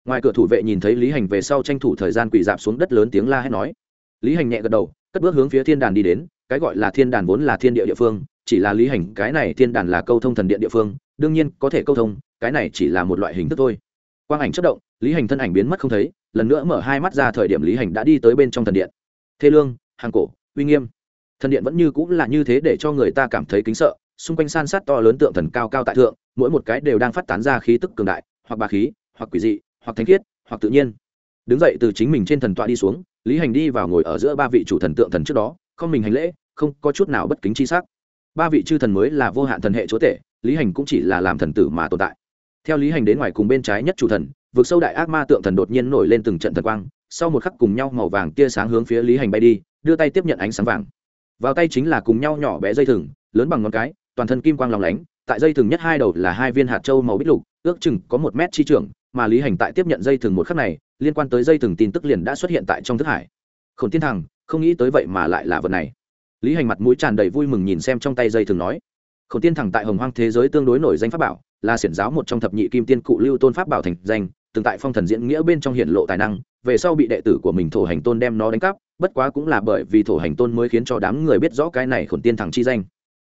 Ngoài cửa thủ vệ nhìn thấy lý hành về sau tranh thủ thời gian quỳ dạp xuống đất lớn tiếng la hét nói. Lý hành nhẹ gật đầu, cất bước hướng phía thiên đàn đi đến, cái gọi là thiên đàn vốn là thiên địa địa phương, chỉ là lý hành, cái này thiên đàn là câu thông thần điện địa phương, đương nhiên có thể câu thông, cái này chỉ là một loại hình thức thôi. Quang ảnh chất động, lý hành thân ảnh biến mất không thấy, lần nữa mở hai mắt ra thời điểm lý hành đã đi tới bên trong thần điện. Thê lương, hàng cổ, uy nghiêm. Thần điện vẫn như cũng là như thế để cho người ta cảm thấy kính sợ, xung quanh san sát to lớn tượng thần cao cao tại thượng, mỗi một cái đều đang phát tán ra khí tức cường đại hoặc bà khí, hoặc quỷ dị, hoặc thánh khiết, hoặc tự nhiên. Đứng dậy từ chính mình trên thần tọa đi xuống, lý hành đi vào ngồi ở giữa ba vị chủ thần tượng thần trước đó, không mình hành lễ, không có chút nào bất kính chi sắc. Ba vị chư thần mới là vô hạn thần hệ chúa tể, lý hành cũng chỉ là làm thần tử mà tồn tại. Theo lý hành đến ngoài cùng bên trái nhất chủ thần vượt sâu đại ác ma tượng thần đột nhiên nổi lên từng trận thần quang, sau một khắc cùng nhau màu vàng tia sáng hướng phía lý hành bay đi, đưa tay tiếp nhận ánh sáng vàng. Vào tay chính là cùng nhau nhỏ bé dây thừng, lớn bằng ngón cái, toàn thân kim quang lòng lánh, tại dây thừng nhất hai đầu là hai viên hạt trâu màu bích lục ước chừng có một mét chi trưởng, mà lý hành tại tiếp nhận dây thừng một khắc này, liên quan tới dây thừng tin tức liền đã xuất hiện tại trong thức hải. Khổn tiên thằng, không nghĩ tới vậy mà lại là vật này. Lý hành mặt mũi tràn đầy vui mừng nhìn xem trong tay dây thừng nói. Khổn tiên thằng tại hồng hoang thế giới tương đối nổi danh pháp bảo, là xiển giáo một trong thập nhị kim tiên cụ lưu tôn pháp bảo thành danh, từng tại phong thần diễn nghĩa bên trong hiện lộ tài năng, về sau bị đệ tử của mình thổ hành tôn đem nó đánh cắp, bất quá cũng là bởi vì thổ hành tôn mới khiến cho đám người biết rõ cái này khổn tiên thằng chi danh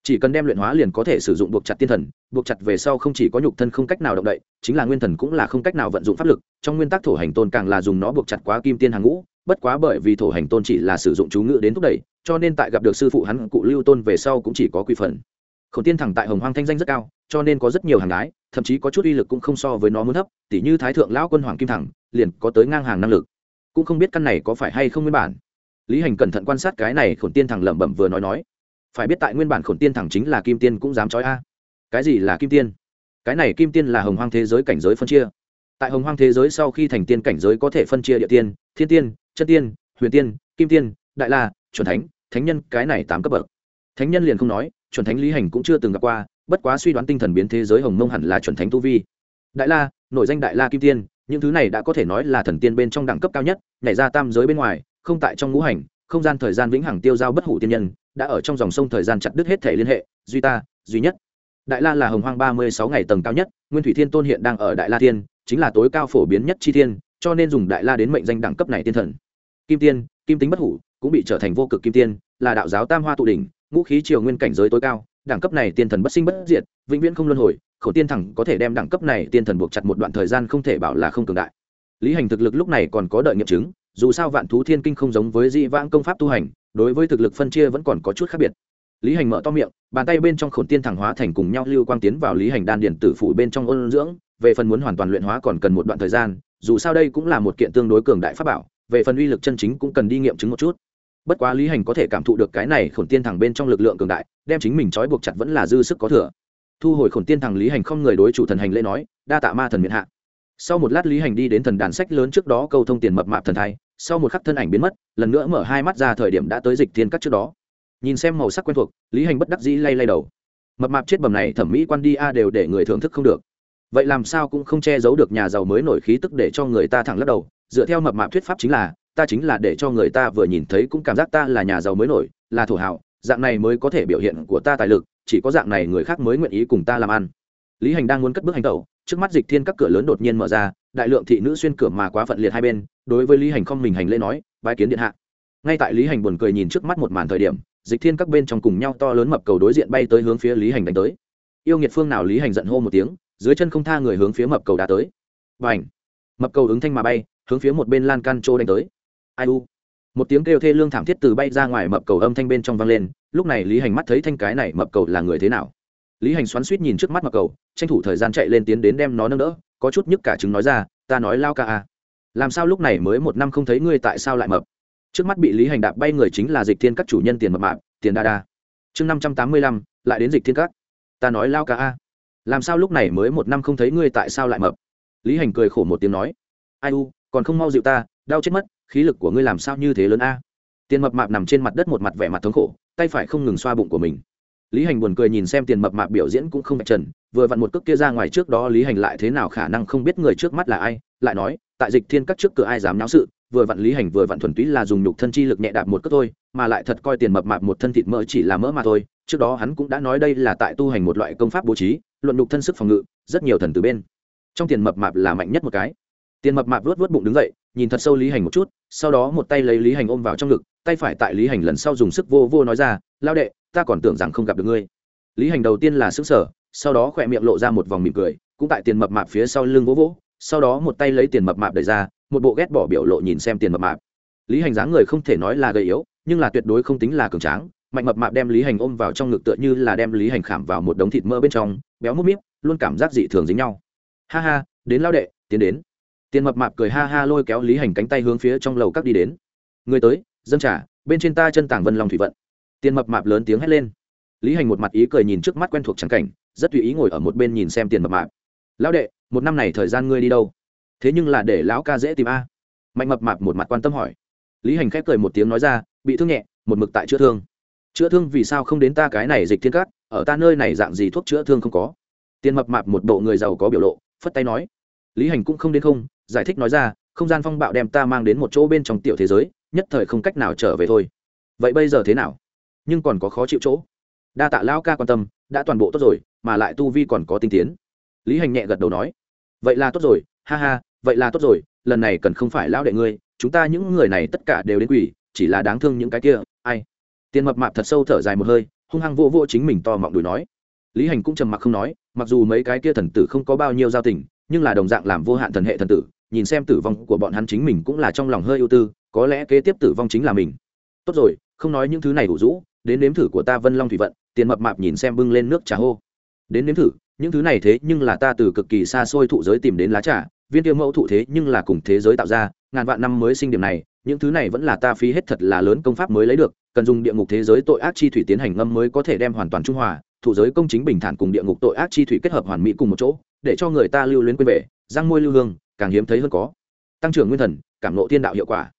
chỉ cần đem luyện hóa liền có thể sử dụng buộc chặt tiên thần, buộc chặt về sau không chỉ có nhục thân không cách nào động đậy, chính là nguyên thần cũng là không cách nào vận dụng pháp lực, trong nguyên tắc thổ hành tôn càng là dùng nó buộc chặt quá kim tiên hàng ngũ, bất quá bởi vì thổ hành tôn chỉ là sử dụng chú ngữ đến thúc đẩy, cho nên tại gặp được sư phụ hắn cụ lưu tôn về sau cũng chỉ có quy phần. Khổ tiên thẳng tại hồng hoang thanh danh rất cao, cho nên có rất nhiều hàng gái thậm chí có chút uy lực cũng không so với nó muốn thấp, tỉ như thái thượng lão quân hoàng kim thẳng, liền có tới ngang hàng năng lực. Cũng không biết căn này có phải hay không nguyên bản. Lý hành cẩn thận quan sát cái này khổn tiên thẳng lẩm bẩm vừa nói nói phải biết tại nguyên bản khổn tiên thẳng chính là kim tiên cũng dám chói a. Cái gì là kim tiên? Cái này kim tiên là hồng hoang thế giới cảnh giới phân chia. Tại hồng hoang thế giới sau khi thành tiên cảnh giới có thể phân chia địa tiên, thiên tiên, chân tiên, huyền tiên, kim tiên, đại la, chuẩn thánh thánh nhân, cái này tám cấp bậc. Thánh nhân liền không nói, chuẩn thánh lý hành cũng chưa từng gặp qua, bất quá suy đoán tinh thần biến thế giới hồng mông hẳn là chuẩn thánh tu vi. Đại la, nội danh đại la kim tiên, những thứ này đã có thể nói là thần tiên bên trong đẳng cấp cao nhất, nhảy ra tam giới bên ngoài, không tại trong ngũ hành không gian thời gian vĩnh hằng tiêu giao bất hủ tiên nhân, đã ở trong dòng sông thời gian chặt đứt hết thể liên hệ, duy ta, duy nhất. Đại la là hồng hoang ba mươi sáu ngày tầng cao nhất, nguyên thủy thiên tôn hiện đang ở đại la thiên, chính là tối cao phổ biến nhất chi thiên, cho nên dùng đại la đến mệnh danh đẳng cấp này tiên thần. Kim tiên, kim tính bất hủ, cũng bị trở thành vô cực kim tiên, là đạo giáo tam hoa tụ đỉnh, ngũ khí triều nguyên cảnh giới tối cao, đẳng cấp này tiên thần bất sinh bất diệt, vĩnh viễn không luân hồi, khổ tiên thẳng có thể đem đẳng cấp này tiên thần buộc chặt một đoạn thời gian không thể bảo là không cường đại. Lý hành thực lực lúc này còn có đợi nghiệm chứng dù sao vạn thú thiên kinh không giống với dị vãng công pháp tu hành, đối với thực lực phân chia vẫn còn có chút khác biệt. Lý hành mở to miệng, bàn tay bên trong khổn tiên thẳng hóa thành cùng nhau lưu quang tiến vào lý hành đan điện tử phủ bên trong ôn dưỡng, về phần muốn hoàn toàn luyện hóa còn cần một đoạn thời gian, dù sao đây cũng là một kiện tương đối cường đại pháp bảo, về phần uy lực chân chính cũng cần đi nghiệm chứng một chút. Bất quá lý hành có thể cảm thụ được cái này khổn tiên thẳng bên trong lực lượng cường đại, đem chính mình trói buộc chặt vẫn là dư sức có thừa. Thu hồi khổn tiên thẳng lý hành không người đối chủ thần hành lễ nói, đa tạ ma thần miền hạ. Sau một lát lý hành đi đến thần đàn sách lớn trước đó câu thông tiền mập mạp thần thai sau một khắc thân ảnh biến mất, lần nữa mở hai mắt ra thời điểm đã tới dịch thiên cắt trước đó. Nhìn xem màu sắc quen thuộc, lý hành bất đắc dĩ lay lay đầu. Mập mạp chết bầm này thẩm mỹ quan đi a đều để người thưởng thức không được. Vậy làm sao cũng không che giấu được nhà giàu mới nổi khí tức để cho người ta thẳng lắc đầu, dựa theo mập mạp thuyết pháp chính là, ta chính là để cho người ta vừa nhìn thấy cũng cảm giác ta là nhà giàu mới nổi, là thổ hào, dạng này mới có thể biểu hiện của ta tài lực, chỉ có dạng này người khác mới nguyện ý cùng ta làm ăn. Lý hành đang muốn cất bước hành tẩu, trước mắt dịch thiên các cửa lớn đột nhiên mở ra, đại lượng thị nữ xuyên cửa mà quá phận liệt hai bên đối với lý hành không mình hành lễ nói, bái kiến điện hạ. Ngay tại lý hành buồn cười nhìn trước mắt một màn thời điểm, dịch thiên các bên trong cùng nhau to lớn mập cầu đối diện bay tới hướng phía lý hành đánh tới. Yêu nghiệt phương nào lý hành giận hô một tiếng, dưới chân không tha người hướng phía mập cầu đã tới. Và ảnh mập cầu ứng thanh mà bay, hướng phía một bên lan can trô đánh tới. Ai u! Một tiếng kêu thê lương thảm thiết từ bay ra ngoài mập cầu âm thanh bên trong vang lên, lúc này lý hành mắt thấy thanh cái này mập cầu là người thế nào. Lý hành xoắn suýt nhìn trước mắt mập cầu, tranh thủ thời gian chạy lên tiến đến đem nó nâng đỡ, có chút nhức cả chứng nói ra, ta nói lao ca à làm sao lúc này mới một năm không thấy ngươi tại sao lại mập? Trước mắt bị lý hành đạp bay người chính là dịch thiên các chủ nhân tiền mập mạp, tiền đa đa. Chương năm trăm tám mươi lăm, lại đến dịch thiên các. Ta nói lao ca a. Làm sao lúc này mới một năm không thấy ngươi tại sao lại mập? Lý hành cười khổ một tiếng nói. Ai u, còn không mau dịu ta, đau chết mất, khí lực của ngươi làm sao như thế lớn a? Tiền mập mạp nằm trên mặt đất một mặt vẻ mặt thống khổ, tay phải không ngừng xoa bụng của mình lý hành buồn cười nhìn xem tiền mập mạp biểu diễn cũng không bạch trần, vừa vặn một cước kia ra ngoài trước đó lý hành lại thế nào khả năng không biết người trước mắt là ai, lại nói, tại dịch thiên các trước cửa ai dám náo sự, vừa vặn lý hành vừa vặn thuần túy là dùng nhục thân chi lực nhẹ đạp một cước thôi, mà lại thật coi tiền mập mạp một thân thịt mỡ chỉ là mỡ mà thôi, trước đó hắn cũng đã nói đây là tại tu hành một loại công pháp bố trí, luận nhục thân sức phòng ngự, rất nhiều thần từ bên trong tiền mập mạp là mạnh nhất một cái. Tiền mập mạp vớt vớt bụng đứng dậy, nhìn thật sâu lý hành một chút, sau đó một tay lấy lý hành ôm vào trong ngực, tay phải tại lý hành lần sau dùng sức vô vô nói ra, lao đệ ta còn tưởng rằng không gặp được ngươi. Lý hành đầu tiên là xứng sở sau đó khỏe miệng lộ ra một vòng mỉm cười, cũng tại tiền mập mạp phía sau lưng vỗ vỗ, sau đó một tay lấy tiền mập mạp đẩy ra, một bộ ghét bỏ biểu lộ nhìn xem tiền mập mạp. Lý hành dáng người không thể nói là gầy yếu, nhưng là tuyệt đối không tính là cường tráng, mạnh mập mạp đem lý hành ôm vào trong ngực tựa như là đem lý hành khảm vào một đống thịt mỡ bên trong, béo múp míp, luôn cảm giác dị thường dính nhau. Ha ha, đến lao đệ, tiến đến. Tiền mập mạp cười ha ha lôi kéo lý hành cánh tay hướng phía trong lầu các đi đến. Người tới dân trả bên trên ta chân tảng vân lòng thủy vận tiền mập mạp lớn tiếng hét lên. Lý hành một mặt ý cười nhìn trước mắt quen thuộc trắng cảnh, rất tùy ý ngồi ở một bên nhìn xem tiền mập mạp. Lão đệ, một năm này thời gian ngươi đi đâu? Thế nhưng là để lão ca dễ tìm a. Mạnh mập mạp một mặt quan tâm hỏi. Lý hành khép cười một tiếng nói ra, bị thương nhẹ, một mực tại chữa thương. Chữa thương vì sao không đến ta cái này dịch thiên cát? Ở ta nơi này dạng gì thuốc chữa thương không có? Tiền mập mạp một bộ người giàu có biểu lộ, phất tay nói. Lý hành cũng không đến không, giải thích nói ra, không gian phong bạo đem ta mang đến một chỗ bên trong tiểu thế giới, nhất thời không cách nào trở về thôi. Vậy bây giờ thế nào? Nhưng còn có khó chịu chỗ. Đa tạ lão ca quan tâm, đã toàn bộ tốt rồi, mà lại tu vi còn có tinh tiến. Lý hành nhẹ gật đầu nói, vậy là tốt rồi, ha ha, vậy là tốt rồi, lần này cần không phải lão đệ ngươi, chúng ta những người này tất cả đều đến quỷ, chỉ là đáng thương những cái kia, ai. Tiền mập mạp thật sâu thở dài một hơi, hung hăng vô vô chính mình to mọng đùi nói. Lý hành cũng trầm mặc không nói, mặc dù mấy cái kia thần tử không có bao nhiêu giao tình, nhưng là đồng dạng làm vô hạn thần hệ thần tử, nhìn xem tử vong của bọn hắn chính mình cũng là trong lòng hơi ưu tư, có lẽ kế tiếp tử vong chính là mình. Tốt rồi, không nói những thứ này đủ rũ đến nếm thử của ta vân long thủy vận, tiền mập mạp nhìn xem bưng lên nước trà hô. Đến nếm thử, những thứ này thế nhưng là ta từ cực kỳ xa xôi thụ giới tìm đến lá trà, viên tiêu mẫu thụ thế nhưng là cùng thế giới tạo ra, ngàn vạn năm mới sinh điểm này, những thứ này vẫn là ta phí hết thật là lớn công pháp mới lấy được, cần dùng địa ngục thế giới tội ác chi thủy tiến hành ngâm mới có thể đem hoàn toàn trung hòa, thụ giới công chính bình thản cùng địa ngục tội ác chi thủy kết hợp hoàn mỹ cùng một chỗ, để cho người ta lưu luyến quên về, răng môi lưu hương, càng hiếm thấy hơn có. Tăng trưởng nguyên thần, cảm nộ thiên đạo hiệu quả.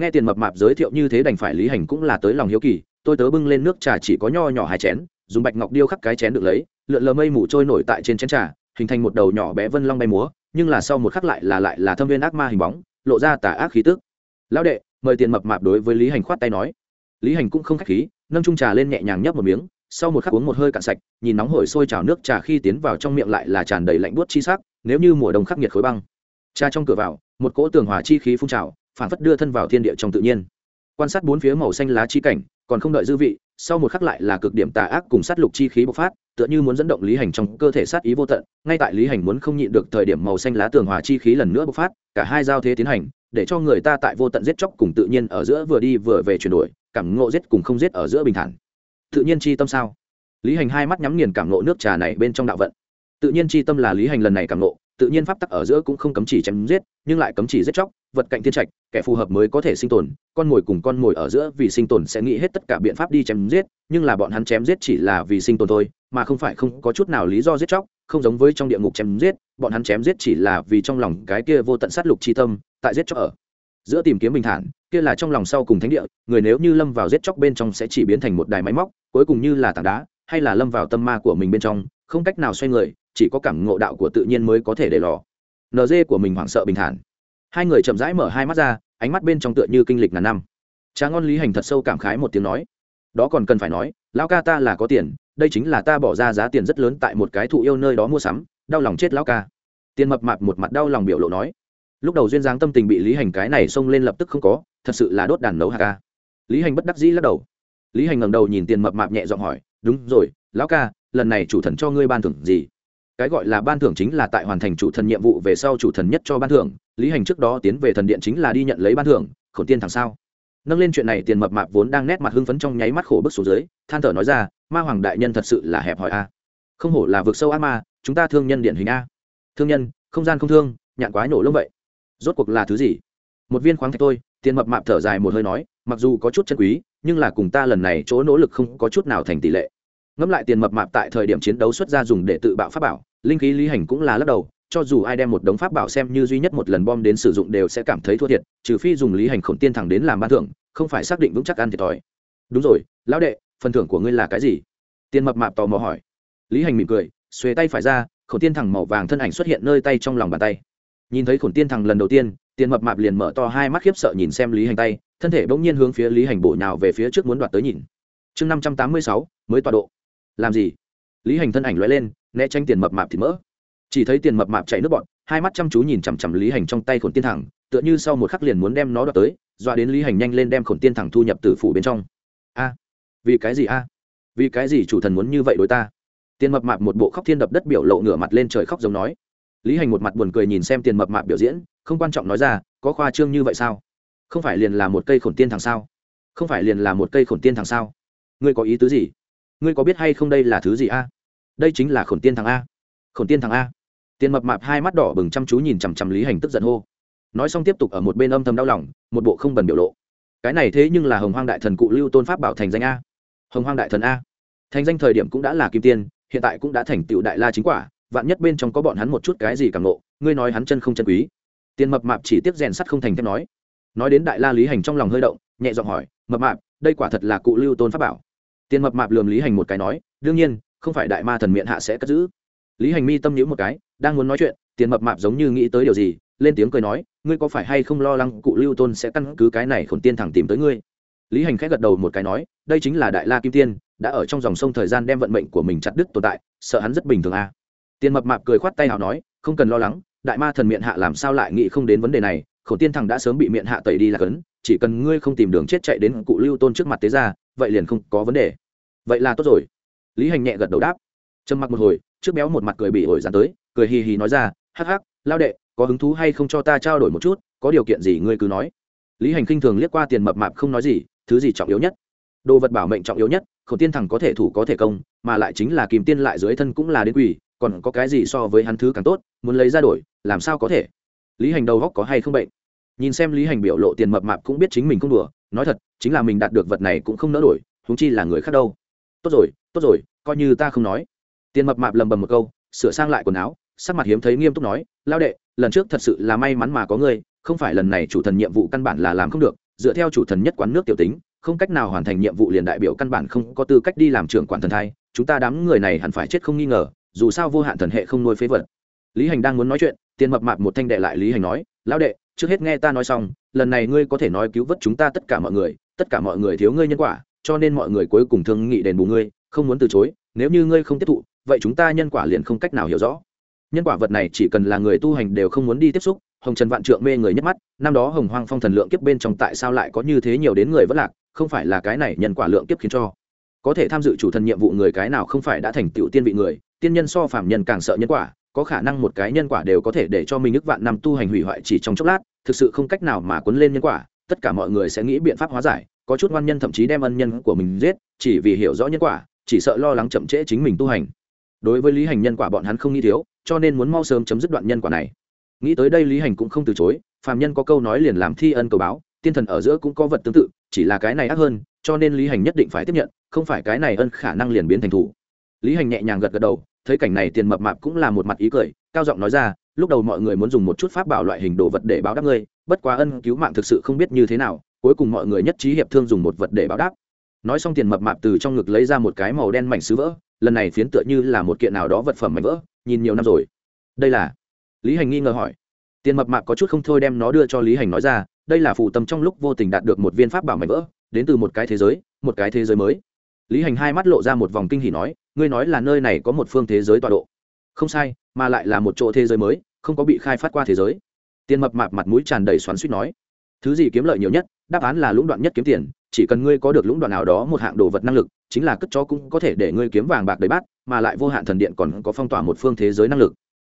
Nghe tiền mập mạp giới thiệu như thế đành phải lý hành cũng là tới lòng hiếu kỳ tôi tớ bưng lên nước trà chỉ có nho nhỏ hai chén, dùng bạch ngọc điêu khắc cái chén được lấy, lượn lờ mây mù trôi nổi tại trên chén trà, hình thành một đầu nhỏ bé vân long bay múa, nhưng là sau một khắc lại là lại là thâm viên ác ma hình bóng, lộ ra tà ác khí tức. Lão đệ, mời tiền mập mạp đối với lý hành khoát tay nói. Lý hành cũng không khách khí, nâng trung trà lên nhẹ nhàng nhấp một miếng, sau một khắc uống một hơi cạn sạch, nhìn nóng hổi sôi trào nước trà khi tiến vào trong miệng lại là tràn đầy lạnh buốt chi sắc, nếu như mùa đông khắc nghiệt khối băng. Trà trong cửa vào, một cỗ tường hỏa chi khí phun trào phản phất đưa thân vào thiên địa trong tự nhiên. Quan sát bốn phía màu xanh lá chi cảnh còn không đợi dư vị, sau một khắc lại là cực điểm tà ác cùng sát lục chi khí bộc phát, tựa như muốn dẫn động lý hành trong cơ thể sát ý vô tận, ngay tại lý hành muốn không nhịn được thời điểm màu xanh lá tường hòa chi khí lần nữa bộc phát, cả hai giao thế tiến hành, để cho người ta tại vô tận giết chóc cùng tự nhiên ở giữa vừa đi vừa về chuyển đổi, cảm ngộ giết cùng không giết ở giữa bình thản. Tự nhiên chi tâm sao? Lý hành hai mắt nhắm nghiền cảm ngộ nước trà này bên trong đạo vận. Tự nhiên chi tâm là lý hành lần này cảm ngộ tự nhiên pháp tắc ở giữa cũng không cấm chỉ chém giết, nhưng lại cấm chỉ giết chóc, vật cạnh thiên trạch, kẻ phù hợp mới có thể sinh tồn, con mồi cùng con mồi ở giữa vì sinh tồn sẽ nghĩ hết tất cả biện pháp đi chém giết, nhưng là bọn hắn chém giết chỉ là vì sinh tồn thôi, mà không phải không có chút nào lý do giết chóc, không giống với trong địa ngục chém giết, bọn hắn chém giết chỉ là vì trong lòng cái kia vô tận sát lục chi tâm, tại giết chóc ở giữa tìm kiếm bình thản, kia là trong lòng sau cùng thánh địa, người nếu như lâm vào giết chóc bên trong sẽ chỉ biến thành một đài máy móc, cuối cùng như là tảng đá, hay là lâm vào tâm ma của mình bên trong, không cách nào xoay người chỉ có cảm ngộ đạo của tự nhiên mới có thể để lò. Nd của mình hoảng sợ bình thản. Hai người chậm rãi mở hai mắt ra, ánh mắt bên trong tựa như kinh lịch ngàn năm. Trà ngon lý hành thật sâu cảm khái một tiếng nói, đó còn cần phải nói, lão ca ta là có tiền, đây chính là ta bỏ ra giá tiền rất lớn tại một cái thụ yêu nơi đó mua sắm, đau lòng chết lão ca. Tiền mập mạp một mặt đau lòng biểu lộ nói. Lúc đầu duyên dáng tâm tình bị lý hành cái này xông lên lập tức không có, thật sự là đốt đàn nấu hạ ca. Lý hành bất đắc dĩ lắc đầu. Lý hành ngẩng đầu nhìn tiền mập mạp nhẹ giọng hỏi, đúng rồi, lão ca, lần này chủ thần cho ngươi ban thưởng gì? Cái gọi là ban thưởng chính là tại hoàn thành chủ thần nhiệm vụ về sau chủ thần nhất cho ban thưởng, lý hành trước đó tiến về thần điện chính là đi nhận lấy ban thưởng, khổn tiên thằng sao. Nâng lên chuyện này, tiền mập mạp vốn đang nét mặt hưng phấn trong nháy mắt khổ bức xuống dưới, than thở nói ra, ma hoàng đại nhân thật sự là hẹp hòi a. Không hổ là vực sâu ác ma, chúng ta thương nhân điện hình a. Thương nhân, không gian không thương, nhạn quá nhổ lông vậy. Rốt cuộc là thứ gì? Một viên khoáng thạch tôi tiền mập mạp thở dài một hơi nói, mặc dù có chút chân quý, nhưng là cùng ta lần này chỗ nỗ lực không có chút nào thành tỷ lệ. Ngẫm lại tiền mập mạp tại thời điểm chiến đấu xuất ra dùng để tự bạo pháp bảo linh khí lý hành cũng là lắc đầu, cho dù ai đem một đống pháp bảo xem như duy nhất một lần bom đến sử dụng đều sẽ cảm thấy thua thiệt, trừ phi dùng lý hành khổng tiên thẳng đến làm ban thưởng, không phải xác định vững chắc ăn thiệt thòi. Đúng rồi, lão đệ, phần thưởng của ngươi là cái gì? Tiền mập mạp tò mò hỏi. Lý hành mỉm cười, xuề tay phải ra, khổng tiên thẳng màu vàng thân ảnh xuất hiện nơi tay trong lòng bàn tay. Nhìn thấy khổng tiên thẳng lần đầu tiên tiền mập mạp liền mở to hai mắt khiếp sợ nhìn xem lý hành tay, thân thể bỗng nhiên hướng phía lý hành bổ nhào về phía trước muốn đoạt tới nhìn. Chương năm trăm tám mươi sáu, mới tọa độ. Làm gì? Lý hành thân ảnh loại lên, né tranh tiền mập mạp thì mỡ. Chỉ thấy tiền mập mạp chạy nước bọn, hai mắt chăm chú nhìn chằm chằm lý hành trong tay khổn tiên thẳng, tựa như sau một khắc liền muốn đem nó đoạt tới, dọa đến lý hành nhanh lên đem khổn tiên thẳng thu nhập từ phủ bên trong. A, vì cái gì a? Vì cái gì chủ thần muốn như vậy đối ta? Tiền mập mạp một bộ khóc thiên đập đất biểu lộ ngửa mặt lên trời khóc giống nói. Lý hành một mặt buồn cười nhìn xem tiền mập mạp biểu diễn, không quan trọng nói ra, có khoa trương như vậy sao? Không phải liền là một cây khổn tiên thằng sao? Không phải liền là một cây khổn tiên thằng sao? Ngươi có ý tứ gì? Ngươi có biết hay không đây là thứ gì a? Đây chính là khổn tiên thằng a. Khổn tiên thằng a. Tiền mập mạp hai mắt đỏ bừng chăm chú nhìn chằm chằm lý hành tức giận hô. Nói xong tiếp tục ở một bên âm thầm đau lòng, một bộ không bần biểu lộ. Cái này thế nhưng là hồng hoang đại thần cụ lưu tôn pháp bảo thành danh a. Hồng hoang đại thần a. Thành danh thời điểm cũng đã là kim tiên, hiện tại cũng đã thành tựu đại la chính quả, vạn nhất bên trong có bọn hắn một chút cái gì càng ngộ, ngươi nói hắn chân không chân quý. Tiền mập mạp chỉ tiếp rèn sắt không thành thép nói. Nói đến đại la lý hành trong lòng hơi động, nhẹ giọng hỏi, mập mạp, đây quả thật là cụ lưu tôn pháp bảo? Tiền mập mạp lườm lý hành một cái nói, đương nhiên, không phải đại ma thần miệng hạ sẽ cất giữ. Lý hành mi tâm nhữ một cái, đang muốn nói chuyện, tiền mập mạp giống như nghĩ tới điều gì, lên tiếng cười nói, ngươi có phải hay không lo lắng cụ lưu tôn sẽ căn cứ cái này khổn tiên thẳng tìm tới ngươi? Lý hành khẽ gật đầu một cái nói, đây chính là đại la kim tiên, đã ở trong dòng sông thời gian đem vận mệnh của mình chặt đứt tồn tại, sợ hắn rất bình thường à. tiền mập mạp cười khoát tay nào nói, không cần lo lắng, đại ma thần miệng hạ làm sao lại nghĩ không đến vấn đề này, khổn tiên thằng đã sớm bị miệng hạ tẩy đi là cấn, chỉ cần ngươi không tìm đường chết chạy đến cụ lưu tôn trước mặt tế ra, vậy liền không có vấn đề vậy là tốt rồi lý hành nhẹ gật đầu đáp trầm mặc một hồi trước béo một mặt cười bị ổi dán tới cười hì hì nói ra hắc hắc lao đệ có hứng thú hay không cho ta trao đổi một chút có điều kiện gì ngươi cứ nói lý hành khinh thường liếc qua tiền mập mạp không nói gì thứ gì trọng yếu nhất đồ vật bảo mệnh trọng yếu nhất khẩu tiên thẳng có thể thủ có thể công mà lại chính là kìm tiên lại dưới thân cũng là đến quỷ còn có cái gì so với hắn thứ càng tốt muốn lấy ra đổi làm sao có thể lý hành đầu góc có hay không bệnh nhìn xem lý hành biểu lộ tiền mập mạp cũng biết chính mình không đùa nói thật chính là mình đạt được vật này cũng không nỡ đổi húng chi là người khác đâu tốt rồi tốt rồi, coi như ta không nói. Tiền mập mạp lầm bầm một câu, sửa sang lại quần áo, sắc mặt hiếm thấy nghiêm túc nói, lao đệ, lần trước thật sự là may mắn mà có ngươi, không phải lần này chủ thần nhiệm vụ căn bản là làm không được, dựa theo chủ thần nhất quán nước tiểu tính, không cách nào hoàn thành nhiệm vụ liền đại biểu căn bản không có tư cách đi làm trưởng quản thần thai, chúng ta đám người này hẳn phải chết không nghi ngờ, dù sao vô hạn thần hệ không nuôi phế vật. Lý hành đang muốn nói chuyện, tiền mập mạp một thanh đệ lại lý hành nói lão đệ, trước hết nghe ta nói xong, lần này ngươi có thể nói cứu vớt chúng ta tất cả mọi người, tất cả mọi người thiếu ngươi nhân quả cho nên mọi người cuối cùng thương nghị đền bù ngươi, không muốn từ chối, nếu như ngươi không tiếp thụ, vậy chúng ta nhân quả liền không cách nào hiểu rõ. Nhân quả vật này chỉ cần là người tu hành đều không muốn đi tiếp xúc, hồng trần vạn trượng mê người nhất mắt, năm đó hồng hoang phong thần lượng kiếp bên trong tại sao lại có như thế nhiều đến người vẫn lạc, không phải là cái này nhân quả lượng kiếp khiến cho. Có thể tham dự chủ thần nhiệm vụ người cái nào không phải đã thành tựu tiên vị người, tiên nhân so phạm nhân càng sợ nhân quả, có khả năng một cái nhân quả đều có thể để cho mình ức vạn năm tu hành hủy hoại chỉ trong chốc lát, thực sự không cách nào mà quấn lên nhân quả, tất cả mọi người sẽ nghĩ biện pháp hóa giải có chút ngoan nhân thậm chí đem ân nhân của mình giết, chỉ vì hiểu rõ nhân quả, chỉ sợ lo lắng chậm trễ chính mình tu hành. Đối với lý hành nhân quả bọn hắn không nghĩ thiếu, cho nên muốn mau sớm chấm dứt đoạn nhân quả này. Nghĩ tới đây lý hành cũng không từ chối, phàm nhân có câu nói liền làm thi ân cầu báo, tiên thần ở giữa cũng có vật tương tự, chỉ là cái này ác hơn, cho nên lý hành nhất định phải tiếp nhận, không phải cái này ân khả năng liền biến thành thủ. Lý hành nhẹ nhàng gật gật đầu, thấy cảnh này tiền mập mạp cũng là một mặt ý cười, cao giọng nói ra, lúc đầu mọi người muốn dùng một chút pháp bảo loại hình đồ vật để báo đáp ngươi, bất quá ân cứu mạng thực sự không biết như thế nào cuối cùng mọi người nhất trí hiệp thương dùng một vật để báo đáp. Nói xong tiền mập mạp từ trong ngực lấy ra một cái màu đen mảnh sứ vỡ, lần này phiến tựa như là một kiện nào đó vật phẩm mảnh vỡ, nhìn nhiều năm rồi. Đây là? Lý hành nghi ngờ hỏi. Tiền mập mạp có chút không thôi đem nó đưa cho lý hành nói ra, đây là phụ tâm trong lúc vô tình đạt được một viên pháp bảo mảnh vỡ, đến từ một cái thế giới, một cái thế giới mới. Lý hành hai mắt lộ ra một vòng kinh hỉ nói, ngươi nói là nơi này có một phương thế giới tọa độ. Không sai, mà lại là một chỗ thế giới mới, không có bị khai phát qua thế giới. Tiền mập mạp mặt mũi tràn đầy xoắn suýt nói thứ gì kiếm lợi nhiều nhất, đáp án là lũng đoạn nhất kiếm tiền, chỉ cần ngươi có được lũng đoạn nào đó một hạng đồ vật năng lực, chính là cất chó cũng có thể để ngươi kiếm vàng bạc đầy bát, mà lại vô hạn thần điện còn có phong tỏa một phương thế giới năng lực.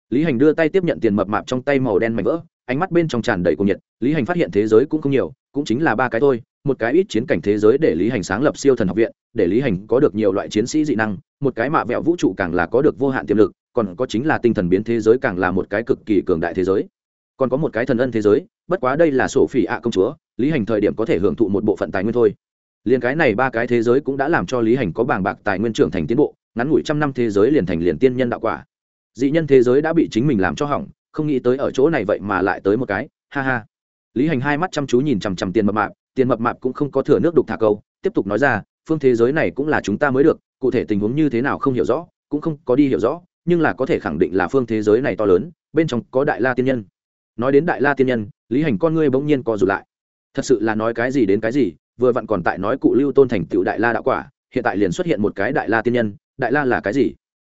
Lý hành đưa tay tiếp nhận tiền mập mạp trong tay màu đen mảnh vỡ, ánh mắt bên trong tràn đầy cuồng nhiệt, lý hành phát hiện thế giới cũng không nhiều, cũng chính là ba cái thôi, một cái ít chiến cảnh thế giới để lý hành sáng lập siêu thần học viện, để lý hành có được nhiều loại chiến sĩ dị năng, một cái mạ vẹo vũ trụ càng là có được vô hạn tiềm lực, còn có chính là tinh thần biến thế giới càng là một cái cực kỳ cường đại thế giới còn có một cái thần ân thế giới, bất quá đây là sổ phỉ ạ công chúa, lý hành thời điểm có thể hưởng thụ một bộ phận tài nguyên thôi. Liền cái này ba cái thế giới cũng đã làm cho lý hành có bảng bạc tài nguyên trưởng thành tiến bộ, ngắn ngủi trăm năm thế giới liền thành liền tiên nhân đạo quả. Dị nhân thế giới đã bị chính mình làm cho hỏng, không nghĩ tới ở chỗ này vậy mà lại tới một cái, ha ha. Lý hành hai mắt chăm chú nhìn chằm chằm tiền mập mạp, tiền mập mạp cũng không có thừa nước đục thả câu, tiếp tục nói ra, phương thế giới này cũng là chúng ta mới được, cụ thể tình huống như thế nào không hiểu rõ, cũng không có đi hiểu rõ, nhưng là có thể khẳng định là phương thế giới này to lớn, bên trong có đại la tiên nhân nói đến đại la tiên nhân, lý hành con ngươi bỗng nhiên co rụt lại. Thật sự là nói cái gì đến cái gì, vừa vặn còn tại nói cụ lưu tôn thành tựu đại la đạo quả, hiện tại liền xuất hiện một cái đại la tiên nhân, đại la là cái gì?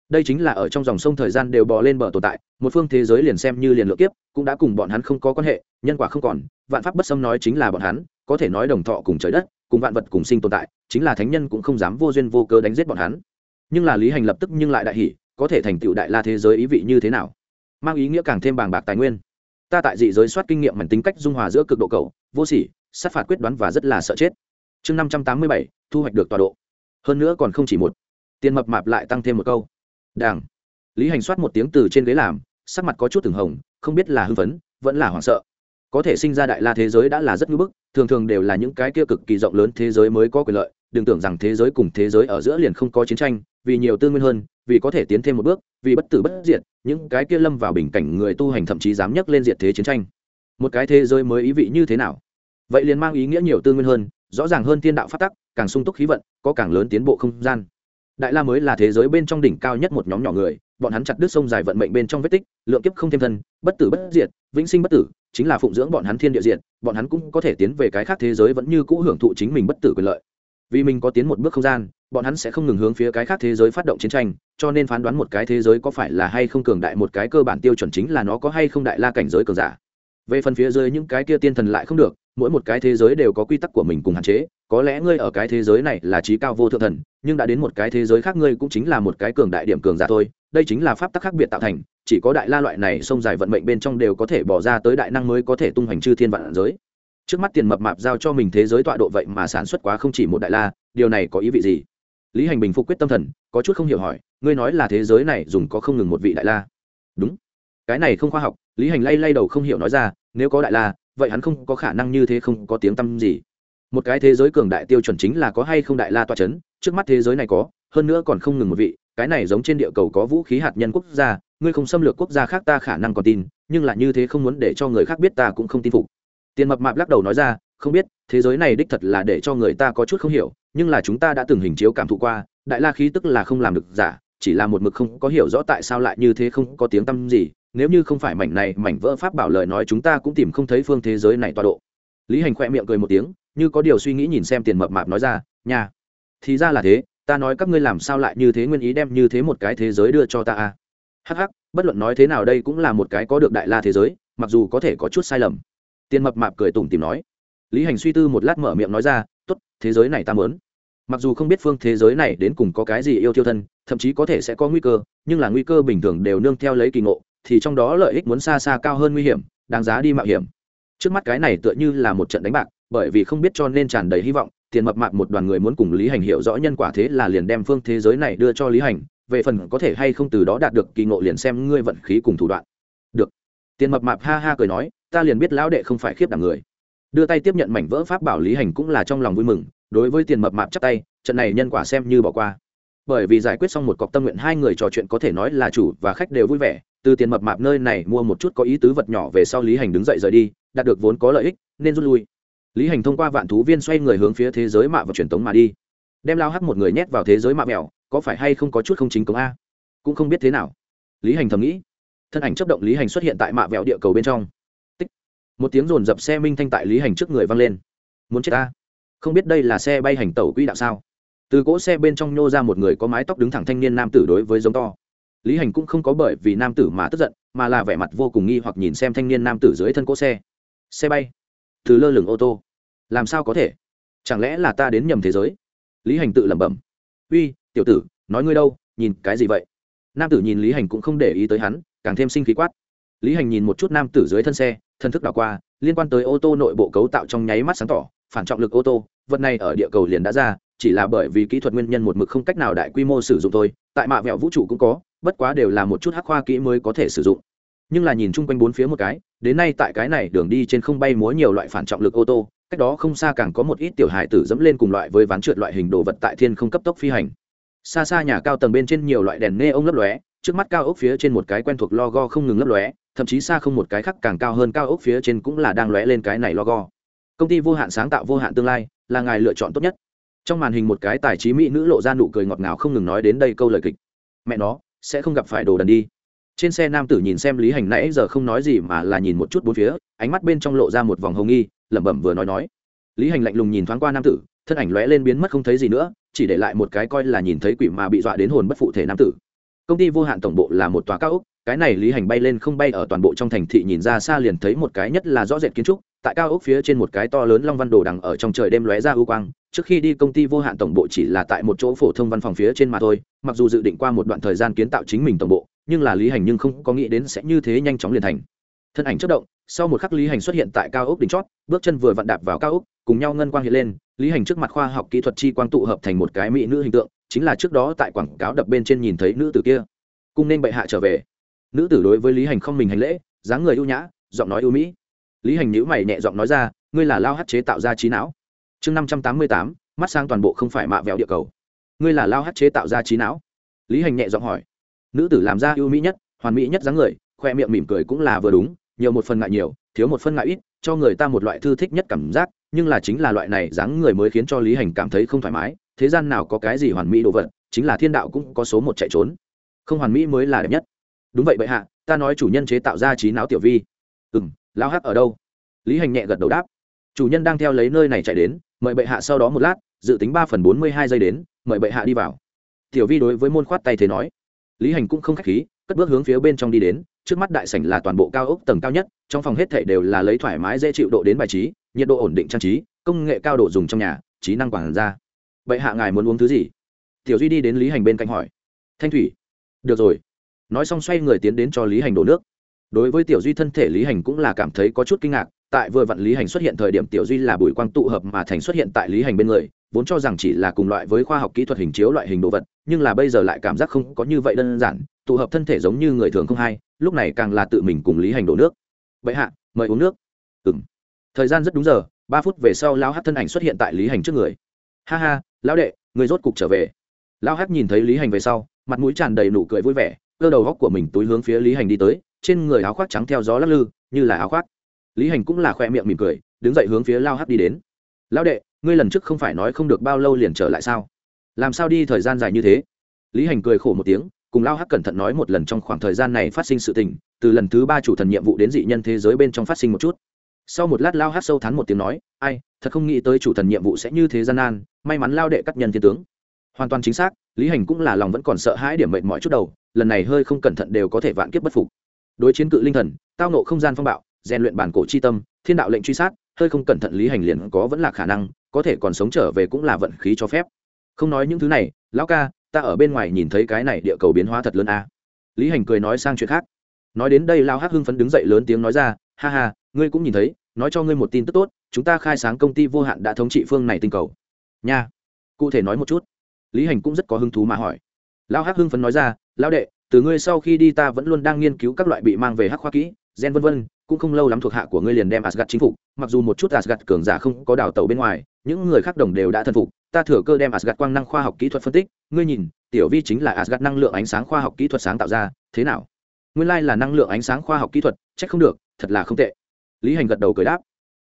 Đây chính là ở trong dòng sông thời gian đều bò lên bờ tồn tại, một phương thế giới liền xem như liền lượng kiếp, cũng đã cùng bọn hắn không có quan hệ, nhân quả không còn, vạn pháp bất xâm nói chính là bọn hắn, có thể nói đồng thọ cùng trời đất, cùng vạn vật cùng sinh tồn tại, chính là thánh nhân cũng không dám vô duyên vô cớ đánh giết bọn hắn. Nhưng là lý hành lập tức nhưng lại đại hỷ có thể thành tựu đại la thế giới ý vị như thế nào? Mang ý nghĩa càng thêm bàng bạc tài nguyên ta tại dị giới soát kinh nghiệm mảnh tính cách dung hòa giữa cực độ cầu, vô sỉ, sát phạt quyết đoán và rất là sợ chết. Chương năm trăm tám mươi bảy, thu hoạch được tọa độ. Hơn nữa còn không chỉ một. Tiền mập mạp lại tăng thêm một câu. Đảng lý hành soát một tiếng từ trên ghế làm, sắc mặt có chút từng hồng, không biết là hưng phấn, vẫn là hoảng sợ. Có thể sinh ra đại la thế giới đã là rất ngưỡng bức, thường thường đều là những cái kia cực kỳ rộng lớn thế giới mới có quyền lợi, đừng tưởng rằng thế giới cùng thế giới ở giữa liền không có chiến tranh, vì nhiều tư nguyên hơn, vì có thể tiến thêm một bước vì bất tử bất diệt, những cái kia lâm vào bình cảnh người tu hành thậm chí dám nhắc lên diệt thế chiến tranh. Một cái thế giới mới ý vị như thế nào? Vậy liền mang ý nghĩa nhiều tư nguyên hơn, rõ ràng hơn thiên đạo phát tắc, càng sung túc khí vận, có càng lớn tiến bộ không gian. Đại la mới là thế giới bên trong đỉnh cao nhất một nhóm nhỏ người, bọn hắn chặt đứt sông dài vận mệnh bên trong vết tích, lượng kiếp không thêm thân, bất tử bất diệt, vĩnh sinh bất tử, chính là phụng dưỡng bọn hắn thiên địa diện bọn hắn cũng có thể tiến về cái khác thế giới vẫn như cũ hưởng thụ chính mình bất tử quyền lợi. Vì mình có tiến một bước không gian bọn hắn sẽ không ngừng hướng phía cái khác thế giới phát động chiến tranh, cho nên phán đoán một cái thế giới có phải là hay không cường đại, một cái cơ bản tiêu chuẩn chính là nó có hay không đại la cảnh giới cường giả. Về phần phía dưới những cái kia tiên thần lại không được, mỗi một cái thế giới đều có quy tắc của mình cùng hạn chế, có lẽ ngươi ở cái thế giới này là trí cao vô thượng thần, nhưng đã đến một cái thế giới khác ngươi cũng chính là một cái cường đại điểm cường giả thôi, đây chính là pháp tắc khác biệt tạo thành, chỉ có đại la loại này sông dài vận mệnh bên trong đều có thể bỏ ra tới đại năng mới có thể tung hoành chư thiên vạn giới. Trước mắt tiền mập mạp giao cho mình thế giới tọa độ vậy mà sản xuất quá không chỉ một đại la, điều này có ý vị gì? Lý hành bình phục quyết tâm thần, có chút không hiểu hỏi, ngươi nói là thế giới này dùng có không ngừng một vị đại la? Đúng. Cái này không khoa học. Lý hành lay lay đầu không hiểu nói ra, nếu có đại la, vậy hắn không có khả năng như thế không có tiếng tăm gì. Một cái thế giới cường đại tiêu chuẩn chính là có hay không đại la toa c h ấ n trước mắt thế giới này có, hơn nữa còn không ngừng một vị, cái này giống trên địa cầu có vũ khí hạt nhân quốc gia, ngươi không xâm lược quốc gia khác ta khả năng còn tin, nhưng là như thế không muốn để cho người khác biết ta cũng không tin phục. Tiền mập mạp lắc đầu nói ra không biết, thế giới này đích thật là để cho người ta có chút không hiểu, nhưng là chúng ta đã từng hình chiếu cảm thụ qua, đại la khí tức là không làm được giả, chỉ là một mực không có hiểu rõ tại sao lại như thế không có tiếng tăm gì, nếu như không phải mảnh này mảnh vỡ pháp bảo lời nói chúng ta cũng tìm không thấy phương thế giới này tọa độ. Lý hành khoe miệng cười một tiếng, như có điều suy nghĩ nhìn xem tiền mập mạp nói ra nhà thì ra là thế, ta nói các ngươi làm sao lại như thế nguyên ý đem như thế một cái thế giới đưa cho ta a hắc hắc, bất luận nói thế nào đây cũng là một cái có được đại la thế giới, mặc dù có thể có chút sai lầm. Tiền mập mạp cười tủm tìm nói lý hành suy tư một lát mở miệng nói ra, tốt, thế giới này ta mớn. Mặc dù không biết phương thế giới này đến cùng có cái gì yêu tiêu thân, thậm chí có thể sẽ có nguy cơ, nhưng là nguy cơ bình thường đều nương theo lấy kỳ ngộ, thì trong đó lợi ích muốn xa xa cao hơn nguy hiểm, đáng giá đi mạo hiểm. Trước mắt cái này tựa như là một trận đánh bạc, bởi vì không biết cho nên tràn đầy hy vọng, tiền mập mạp một đoàn người muốn cùng lý hành hiểu rõ nhân quả thế là liền đem phương thế giới này đưa cho lý hành, về phần có thể hay không từ đó đạt được kỳ ngộ liền xem ngươi vận khí cùng thủ đoạn. Được. Tiền mập mạp ha ha cười nói, ta liền biết lão đệ không phải khiếp đảm người đưa tay tiếp nhận mảnh vỡ pháp bảo lý hành cũng là trong lòng vui mừng, đối với tiền mập mạp chắc tay, trận này nhân quả xem như bỏ qua. Bởi vì giải quyết xong một cọc tâm nguyện hai người trò chuyện có thể nói là chủ và khách đều vui vẻ, từ tiền mập mạp nơi này mua một chút có ý tứ vật nhỏ về sau lý hành đứng dậy rời đi, đạt được vốn có lợi ích, nên rút lui. Lý hành thông qua vạn thú viên xoay người hướng phía thế giới mạ và truyền tống mà đi. Đem lao hắc một người nhét vào thế giới mạ mèo có phải hay không có chút không chính công a? Cũng không biết thế nào. Lý hành thầm nghĩ. Thân ảnh chấp động lý hành xuất hiện tại mạ vẹo địa cầu bên trong một tiếng rồn dập xe minh thanh tại lý hành trước người vang lên. Muốn chết ta? Không biết đây là xe bay hành tẩu quỹ đạo sao? Từ cỗ xe bên trong nhô ra một người có mái tóc đứng thẳng thanh niên nam tử đối với giống to. Lý hành cũng không có bởi vì nam tử mà tức giận, mà là vẻ mặt vô cùng nghi hoặc nhìn xem thanh niên nam tử dưới thân cỗ xe. Xe bay? Từ lơ lửng ô tô. Làm sao có thể? Chẳng lẽ là ta đến nhầm thế giới? Lý hành tự lẩm bẩm. Uy, tiểu tử, nói ngươi đâu, nhìn cái gì vậy? Nam tử nhìn lý hành cũng không để ý tới hắn, càng thêm sinh khí quát. Lý hành nhìn một chút nam tử dưới thân xe thần thức đảo qua, liên quan tới ô tô nội bộ cấu tạo trong nháy mắt sáng tỏ, phản trọng lực ô tô, vật này ở địa cầu liền đã ra, chỉ là bởi vì kỹ thuật nguyên nhân một mực không cách nào đại quy mô sử dụng thôi, tại mạ vẹo vũ trụ cũng có, bất quá đều là một chút hắc khoa kỹ mới có thể sử dụng. Nhưng là nhìn chung quanh bốn phía một cái, đến nay tại cái này đường đi trên không bay múa nhiều loại phản trọng lực ô tô, cách đó không xa càng có một ít tiểu hài tử dẫm lên cùng loại với ván trượt loại hình đồ vật tại thiên không cấp tốc phi hành. Xa xa nhà cao tầng bên trên nhiều loại đèn nê ông lấp lóe, trước mắt cao ốc phía trên một cái quen thuộc logo không ngừng lấp lóe thậm chí xa không một cái khác càng cao hơn cao ốc phía trên cũng là đang lóe lên cái này logo. Công ty vô hạn sáng tạo vô hạn tương lai, là ngài lựa chọn tốt nhất. Trong màn hình một cái tài trí mỹ nữ lộ ra nụ cười ngọt ngào không ngừng nói đến đây câu lời kịch. Mẹ nó, sẽ không gặp phải đồ đần đi. Trên xe nam tử nhìn xem lý hành nãy giờ không nói gì mà là nhìn một chút bốn phía, ánh mắt bên trong lộ ra một vòng hồng nghi, lẩm bẩm vừa nói nói. Lý hành lạnh lùng nhìn thoáng qua nam tử, thân ảnh lóe lên biến mất không thấy gì nữa, chỉ để lại một cái coi là nhìn thấy quỷ mà bị dọa đến hồn bất phụ thể nam tử công ty vô hạn tổng bộ là một tòa cao ốc, cái này lý hành bay lên không bay ở toàn bộ trong thành thị nhìn ra xa liền thấy một cái nhất là rõ rệt kiến trúc, tại cao ốc phía trên một cái to lớn long văn đồ đằng ở trong trời đêm lóe ra ưu quang, trước khi đi công ty vô hạn tổng bộ chỉ là tại một chỗ phổ thông văn phòng phía trên mà thôi, mặc dù dự định qua một đoạn thời gian kiến tạo chính mình tổng bộ, nhưng là lý hành nhưng không có nghĩ đến sẽ như thế nhanh chóng liền thành. Thân ảnh chất động, sau một khắc lý hành xuất hiện tại cao ốc đỉnh chót, bước chân vừa vặn đạp vào cao ốc, cùng nhau ngân quang hiện lên, lý hành trước mặt khoa học kỹ thuật chi quang tụ hợp thành một cái mỹ nữ hình tượng chính là trước đó tại quảng cáo đập bên trên nhìn thấy nữ tử kia. Cung nên bệ hạ trở về. Nữ tử đối với lý hành không mình hành lễ, dáng người ưu nhã, giọng nói ưu mỹ. Lý hành nhữ mày nhẹ giọng nói ra, ngươi là lao hát chế tạo ra trí não. Chương năm trăm tám mươi tám, mắt sang toàn bộ không phải mạ vẹo địa cầu. Ngươi là lao hát chế tạo ra trí não? Lý hành nhẹ giọng hỏi. Nữ tử làm ra ưu mỹ nhất, hoàn mỹ nhất dáng người, khoe miệng mỉm cười cũng là vừa đúng, nhiều một phần ngại nhiều, thiếu một phần ngại ít, cho người ta một loại thư thích nhất cảm giác, nhưng là chính là loại này dáng người mới khiến cho lý hành cảm thấy không thoải mái thế gian nào có cái gì hoàn mỹ đồ vật, chính là thiên đạo cũng có số một chạy trốn. Không hoàn mỹ mới là đẹp nhất. Đúng vậy bệ hạ, ta nói chủ nhân chế tạo ra trí não tiểu vi. Ừ m lao hắc ở đâu? Lý hành nhẹ gật đầu đáp. Chủ nhân đang theo lấy nơi này chạy đến, mời bệ hạ sau đó một lát, dự tính ba phần bốn mươi hai giây đến, mời bệ hạ đi vào. Tiểu vi đối với môn khoát tay thế nói. Lý hành cũng không k h á c h khí, cất bước hướng phía bên trong đi đến, trước mắt đại sảnh là toàn bộ cao ốc tầng cao nhất, trong phòng hết thể đều là lấy thoải mái dễ chịu độ đến bài trí, nhiệt độ ổn định trang trí, công nghệ cao độ dùng trong nhà, trí năng quản ra vậy hạ ngài muốn uống thứ gì? Tiểu duy đi đến lý hành bên cạnh hỏi. Thanh thủy. Được rồi. Nói xong xoay người tiến đến cho lý hành đổ nước. Đối với tiểu duy thân thể lý hành cũng là cảm thấy có chút kinh ngạc. Tại vừa vặn lý hành xuất hiện thời điểm tiểu duy là bùi quang tụ hợp mà thành xuất hiện tại lý hành bên người, vốn cho rằng chỉ là cùng loại với khoa học kỹ thuật hình chiếu loại hình đồ vật, nhưng là bây giờ lại cảm giác không có như vậy đơn giản, tụ hợp thân thể giống như người thường không hay, lúc này càng là tự mình cùng lý hành đổ nước. Vậy hạ, mời uống nước. Ừng thời gian rất đúng giờ, ba phút về sau lao hát thân ảnh xuất hiện tại lý hành trước người. Ha ha lão đệ người rốt cục trở về. Lão hát nhìn thấy lý hành về sau, mặt mũi tràn đầy nụ cười vui vẻ, cơ đầu góc của mình túi hướng phía lý hành đi tới, trên người áo khoác trắng theo gió lắc lư, như là áo khoác. Lý hành cũng là khoe miệng mỉm cười, đứng dậy hướng phía lao hát đi đến. Lão đệ, ngươi lần trước không phải nói không được bao lâu liền trở lại sao? Làm sao đi thời gian dài như thế? Lý hành cười khổ một tiếng, cùng lao hắc cẩn thận nói một lần trong khoảng thời gian này phát sinh sự tình, từ lần thứ ba chủ thần nhiệm vụ đến dị nhân thế giới bên trong phát sinh một chút sau một lát lao hát sâu thắn một tiếng nói, ai, thật không nghĩ tới chủ thần nhiệm vụ sẽ như thế gian nan, may mắn lao đệ cắt nhân thiên tướng. Hoàn toàn chính xác, lý hành cũng là lòng vẫn còn sợ hãi điểm mệnh mọi chút đầu, lần này hơi không cẩn thận đều có thể vạn kiếp bất phục. Đối chiến cự linh thần, tao nộ không gian phong bạo, rèn luyện bản cổ chi tâm, thiên đạo lệnh truy sát, hơi không cẩn thận lý hành liền có vẫn là khả năng, có thể còn sống trở về cũng là vận khí cho phép. Không nói những thứ này, lão ca, ta ở bên ngoài nhìn thấy cái này địa cầu biến hóa thật lớn a. Lý hành cười nói sang chuyện khác. Nói đến đây lao hắc hưng phấn đứng dậy lớn tiếng nói ra, ha ha ngươi cũng nhìn thấy nói cho ngươi một tin tức tốt chúng ta khai sáng công ty vô hạn đã thống trị phương này tinh cầu nha cụ thể nói một chút lý hành cũng rất có hứng thú mà hỏi lao hắc hưng phấn nói ra lao đệ từ ngươi sau khi đi ta vẫn luôn đang nghiên cứu các loại bị mang về hắc khoa kỹ gen vân vân cũng không lâu lắm thuộc hạ của ngươi liền đem Asgard chính phục, mặc dù một chút Asgard cường giả không có đào tàu bên ngoài, những người khác đồng đều đã thân phục, ta thừa cơ đem Asgard quang năng khoa học kỹ thuật phân tích, ngươi nhìn, tiểu vi chính là Asgard năng lượng ánh sáng khoa học kỹ thuật sáng tạo ra, thế nào? Nguyên lai là năng lượng ánh sáng khoa học kỹ thuật, chắc không được, thật là không tệ. Lý Hành gật đầu cười đáp,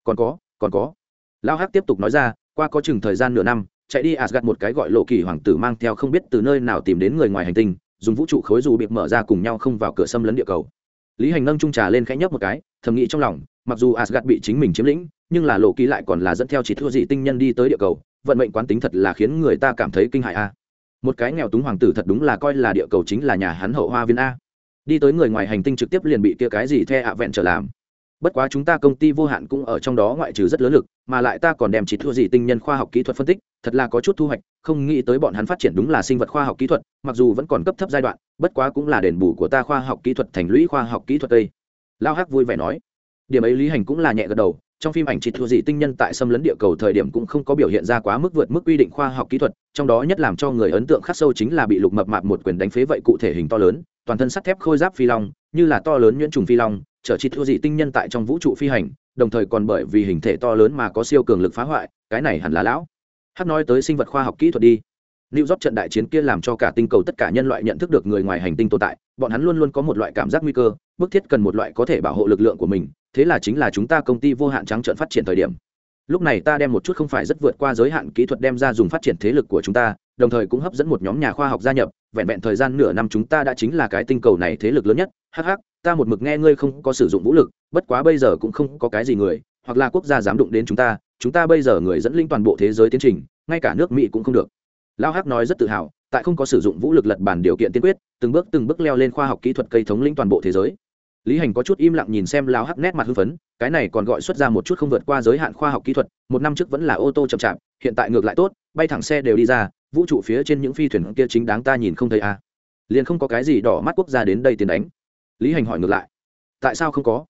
còn có, còn có. Lão Hắc tiếp tục nói ra, qua có chừng thời gian nửa năm, chạy đi asgad một cái gọi lộ kỳ hoàng tử mang theo không biết từ nơi nào tìm đến người ngoài hành tinh, dùng vũ trụ khối dù bị mở ra cùng nhau không vào cửa xâm lấn địa cầu. Lý hành nâng trung trà lên khẽ nhấp một cái thầm nghĩ trong lòng mặc dù asgad bị chính mình chiếm lĩnh nhưng là lộ kỳ lại còn là dẫn theo chỉ thua dị tinh nhân đi tới địa cầu vận mệnh quán tính thật là khiến người ta cảm thấy kinh hại a. Một cái nghèo túng hoàng tử thật đúng là coi là địa cầu chính là nhà hắn hậu hoa viên a. Đi tới người ngoài hành tinh trực tiếp liền bị kia cái gì the ạ vẹn trở làm bất quá chúng ta công ty vô hạn cũng ở trong đó ngoại trừ rất lớn lực, mà lại ta còn đem chỉ thua gì tinh nhân khoa học kỹ thuật phân tích, thật là có chút thu hoạch, không nghĩ tới bọn hắn phát triển đúng là sinh vật khoa học kỹ thuật, mặc dù vẫn còn cấp thấp giai đoạn, bất quá cũng là đền bù của ta khoa học kỹ thuật thành lũy khoa học kỹ thuật tây lao hắc vui vẻ nói. Điểm ấy lý hành cũng là nhẹ gật đầu, trong phim ảnh chỉ thua gì tinh nhân tại xâm lấn địa cầu thời điểm cũng không có biểu hiện ra quá mức vượt mức quy định khoa học kỹ thuật, trong đó nhất làm cho người ấn tượng khắc sâu chính là bị lục mập mạp một quyền đánh phế vậy cụ thể hình to lớn toàn thân sắt thép khôi giáp phi long như là to lớn nhuyễn trùng phi long chở chỉ thua gì tinh nhân tại trong vũ trụ phi hành đồng thời còn bởi vì hình thể to lớn mà có siêu cường lực phá hoại cái này hẳn là lão hát nói tới sinh vật khoa học kỹ thuật đi New York trận đại chiến kia làm cho cả tinh cầu tất cả nhân loại nhận thức được người ngoài hành tinh tồn tại, bọn hắn luôn luôn có một loại cảm giác nguy cơ, bức thiết cần một loại có thể bảo hộ lực lượng của mình, thế là chính là chúng ta công ty vô hạn trắng trợn phát triển thời điểm. Lúc này ta đem một chút không phải rất vượt qua giới hạn kỹ thuật đem ra dùng phát triển thế lực của chúng ta, đồng thời cũng hấp dẫn một nhóm nhà khoa học gia nhập, vẹn vẹn thời gian nửa năm chúng ta đã chính là cái tinh cầu này thế lực lớn nhất. Hắc hắc, ta một mực nghe ngươi không có sử dụng vũ lực, bất quá bây giờ cũng không có cái gì người, hoặc là quốc gia dám đụng đến chúng ta, chúng ta bây giờ người dẫn linh toàn bộ thế giới tiến trình, ngay cả nước Mỹ cũng không được lao hắc nói rất tự hào tại không có sử dụng vũ lực lật bản điều kiện tiên quyết từng bước từng bước leo lên khoa học kỹ thuật cây thống lĩnh toàn bộ thế giới lý hành có chút im lặng nhìn xem lao hắc nét mặt hưng phấn, cái này còn gọi xuất ra một chút không vượt qua giới hạn khoa học kỹ thuật, một năm trước vẫn là ô tô chậm chạp, hiện tại ngược lại tốt, bay thẳng xe đều đi ra, vũ trụ phía trên những phi thuyền kia chính đáng ta nhìn không thấy à. liền không có cái gì đỏ mắt quốc gia đến đây tiền đánh lý hành hỏi ngược lại, tại sao không có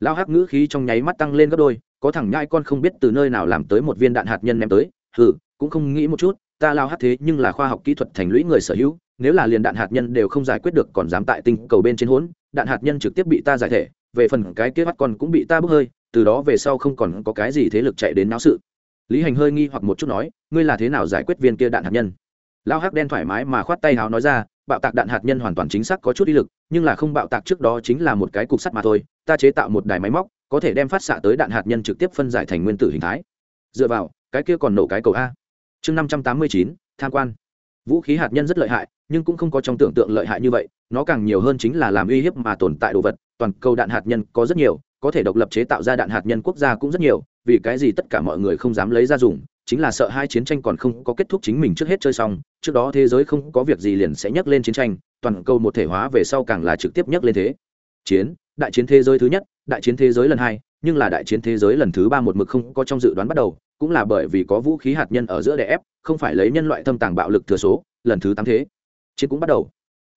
lao hắc ngữ khí trong nháy mắt tăng lên gấp đôi, có thằng nhai con không biết từ nơi nào làm tới một viên đạn hạt nhân ném tới, hừ, cũng không nghĩ một chút, ta lao hắc thế nhưng là khoa học kỹ thuật thành lũy người sở hữu nếu là liền đạn hạt nhân đều không giải quyết được còn dám tại tinh cầu bên trên hỗn đạn hạt nhân trực tiếp bị ta giải thể, về phần cái kia bắt con cũng bị ta bốc hơi, từ đó về sau không còn có cái gì thế lực chạy đến náo sự. Lý hành hơi nghi hoặc một chút nói, ngươi là thế nào giải quyết viên kia đạn hạt nhân? Lao hắc đen thoải mái mà khoát tay háo nói ra, bạo tạc đạn hạt nhân hoàn toàn chính xác có chút ý lực, nhưng là không bạo tạc trước đó chính là một cái cục sắt mà thôi, ta chế tạo một đài máy móc, có thể đem phát xạ tới đạn hạt nhân trực tiếp phân giải thành nguyên tử hình thái. Dựa vào, cái kia còn nổ cái cầu a. Chương năm trăm tám mươi chín, tham quan vũ khí hạt nhân rất lợi hại, nhưng cũng không có trong tưởng tượng lợi hại như vậy, nó càng nhiều hơn chính là làm uy hiếp mà tồn tại đồ vật, toàn cầu đạn hạt nhân có rất nhiều, có thể độc lập chế tạo ra đạn hạt nhân quốc gia cũng rất nhiều, vì cái gì tất cả mọi người không dám lấy ra dùng, chính là sợ hai chiến tranh còn không có kết thúc chính mình trước hết chơi xong, trước đó thế giới không có việc gì liền sẽ nhắc lên chiến tranh, toàn cầu một thể hóa về sau càng là trực tiếp nhắc lên thế. Chiến, đại chiến thế giới thứ nhất, đại chiến thế giới lần hai, nhưng là đại chiến thế giới lần thứ ba một mực không có trong dự đoán bắt đầu cũng là bởi vì có vũ khí hạt nhân ở giữa đè ép, không phải lấy nhân loại thâm tàng bạo lực thừa số, lần thứ tám thế. Chiến cũng bắt đầu.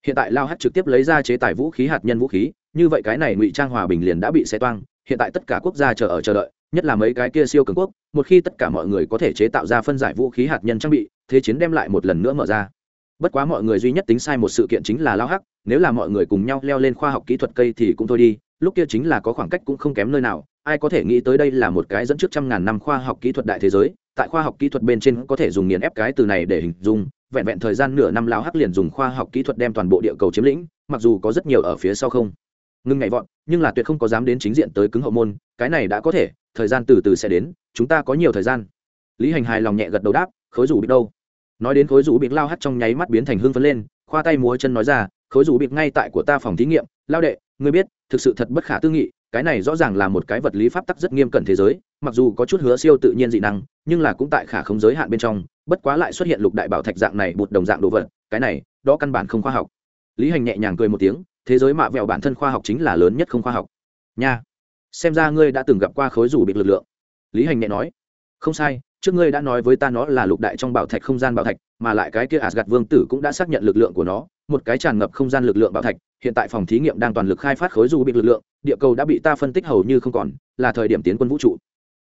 Hiện tại lao hát trực tiếp lấy ra chế tài vũ khí hạt nhân vũ khí, như vậy cái này ngụy trang hòa bình liền đã bị xé toang, hiện tại tất cả quốc gia chờ ở chờ đợi, nhất là mấy cái kia siêu cường quốc, một khi tất cả mọi người có thể chế tạo ra phân giải vũ khí hạt nhân trang bị, thế chiến đem lại một lần nữa mở ra. Bất quá mọi người duy nhất tính sai một sự kiện chính là lao hắc, nếu là mọi người cùng nhau leo lên khoa học kỹ thuật cây thì cũng thôi đi, lúc kia chính là có khoảng cách cũng không kém nơi nào ai có thể nghĩ tới đây là một cái dẫn trước trăm ngàn năm khoa học kỹ thuật đại thế giới, tại khoa học kỹ thuật bên trên có thể dùng nghiền ép cái từ này để hình dung, vẹn vẹn thời gian nửa năm lao hắc liền dùng khoa học kỹ thuật đem toàn bộ địa cầu chiếm lĩnh, mặc dù có rất nhiều ở phía sau không. Ngưng nhảy vọt nhưng là tuyệt không có dám đến chính diện tới cứng hậu môn, cái này đã có thể, thời gian từ từ sẽ đến, chúng ta có nhiều thời gian. Lý hành hài lòng nhẹ gật đầu đáp, khối rủ bị đâu? Nói đến khối rủ bị lao hắt trong nháy mắt biến thành hương phấn lên, khoa tay múa chân nói ra, khối rủ bị ngay tại của ta phòng thí nghiệm lao đệ, ngươi biết, thực sự thật bất khả tư nghị cái này rõ ràng là một cái vật lý pháp tắc rất nghiêm cẩn thế giới, mặc dù có chút hứa siêu tự nhiên dị năng, nhưng là cũng tại khả không giới hạn bên trong, bất quá lại xuất hiện lục đại bảo thạch dạng này bụt đồng dạng đồ vật, cái này, đó căn bản không khoa học. Lý hành nhẹ nhàng cười một tiếng, thế giới mạ vẹo bản thân khoa học chính là lớn nhất không khoa học. Nha, xem ra ngươi đã từng gặp qua khối rủ bị lực lượng. Lý hành nhẹ nói, không sai, trước ngươi đã nói với ta nó là lục đại trong bảo thạch không gian bảo thạch, mà lại cái kia asgad vương tử cũng đã xác nhận lực lượng của nó một cái tràn ngập không gian lực lượng bảo thạch, hiện tại phòng thí nghiệm đang toàn lực khai phát khối du bị lực lượng, địa cầu đã bị ta phân tích hầu như không còn, là thời điểm tiến quân vũ trụ.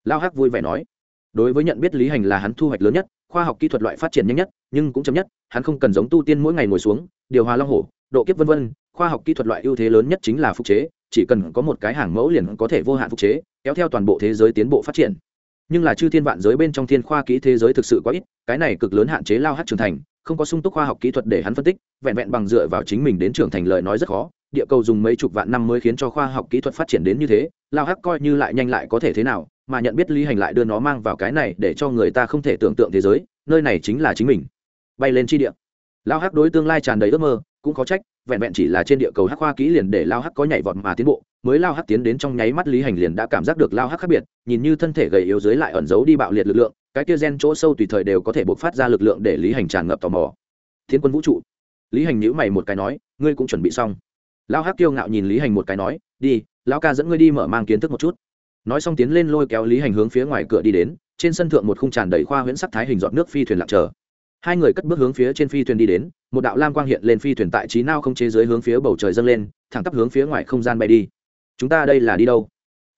Lao hắc vui vẻ nói. Đối với nhận biết lý hành là hắn thu hoạch lớn nhất, khoa học kỹ thuật loại phát triển nhanh nhất, nhưng cũng chậm nhất, hắn không cần giống tu tiên mỗi ngày ngồi xuống, điều hòa long hổ, độ kiếp vân vân, khoa học kỹ thuật loại ưu thế lớn nhất chính là phục chế, chỉ cần có một cái hàng mẫu liền có thể vô hạn phục chế, kéo theo toàn bộ thế giới tiến bộ phát triển. Nhưng là chư thiên vạn giới bên trong thiên khoa kỹ thế giới thực sự quá ít, cái này cực lớn hạn chế lao hát trưởng thành không có sung túc khoa học kỹ thuật để hắn phân tích, vẹn vẹn bằng dựa vào chính mình đến trưởng thành lời nói rất khó, địa cầu dùng mấy chục vạn năm mới khiến cho khoa học kỹ thuật phát triển đến như thế, lao hắc coi như lại nhanh lại có thể thế nào, mà nhận biết lý hành lại đưa nó mang vào cái này để cho người ta không thể tưởng tượng thế giới, nơi này chính là chính mình. Bay lên chi địa. Lao hắc đối tương lai tràn đầy ước mơ, cũng có trách, vẹn vẹn chỉ là trên địa cầu hắc khoa kỹ liền để lao hắc có nhảy vọt mà tiến bộ, mới lao hắc tiến đến trong nháy mắt lý hành liền đã cảm giác được lao hắc khác biệt, nhìn như thân thể gầy yếu dưới lại ẩn giấu đi bạo liệt lực lượng cái kia gen chỗ sâu tùy thời đều có thể bộc phát ra lực lượng để lý hành tràn ngập tò mò. Thiên quân vũ trụ. Lý hành nhữ mày một cái nói, ngươi cũng chuẩn bị xong. Lao hắc kiêu ngạo nhìn lý hành một cái nói, đi, lão ca dẫn ngươi đi mở mang kiến thức một chút. Nói xong tiến lên lôi kéo lý hành hướng phía ngoài cửa đi đến, trên sân thượng một khung tràn đầy khoa huyễn sắc thái hình dọn nước phi thuyền lặng chờ. Hai người cất bước hướng phía trên phi thuyền đi đến, một đạo lam quang hiện lên phi thuyền tại trí nao không chế dưới hướng phía bầu trời dâng lên, thẳng tắp hướng phía ngoài không gian bay đi. Chúng ta đây là đi đâu?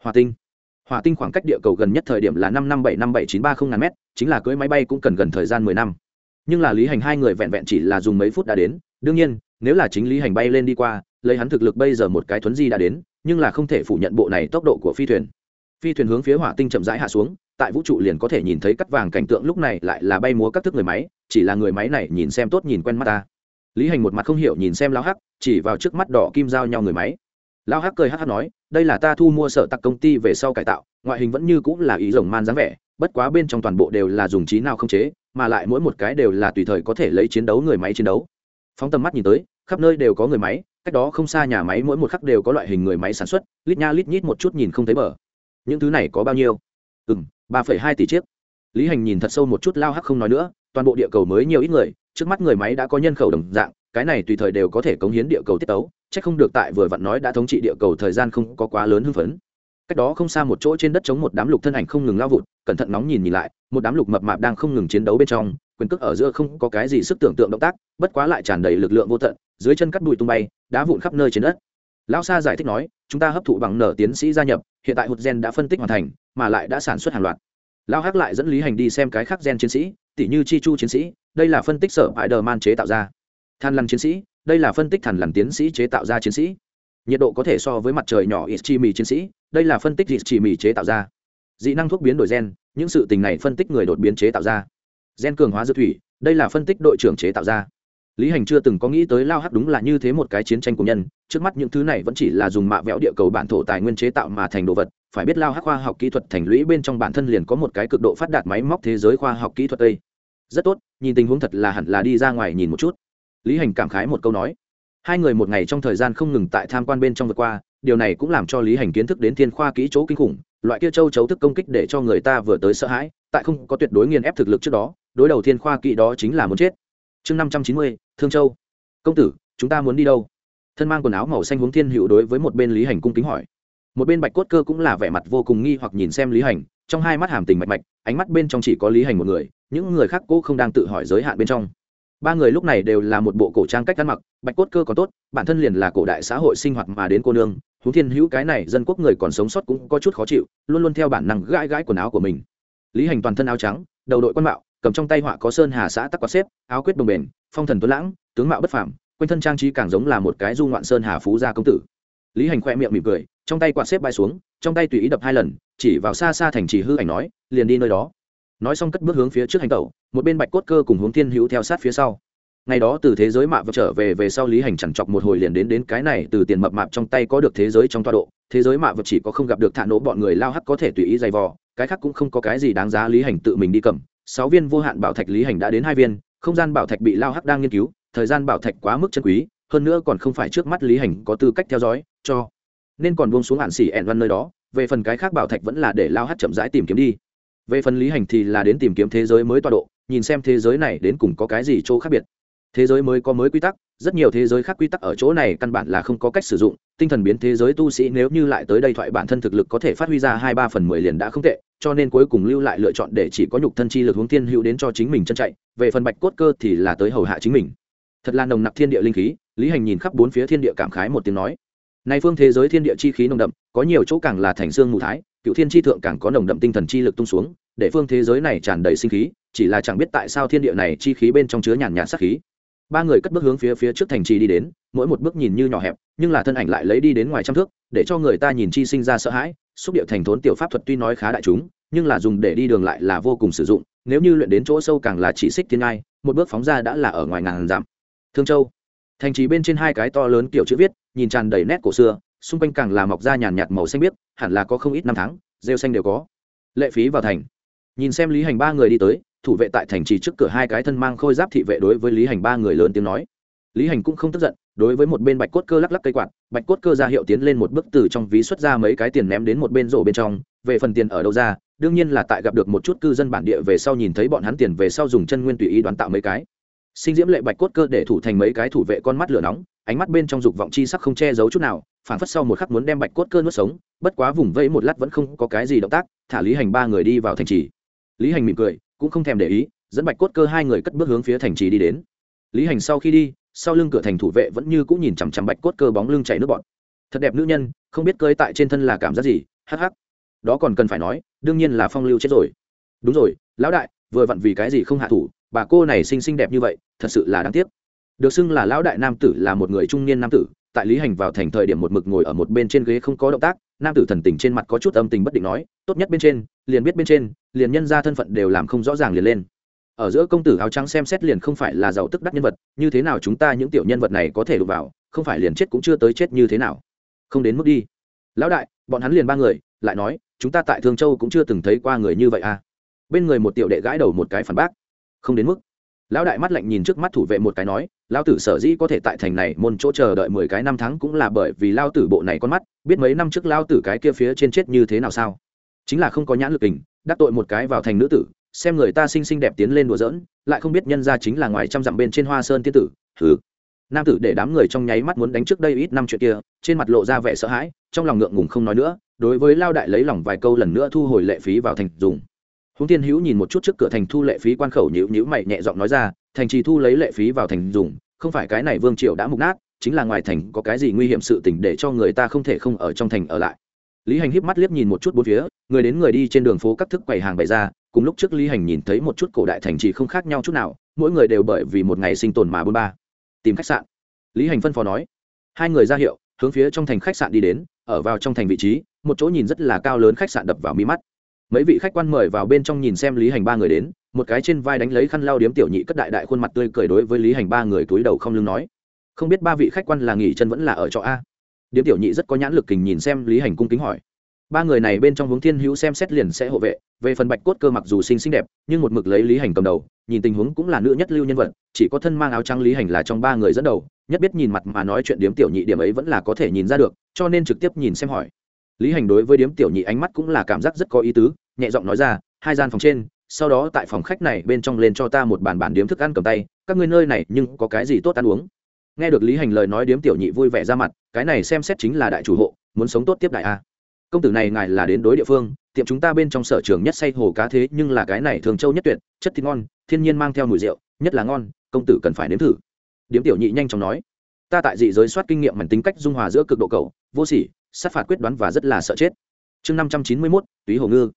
Hòa tinh hỏa tinh khoảng cách địa cầu gần nhất thời điểm là năm năm bảy năm bảy chín ba không ngàn mét, chính là cưỡi máy bay cũng cần gần thời gian mười năm. Nhưng là lý hành hai người vẹn vẹn chỉ là dùng mấy phút đã đến, đương nhiên, nếu là chính lý hành bay lên đi qua, lấy hắn thực lực bây giờ một cái thuấn di đã đến, nhưng là không thể phủ nhận bộ này tốc độ của phi thuyền. Phi thuyền hướng phía hỏa tinh chậm rãi hạ xuống, tại vũ trụ liền có thể nhìn thấy cắt vàng cảnh tượng lúc này lại là bay múa các thức người máy, chỉ là người máy này nhìn xem tốt nhìn quen mắt ta. Lý hành một mặt không hiểu nhìn xem lao hắc, chỉ vào trước mắt đỏ kim giao nhau người máy. Lao hắc cười hắc hắc nói đây là ta thu mua sở tặc công ty về sau cải tạo, ngoại hình vẫn như cũng là ý rồng man dáng vẻ, bất quá bên trong toàn bộ đều là dùng trí nào không chế, mà lại mỗi một cái đều là tùy thời có thể lấy chiến đấu người máy chiến đấu. Phóng tầm mắt nhìn tới, khắp nơi đều có người máy, cách đó không xa nhà máy mỗi một khắc đều có loại hình người máy sản xuất, lít nha lít nhít một chút nhìn không thấy bờ. Những thứ này có bao nhiêu? Ừ m ba phẩy hai tỷ chiếc. Lý hành nhìn thật sâu một chút, lao hắc không nói nữa, toàn bộ địa cầu mới nhiều ít người, trước mắt người máy đã có nhân khẩu đồng dạng, cái này tùy thời đều có thể cống hiến địa cầu tiết tấu chắc không được tại vừa vặn nói đã thống trị địa cầu thời gian không có quá lớn hưng phấn. Cách đó không xa một chỗ trên đất chống một đám lục thân ảnh không ngừng lao vụt, cẩn thận nóng nhìn nhìn lại, một đám lục mập mạp đang không ngừng chiến đấu bên trong, quyền cước ở giữa không có cái gì sức tưởng tượng động tác, bất quá lại tràn đầy lực lượng vô tận, dưới chân cắt bụi tung bay, đá vụn khắp nơi trên đất. Lão sa giải thích nói, chúng ta hấp thụ bằng nở tiến sĩ gia nhập, hiện tại hụt gen đã phân tích hoàn thành, mà lại đã sản xuất hàng loạt. Lao hắc lại dẫn lý hành đi xem cái khác gen chiến sĩ tỷ như chi chu chiến sĩ, đây là phân tích sở hại đờ man chế tạo ra. Than lăng chiến sĩ đây là phân tích thằn lằn tiến sĩ chế tạo ra chiến sĩ. Nhiệt độ có thể so với mặt trời nhỏ ít chi mì chiến sĩ, đây là phân tích ít chi mì chế tạo ra. Dị năng thuốc biến đổi gen, những sự tình này phân tích người đột biến chế tạo ra. Gen cường hóa dư thủy, đây là phân tích đội trưởng chế tạo ra. Lý hành chưa từng có nghĩ tới lao hắc đúng là như thế một cái chiến tranh của nhân, trước mắt những thứ này vẫn chỉ là dùng mạ vẽo địa cầu bản thổ tài nguyên chế tạo mà thành đồ vật, phải biết lao hắc khoa học kỹ thuật thành lũy bên trong bản thân liền có một cái cực độ phát đạt máy móc thế giới khoa học kỹ thuật đây. Rất tốt, nhìn tình huống thật là hẳn là đi ra ngoài nhìn một chút lý hành cảm khái một câu nói. Hai người một ngày trong thời gian không ngừng tại tham quan bên trong vượt qua, điều này cũng làm cho lý hành kiến thức đến thiên khoa kỹ chỗ kinh khủng, loại kia châu chấu thức công kích để cho người ta vừa tới sợ hãi, tại không có tuyệt đối nghiền ép thực lực trước đó, đối đầu thiên khoa kỹ đó chính là muốn chết. Chương năm trăm chín mươi, thương châu. Công tử, chúng ta muốn đi đâu? Thân mang quần áo màu xanh hướng thiên hữu đối với một bên lý hành cung kính hỏi. Một bên bạch cốt cơ cũng là vẻ mặt vô cùng nghi hoặc nhìn xem lý hành, trong hai mắt hàm tình mạch mạch, ánh mắt bên trong chỉ có lý hành một người, những người khác cô không đang tự hỏi giới hạn bên trong ba người lúc này đều là một bộ cổ trang cách ăn mặc, bạch cốt cơ còn tốt, bản thân liền là cổ đại xã hội sinh hoạt mà đến cô nương, thú thiên hữu cái này dân quốc người còn sống sót cũng có chút khó chịu, luôn luôn theo bản năng gãi gãi quần áo của mình. Lý hành toàn thân áo trắng, đầu đội quan mạo, cầm trong tay họa có sơn hà xã tắc quạt xếp, áo quyết đồng bền, phong thần tuấn lãng, tướng mạo bất phàm, quanh thân trang trí càng giống là một cái du ngoạn sơn hà phú gia công tử. Lý hành khoe miệng mỉm cười, trong tay quạt xếp bay xuống, trong tay tùy ý đập hai lần, chỉ vào xa xa thành trì hư ảnh nói, liền đi nơi đó. Nói xong cất bước hướng phía trước hành tẩu một bên bạch cốt cơ cùng hướng thiên hữu theo sát phía sau. Ngày đó từ thế giới mạ vật trở về về sau lý hành chẳng chọc một hồi liền đến đến cái này, từ tiền mập mạp trong tay có được thế giới trong toa độ, thế giới mạ vật chỉ có không gặp được thả nổ bọn người lao hắc có thể tùy ý dày vò, cái khác cũng không có cái gì đáng giá lý hành tự mình đi cầm. Sáu viên vô hạn bảo thạch lý hành đã đến hai viên, không gian bảo thạch bị lao hắc đang nghiên cứu, thời gian bảo thạch quá mức chân quý, hơn nữa còn không phải trước mắt lý hành có tư cách theo dõi, cho nên còn buông xuống hạn xỉ ẹn văn nơi đó, về phần cái khác bảo thạch vẫn là để lao hắt chậm rãi tìm kiếm đi. Về phần lý hành thì là đến tìm kiếm thế giới mới toa độ nhìn xem thế giới này đến cùng có cái gì chỗ khác biệt. Thế giới mới có mới quy tắc, rất nhiều thế giới khác quy tắc ở chỗ này căn bản là không có cách sử dụng, tinh thần biến thế giới tu sĩ nếu như lại tới đây thoại bản thân thực lực có thể phát huy ra hai ba phần mười liền đã không tệ, cho nên cuối cùng lưu lại lựa chọn để chỉ có nhục thân chi lực hướng thiên hữu đến cho chính mình chân chạy, về phần bạch cốt cơ thì là tới hầu hạ chính mình. Thật là nồng nặc thiên địa linh khí, lý hành nhìn khắp bốn phía thiên địa cảm khái một tiếng nói. Nay phương thế giới thiên địa chi khí nồng đậm, có nhiều chỗ càng là thành xương mù thái, cựu thiên chi thượng càng có nồng đậm tinh thần chi lực tung xuống để phương thế giới này tràn đầy sinh khí, chỉ là chẳng biết tại sao thiên địa này chi khí bên trong chứa nhàn nhạt sát khí. Ba người cất bước hướng phía phía trước thành trì đi đến, mỗi một bước nhìn như nhỏ hẹp, nhưng là thân ảnh lại lấy đi đến ngoài trăm thước, để cho người ta nhìn chi sinh ra sợ hãi. Xúc điệu thành thốn tiểu pháp thuật tuy nói khá đại chúng, nhưng là dùng để đi đường lại là vô cùng sử dụng, nếu như luyện đến chỗ sâu càng là chỉ xích thiên ngai, một bước phóng ra đã là ở ngoài ngàn dặm. Thương châu. Thành trì bên trên hai cái to lớn kiểu chữ viết, nhìn tràn đầy nét cổ xưa, xung quanh càng là mọc ra nhàn nhạt màu xanh biếc, hẳn là có không ít năm tháng, rêu xanh đều có. Lệ phí vào thành nhìn xem lý hành ba người đi tới, thủ vệ tại thành trì trước cửa hai cái thân mang khôi giáp thị vệ đối với lý hành ba người lớn tiếng nói. Lý hành cũng không tức giận, đối với một bên bạch cốt cơ lắc lắc cây quạt, bạch cốt cơ ra hiệu tiến lên một bức từ trong ví xuất ra mấy cái tiền ném đến một bên rổ bên trong, về phần tiền ở đâu ra, đương nhiên là tại gặp được một chút cư dân bản địa về sau nhìn thấy bọn hắn tiền về sau dùng chân nguyên tùy ý đoán tạo mấy cái. Sinh diễm lệ bạch cốt cơ để thủ thành mấy cái thủ vệ con mắt lửa nóng, ánh mắt bên trong dục vọng chi sắc không che giấu chút nào phản phất sau một khắc muốn đem bạch cốt cơ nuốt sống, bất quá vùng vẫy một lát vẫn không có cái gì động tác, thả lý hành ba người đi vào thành trì lý hành mỉm cười, cũng không thèm để ý, dẫn bạch cốt cơ hai người cất bước hướng phía thành trì đi đến. Lý hành sau khi đi, sau lưng cửa thành thủ vệ vẫn như cũng nhìn chằm chằm bạch cốt cơ bóng lưng chảy nước bọn thật đẹp nữ nhân, không biết cơi tại trên thân là cảm giác gì, hắc hắc. Đó còn cần phải nói, đương nhiên là phong lưu chết rồi. Đúng rồi, lão đại, vừa vặn vì cái gì không hạ thủ, bà cô này xinh xinh đẹp như vậy, thật sự là đáng tiếc. Được xưng là lão đại nam tử là một người trung niên nam tử, tại lý hành vào thành thời điểm một mực ngồi ở một bên trên ghế không có động tác nam tử thần tình trên mặt có chút âm tình bất định nói, tốt nhất bên trên, liền biết bên trên, liền nhân ra thân phận đều làm không rõ ràng liền lên. Ở giữa công tử áo trắng xem xét liền không phải là giàu tức đắc nhân vật, như thế nào chúng ta những tiểu nhân vật này có thể đụng vào, không phải liền chết cũng chưa tới chết như thế nào. Không đến mức đi. Lão đại, bọn hắn liền ba người, lại nói, chúng ta tại thương châu cũng chưa từng thấy qua người như vậy à. Bên người một tiểu đệ gãi đầu một cái phản bác. Không đến mức. Lão đại mắt lạnh nhìn trước mắt thủ vệ một cái nói lao tử sở dĩ có thể tại thành này môn chỗ chờ đợi mười cái năm tháng cũng là bởi vì lao tử bộ này con mắt, biết mấy năm trước lao tử cái kia phía trên chết như thế nào sao? Chính là không có nhãn lực tình đắc tội một cái vào thành nữ tử, xem người ta xinh xinh đẹp tiến lên đùa giỡn, lại không biết nhân ra chính là ngoài trăm dặm bên trên hoa sơn tiên tử thứ nam tử để đám người trong nháy mắt muốn đánh trước đây ít năm chuyện kia, trên mặt lộ ra vẻ sợ hãi, trong lòng ngượng ngùng không nói nữa, đối với lao đại lấy lòng vài câu lần nữa thu hồi lệ phí vào thành dùng. Húng tiên hữu nhìn một chút trước cửa thành thu lệ phí quan khẩu nhữ nhữ mày nhẹ giọng nói ra thành trì thu lấy lệ phí vào thành dùng, không phải cái này vương triều đã mục nát, chính là ngoài thành có cái gì nguy hiểm sự tình để cho người ta không thể không ở trong thành ở lại. Lý hành híp mắt liếc nhìn một chút bốn phía, người đến người đi trên đường phố các thức quầy hàng bày ra, cùng lúc trước lý hành nhìn thấy một chút cổ đại thành trì không khác nhau chút nào, mỗi người đều bởi vì một ngày sinh tồn mà bôn ba. Tìm khách sạn. Lý hành phân phó nói. Hai người ra hiệu, hướng phía trong thành khách sạn đi đến, ở vào trong thành vị trí, một chỗ nhìn rất là cao lớn khách sạn đập vào mi mắt mấy vị khách quan mời vào bên trong nhìn xem lý hành ba người đến, một cái trên vai đánh lấy khăn lau điếm tiểu nhị cất đại đại khuôn mặt tươi cười đối với lý hành ba người túi đầu không lưng nói. Không biết ba vị khách quan là nghỉ chân vẫn là ở chỗ a. Điếm tiểu nhị rất có nhãn lực kình nhìn xem lý hành cung kính hỏi. Ba người này bên trong hướng thiên hữu xem xét liền sẽ hộ vệ, về phần bạch cốt cơ mặc dù xinh xinh đẹp, nhưng một mực lấy lý hành cầm đầu, nhìn tình huống cũng là nữ nhất lưu nhân vật, chỉ có thân mang áo trắng lý hành là trong ba người dẫn đầu, nhất biết nhìn mặt mà nói chuyện điếm tiểu nhị điểm ấy vẫn là có thể nhìn ra được, cho nên trực tiếp nhìn xem hỏi lý hành đối với điếm tiểu nhị ánh mắt cũng là cảm giác rất có ý tứ, nhẹ giọng nói ra, hai gian phòng trên, sau đó tại phòng khách này bên trong lên cho ta một bàn bàn điếm thức ăn cầm tay, các ngươi nơi này nhưng có cái gì tốt ăn uống? Nghe được lý hành lời nói điếm tiểu nhị vui vẻ ra mặt, cái này xem xét chính là đại chủ hộ, muốn sống tốt tiếp đại a. Công tử này ngài là đến đối địa phương, tiệm chúng ta bên trong sở trường nhất say hồ cá thế, nhưng là cái này thường châu nhất tuyệt, chất thịt ngon, thiên nhiên mang theo mùi rượu, nhất là ngon, công tử cần phải nếm thử. Điếm tiểu nhị nhanh chóng nói, ta tại dị giới soát kinh nghiệm mảnh tính cách dung hòa giữa cực độ cầu, vô sỉ sát phạt quyết đoán và rất là sợ chết. Chương năm trăm chín mươi mốt, túy hồ ngư.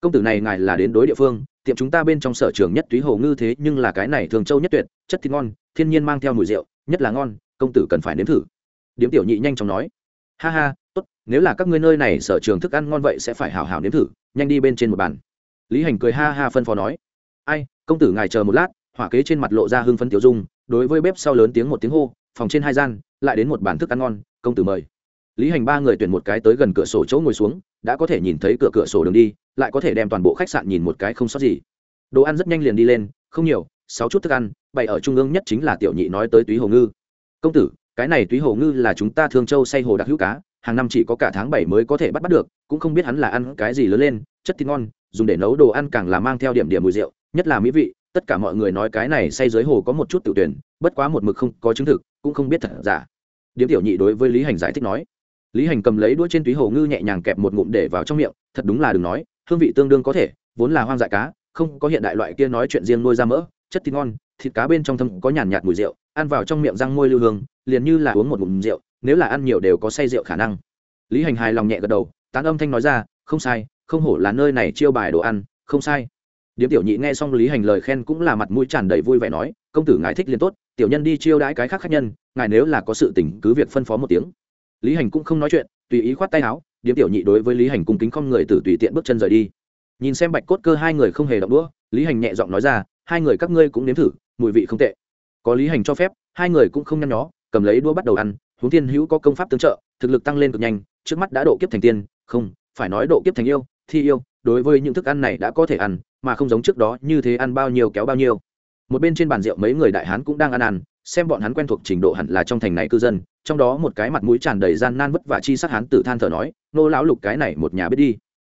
Công tử này ngài là đến đối địa phương, tiệm chúng ta bên trong sở trường nhất túy hồ ngư thế nhưng là cái này thường châu nhất tuyệt, chất thịt ngon, thiên nhiên mang theo mùi rượu, nhất là ngon, công tử cần phải nếm thử. Điếm tiểu nhị nhanh chóng nói. Ha ha, tốt, nếu là các ngươi nơi này sở trường thức ăn ngon vậy sẽ phải hào hào nếm thử, nhanh đi bên trên một bàn. Lý hành cười ha ha phân phó nói. Ai, công tử ngài chờ một lát, hỏa kế trên mặt lộ ra hưng phấn tiểu dung, đối với bếp sau lớn tiếng một tiếng hô, phòng trên hai gian, lại đến một bàn thức ăn ngon, công tử mời lý hành ba người tuyển một cái tới gần cửa sổ chỗ ngồi xuống, đã có thể nhìn thấy cửa cửa sổ đường đi, lại có thể đem toàn bộ khách sạn nhìn một cái không sót gì. Đồ ăn rất nhanh liền đi lên, không nhiều, sáu chút thức ăn, bày ở trung ương nhất chính là tiểu nhị nói tới túy hồ ngư. Công tử, cái này túy hồ ngư là chúng ta thương châu say hồ đặc hữu cá, hàng năm chỉ có cả tháng bảy mới có thể bắt bắt được, cũng không biết hắn là ăn cái gì lớn lên, chất thịt ngon, dùng để nấu đồ ăn càng là mang theo điểm điểm mùi rượu, nhất là mỹ vị, tất cả mọi người nói cái này say dưới hồ có một chút tự tuyển, bất quá một mực không có chứng thực, cũng không biết thật giả. Điếm tiểu nhị đối với lý hành giải thích nói lý hành cầm lấy đũa trên túy hồ ngư nhẹ nhàng kẹp một ngụm để vào trong miệng, thật đúng là đừng nói, hương vị tương đương có thể, vốn là hoang dại cá, không có hiện đại loại kia nói chuyện riêng nuôi ra mỡ, chất thịt ngon, thịt cá bên trong thâm có nhàn nhạt mùi rượu, ăn vào trong miệng răng môi lưu hương, liền như là uống một ngụm rượu, nếu là ăn nhiều đều có say rượu khả năng. Lý hành hài lòng nhẹ gật đầu, tán âm thanh nói ra, không sai, không hổ là nơi này chiêu bài đồ ăn, không sai. Điếm tiểu nhị nghe xong lý hành lời khen cũng là mặt mũi tràn đầy vui vẻ nói, công tử ngài thích liền tốt, tiểu nhân đi chiêu đãi cái khác khác nhân, ngài nếu là có sự tình cứ việc phân phó một tiếng lý hành cũng không nói chuyện, tùy ý khoát tay áo, điếm tiểu nhị đối với lý hành cung kính không người từ tùy tiện bước chân rời đi. Nhìn xem bạch cốt cơ hai người không hề động đũa, lý hành nhẹ giọng nói ra, hai người các ngươi cũng nếm thử, mùi vị không tệ. Có lý hành cho phép, hai người cũng không nhăn nhó, cầm lấy đũa bắt đầu ăn, huống thiên hữu có công pháp tương trợ, thực lực tăng lên cực nhanh, trước mắt đã độ kiếp thành tiên, không, phải nói độ kiếp thành yêu, thi yêu, đối với những thức ăn này đã có thể ăn, mà không giống trước đó như thế ăn bao nhiêu kéo bao nhiêu. Một bên trên bàn rượu mấy người đại hán cũng đang ăn ăn xem bọn hắn quen thuộc trình độ hẳn là trong thành này cư dân, trong đó một cái mặt mũi tràn đầy gian nan vất vả chi sát hắn tử than thở nói, nô lão lục cái này một nhà biết đi.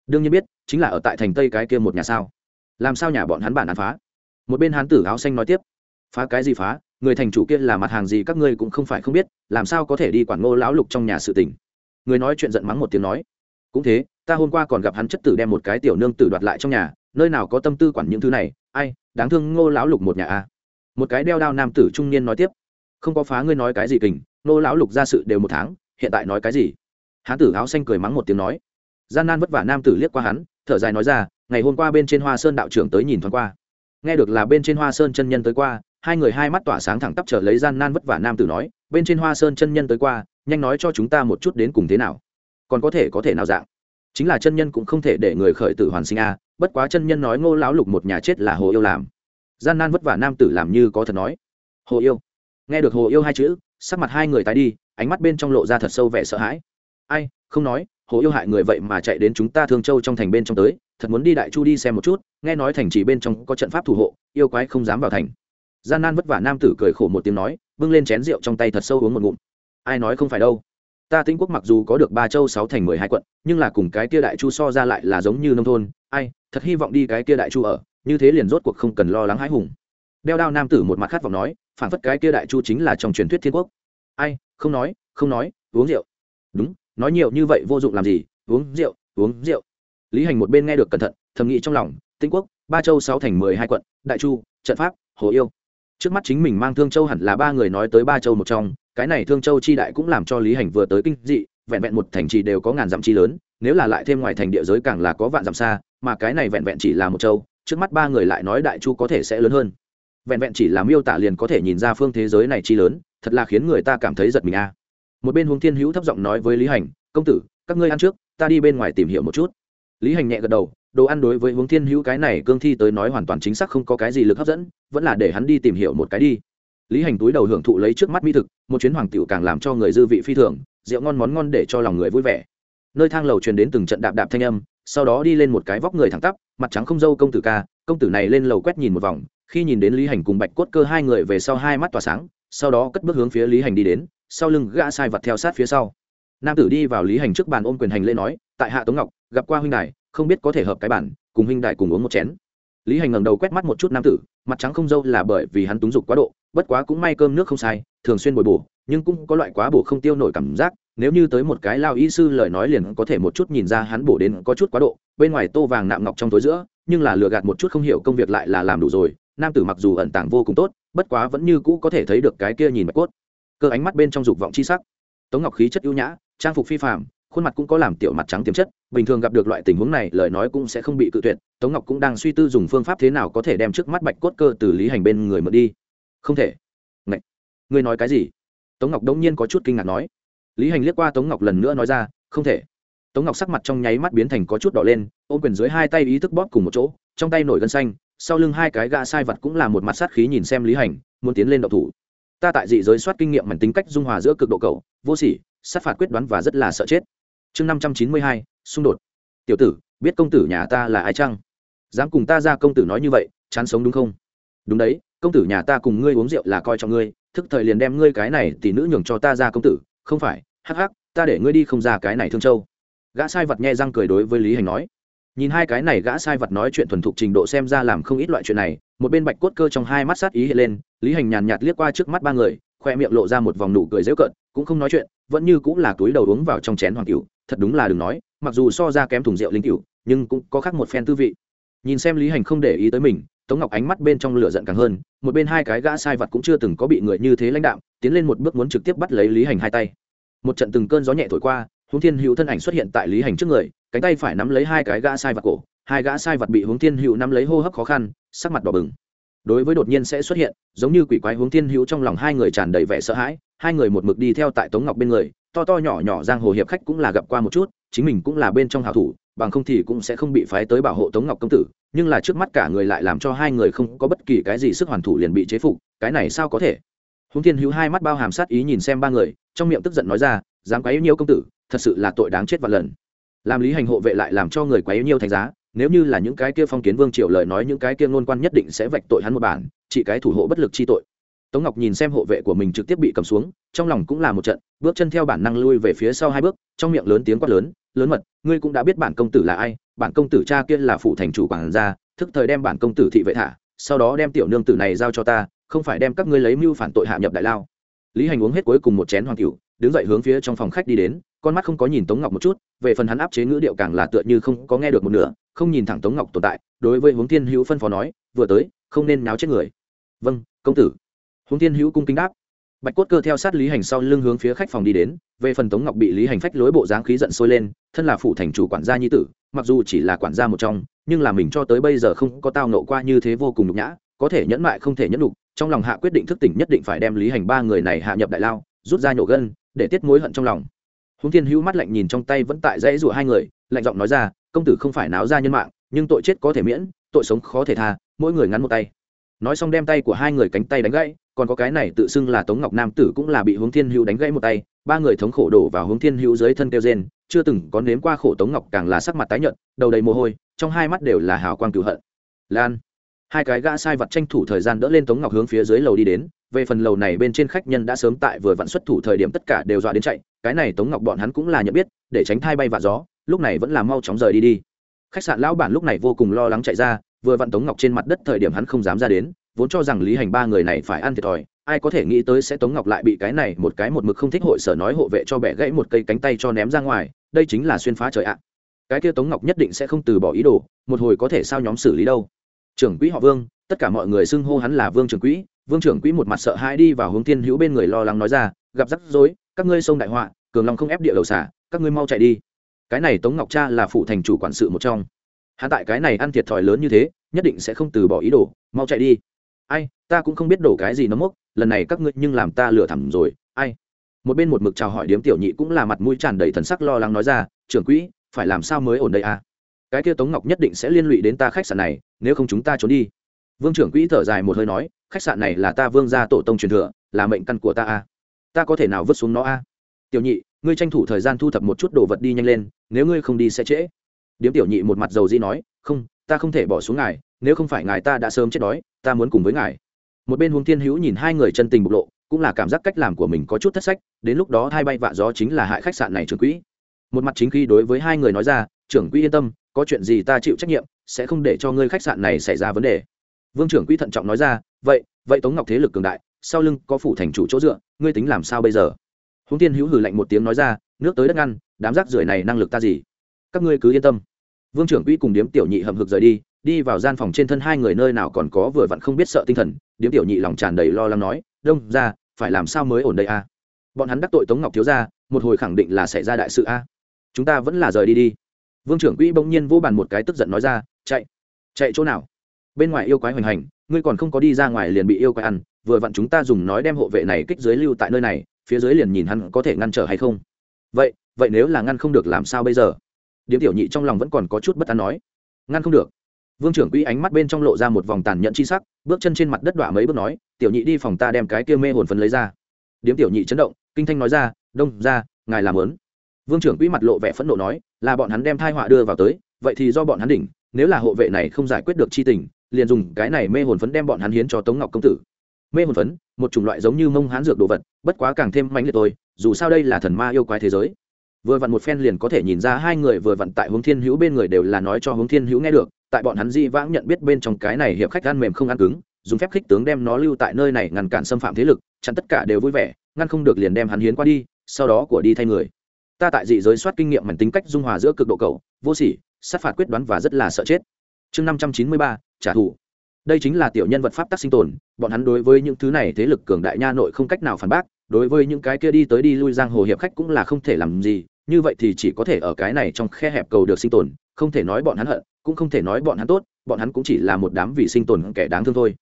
Đương nhiên biết, chính là ở tại thành tây cái kia một nhà sao? Làm sao nhà bọn hắn bản án phá? Một bên hán tử áo xanh nói tiếp, phá cái gì phá? Người thành chủ kia là mặt hàng gì các ngươi cũng không phải không biết, làm sao có thể đi quản ngô lão lục trong nhà sự tình? Người nói chuyện giận mắng một tiếng nói, cũng thế, ta hôm qua còn gặp hắn chất tử đem một cái tiểu nương tử đoạt lại trong nhà, nơi nào có tâm tư quản những thứ này? Ai, đáng thương ngô lão lục một nhà a. à một cái đeo đao nam tử trung niên nói tiếp, không có phá ngươi nói cái gì kình ngô lão lục ra sự đều một tháng, hiện tại nói cái gì? Hán tử áo xanh cười mắng một tiếng nói. Gian nan vất vả nam tử liếc qua hắn, thở dài nói ra, ngày hôm qua bên trên hoa sơn đạo trưởng tới nhìn thoáng qua. Nghe được là bên trên hoa sơn chân nhân tới qua, hai người hai mắt tỏa sáng thẳng tắp trở lấy gian nan vất vả nam tử nói, bên trên hoa sơn chân nhân tới qua, nhanh nói cho chúng ta một chút đến cùng thế nào. Còn có thể có thể nào dạng? Chính là chân nhân cũng không thể để người khởi tử hoàn sinh a, bất quá chân nhân nói ngô lão lục một nhà chết là hồ yêu làm gian nan vất vả nam tử làm như có thật nói. Hồ yêu. Nghe được hồ yêu hai chữ, sắc mặt hai người tái đi, ánh mắt bên trong lộ ra thật sâu vẻ sợ hãi. Ai, không nói, hồ yêu hại người vậy mà chạy đến chúng ta thương châu trong thành bên trong tới, thật muốn đi đại chu đi xem một chút, nghe nói thành chỉ bên trong có trận pháp thủ hộ, yêu quái không dám vào thành. Gian nan vất vả nam tử cười khổ một tiếng nói, bưng lên chén rượu trong tay thật sâu uống một ngụm. Ai nói không phải đâu. Ta tĩnh quốc mặc dù có được ba châu sáu thành mười hai quận, nhưng là cùng cái kia đại chu so ra lại là giống như nông thôn. Ai, thật hy vọng đi cái kia đại chu ở như thế liền rốt cuộc không cần lo lắng hãi hùng. Đeo đao nam tử một mặt khát vọng nói phản phất cái kia đại chu chính là trong truyền thuyết thiên quốc. Ai, không nói không nói, uống rượu. Đúng, nói nhiều như vậy vô dụng làm gì? Uống rượu uống rượu. Lý hành một bên nghe được cẩn thận, thầm nghĩ trong lòng tinh quốc, ba châu sáu thành mười hai quận, đại chu, trận pháp, hồ yêu. Trước mắt chính mình mang thương châu hẳn là ba người nói tới ba châu một trong, cái này thương châu chi đại cũng làm cho lý hành vừa tới kinh dị, vẹn vẹn một thành trì đều có ngàn dặm chi lớn, nếu là lại thêm ngoài thành địa giới càng là có vạn dặm xa, mà cái này vẹn vẹn chỉ là một châu trước mắt ba người lại nói đại chu có thể sẽ lớn hơn. Vẹn vẹn chỉ là miêu tả liền có thể nhìn ra phương thế giới này chi lớn, thật là khiến người ta cảm thấy giật mình a. Một bên huống thiên hữu thấp giọng nói với lý hành, công tử, các ngươi ăn trước, ta đi bên ngoài tìm hiểu một chút. Lý hành nhẹ gật đầu, đồ ăn đối với huống thiên hữu cái này cương thi tới nói hoàn toàn chính xác không có cái gì lực hấp dẫn, vẫn là để hắn đi tìm hiểu một cái đi. Lý hành túi đầu hưởng thụ lấy trước mắt mỹ thực, một chuyến hoàng tiểu càng làm cho người dư vị phi thường, rượu ngon món ngon để cho lòng người vui vẻ. Nơi thang lầu truyền đến từng trận đạp đạp thanh âm sau đó đi lên một cái vóc người thẳng tắp, mặt trắng không dâu công tử ca, công tử này lên lầu quét nhìn một vòng, khi nhìn đến lý hành cùng bạch cốt cơ hai người về sau hai mắt tỏa sáng, sau đó cất bước hướng phía lý hành đi đến, sau lưng gã sai vật theo sát phía sau. Nam tử đi vào lý hành trước bàn ôm quyền hành lễ nói, tại hạ tống ngọc, gặp qua huynh đài, không biết có thể hợp cái bản cùng huynh đài cùng uống một chén. Lý hành ngẩng đầu quét mắt một chút nam tử, mặt trắng không dâu là bởi vì hắn túng dục quá độ, bất quá cũng may cơm nước không sai, thường xuyên bồi bổ nhưng cũng có loại quá bổ không tiêu nổi cảm giác, nếu như tới một cái lao y sư lời nói liền có thể một chút nhìn ra hắn bổ đến có chút quá độ, bên ngoài tô vàng nạm ngọc trong tối giữa, nhưng là lừa gạt một chút không hiểu công việc lại là làm đủ rồi, nam tử mặc dù ẩn tàng vô cùng tốt, bất quá vẫn như cũ có thể thấy được cái kia nhìn bạch cốt. Cơ ánh mắt bên trong dục vọng chi sắc. Tống ngọc khí chất ưu nhã, trang phục phi phạm khuôn mặt cũng có làm tiểu mặt trắng tiềm chất, bình thường gặp được loại tình huống này lời nói cũng sẽ không bị cự tuyệt, tống ngọc cũng đang suy tư dùng phương pháp thế nào có thể đem trước mắt bạch cốt cơ từ lý hành bên người mượn đi. Không thể. Ngậy! ngươi nói cái gì? Tống ngọc đông nhiên có chút kinh ngạc nói. Lý hành liếc qua tống ngọc lần nữa nói ra, không thể. Tống ngọc sắc mặt trong nháy mắt biến thành có chút đỏ lên, ôm quyền dưới hai tay ý thức bóp cùng một chỗ, trong tay nổi gân xanh, sau lưng hai cái gã sai vật cũng là một mặt sát khí nhìn xem lý hành, muốn tiến lên đậu thủ. Ta tại dị giới soát kinh nghiệm mảnh tính cách dung hòa giữa cực độ cầu vô sỉ, sát phạt quyết đoán và rất là sợ chết. Chương năm trăm chín mươi hai, xung đột. Tiểu tử, biết công tử nhà ta là ai chăng? Dám cùng ta ra công tử nói như vậy, chán sống đúng không? Đúng đấy, công tử nhà ta cùng ngươi uống rượu là coi trọng ngươi thức thời liền đem ngươi cái này tỷ nữ nhường cho ta ra công tử, không phải, hắc hắc, ta để ngươi đi không ra cái này thương châu. Gã sai vật nghe răng cười đối với lý hành nói. Nhìn hai cái này gã sai vật nói chuyện thuần thục trình độ xem ra làm không ít loại chuyện này, một bên bạch cốt cơ trong hai mắt sát ý hiện lên, lý hành nhàn nhạt liếc qua trước mắt ba người, khoe miệng lộ ra một vòng nụ cười dễu cận cũng không nói chuyện, vẫn như cũng là túi đầu uống vào trong chén hoàng cửu, thật đúng là đừng nói, mặc dù so ra kém thùng rượu linh cửu, nhưng cũng có khác một phen tư vị. Nhìn xem lý hành không để ý tới mình tống ngọc ánh mắt bên trong lửa giận càng hơn, một bên hai cái gã sai vật cũng chưa từng có bị người như thế lãnh đạo tiến lên một bước muốn trực tiếp bắt lấy lý hành hai tay. Một trận từng cơn gió nhẹ thổi qua, hướng thiên hữu thân ảnh xuất hiện tại lý hành trước người, cánh tay phải nắm lấy hai cái gã sai vật cổ, hai gã sai vật bị hướng thiên hữu nắm lấy hô hấp khó khăn, sắc mặt đỏ bừng. Đối với đột nhiên sẽ xuất hiện, giống như quỷ quái hướng thiên hữu trong lòng hai người tràn đầy vẻ sợ hãi, hai người một mực đi theo tại tống ngọc bên người, to to nhỏ nhỏ giang hồ hiệp khách cũng là gặp qua một chút, chính mình cũng là bên trong hảo thủ bằng không thì cũng sẽ không bị phái tới bảo hộ tống ngọc công tử, nhưng là trước mắt cả người lại làm cho hai người không có bất kỳ cái gì sức hoàn thủ liền bị chế phục, cái này sao có thể? Húng thiên hữu hai mắt bao hàm sát ý nhìn xem ba người, trong miệng tức giận nói ra, dám quấy nhiễu công tử, thật sự là tội đáng chết vạn lần. Làm lý hành hộ vệ lại làm cho người quấy nhiễu thành giá, nếu như là những cái kia phong kiến vương triều lời nói, những cái kia ngôn quan nhất định sẽ vạch tội hắn một bản, chỉ cái thủ hộ bất lực chi tội. Tống ngọc nhìn xem hộ vệ của mình trực tiếp bị cầm xuống, trong lòng cũng là một trận, bước chân theo bản năng lui về phía sau hai bước, trong miệng lớn tiếng quát lớn lớn mật, ngươi cũng đã biết bản công tử là ai, bản công tử cha kia là phụ thành chủ quản gia, thức thời đem bản công tử thị vệ thả, sau đó đem tiểu nương tử này giao cho ta, không phải đem các ngươi lấy mưu phản tội hạ nhập đại lao. Lý hành uống hết cuối cùng một chén hoàng cựu đứng dậy hướng phía trong phòng khách đi đến, con mắt không có nhìn tống ngọc một chút, về phần hắn áp chế ngữ điệu càng là tựa như không có nghe được một nửa, không nhìn thẳng tống ngọc tồn tại, đối với Huống thiên hữu phân phó nói, vừa tới, không nên náo chết người. Vâng công tử. Huống thiên hữu cung kính đáp bạch cốt cơ theo sát lý hành sau lưng hướng phía khách phòng đi đến, về phần tống ngọc bị lý hành phách lối bộ dáng khí giận sôi lên, thân là phụ thành chủ quản gia nhi tử, mặc dù chỉ là quản gia một trong, nhưng là mình cho tới bây giờ không có tao nộ qua như thế vô cùng nhục nhã, có thể nhẫn mại không thể nhẫn đục trong lòng hạ quyết định thức tỉnh nhất định phải đem lý hành ba người này hạ nhập đại lao, rút ra nhổ gân, để tiết mối hận trong lòng. Húng thiên hữu mắt lạnh nhìn trong tay vẫn tại dãy rủa hai người, lạnh giọng nói ra, công tử không phải náo ra nhân mạng, nhưng tội chết có thể miễn, tội sống khó thể tha, mỗi người ngắn một tay nói xong đem tay của hai người cánh tay đánh gãy, còn có cái này tự xưng là tống ngọc nam tử cũng là bị hướng thiên hữu đánh gãy một tay, ba người thống khổ đổ vào hướng thiên hữu dưới thân kêu gen chưa từng có nếm qua khổ tống ngọc càng là sắc mặt tái nhợt, đầu đầy mồ hôi, trong hai mắt đều là hào quang cựu hận. Lan, hai cái gã sai vật tranh thủ thời gian đỡ lên tống ngọc hướng phía dưới lầu đi đến, về phần lầu này bên trên khách nhân đã sớm tại vừa vặn xuất thủ thời điểm tất cả đều dọa đến chạy, cái này tống ngọc bọn hắn cũng là nhận biết, để tránh thai bay và gió, lúc này vẫn là mau chóng rời đi đi. Khách sạn lão bản lúc này vô cùng lo lắng chạy ra vừa vặn tống ngọc trên mặt đất thời điểm hắn không dám ra đến, vốn cho rằng lý hành ba người này phải ăn thiệt thòi, ai có thể nghĩ tới sẽ tống ngọc lại bị cái này một cái một mực không thích hội sở nói hộ vệ cho bẻ gãy một cây cánh tay cho ném ra ngoài, đây chính là xuyên phá trời ạ. Cái kia tống ngọc nhất định sẽ không từ bỏ ý đồ, một hồi có thể sao nhóm xử lý đâu. Trưởng quỹ họ vương, tất cả mọi người xưng hô hắn là vương trưởng quỹ, vương trưởng quỹ một mặt sợ hãi đi vào hướng thiên hữu bên người lo lắng nói ra, gặp rắc rối, các ngươi sông đại họa, cường long không ép địa đầu xả, các ngươi mau chạy đi. Cái này tống ngọc cha là phụ thành chủ quản sự một trong hắn tại cái này ăn thiệt thòi lớn như thế, nhất định sẽ không từ bỏ ý đồ, mau chạy đi. Ai, ta cũng không biết đổ cái gì nó mốc, lần này các ngươi nhưng làm ta lừa thẳm rồi, ai. Một bên một mực chào hỏi điếm tiểu nhị cũng là mặt mũi tràn đầy thần sắc lo lắng nói ra, trưởng quỹ, phải làm sao mới ổn đây à? Cái kia tống ngọc nhất định sẽ liên lụy đến ta khách sạn này, nếu không chúng ta trốn đi. Vương trưởng quỹ thở dài một hơi nói, khách sạn này là ta vương gia tổ tông truyền thừa, là mệnh căn của ta à? ta có thể nào vứt xuống nó à? tiểu nhị, ngươi tranh thủ thời gian thu thập một chút đồ vật đi nhanh lên, nếu ngươi không đi sẽ trễ điếm tiểu nhị một mặt dầu di nói, không, ta không thể bỏ xuống ngài, nếu không phải ngài ta đã sớm chết đói, ta muốn cùng với ngài. Một bên huống thiên hữu nhìn hai người chân tình bộc lộ, cũng là cảm giác cách làm của mình có chút thất sách, đến lúc đó hai bay vạ gió chính là hại khách sạn này trưởng quỹ. Một mặt chính khi đối với hai người nói ra, trưởng quỹ yên tâm, có chuyện gì ta chịu trách nhiệm, sẽ không để cho ngươi khách sạn này xảy ra vấn đề. Vương trưởng quỹ thận trọng nói ra, vậy vậy tống ngọc thế lực cường đại, sau lưng có phủ thành chủ chỗ dựa, ngươi tính làm sao bây giờ? Huống thiên hữu hử lạnh một tiếng nói ra, nước tới đất ngăn, đám rác rưởi này năng lực ta gì? Các ngươi cứ yên tâm. Vương trưởng quỹ cùng điếm tiểu nhị hầm hực rời đi đi vào gian phòng trên thân hai người nơi nào còn có vừa vặn không biết sợ tinh thần, điếm tiểu nhị lòng tràn đầy lo lắng nói, đông, ra, phải làm sao mới ổn đây a? Bọn hắn đắc tội tống ngọc thiếu ra một hồi khẳng định là xảy ra đại sự a. Chúng ta vẫn là rời đi đi. Vương trưởng quỹ bỗng nhiên vô bàn một cái tức giận nói ra, chạy chạy chỗ nào? Bên ngoài yêu quái hoành hành, ngươi còn không có đi ra ngoài liền bị yêu quái ăn, vừa vặn chúng ta dùng nói đem hộ vệ này kích dưới lưu tại nơi này, phía dưới liền nhìn hắn có thể ngăn trở hay không. Vậy vậy nếu là ngăn không được làm sao bây giờ? Điếm tiểu nhị trong lòng vẫn còn có chút bất an nói, ngăn không được. Vương trưởng quỹ ánh mắt bên trong lộ ra một vòng tàn nhẫn chi sắc, bước chân trên mặt đất đọa mấy bước nói, tiểu nhị đi phòng ta đem cái kia mê hồn phấn lấy ra. Điếm tiểu nhị chấn động, kinh thanh nói ra, đông, ra, ngài làm lớn. Vương trưởng quỹ mặt lộ vẻ phẫn nộ nói, là bọn hắn đem thai họa đưa vào tới, vậy thì do bọn hắn đỉnh, nếu là hộ vệ này không giải quyết được chi tình, liền dùng cái này mê hồn phấn đem bọn hắn hiến cho tống ngọc công tử. Mê hồn phấn, một chủng loại giống như mông hán dược đồ vật, bất quá càng thêm mãnh liệt tôi dù sao đây là thần ma yêu quái thế giới vừa vặn một phen liền có thể nhìn ra hai người vừa vặn tại hướng thiên hữu bên người đều là nói cho hướng thiên hữu nghe được, tại bọn hắn di vãng nhận biết bên trong cái này hiệp khách ăn mềm không ăn cứng, dùng phép khích tướng đem nó lưu tại nơi này ngăn cản xâm phạm thế lực, chặn tất cả đều vui vẻ, ngăn không được liền đem hắn hiến qua đi, sau đó của đi thay người. Ta tại dị giới soát kinh nghiệm mảnh tính cách dung hòa giữa cực độ cầu vô sỉ, sát phạt quyết đoán và rất là sợ chết. Chương năm trăm chín mươi ba, trả thù. Đây chính là tiểu nhân vật pháp tắc sinh tồn, bọn hắn đối với những thứ này thế lực cường đại nha nội không cách nào phản bác, đối với những cái kia đi tới đi lui giang hồ hiệp khách cũng là không thể làm gì như vậy thì chỉ có thể ở cái này trong khe hẹp cầu được sinh tồn, không thể nói bọn hắn hận, cũng không thể nói bọn hắn tốt, bọn hắn cũng chỉ là một đám vì sinh tồn kẻ đáng thương thôi.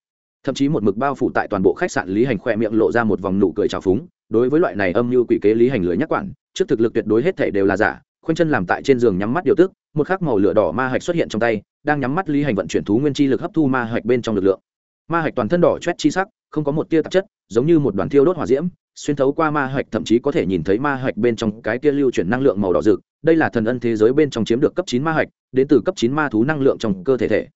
Thậm chí một mực bao phủ tại toàn bộ khách sạn lý hành khoe miệng lộ ra một vòng nụ cười trào phúng, đối với loại này âm mưu quỷ kế lý hành lưới nhắc quản, trước thực lực tuyệt đối hết thể đều là giả, khoanh chân làm tại trên giường nhắm mắt điều tức, một khắc màu lửa đỏ ma hạch xuất hiện trong tay, đang nhắm mắt lý hành vận chuyển thú nguyên chi lực hấp thu ma hạch bên trong lực lượng. Ma hạch toàn thân đỏ chét chi sắc, không có một tia tạp chất, giống như một đoàn thiêu đốt hỏa diễm xuyên thấu qua ma hạch, thậm chí có thể nhìn thấy ma hạch bên trong cái kia lưu chuyển năng lượng màu đỏ rực. Đây là thần ân thế giới bên trong chiếm được cấp chín ma hạch, đến từ cấp chín ma thú năng lượng trong cơ thể thể.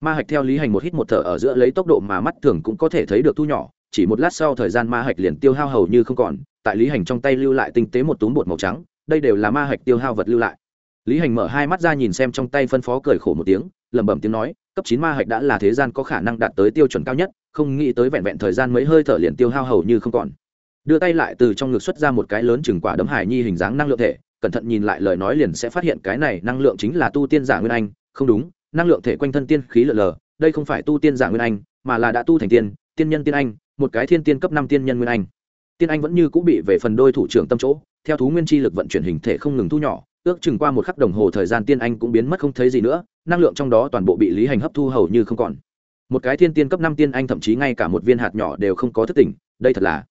Ma hạch theo lý hành một hít một thở ở giữa lấy tốc độ mà mắt thường cũng có thể thấy được thu nhỏ, chỉ một lát sau thời gian ma hạch liền tiêu hao hầu như không còn, tại lý hành trong tay lưu lại tinh tế một túm bột màu trắng, đây đều là ma hạch tiêu hao vật lưu lại. Lý hành mở hai mắt ra nhìn xem trong tay phân phó cười khổ một tiếng, lẩm bẩm tiếng nói, cấp chín ma hạch đã là thế gian có khả năng đạt tới tiêu chuẩn cao nhất, không nghĩ tới vẹn vẹn thời gian mấy hơi thở liền tiêu hao hầu như không còn đưa tay lại từ trong ngực xuất ra một cái lớn chừng quả đấm hải nhi hình dáng năng lượng thể, cẩn thận nhìn lại lời nói liền sẽ phát hiện cái này năng lượng chính là tu tiên giả nguyên anh. Không đúng, năng lượng thể quanh thân tiên khí lờ lờ, đây không phải tu tiên giả nguyên anh, mà là đã tu thành tiên tiên nhân tiên anh, một cái thiên tiên cấp năm tiên nhân nguyên anh. Tiên anh vẫn như cũng bị về phần đôi thủ trưởng tâm chỗ, theo thú nguyên chi lực vận chuyển hình thể không ngừng thu nhỏ, ước chừng qua một khắc đồng hồ thời gian tiên anh cũng biến mất không thấy gì nữa, năng lượng trong đó toàn bộ bị lý hành hấp thu hầu như không còn. Một cái thiên tiên cấp năm tiên anh thậm chí ngay cả một viên hạt nhỏ đều không có thức tỉnh, đây thật là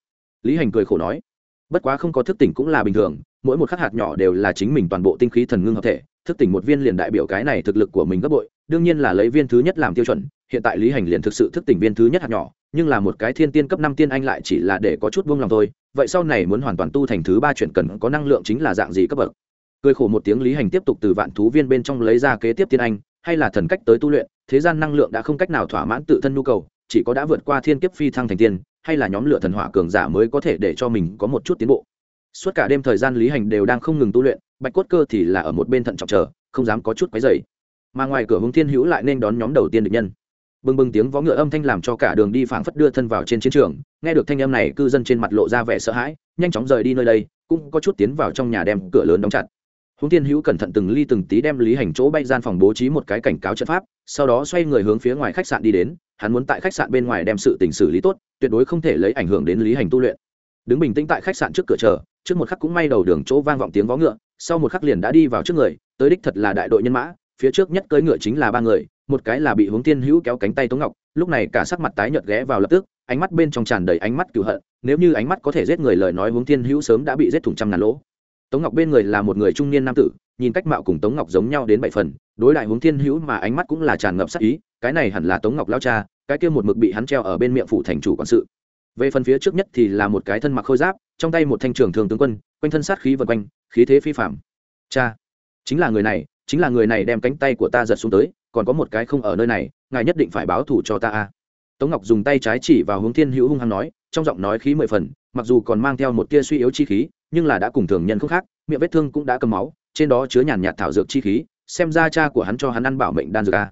lý hành cười khổ nói, bất quá không có thức tỉnh cũng là bình thường, mỗi một khắc hạt nhỏ đều là chính mình toàn bộ tinh khí thần ngưng hợp thể, thức tỉnh một viên liền đại biểu cái này thực lực của mình gấp bội, đương nhiên là lấy viên thứ nhất làm tiêu chuẩn, hiện tại lý hành liền thực sự thức tỉnh viên thứ nhất hạt nhỏ, nhưng là một cái thiên tiên cấp năm tiên anh lại chỉ là để có chút buông lòng thôi, vậy sau này muốn hoàn toàn tu thành thứ ba chuyện cần có năng lượng chính là dạng gì cấp bậc? Cười khổ một tiếng lý hành tiếp tục từ vạn thú viên bên trong lấy ra kế tiếp tiên anh, hay là thần cách tới tu luyện, thế gian năng lượng đã không cách nào thỏa mãn tự thân nhu cầu chỉ có đã vượt qua thiên kiếp phi thăng thành tiên, hay là nhóm lửa thần hỏa cường giả mới có thể để cho mình có một chút tiến bộ. Suốt cả đêm thời gian lý hành đều đang không ngừng tu luyện, bạch cốt cơ thì là ở một bên thận trọng chờ, không dám có chút quấy dày mà ngoài cửa hướng thiên hữu lại nên đón nhóm đầu tiên địch nhân. Bừng bừng tiếng vó ngựa âm thanh làm cho cả đường đi phảng phất đưa thân vào trên chiến trường, nghe được thanh âm này, cư dân trên mặt lộ ra vẻ sợ hãi, nhanh chóng rời đi nơi đây, cũng có chút tiến vào trong nhà đem cửa lớn đóng chặt hướng thiên hữu cẩn thận từng ly từng tí đem lý hành chỗ bay gian phòng bố trí một cái cảnh cáo trận pháp, sau đó xoay người hướng phía ngoài khách sạn đi đến, hắn muốn tại khách sạn bên ngoài đem sự tình xử lý tốt, tuyệt đối không thể lấy ảnh hưởng đến lý hành tu luyện. Đứng bình tĩnh tại khách sạn trước cửa chờ, trước một khắc cũng may đầu đường chỗ vang vọng tiếng vó ngựa, sau một khắc liền đã đi vào trước người, tới đích thật là đại đội nhân mã, phía trước nhất cưỡi ngựa chính là ba người, một cái là bị hướng Thiên hữu kéo cánh tay tống ngọc, lúc này cả sắc mặt tái nhợt ghé vào lập tức, ánh mắt bên trong tràn đầy ánh mắt cừu hận, nếu như ánh mắt có thể giết người lời nói hướng Thiên hữu sớm đã bị giết thủng trăm ngàn lỗ tống ngọc bên người là một người trung niên nam tử, nhìn cách mạo cùng tống ngọc giống nhau đến bảy phần, đối đại hướng thiên hữu mà ánh mắt cũng là tràn ngập sắc ý, cái này hẳn là tống ngọc lao cha, cái kia một mực bị hắn treo ở bên miệng phủ thành chủ quản sự. Về phần phía trước nhất thì là một cái thân mặc khôi giáp, trong tay một thanh trường thường tướng quân, quanh thân sát khí vần quanh, khí thế phi phạm cha, chính là người này, chính là người này đem cánh tay của ta giật xuống tới, còn có một cái không ở nơi này, ngài nhất định phải báo thù cho ta a. Tống ngọc dùng tay trái chỉ vào hướng thiên hữu hung hăng nói, trong giọng nói khí mười phần mặc dù còn mang theo một tia suy yếu chi khí, nhưng là đã cùng thường nhân không khác, miệng vết thương cũng đã cầm máu, trên đó chứa nhàn nhạt thảo dược chi khí, xem ra cha của hắn cho hắn ăn bảo mệnh đan dược a.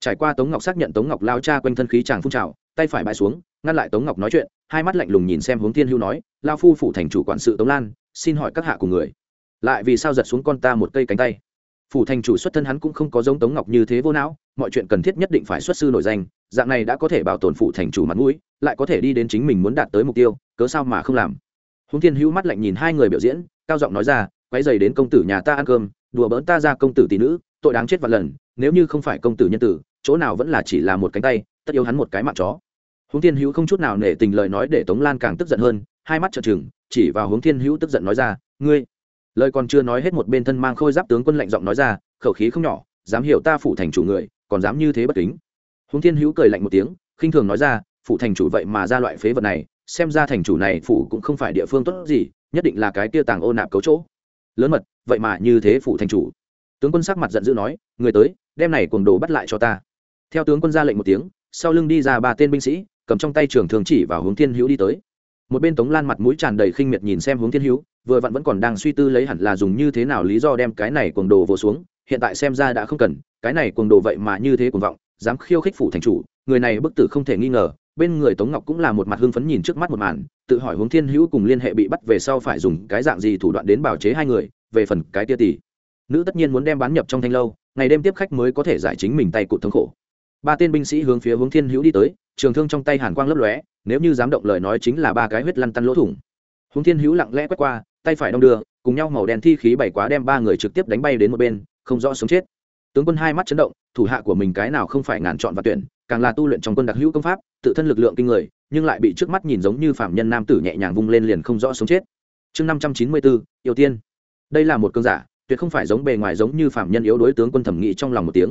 Trải qua tống ngọc xác nhận tống ngọc lao cha quanh thân khí chàng phun trào, tay phải bãi xuống, ngăn lại tống ngọc nói chuyện, hai mắt lạnh lùng nhìn xem hướng thiên Hưu nói lao phu phủ thành chủ quản sự tống lan, xin hỏi các hạ cùng người. Lại vì sao giật xuống con ta một cây cánh tay? Phủ thành chủ xuất thân hắn cũng không có giống tống ngọc như thế vô não, mọi chuyện cần thiết nhất định phải xuất sư nổi danh dạng này đã có thể bảo tồn phụ thành chủ mặt mũi, lại có thể đi đến chính mình muốn đạt tới mục tiêu, cớ sao mà không làm? Húng thiên hữu mắt lạnh nhìn hai người biểu diễn, cao giọng nói ra quay dày đến công tử nhà ta ăn cơm, đùa bỡn ta ra công tử tỷ nữ, tội đáng chết vạn lần, nếu như không phải công tử nhân tử, chỗ nào vẫn là chỉ là một cánh tay, tất yếu hắn một cái mạng chó. Húng thiên hữu không chút nào nể tình lời nói để tống lan càng tức giận hơn, hai mắt trợn trừng, chỉ vào hướng thiên hữu tức giận nói ra, ngươi lời còn chưa nói hết một bên thân mang khôi giáp tướng quân lạnh giọng nói ra, khẩu khí không nhỏ, dám hiểu ta phủ thành chủ người, còn dám như thế bất kính hướng thiên hữu cười lạnh một tiếng, khinh thường nói ra phụ thành chủ vậy mà ra loại phế vật này, xem ra thành chủ này phủ cũng không phải địa phương tốt gì, nhất định là cái tia tàng ô nạp cấu chỗ. Lớn mật, vậy mà như thế phụ thành chủ. Tướng quân sắc mặt giận dữ nói, người tới, đem này cuồng đồ bắt lại cho ta. Theo tướng quân ra lệnh một tiếng, sau lưng đi ra ba tên binh sĩ, cầm trong tay trường thường chỉ vào hướng thiên hữu đi tới. Một bên tống lan mặt mũi tràn đầy khinh miệt nhìn xem hướng thiên hữu, vừa vặn vẫn còn đang suy tư lấy hẳn là dùng như thế nào lý do đem cái này cuồng đồ vô xuống, hiện tại xem ra đã không cần, cái này cuồng đồ vậy mà như thế cuồng vọng dám khiêu khích phủ thành chủ, người này bức tử không thể nghi ngờ, bên người tống ngọc cũng là một mặt hưng phấn nhìn trước mắt một màn, tự hỏi hướng thiên hữu cùng liên hệ bị bắt về sau phải dùng cái dạng gì thủ đoạn đến bảo chế hai người, về phần cái tia tỷ. Nữ tất nhiên muốn đem bán nhập trong thanh lâu, ngày đêm tiếp khách mới có thể giải chính mình tay cụt thống khổ. Ba tên binh sĩ hướng phía hướng thiên hữu đi tới, trường thương trong tay hàn quang lấp lóe, nếu như dám động lời nói chính là ba cái huyết lăn tăn lỗ thủng. Hướng thiên hữu lặng lẽ quét qua, tay phải đong đưa, cùng nhau màu đen thi khí bảy quá đem ba người trực tiếp đánh bay đến một bên, không rõ sống chết. Tướng quân hai mắt chấn động thủ hạ của mình cái nào không phải ngàn chọn và tuyển, càng là tu luyện trong quân đặc hữu công pháp, tự thân lực lượng kinh người, nhưng lại bị trước mắt nhìn giống như phạm nhân nam tử nhẹ nhàng vung lên liền không rõ sống chết. Chương năm trăm chín mươi bốn yêu tiên. Đây là một cơn giả, tuyệt không phải giống bề ngoài giống như phạm nhân yếu đối tướng quân thẩm nghị trong lòng một tiếng.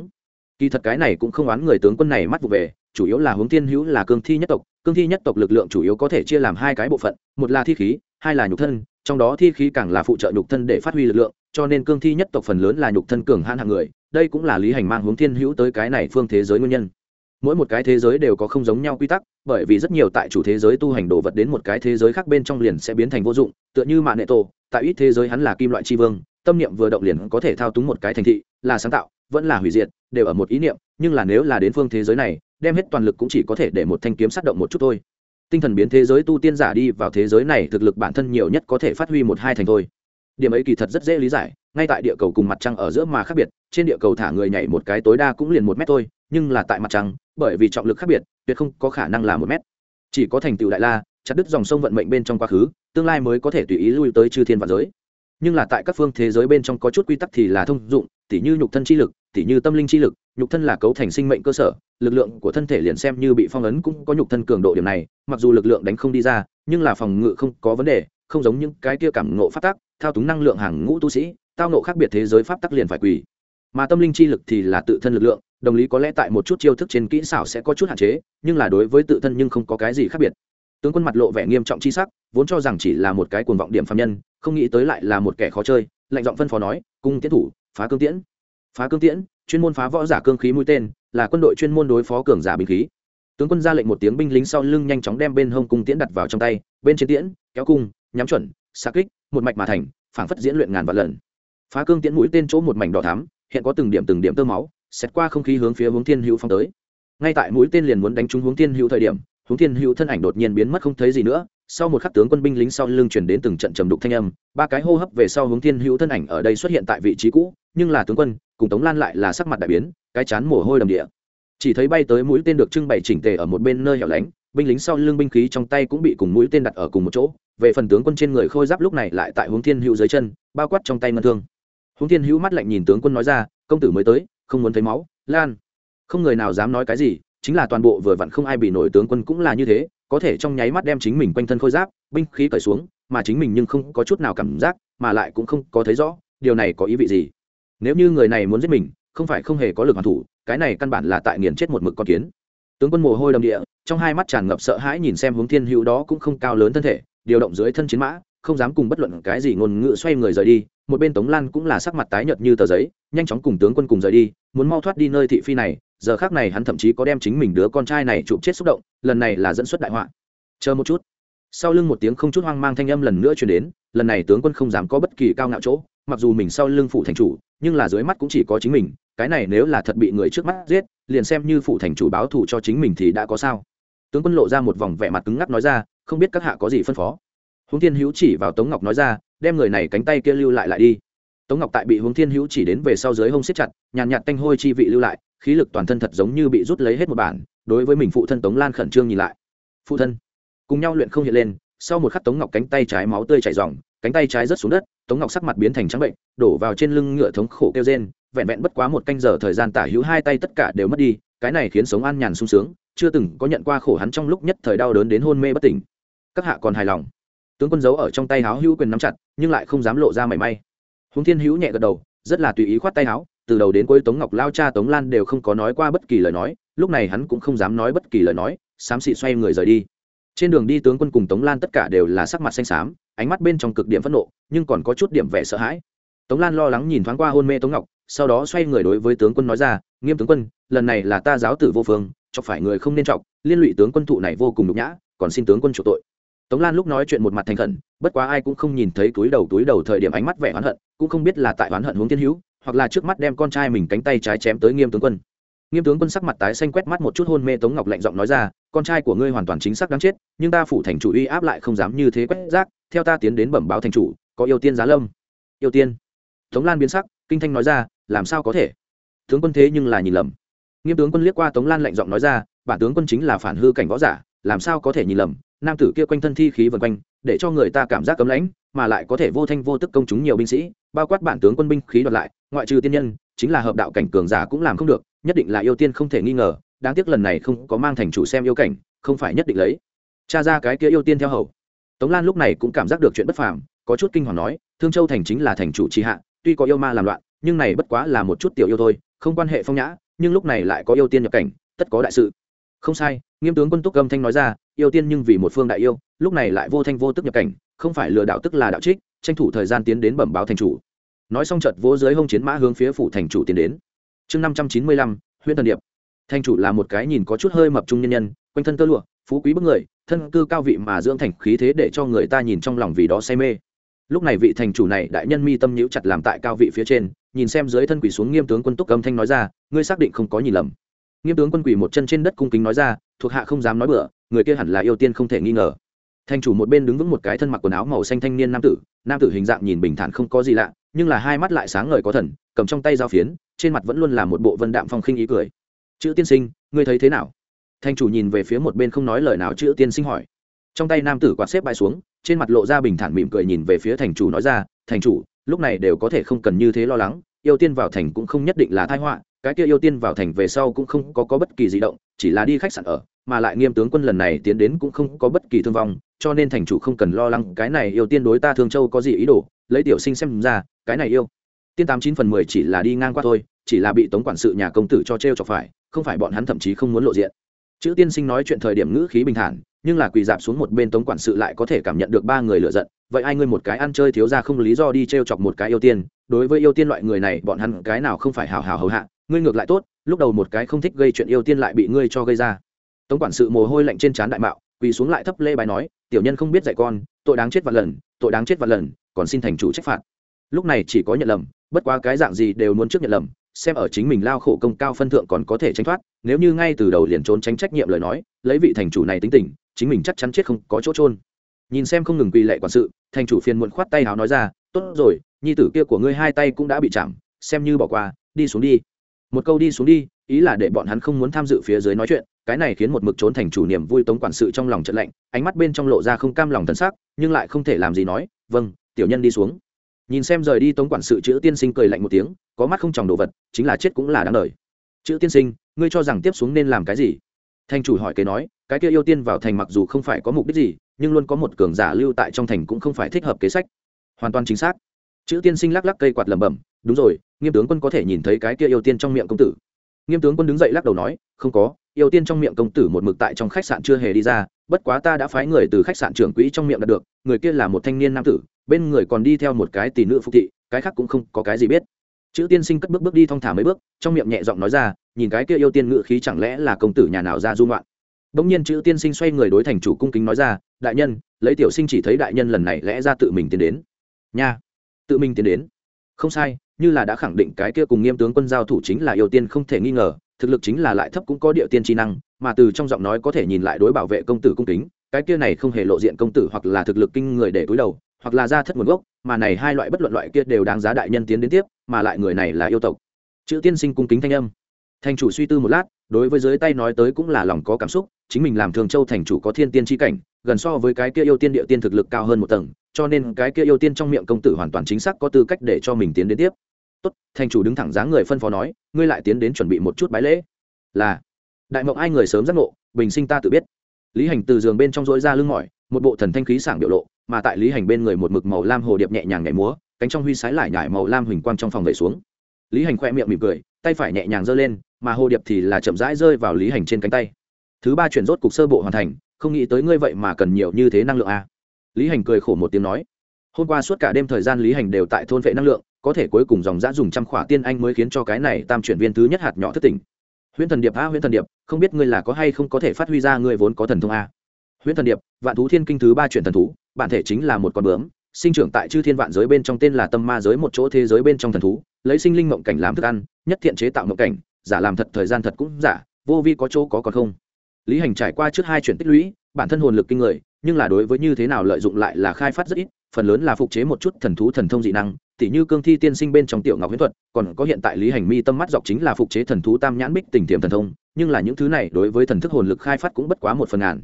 Kỳ thật cái này cũng không oán người tướng quân này mắt vụ về, chủ yếu là hướng tiên hữu là cương thi nhất tộc, cương thi nhất tộc lực lượng chủ yếu có thể chia làm hai cái bộ phận, một là thi khí, hai là nhục thân, trong đó thi khí càng là phụ trợ nhục thân để phát huy lực lượng cho nên cương thi nhất tộc phần lớn là nhục thân cường hãn hạng người, đây cũng là lý hành mang hướng thiên hữu tới cái này phương thế giới nguyên nhân. Mỗi một cái thế giới đều có không giống nhau quy tắc, bởi vì rất nhiều tại chủ thế giới tu hành đồ vật đến một cái thế giới khác bên trong liền sẽ biến thành vô dụng, tựa như mạng nệ tổ, tại ít thế giới hắn là kim loại tri vương, tâm niệm vừa động liền có thể thao túng một cái thành thị, là sáng tạo, vẫn là hủy diệt, đều ở một ý niệm, nhưng là nếu là đến phương thế giới này, đem hết toàn lực cũng chỉ có thể để một thanh kiếm sát động một chút thôi. Tinh thần biến thế giới tu tiên giả đi vào thế giới này thực lực bản thân nhiều nhất có thể phát huy một hai thành thôi điểm ấy kỳ thật rất dễ lý giải, ngay tại địa cầu cùng mặt trăng ở giữa mà khác biệt, trên địa cầu thả người nhảy một cái tối đa cũng liền một mét thôi, nhưng là tại mặt trăng, bởi vì trọng lực khác biệt, tuyệt không có khả năng là một mét. Chỉ có thành tựu đại la, chặt đứt dòng sông vận mệnh bên trong quá khứ, tương lai mới có thể tùy ý lui tới chư thiên và giới. Nhưng là tại các phương thế giới bên trong có chút quy tắc thì là thông dụng, tỉ như nhục thân chi lực, tỉ như tâm linh chi lực, nhục thân là cấu thành sinh mệnh cơ sở, lực lượng của thân thể liền xem như bị phong ấn cũng có nhục thân cường độ điểm này, mặc dù lực lượng đánh không đi ra, nhưng là phòng ngự không có vấn đề không giống những cái kia cảm ngộ pháp tắc, thao túng năng lượng hàng ngũ tu sĩ tao ngộ khác biệt thế giới pháp tắc liền phải quỳ. Mà tâm linh chi lực thì là tự thân lực lượng đồng lý có lẽ tại một chút chiêu thức trên kỹ xảo sẽ có chút hạn chế nhưng là đối với tự thân nhưng không có cái gì khác biệt. Tướng quân mặt lộ vẻ nghiêm trọng chi sắc vốn cho rằng chỉ là một cái cuồng vọng điểm phạm nhân không nghĩ tới lại là một kẻ khó chơi lạnh giọng phân phó nói cung tiến thủ phá cương tiễn. Phá cương tiễn? Chuyên môn phá võ giả cương khí mũi tên là quân đội chuyên môn đối phó cường giả binh khí. Tướng quân ra lệnh một tiếng binh lính sau lưng nhanh chóng đem bên hông cung tiễn đặt vào trong tay bên trên tiễn kéo cung nhắm chuẩn xa kích, một mạch mà thành, phảng phất diễn luyện ngàn vạn lần. Phá cương tiễn mũi tên chỗ một mảnh đỏ thắm, hiện có từng điểm từng điểm tơ máu xét qua không khí hướng phía hướng thiên hữu phong tới. Ngay tại mũi tên liền muốn đánh trúng hướng thiên hữu thời điểm, hướng thiên hữu thân ảnh đột nhiên biến mất không thấy gì nữa, sau một khắc tướng quân binh lính sau lưng chuyển đến từng trận trầm đục thanh âm, ba cái hô hấp về sau hướng thiên hữu thân ảnh ở đây xuất hiện tại vị trí cũ, nhưng là tướng quân, cùng tống lan lại là sắc mặt đại biến, cái chán mồ hôi đầm địa. Chỉ thấy bay tới mũi tên được trưng bày chỉnh tề ở một bên nơi hẻo lánh, binh lính sau lưng binh khí trong tay cũng bị cùng mũi tên đặt ở cùng một chỗ về phần tướng quân trên người khôi giáp lúc này lại tại hướng thiên hữu dưới chân, bao quát trong tay ngân thương. Hướng thiên hữu mắt lạnh nhìn tướng quân nói ra, công tử mới tới, không muốn thấy máu, lan. Không người nào dám nói cái gì, chính là toàn bộ vừa vặn không ai bị nổi tướng quân cũng là như thế, có thể trong nháy mắt đem chính mình quanh thân khôi giáp, binh khí cởi xuống, mà chính mình nhưng không có chút nào cảm giác, mà lại cũng không có thấy rõ, điều này có ý vị gì. Nếu như người này muốn giết mình, không phải không hề có lực hoàn thủ, cái này căn bản là tại nghiền chết một mực con kiến. Tướng quân mồ hôi đầm địa, trong hai mắt tràn ngập sợ hãi nhìn xem hướng thiên hữu đó cũng không cao lớn thân thể điều động dưới thân chiến mã, không dám cùng bất luận cái gì ngôn ngữ xoay người rời đi, một bên tống lan cũng là sắc mặt tái nhợt như tờ giấy, nhanh chóng cùng tướng quân cùng rời đi, muốn mau thoát đi nơi thị phi này, giờ khác này hắn thậm chí có đem chính mình đứa con trai này chụp chết xúc động, lần này là dẫn xuất đại họa. Chờ một chút. Sau lưng một tiếng không chút hoang mang thanh âm lần nữa chuyển đến, lần này tướng quân không dám có bất kỳ cao ngạo chỗ, mặc dù mình sau lưng phụ thành chủ, nhưng là dưới mắt cũng chỉ có chính mình, cái này nếu là thật bị người trước mắt giết, liền xem như phụ thành chủ báo thù cho chính mình thì đã có sao. Tướng quân lộ ra một vòng vẻ mặt cứng ngắc nói ra không biết các hạ có gì phân phó. Huống thiên hữu chỉ vào tống ngọc nói ra, đem người này cánh tay kia lưu lại lại đi. Tống ngọc tại bị huống thiên hữu chỉ đến về sau dưới hông siết chặt, nhàn nhạt tanh hôi chi vị lưu lại, khí lực toàn thân thật giống như bị rút lấy hết một bản, đối với mình phụ thân tống lan khẩn trương nhìn lại. Phụ thân, cùng nhau luyện không hiện lên, sau một khắc tống ngọc cánh tay trái máu tươi chảy dòng cánh tay trái rớt xuống đất, tống ngọc sắc mặt biến thành trắng bệnh, đổ vào trên lưng ngựa thống khổ kêu rên, vẹn vẹn bất quá một canh giờ thời gian tả hữu hai tay tất cả đều mất đi, cái này khiến sống an nhàn sung sướng, chưa từng có nhận qua khổ hắn trong lúc nhất thời đau đớn đến hôn mê bất tỉnh các hạ còn hài lòng. Tướng quân giấu ở trong tay háo hữu quyền nắm chặt, nhưng lại không dám lộ ra mảy may. Húng thiên hữu nhẹ gật đầu, rất là tùy ý khoát tay háo, từ đầu đến cuối tống ngọc lao cha tống lan đều không có nói qua bất kỳ lời nói, lúc này hắn cũng không dám nói bất kỳ lời nói, xám xị xoay người rời đi. Trên đường đi tướng quân cùng tống lan tất cả đều là sắc mặt xanh xám, ánh mắt bên trong cực điểm phẫn nộ, nhưng còn có chút điểm vẻ sợ hãi. Tống lan lo lắng nhìn thoáng qua hôn mê tống ngọc, sau đó xoay người đối với tướng quân nói ra, nghiêm tướng quân, lần này là ta giáo tử vô phương, chọc phải người không nên chọc, liên lụy tướng quân thụ này vô cùng nhục nhã, còn xin tướng quân chủ tội tống lan lúc nói chuyện một mặt thành khẩn, bất quá ai cũng không nhìn thấy túi đầu túi đầu thời điểm ánh mắt vẻ oán hận, cũng không biết là tại oán hận hướng thiên hữu, hoặc là trước mắt đem con trai mình cánh tay trái chém tới nghiêm tướng quân. Nghiêm tướng quân sắc mặt tái xanh quét mắt một chút hôn mê tống ngọc lạnh giọng nói ra, con trai của ngươi hoàn toàn chính xác đáng chết, nhưng ta phủ thành chủ uy áp lại không dám như thế quét rác, theo ta tiến đến bẩm báo thành chủ, có yêu tiên giá lâm. Yêu tiên? Tống lan biến sắc, kinh thanh nói ra, làm sao có thể? Tướng quân thế nhưng là nhìn lầm. Nghiêm tướng quân liếc qua tống lan lạnh giọng nói ra, bản tướng quân chính là phản hư cảnh võ giả, làm sao có thể nhìn lầm? Nam tử kia quanh thân thi khí vần quanh, để cho người ta cảm giác cấm lãnh, mà lại có thể vô thanh vô tức công chúng nhiều binh sĩ, bao quát bản tướng quân binh khí đoạt lại, ngoại trừ tiên nhân, chính là hợp đạo cảnh cường giả cũng làm không được, nhất định là yêu tiên không thể nghi ngờ, đáng tiếc lần này không có mang thành chủ xem yêu cảnh, không phải nhất định lấy. Cha ra cái kia yêu tiên theo hầu. Tống lan lúc này cũng cảm giác được chuyện bất phàm, có chút kinh hoàng nói, thương châu thành chính là thành chủ tri hạ, tuy có yêu ma làm loạn, nhưng này bất quá là một chút tiểu yêu thôi, không quan hệ phong nhã, nhưng lúc này lại có yêu tiên nhập cảnh, tất có đại sự. Không sai nghiêm tướng quân túc âm thanh nói ra, yêu tiên nhưng vì một phương đại yêu, lúc này lại vô thanh vô tức nhập cảnh, không phải lừa đạo tức là đạo trích, tranh thủ thời gian tiến đến bẩm báo thành chủ. Nói xong chợt vỗ dưới hông chiến mã hướng phía phủ thành chủ tiến đến. Chương năm trăm chín mươi lăm huyện thần điệp. Thành chủ là một cái nhìn có chút hơi mập trung nhân nhân, quanh thân tơ lụa, phú quý bức người, thân cư cao vị mà dưỡng thành khí thế để cho người ta nhìn trong lòng vì đó say mê. Lúc này vị thành chủ này đại nhân mi tâm nhữ chặt làm tại cao vị phía trên, nhìn xem dưới thân quỷ xuống nghiêm tướng quân túc âm thanh nói ra, ngươi xác định không có nhìn lầm nghiêm tướng quân quỳ một chân trên đất cung kính nói ra, thuộc hạ không dám nói bừa, người kia hẳn là yêu tiên không thể nghi ngờ. Thành chủ một bên đứng vững một cái thân mặc quần áo màu xanh thanh niên nam tử nam tử hình dạng nhìn bình thản không có gì lạ, nhưng là hai mắt lại sáng ngời có thần, cầm trong tay dao phiến, trên mặt vẫn luôn là một bộ vân đạm phong khinh ý cười. Chữ tiên sinh, ngươi thấy thế nào? Thành chủ nhìn về phía một bên không nói lời nào chữ tiên sinh hỏi. Trong tay nam tử quạt xếp bay xuống, trên mặt lộ ra bình thản mỉm cười nhìn về phía thành chủ nói ra thành chủ, lúc này đều có thể không cần như thế lo lắng, yêu tiên vào thành cũng không nhất định là thái họa cái kia yêu tiên vào thành về sau cũng không có, có bất kỳ di động chỉ là đi khách sạn ở mà lại nghiêm tướng quân lần này tiến đến cũng không có bất kỳ thương vong cho nên thành chủ không cần lo lắng cái này yêu tiên đối ta thương châu có gì ý đồ lấy tiểu sinh xem ra cái này yêu. Tiên tám chín phần mười chỉ là đi ngang qua thôi chỉ là bị tống quản sự nhà công tử cho t r e o chọc phải không phải bọn hắn thậm chí không muốn lộ diện. Chữ tiên sinh nói chuyện thời điểm ngữ khí bình thản nhưng là quỳ dạp xuống một bên tống quản sự lại có thể cảm nhận được ba người lựa giận. Vậy ai ngươi một cái ăn chơi thiếu ra không lý do đi t r e o chọc một cái yêu tiên? Đối với yêu tiên loại người này bọn hắn cái nào không phải hào hào hầu hạ ngươi ngược lại tốt, lúc đầu một cái không thích gây chuyện yêu tiên lại bị ngươi cho gây ra. Tống quản sự mồ hôi lạnh trên trán đại mạo, quỳ xuống lại thấp lê bài nói, tiểu nhân không biết dạy con, tội đáng chết vạn lần, tội đáng chết vạn lần, còn xin thành chủ trách phạt. Lúc này chỉ có nhận lầm, bất quá cái dạng gì đều muốn trước nhận lầm, xem ở chính mình lao khổ công cao phân thượng còn có thể tránh thoát, nếu như ngay từ đầu liền trốn tránh trách nhiệm lời nói, lấy vị thành chủ này tính tình, chính mình chắc chắn chết không có chỗ trôn nhìn xem không ngừng quỳ lệ quản sự, thành chủ phiền muộn khoát tay hào nói ra, tốt rồi, nhi tử kia của ngươi hai tay cũng đã bị chạm, xem như bỏ qua, đi xuống đi một câu đi xuống đi, ý là để bọn hắn không muốn tham dự phía dưới nói chuyện, cái này khiến một mực trốn thành chủ niềm vui tống quản sự trong lòng trận lạnh, ánh mắt bên trong lộ ra không cam lòng thân xác nhưng lại không thể làm gì nói vâng tiểu nhân đi xuống. Nhìn xem rời đi tống quản sự, chữ tiên sinh cười lạnh một tiếng, có mắt không tròng đồ vật, chính là chết cũng là đáng đời. Chữ tiên sinh, ngươi cho rằng tiếp xuống nên làm cái gì? Thành chủ hỏi kế nói, cái kia yêu tiên vào thành mặc dù không phải có mục đích gì, nhưng luôn có một cường giả lưu tại trong thành cũng không phải thích hợp kế sách. Hoàn toàn chính xác. Chữ tiên sinh lắc lắc cây quạt lẩm bẩm đúng rồi, nghiêm tướng quân có thể nhìn thấy cái kia yêu tiên trong miệng công tử. Nghiêm tướng quân đứng dậy lắc đầu nói, không có, yêu tiên trong miệng công tử một mực tại trong khách sạn chưa hề đi ra, bất quá ta đã phái người từ khách sạn trưởng quỹ trong miệng đạt được, người kia là một thanh niên nam tử, bên người còn đi theo một cái tỷ nữ phục thị, cái khác cũng không có cái gì biết. Chữ tiên sinh cất bước bước đi thong thả mấy bước, trong miệng nhẹ giọng nói ra, nhìn cái kia yêu tiên ngự khí chẳng lẽ là công tử nhà nào ra dung loạn bỗng nhiên chữ tiên sinh xoay người đối thành chủ cung kính nói ra, đại nhân, lấy tiểu sinh chỉ thấy đại nhân lần này lẽ ra tự mình tiến đến. Nha, tự mình tiến đến. Không sai như là đã khẳng định cái kia cùng nghiêm tướng quân giao thủ chính là yêu tiên không thể nghi ngờ, thực lực chính là lại thấp cũng có địa tiên trí năng, mà từ trong giọng nói có thể nhìn lại đối bảo vệ công tử cung kính, cái kia này không hề lộ diện công tử hoặc là thực lực kinh người để cúi đầu, hoặc là ra thất nguồn gốc, mà này hai loại bất luận loại kia đều đáng giá đại nhân tiến đến tiếp, mà lại người này là yêu tộc. Chữ tiên sinh cung kính thanh âm. Thành chủ suy tư một lát, đối với dưới tay nói tới cũng là lòng có cảm xúc, chính mình làm thường châu thành chủ có thiên tiên tri cảnh, gần so với cái kia yêu tiên địa tiên thực lực cao hơn một tầng, cho nên cái kia yêu tiên trong miệng công tử hoàn toàn chính xác có tư cách để cho mình tiến đến tiếp tốt, thành chủ đứng thẳng dáng người phân phó nói, ngươi lại tiến đến chuẩn bị một chút bái lễ. Là. Đại mộng ai người sớm giác ngộ, bình sinh ta tự biết. Lý hành từ giường bên trong dối ra lưng mỏi, một bộ thần thanh khí sảng biểu lộ, mà tại lý hành bên người một mực màu lam hồ điệp nhẹ nhàng nhảy múa, cánh trong huy sái lại nhải màu lam huỳnh quang trong phòng vẩy xuống. Lý hành khoe miệng mỉm cười, tay phải nhẹ nhàng giơ lên, mà hồ điệp thì là chậm rãi rơi vào lý hành trên cánh tay. Thứ ba chuyển rốt cục sơ bộ hoàn thành, không nghĩ tới ngươi vậy mà cần nhiều như thế năng lượng a. À? lý hành cười khổ một tiếng nói. Hôm qua suốt cả đêm thời gian lý hành đều tại thôn vệ năng lượng có thể cuối cùng dòng giã dùng trăm khỏa tiên anh mới khiến cho cái này tam chuyển viên thứ nhất hạt nhỏ thất tỉnh. Huyễn thần điệp, a, huyễn thần điệp, không biết ngươi là có hay không có thể phát huy ra ngươi vốn có thần thông a. Huyễn thần điệp, vạn thú thiên kinh thứ ba chuyển thần thú, bản thể chính là một con bướm, sinh trưởng tại chư thiên vạn giới bên trong tên là tâm ma giới một chỗ thế giới bên trong thần thú, lấy sinh linh mộng cảnh làm thức ăn, nhất thiện chế tạo mộng cảnh, giả làm thật thời gian thật cũng giả, vô vi có chỗ có còn không. Lý hành trải qua trước hai chuyển tích lũy, bản thân hồn lực kinh người, nhưng là đối với như thế nào lợi dụng lại là khai phát rất ít phần lớn là phục chế một chút thần thú thần thông dị năng, tỉ như cương thi tiên sinh bên trong tiểu ngọc huyễn thuật, còn có hiện tại lý hành mi tâm mắt dọc chính là phục chế thần thú tam nhãn bích tình tiềm thần thông, nhưng là những thứ này đối với thần thức hồn lực khai phát cũng bất quá một phần ngàn.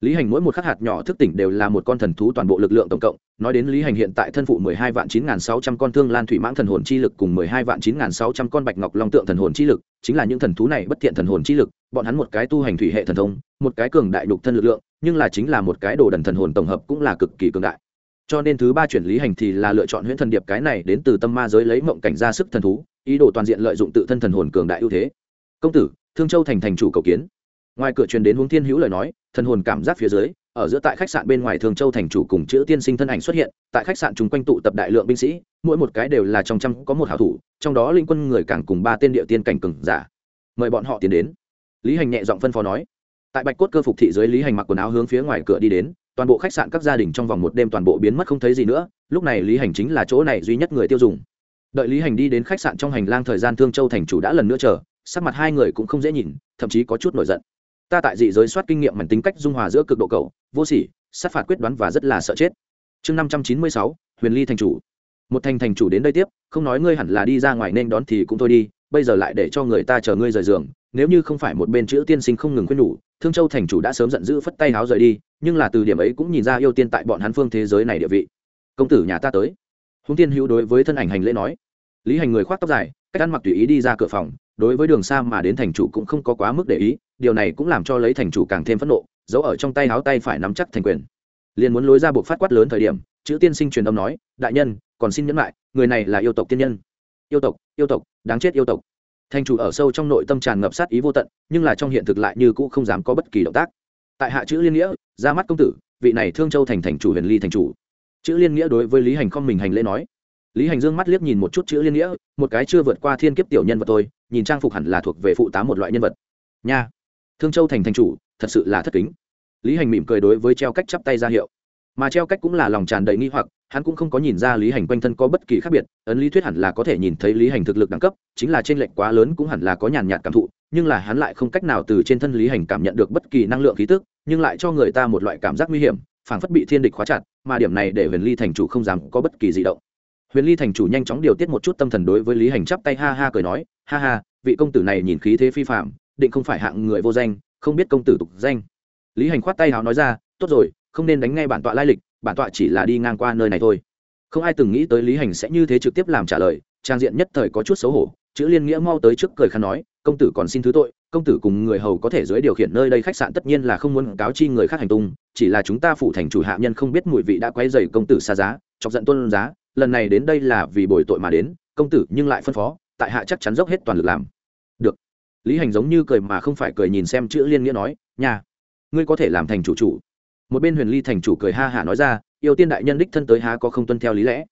Lý hành mỗi một khắc hạt nhỏ thức tỉnh đều là một con thần thú toàn bộ lực lượng tổng cộng, nói đến lý hành hiện tại thân phụ mười hai vạn chín nghìn sáu trăm con thương lan thủy mãng thần hồn chi lực cùng mười hai vạn chín nghìn sáu trăm con bạch ngọc long tượng thần hồn chi lực, chính là những thần thú này bất thiện thần hồn chi lực, bọn hắn một cái tu hành thủy hệ thần thông, một cái cường đại đục thân lực lượng, nhưng là chính là một cái đồ đần thần hồn tổng hợp cũng là cực kỳ cường đại cho nên thứ ba chuyển lý hành thì là lựa chọn huyễn thần điệp cái này đến từ tâm ma giới lấy mộng cảnh ra sức thần thú, ý đồ toàn diện lợi dụng tự thân thần hồn cường đại ưu thế. Công tử, thương châu thành thành chủ cầu kiến. Ngoài cửa truyền đến huống thiên hữu lời nói, thần hồn cảm giác phía dưới, ở giữa tại khách sạn bên ngoài thường châu thành chủ cùng chữ tiên sinh thân ảnh xuất hiện, tại khách sạn chúng quanh tụ tập đại lượng binh sĩ, mỗi một cái đều là trong trăm có một hảo thủ, trong đó linh quân người càng cùng ba tên địa tiên cảnh cừng giả. Mời bọn họ tiến đến. Lý hành nhẹ giọng phân phó nói. Tại bạch cốt cơ phục thị dưới lý hành mặc quần áo hướng phía ngoài cửa đi đến toàn bộ khách sạn các gia đình trong vòng một đêm toàn bộ biến mất không thấy gì nữa, lúc này lý hành chính là chỗ này duy nhất người tiêu dùng. Đợi lý hành đi đến khách sạn trong hành lang thời gian thương châu thành chủ đã lần nữa chờ, sắc mặt hai người cũng không dễ nhìn, thậm chí có chút nổi giận. Ta tại dị giới soát kinh nghiệm mảnh tính cách dung hòa giữa cực độ cầu vô sỉ, sát phạt quyết đoán và rất là sợ chết. Chương năm trăm chín mươi sáu, huyền ly thành chủ. Một thành thành chủ đến đây tiếp, không nói ngươi hẳn là đi ra ngoài nên đón thì cũng thôi đi, bây giờ lại để cho người ta chờ ngươi rời giường, nếu như không phải một bên chữ tiên sinh không ngừng khuyên nhủ, thương châu thành chủ đã sớm giận dữ phất tay háo rời đi nhưng là từ điểm ấy cũng nhìn ra yêu tiên tại bọn hắn phương thế giới này địa vị. Công tử nhà ta tới. Húng tiên hữu đối với thân ảnh hành lễ nói. Lý hành người khoác tóc dài, cách ăn mặc tùy ý đi ra cửa phòng, đối với đường xa mà đến thành chủ cũng không có quá mức để ý, điều này cũng làm cho lấy thành chủ càng thêm phẫn nộ, giấu ở trong tay háo tay phải nắm chắc thành quyền. Liền muốn lối ra buộc phát quát lớn thời điểm, chữ tiên sinh truyền âm nói, đại nhân, còn xin nhẫn lại, người này là yêu tộc tiên nhân. Yêu tộc yêu tộc, đáng chết yêu tộc. Thành chủ ở sâu trong nội tâm tràn ngập sát ý vô tận, nhưng là trong hiện thực lại như cũ không dám có bất kỳ động tác tại hạ chữ liên nghĩa, ra mắt công tử, vị này thương châu thành thành chủ huyền ly thành chủ. Chữ liên nghĩa đối với lý hành không mình hành lễ nói. Lý hành dương mắt liếc nhìn một chút chữ liên nghĩa, một cái chưa vượt qua thiên kiếp tiểu nhân vật tôi nhìn trang phục hẳn là thuộc về phụ tá một loại nhân vật. Nha, thương châu thành thành chủ, thật sự là thất kính. Lý hành mỉm cười đối với treo cách chắp tay ra hiệu mà treo cách cũng là lòng tràn đầy nghi hoặc, hắn cũng không có nhìn ra lý hành quanh thân có bất kỳ khác biệt, ấn lý thuyết hẳn là có thể nhìn thấy lý hành thực lực đẳng cấp, chính là trên lệnh quá lớn cũng hẳn là có nhàn nhạt cảm thụ, nhưng là hắn lại không cách nào từ trên thân lý hành cảm nhận được bất kỳ năng lượng khí tức, nhưng lại cho người ta một loại cảm giác nguy hiểm, phảng phất bị thiên địch khóa chặt, mà điểm này để huyền ly thành chủ không dám có bất kỳ di động. Huyền ly thành chủ nhanh chóng điều tiết một chút tâm thần đối với lý hành chắp tay ha ha cười nói, ha ha, vị công tử này nhìn khí thế phi phạm định không phải hạng người vô danh, không biết công tử tục danh. Lý hành khoát tay hào nói ra, tốt rồi không nên đánh ngay bản tọa lai lịch, bản tọa chỉ là đi ngang qua nơi này thôi. Không ai từng nghĩ tới lý hành sẽ như thế trực tiếp làm trả lời, trang diện nhất thời có chút xấu hổ, chữ liên nghĩa mau tới trước cười khăn nói, công tử còn xin thứ tội, công tử cùng người hầu có thể dưới điều khiển nơi đây khách sạn tất nhiên là không muốn cáo chi người khác hành tung, chỉ là chúng ta phủ thành chủ hạ nhân không biết mùi vị đã quay dày công tử xa giá, chọc giận tôn giá, lần này đến đây là vì bồi tội mà đến, công tử nhưng lại phân phó, tại hạ chắc chắn dốc hết toàn lực làm. Được. Lý hành giống như cười mà không phải cười nhìn xem chữ liên nghĩa nói nhà ngươi có thể làm thành chủ chủ một bên huyền ly thành chủ cười ha hả nói ra, yêu tiên đại nhân đích thân tới há có không tuân theo lý lẽ?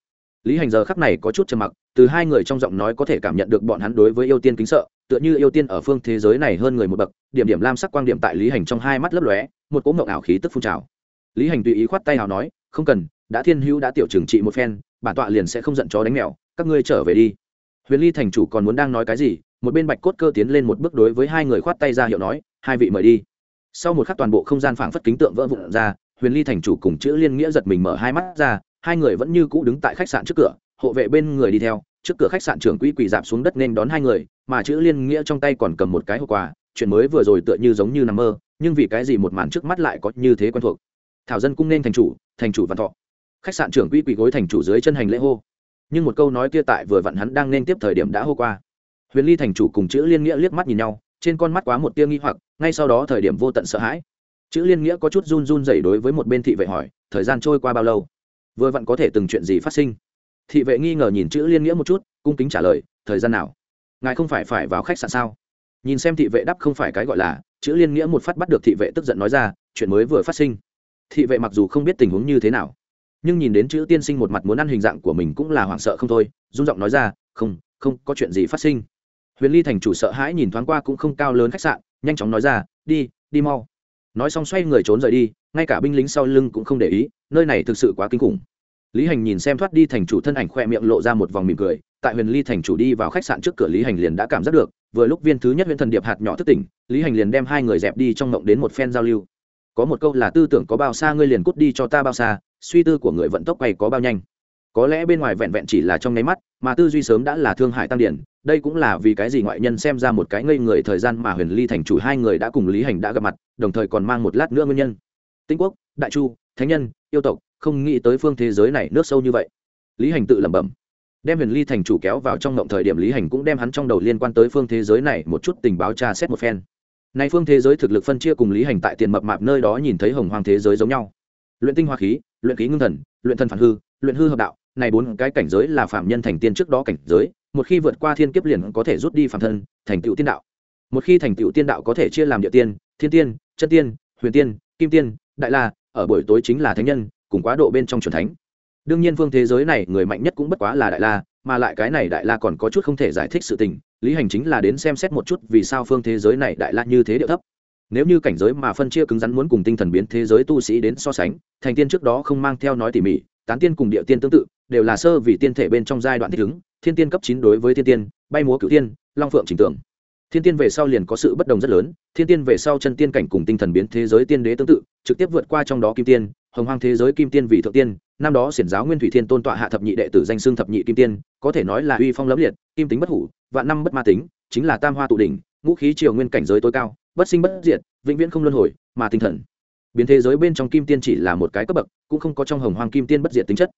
Lý hành giờ khắc này có chút trầm mặc, từ hai người trong giọng nói có thể cảm nhận được bọn hắn đối với yêu tiên kính sợ, tựa như yêu tiên ở phương thế giới này hơn người một bậc, điểm điểm lam sắc quang điểm tại lý hành trong hai mắt lấp lóe, một cỗ mộng ảo khí tức phun trào. Lý hành tùy ý khoát tay nào nói, không cần, đã thiên hữu đã tiểu trừng trị một phen, bản tọa liền sẽ không giận chó đánh mèo, các ngươi trở về đi. Huyền ly thành chủ còn muốn đang nói cái gì, một bên bạch cốt cơ tiến lên một bước đối với hai người khoát tay ra hiệu nói, hai vị mời đi sau một khắc toàn bộ không gian phảng phất kính tượng vỡ vụn ra, huyền ly thành chủ cùng chữ liên nghĩa giật mình mở hai mắt ra, hai người vẫn như cũ đứng tại khách sạn trước cửa, hộ vệ bên người đi theo, trước cửa khách sạn trưởng quỹ quỳ dạp xuống đất nên đón hai người, mà chữ liên nghĩa trong tay còn cầm một cái hộp quà, chuyện mới vừa rồi tựa như giống như nằm mơ, nhưng vì cái gì một màn trước mắt lại có như thế quen thuộc. Thảo dân cung nên thành chủ thành chủ văn thọ. Khách sạn trưởng quỹ quỳ gối thành chủ dưới chân hành lễ hô. Nhưng một câu nói kia tại vừa vặn hắn đang nên tiếp thời điểm đã hô qua. Huyền ly thành chủ cùng chữ liên nghĩa liếc mắt nhìn nhau trên con mắt quá một tia nghi hoặc, ngay sau đó thời điểm vô tận sợ hãi. Chữ liên nghĩa có chút run run dày đối với một bên thị vệ hỏi, thời gian trôi qua bao lâu? Vừa vặn có thể từng chuyện gì phát sinh? Thị vệ nghi ngờ nhìn chữ liên nghĩa một chút, cung kính trả lời, thời gian nào? Ngài không phải phải vào khách sạn sao? Nhìn xem thị vệ đáp không phải cái gọi là, chữ liên nghĩa một phát bắt được thị vệ tức giận nói ra, chuyện mới vừa phát sinh. Thị vệ mặc dù không biết tình huống như thế nào, nhưng nhìn đến chữ tiên sinh một mặt muốn ăn hình dạng của mình cũng là hoảng sợ không thôi, run giọng nói ra, không không có chuyện gì phát sinh huyền ly thành chủ sợ hãi nhìn thoáng qua cũng không cao lớn khách sạn, nhanh chóng nói ra, đi đi mau. Nói xong xoay người trốn rời đi, ngay cả binh lính sau lưng cũng không để ý, nơi này thực sự quá kinh khủng. Lý hành nhìn xem thoát đi thành chủ thân ảnh khoe miệng lộ ra một vòng mỉm cười, tại huyền ly thành chủ đi vào khách sạn trước cửa lý hành liền đã cảm giác được, vừa lúc viên thứ nhất huyền thần điệp hạt nhỏ thức tỉnh, lý hành liền đem hai người dẹp đi trong mộng đến một phen giao lưu. Có một câu là tư tưởng có bao xa ngươi liền cút đi cho ta bao xa, suy tư của người vận tốc quay có bao nhanh có lẽ bên ngoài vẹn vẹn chỉ là trong nháy mắt, mà tư duy sớm đã là thương hại tăng điển. Đây cũng là vì cái gì ngoại nhân xem ra một cái ngây người thời gian mà huyền ly thành chủ hai người đã cùng lý hành đã gặp mặt, đồng thời còn mang một lát nữa nguyên nhân. Tĩnh quốc, đại chu, thánh nhân, yêu tộc, không nghĩ tới phương thế giới này nước sâu như vậy. Lý hành tự lẩm bẩm. Đem huyền ly thành chủ kéo vào trong ngộng thời điểm lý hành cũng đem hắn trong đầu liên quan tới phương thế giới này một chút tình báo tra xét một phen. Nay phương thế giới thực lực phân chia cùng lý hành tại tiền mập mạp nơi đó nhìn thấy hồng hoàng thế giới giống nhau. Luyện tinh hoa khí, luyện khí ngưng thần, luyện thần phản hư, luyện hư hợp đạo này bốn cái cảnh giới là phạm nhân thành tiên trước đó cảnh giới, một khi vượt qua thiên kiếp liền có thể rút đi phạm thân, thành tựu tiên đạo. Một khi thành tựu tiên đạo có thể chia làm địa tiên, thiên tiên, chân tiên, huyền tiên, kim tiên, đại la, ở buổi tối chính là thánh nhân, cùng quá độ bên trong truyền thánh. Đương nhiên phương thế giới này người mạnh nhất cũng bất quá là đại la, mà lại cái này đại la còn có chút không thể giải thích sự tình, lý hành chính là đến xem xét một chút vì sao phương thế giới này đại la như thế điệu thấp. Nếu như cảnh giới mà phân chia cứng rắn muốn cùng tinh thần biến thế giới tu sĩ đến so sánh, thành tiên trước đó không mang theo nói tỉ mỉ tán tiên cùng địa tiên tương tự, đều là sơ vì tiên thể bên trong giai đoạn thích ứng, thiên tiên cấp chín đối với thiên tiên, bay múa cửu tiên, long phượng trình tưởng thiên tiên về sau liền có sự bất đồng rất lớn, thiên tiên về sau chân tiên cảnh cùng tinh thần biến thế giới tiên đế tương tự, trực tiếp vượt qua trong đó kim tiên, hồng hoang thế giới kim tiên vì thượng tiên, năm đó xiển giáo nguyên thủy thiên tôn tọa hạ thập nhị đệ tử danh xương thập nhị kim tiên, có thể nói là uy phong lẫm liệt, kim tính bất hủ, vạn năm bất ma tính, chính là tam hoa tụ đỉnh, ngũ khí triều nguyên cảnh giới tối cao, bất sinh bất diệt, vĩnh viễn không luân hồi, mà tinh thần biến thế giới bên trong kim tiên chỉ là một cái cấp bậc, cũng không có trong hồng hoang kim tiên bất diệt tính chất.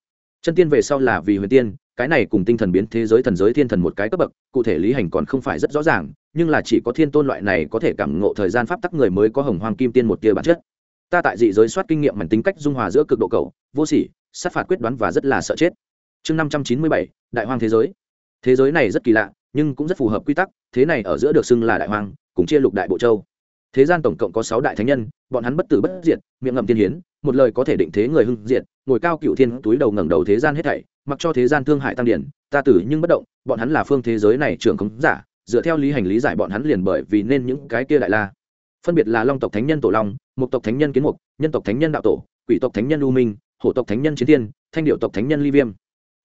Chân tiên về sau là vì huyền tiên, cái này cùng tinh thần biến thế giới thần giới thiên thần một cái cấp bậc, cụ thể lý hành còn không phải rất rõ ràng, nhưng là chỉ có thiên tôn loại này có thể cảm ngộ thời gian pháp tắc người mới có hồng hoang kim tiên một tia bản chất. Ta tại dị giới soát kinh nghiệm mảnh tính cách dung hòa giữa cực độ cầu, vô sỉ, sát phạt quyết đoán và rất là sợ chết. Chương năm trăm chín mươi bảy, đại hoang thế giới. Thế giới này rất kỳ lạ, nhưng cũng rất phù hợp quy tắc, thế này ở giữa được xưng là đại hoang, cùng chia lục đại bộ châu thế gian tổng cộng có sáu đại thánh nhân, bọn hắn bất tử bất diệt, miệng ngậm tiên hiến, một lời có thể định thế người hưng diệt, ngồi cao cựu thiên túi đầu ngẩng đầu thế gian hết thảy, mặc cho thế gian thương hại tăng điển, ta tử nhưng bất động, bọn hắn là phương thế giới này trưởng khống giả, dựa theo lý hành lý giải bọn hắn liền bởi vì nên những cái kia đại la. Phân biệt là long tộc thánh nhân tổ long, mục tộc thánh nhân kiến mục, nhân tộc thánh nhân đạo tổ, quỷ tộc thánh nhân u minh, hổ tộc thánh nhân chiến thiên, thanh điệu tộc thánh nhân ly viêm.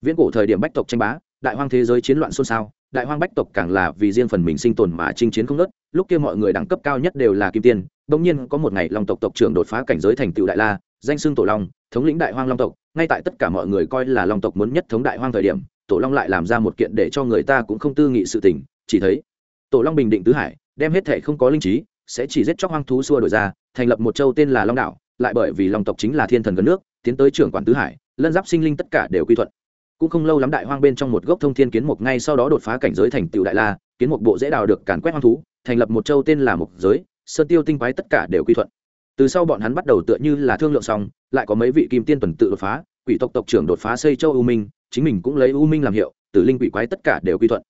Viễn cổ thời điểm bách tộc tranh bá, đại hoang thế giới chiến loạn xôn xao, đại hoang bách tộc càng là vì riêng phần mình sinh tồn mà chinh chiến không ngớt lúc kia mọi người đẳng cấp cao nhất đều là kim tiên bỗng nhiên có một ngày long tộc tộc trưởng đột phá cảnh giới thành tựu đại la, danh xưng tổ long, thống lĩnh đại hoang long tộc. Ngay tại tất cả mọi người coi là long tộc muốn nhất thống đại hoang thời điểm, tổ long lại làm ra một kiện để cho người ta cũng không tư nghị sự tình, chỉ thấy tổ long bình định tứ hải, đem hết thể không có linh trí, sẽ chỉ giết chóc hoang thú xua đổi ra, thành lập một châu tên là long đảo, lại bởi vì long tộc chính là thiên thần gần nước, tiến tới trưởng quản tứ hải, lân giáp sinh linh tất cả đều quy thuận. Cũng không lâu lắm đại hoang bên trong một gốc thông thiên kiến mục ngay sau đó đột phá cảnh giới thành tựu đại la, kiến mục bộ dễ đào được càn quét hoang thú thành lập một châu tên là mục giới, sơn tiêu tinh quái tất cả đều quy thuận. Từ sau bọn hắn bắt đầu tựa như là thương lượng xong, lại có mấy vị kim tiên tuần tự đột phá, quỷ tộc tộc trưởng đột phá xây châu u minh, chính mình cũng lấy u minh làm hiệu, tử linh quỷ quái tất cả đều quy thuận.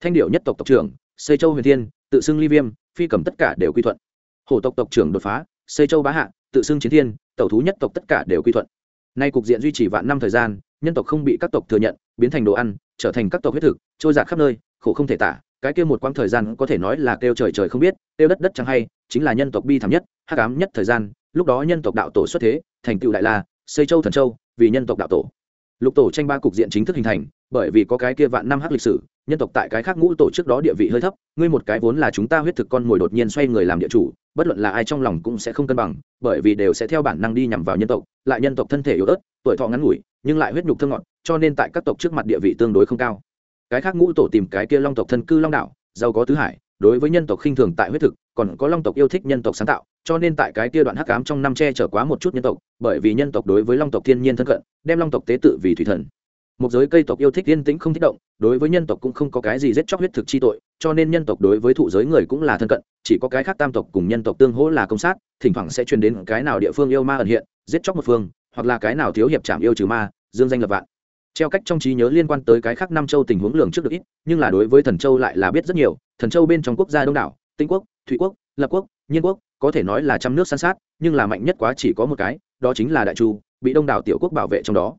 Thanh điệu nhất tộc tộc trưởng, xây châu huyền thiên, tự xưng ly viêm, phi cầm tất cả đều quy thuận. Hổ tộc tộc trưởng đột phá, xây châu bá hạ, tự xưng chiến thiên, tẩu thú nhất tộc tất cả đều quy thuận. Nay cục diện duy trì vạn năm thời gian, nhân tộc không bị các tộc thừa nhận, biến thành đồ ăn, trở thành các tộc huyết thực, trôi giạt khắp nơi, khổ không thể tả cái kia một quãng thời gian có thể nói là kêu trời trời không biết, kêu đất đất chẳng hay, chính là nhân tộc bi thảm nhất, hắc ám nhất thời gian, lúc đó nhân tộc đạo tổ xuất thế, thành tựu đại la xây châu thần châu, vì nhân tộc đạo tổ. Lục tổ tranh ba cục diện chính thức hình thành, bởi vì có cái kia vạn năm hắc lịch sử, nhân tộc tại cái khác ngũ tổ trước đó địa vị hơi thấp, ngươi một cái vốn là chúng ta huyết thực con mồi đột nhiên xoay người làm địa chủ, bất luận là ai trong lòng cũng sẽ không cân bằng, bởi vì đều sẽ theo bản năng đi nhằm vào nhân tộc, lại nhân tộc thân thể yếu ớt, tuổi thọ ngắn ngủi, nhưng lại huyết nhục thơ ngọt, cho nên tại các tộc trước mặt địa vị tương đối không cao cái khác ngũ tổ tìm cái kia long tộc thân cư long đạo giàu có tứ hải, đối với nhân tộc khinh thường tại huyết thực, còn có long tộc yêu thích nhân tộc sáng tạo, cho nên tại cái kia đoạn hắc ám trong năm che chở quá một chút nhân tộc, bởi vì nhân tộc đối với long tộc thiên nhiên thân cận, đem long tộc tế tự vì thủy thần. Một giới cây tộc yêu thích yên tĩnh không thích động, đối với nhân tộc cũng không có cái gì giết chóc huyết thực chi tội, cho nên nhân tộc đối với thụ giới người cũng là thân cận, chỉ có cái khác tam tộc cùng nhân tộc tương hỗ là công sát, thỉnh thoảng sẽ truyền đến cái nào địa phương yêu ma ẩn hiện, giết chóc một phương, hoặc là cái nào thiếu hiệp trảm yêu trừ ma, dương danh lập vạn treo cách trong trí nhớ liên quan tới cái khác năm châu tình huống lường trước được ít, nhưng là đối với thần châu lại là biết rất nhiều, thần châu bên trong quốc gia đông đảo tinh quốc, thụy quốc, lập quốc, nhiên quốc, có thể nói là trăm nước san sát, nhưng là mạnh nhất quá chỉ có một cái, đó chính là đại chu, bị đông đảo tiểu quốc bảo vệ trong đó.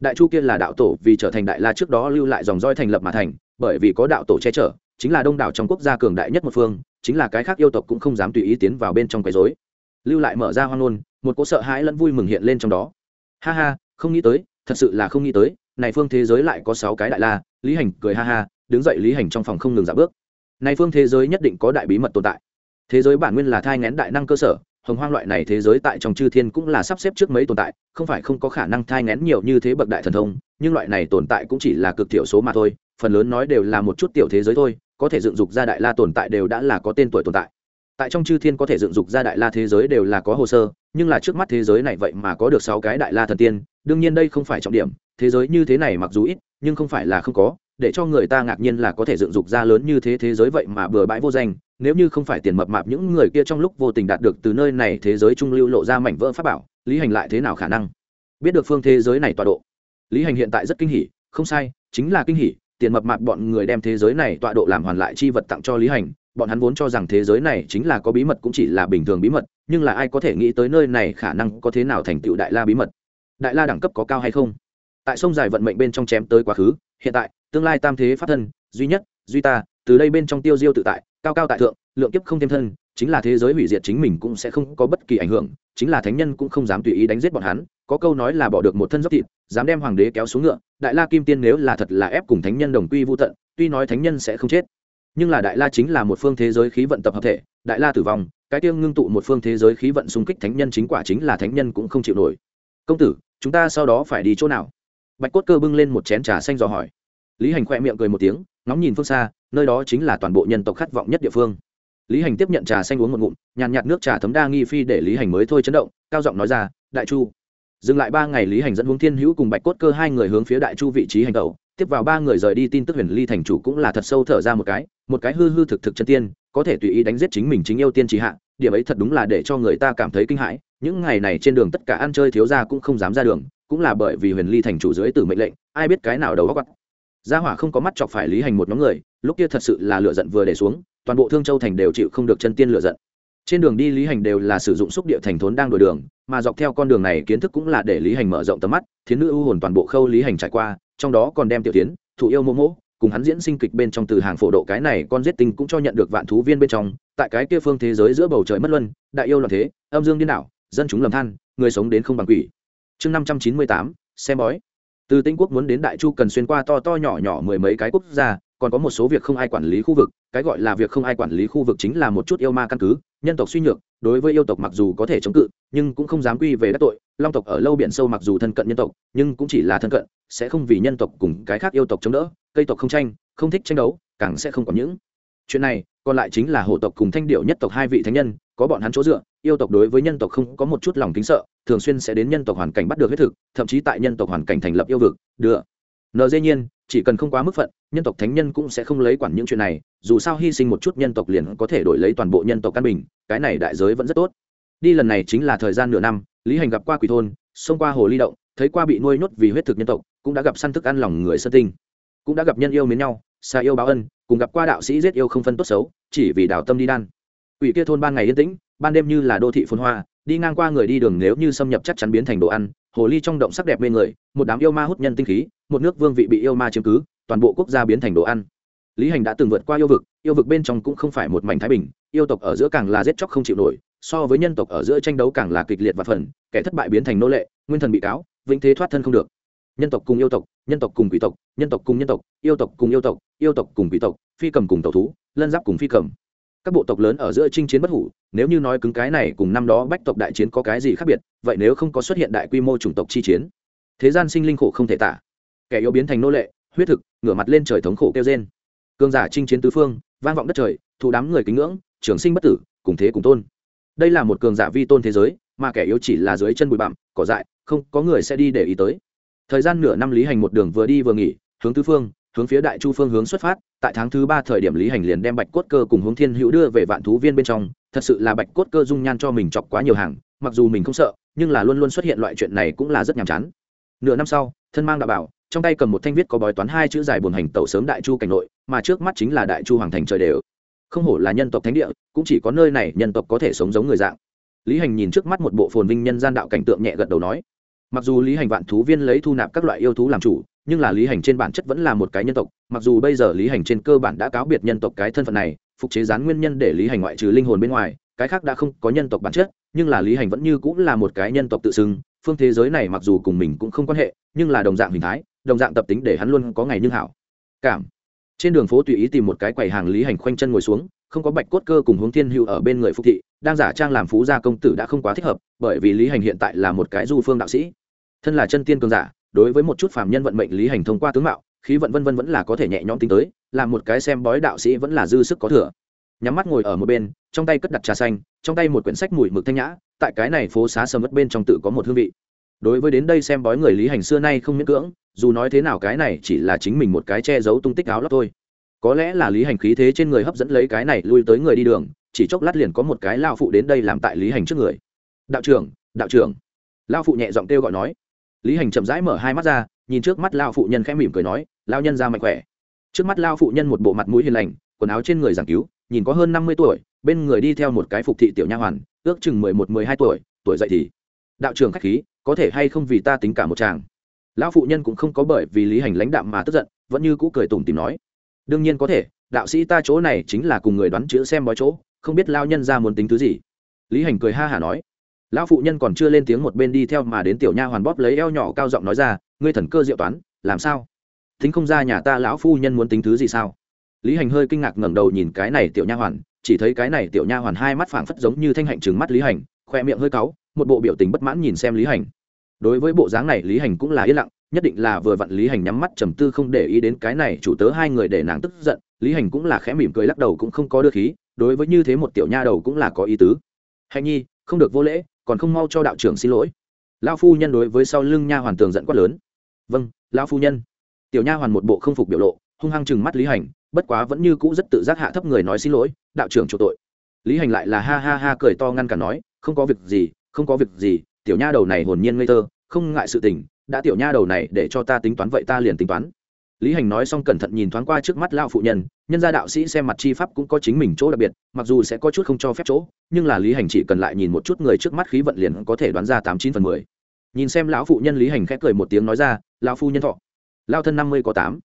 Đại chu kia là đạo tổ vì trở thành đại la trước đó lưu lại dòng roi thành lập mà thành, bởi vì có đạo tổ che chở, chính là đông đảo trong quốc gia cường đại nhất một phương, chính là cái khác yêu tộc cũng không dám tùy ý tiến vào bên trong quấy rối. Lưu lại mở ra hoang ngôn, một cỗ sợ hãi lẫn vui mừng hiện lên trong đó. Ha ha, không nghĩ tới, thật sự là không nghĩ tới này phương thế giới lại có sáu cái đại la, lý hành cười ha ha, đứng dậy lý hành trong phòng không ngừng giả bước. Này phương thế giới nhất định có đại bí mật tồn tại. Thế giới bản nguyên là thai ngén đại năng cơ sở, hồng hoang loại này thế giới tại trong chư thiên cũng là sắp xếp trước mấy tồn tại, không phải không có khả năng thai ngén nhiều như thế bậc đại thần thông, nhưng loại này tồn tại cũng chỉ là cực thiểu số mà thôi, phần lớn nói đều là một chút tiểu thế giới thôi, có thể dựng dục ra đại la tồn tại đều đã là có tên tuổi tồn tại. Tại trong chư thiên có thể dựng dục ra đại la thế giới đều là có hồ sơ, nhưng là trước mắt thế giới này vậy mà có được sáu cái đại la thần tiên, đương nhiên đây không phải trọng điểm thế giới như thế này mặc dù ít, nhưng không phải là không có, để cho người ta ngạc nhiên là có thể dựng dục ra lớn như thế thế giới vậy mà bừa bãi vô danh, nếu như không phải tiền mập mạp những người kia trong lúc vô tình đạt được từ nơi này thế giới trung lưu lộ ra mảnh vỡ pháp bảo, lý hành lại thế nào khả năng? Biết được phương thế giới này tọa độ. Lý hành hiện tại rất kinh hỉ, không sai, chính là kinh hỉ, tiền mập mạp bọn người đem thế giới này tọa độ làm hoàn lại chi vật tặng cho lý hành, bọn hắn vốn cho rằng thế giới này chính là có bí mật cũng chỉ là bình thường bí mật, nhưng là ai có thể nghĩ tới nơi này khả năng có thế nào thành tựu đại la bí mật? Đại la đẳng cấp có cao hay không? Tại sông dài vận mệnh bên trong chém tới quá khứ, hiện tại, tương lai tam thế pháp thân, duy nhất, duy ta, từ đây bên trong tiêu diêu tự tại, cao cao tại thượng, lượng kiếp không thêm thân, chính là thế giới hủy diệt chính mình cũng sẽ không có bất kỳ ảnh hưởng, chính là thánh nhân cũng không dám tùy ý đánh giết bọn hắn, có câu nói là bỏ được một thân dốc thịt, dám đem hoàng đế kéo xuống ngựa, đại la kim tiên nếu là thật là ép cùng thánh nhân đồng quy vô tận, tuy nói thánh nhân sẽ không chết, nhưng là đại la chính là một phương thế giới khí vận tập hợp thể, đại la tử vong, cái tiêu ngưng tụ một phương thế giới khí vận xung kích thánh nhân chính quả chính là thánh nhân cũng không chịu nổi. Công tử, chúng ta sau đó phải đi chỗ nào? Bạch cốt cơ bưng lên một chén trà xanh dò hỏi. Lý hành khoe miệng cười một tiếng, ngóng nhìn phương xa, nơi đó chính là toàn bộ nhân tộc khát vọng nhất địa phương. Lý hành tiếp nhận trà xanh uống một ngụm, nhàn nhạt nước trà thấm đa nghi phi để lý hành mới thôi chấn động, cao giọng nói ra, đại chu. Dừng lại ba ngày, lý hành dẫn hướng thiên hữu cùng bạch cốt cơ hai người hướng phía đại chu vị trí hành tẩu. Tiếp vào ba người rời đi, tin tức huyền ly thành chủ cũng là thật sâu thở ra một cái một cái hư hư thực thực chân tiên, có thể tùy ý đánh giết chính mình chính yêu tiên trí hạ, điểm ấy thật đúng là để cho người ta cảm thấy kinh hãi. Những ngày này trên đường tất cả ăn chơi thiếu ra cũng không dám ra đường cũng là bởi vì huyền ly thành chủ dưới từ mệnh lệnh, ai biết cái nào đầu góc gia hỏa không có mắt chọc phải lý hành một nhóm người, lúc kia thật sự là lựa giận vừa để xuống, toàn bộ thương châu thành đều chịu không được chân tiên lựa giận. Trên đường đi lý hành đều là sử dụng xúc địa thành thốn đang đổi đường, mà dọc theo con đường này kiến thức cũng là để lý hành mở rộng tầm mắt, thiến nữ ưu hồn toàn bộ khâu lý hành trải qua, trong đó còn đem tiểu tiến thủ yêu mô mỗ cùng hắn diễn sinh kịch bên trong từ hàng phổ độ cái này con giết tinh cũng cho nhận được vạn thú viên bên trong, tại cái kia phương thế giới giữa bầu trời mất luân, đại yêu loạn thế, âm dương điên đảo, dân chúng lầm than, người sống đến không bằng quỷ chương năm trăm chín mươi tám, xem bói. Từ Tĩnh quốc muốn đến đại chu cần xuyên qua to to nhỏ nhỏ mười mấy cái quốc gia, còn có một số việc không ai quản lý khu vực, cái gọi là việc không ai quản lý khu vực chính là một chút yêu ma căn cứ, nhân tộc suy nhược, đối với yêu tộc mặc dù có thể chống cự, nhưng cũng không dám quy về các tội. Long tộc ở lâu biển sâu mặc dù thân cận nhân tộc, nhưng cũng chỉ là thân cận, sẽ không vì nhân tộc cùng cái khác yêu tộc chống đỡ, cây tộc không tranh, không thích tranh đấu, càng sẽ không có những. Chuyện này, còn lại chính là hổ tộc cùng thanh điệu nhất tộc hai vị thánh nhân, có bọn hắn chỗ dựa yêu tộc đối với nhân tộc không có một chút lòng kính sợ, thường xuyên sẽ đến nhân tộc hoàn cảnh bắt được huyết thực, thậm chí tại nhân tộc hoàn cảnh thành lập yêu vực, đưa. Nd nhiên, chỉ cần không quá mức phận, nhân tộc thánh nhân cũng sẽ không lấy quản những chuyện này, dù sao hy sinh một chút nhân tộc liền có thể đổi lấy toàn bộ nhân tộc căn bình, cái này đại giới vẫn rất tốt. Đi lần này chính là thời gian nửa năm, lý hành gặp qua quỷ thôn, xông qua hồ ly động, thấy qua bị nuôi nhốt vì huyết thực nhân tộc, cũng đã gặp săn thức ăn lòng người sân tinh. Cũng đã gặp nhân yêu mến nhau, xa yêu báo ân, cùng gặp qua đạo sĩ giết yêu không phân tốt xấu, chỉ vì đào tâm đi đan. Ủy kia thôn ban ngày yên tĩnh ban đêm như là đô thị phồn hoa, đi ngang qua người đi đường nếu như xâm nhập chắc chắn biến thành đồ ăn, hồ ly trong động sắc đẹp mê người, một đám yêu ma hút nhân tinh khí, một nước vương vị bị yêu ma chiếm cứ, toàn bộ quốc gia biến thành đồ ăn. Lý hành đã từng vượt qua yêu vực yêu vực bên trong cũng không phải một mảnh thái bình, yêu tộc ở giữa càng là giết chóc không chịu nổi, so với nhân tộc ở giữa tranh đấu càng là kịch liệt và phần, kẻ thất bại biến thành nô lệ, nguyên thần bị cáo, vĩnh thế thoát thân không được. Nhân tộc cùng yêu tộc, nhân tộc cùng quỷ tộc, nhân tộc cùng nhân tộc, yêu tộc cùng yêu tộc yêu tộc cùng quỷ tộc, phi cầm cùng tẩu thú, lân giáp cùng phi cầm các bộ tộc lớn ở giữa chinh chiến bất hủ, nếu như nói cứng cái này cùng năm đó bách tộc đại chiến có cái gì khác biệt, vậy nếu không có xuất hiện đại quy mô chủng tộc chi chiến, thế gian sinh linh khổ không thể tả. Kẻ yếu biến thành nô lệ, huyết thực, ngửa mặt lên trời thống khổ kêu trên cương giả chinh chiến tứ phương, vang vọng đất trời, thụ đám người kính ngưỡng, trường sinh bất tử, cùng thế cùng tôn. Đây là một cường giả vi tôn thế giới, mà kẻ yếu chỉ là dưới chân bụi bặm, cỏ dại, không có người sẽ đi để ý tới. Thời gian nửa năm lý hành một đường vừa đi vừa nghỉ, hướng tứ phương hướng phía đại chu phương hướng xuất phát, tại tháng thứ ba thời điểm lý hành liền đem bạch cốt cơ cùng hướng thiên hữu đưa về vạn thú viên bên trong, thật sự là bạch cốt cơ dung nhan cho mình chọc quá nhiều hàng, mặc dù mình không sợ, nhưng là luôn luôn xuất hiện loại chuyện này cũng là rất nhàm chán. Nửa năm sau, thân mang đạo bảo, trong tay cầm một thanh viết có bói toán hai chữ dài buồn hành tẩu sớm đại chu cảnh nội, mà trước mắt chính là đại chu hoàng thành trời đều. Không hổ là nhân tộc thánh địa, cũng chỉ có nơi này nhân tộc có thể sống giống người dạng. Lý hành nhìn trước mắt một bộ phồn vinh nhân gian đạo cảnh tượng nhẹ gật đầu nói mặc dù lý hành vạn thú viên lấy thu nạp các loại yêu thú làm chủ, nhưng là lý hành trên bản chất vẫn là một cái nhân tộc. Mặc dù bây giờ lý hành trên cơ bản đã cáo biệt nhân tộc cái thân phận này, phục chế gián nguyên nhân để lý hành ngoại trừ linh hồn bên ngoài, cái khác đã không có nhân tộc bản chất, nhưng là lý hành vẫn như cũng là một cái nhân tộc tự xưng. Phương thế giới này mặc dù cùng mình cũng không quan hệ, nhưng là đồng dạng hình thái, đồng dạng tập tính để hắn luôn có ngày nhưng hảo. Cảm trên đường phố tùy ý tìm một cái quầy hàng lý hành khoanh chân ngồi xuống, không có bạch cốt cơ cùng hướng thiên hữu ở bên người phục thị, đang giả trang làm phú gia công tử đã không quá thích hợp, bởi vì lý hành hiện tại là một cái du phương đạo sĩ. Thân là chân tiên cường giả, đối với một chút phàm nhân vận mệnh lý hành thông qua tướng mạo, khí vận vân vân vẫn là có thể nhẹ nhõm tính tới, làm một cái xem bói đạo sĩ vẫn là dư sức có thừa. Nhắm mắt ngồi ở một bên, trong tay cất đặt trà xanh, trong tay một quyển sách mùi mực thanh nhã, tại cái này phố xá sầm mất bên trong tự có một hương vị đối với đến đây xem bói người lý hành xưa nay không miễn cưỡng, dù nói thế nào cái này chỉ là chính mình một cái che giấu tung tích áo lót thôi. Có lẽ là lý hành khí thế trên người hấp dẫn lấy cái này lui tới người đi đường, chỉ chốc lát liền có một cái lao phụ đến đây làm tại lý hành trước người. Đạo trưởng đạo trưởng. Lao phụ nhẹ giọng kêu gọi nói. Lý hành chậm rãi mở hai mắt ra, nhìn trước mắt lao phụ nhân khẽ mỉm cười nói, lao nhân ra mạnh khỏe. Trước mắt lao phụ nhân một bộ mặt mũi hiền lành, quần áo trên người giảng cứu, nhìn có hơn năm mươi tuổi, bên người đi theo một cái phục thị tiểu nha hoàn, ước chừng mười một, mười hai tuổi tuổi dậy thì. Đạo trưởng khách khí có thể hay không vì ta tính cả một chàng? Lão phụ nhân cũng không có bởi vì lý hành lãnh đạm mà tức giận, vẫn như cũ cười tủm tìm nói. Đương nhiên có thể, đạo sĩ ta chỗ này chính là cùng người đoán chữ xem bói chỗ, không biết lao nhân ra muốn tính thứ gì. Lý hành cười ha hả nói. Lão phụ nhân còn chưa lên tiếng một bên đi theo mà đến tiểu nha hoàn bóp lấy eo nhỏ cao giọng nói ra, ngươi thần cơ diệu toán, làm sao? Thính không ra nhà ta lão phu nhân muốn tính thứ gì sao? Lý hành hơi kinh ngạc ngẩng đầu nhìn cái này tiểu nha hoàn, chỉ thấy cái này tiểu nha hoàn hai mắt phảng phất giống như thanh hạnh trừng mắt lý hành, khoe miệng hơi cáu, một bộ biểu tình bất mãn nhìn xem lý hành đối với bộ dáng này, lý hành cũng là yên lặng, nhất định là vừa vặn lý hành nhắm mắt trầm tư không để ý đến cái này, chủ tớ hai người để nàng tức giận, lý hành cũng là khẽ mỉm cười lắc đầu cũng không có đưa khí, đối với như thế một tiểu nha đầu cũng là có ý tứ. Hạnh nhi, không được vô lễ, còn không mau cho đạo trưởng xin lỗi. Lao phu nhân đối với sau lưng nha hoàn tường giận quát lớn. Vâng lao phu nhân. Tiểu nha hoàn một bộ không phục biểu lộ, hung hăng chừng mắt lý hành, bất quá vẫn như cũ rất tự giác hạ thấp người nói xin lỗi, đạo trưởng chủ tội. Lý hành lại là ha ha ha cười to ngăn cả nói, không có việc gì, không có việc gì tiểu nha đầu này hồn nhiên ngây thơ, không ngại sự tình, đã tiểu nha đầu này để cho ta tính toán vậy ta liền tính toán. Lý hành nói xong cẩn thận nhìn thoáng qua trước mắt lao phụ nhân nhân gia đạo sĩ xem mặt chi pháp cũng có chính mình chỗ đặc biệt, mặc dù sẽ có chút không cho phép chỗ, nhưng là lý hành chỉ cần lại nhìn một chút người trước mắt khí vận liền có thể đoán ra tám chín phần mười. Nhìn xem lão phụ nhân lý hành khẽ cười một tiếng nói ra lao phu nhân thọ. Lao thân năm mươi có tám.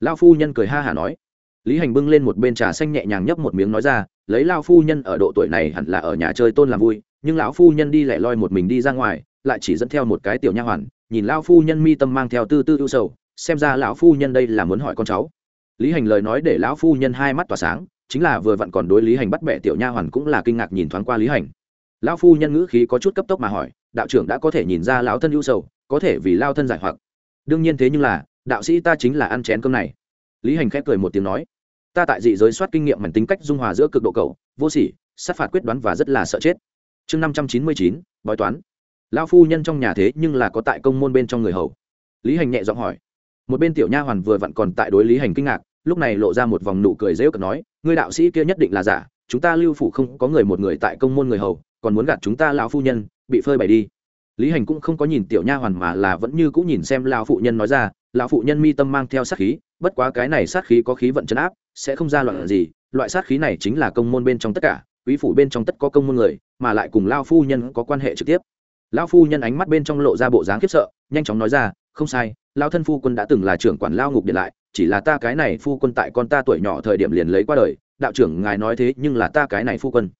Lao phu nhân cười ha hả nói. Lý hành bưng lên một bên trà xanh nhẹ nhàng nhấp một miếng nói ra, lấy lao phu nhân ở độ tuổi này hẳn là ở nhà chơi tôn làm vui nhưng lão phu nhân đi lẻ loi một mình đi ra ngoài, lại chỉ dẫn theo một cái tiểu nha hoàn, nhìn lão phu nhân mi tâm mang theo tư tư ưu sầu, xem ra lão phu nhân đây là muốn hỏi con cháu. Lý hành lời nói để lão phu nhân hai mắt tỏa sáng, chính là vừa vặn còn đối lý hành bắt bẻ tiểu nha hoàn cũng là kinh ngạc nhìn thoáng qua lý hành. Lão phu nhân ngữ khí có chút cấp tốc mà hỏi, đạo trưởng đã có thể nhìn ra lão thân ưu sầu, có thể vì lao thân giải hoặc? Đương nhiên thế nhưng là, đạo sĩ ta chính là ăn chén cơm này. Lý hành khép cười một tiếng nói, ta tại dị giới soát kinh nghiệm mảnh tính cách dung hòa giữa cực độ cầu vô sỉ, sát phạt quyết đoán và rất là sợ chết chương năm trăm chín mươi chín, bói toán. Lao phu nhân trong nhà thế nhưng là có tại công môn bên trong người hầu. Lý hành nhẹ giọng hỏi. Một bên tiểu nha hoàn vừa vặn còn tại đối lý hành kinh ngạc, lúc này lộ ra một vòng nụ cười dễu cợt nói, ngươi đạo sĩ kia nhất định là giả, chúng ta lưu phủ không có người một người tại công môn người hầu, còn muốn gạt chúng ta lão phu nhân, bị phơi bày đi. Lý hành cũng không có nhìn tiểu nha hoàn mà là vẫn như cũng nhìn xem lão phụ nhân nói ra, lão phụ nhân mi tâm mang theo sát khí, bất quá cái này sát khí có khí vận chấn áp, sẽ không ra loạn gì, loại sát khí này chính là công môn bên trong tất cả quý phủ bên trong tất có công môn người, mà lại cùng lao phu nhân có quan hệ trực tiếp. Lão phu nhân ánh mắt bên trong lộ ra bộ dáng khiếp sợ, nhanh chóng nói ra, không sai, lao thân phu quân đã từng là trưởng quản lao ngục điện lại, chỉ là ta cái này phu quân tại con ta tuổi nhỏ thời điểm liền lấy qua đời, đạo trưởng ngài nói thế nhưng là ta cái này phu quân.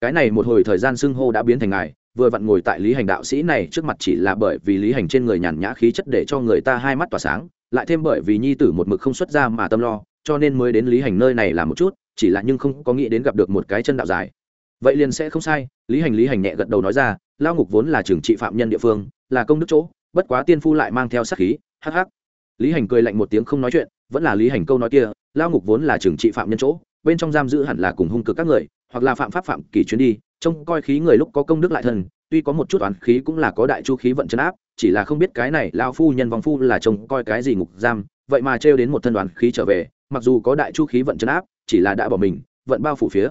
Cái này một hồi thời gian xưng hô đã biến thành ngài, vừa vặn ngồi tại lý hành đạo sĩ này trước mặt chỉ là bởi vì lý hành trên người nhàn nhã khí chất để cho người ta hai mắt tỏa sáng, lại thêm bởi vì nhi tử một mực không xuất ra mà tâm lo, cho nên mới đến lý hành nơi này làm một chút chỉ là nhưng không có nghĩ đến gặp được một cái chân đạo dài. Vậy liền sẽ không sai, lý hành lý hành nhẹ gật đầu nói ra lao ngục vốn là trường trị phạm nhân địa phương, là công đức chỗ, bất quá tiên phu lại mang theo sát khí hh lý hành cười lạnh một tiếng không nói chuyện, vẫn là lý hành câu nói kia lao ngục vốn là trường trị phạm nhân chỗ, bên trong giam giữ hẳn là cùng hung cực các người, hoặc là phạm pháp phạm kỷ chuyến đi, trông coi khí người lúc có công đức lại thân tuy có một chút toán khí cũng là có đại chu khí vận chấn áp, chỉ là không biết cái này lao phu nhân vòng phu là trông coi cái gì ngục giam vậy mà trêu đến một thân đoàn khí trở về, mặc dù có đại chu khí vận chấn áp, chỉ là đã bỏ mình, vận bao phủ phía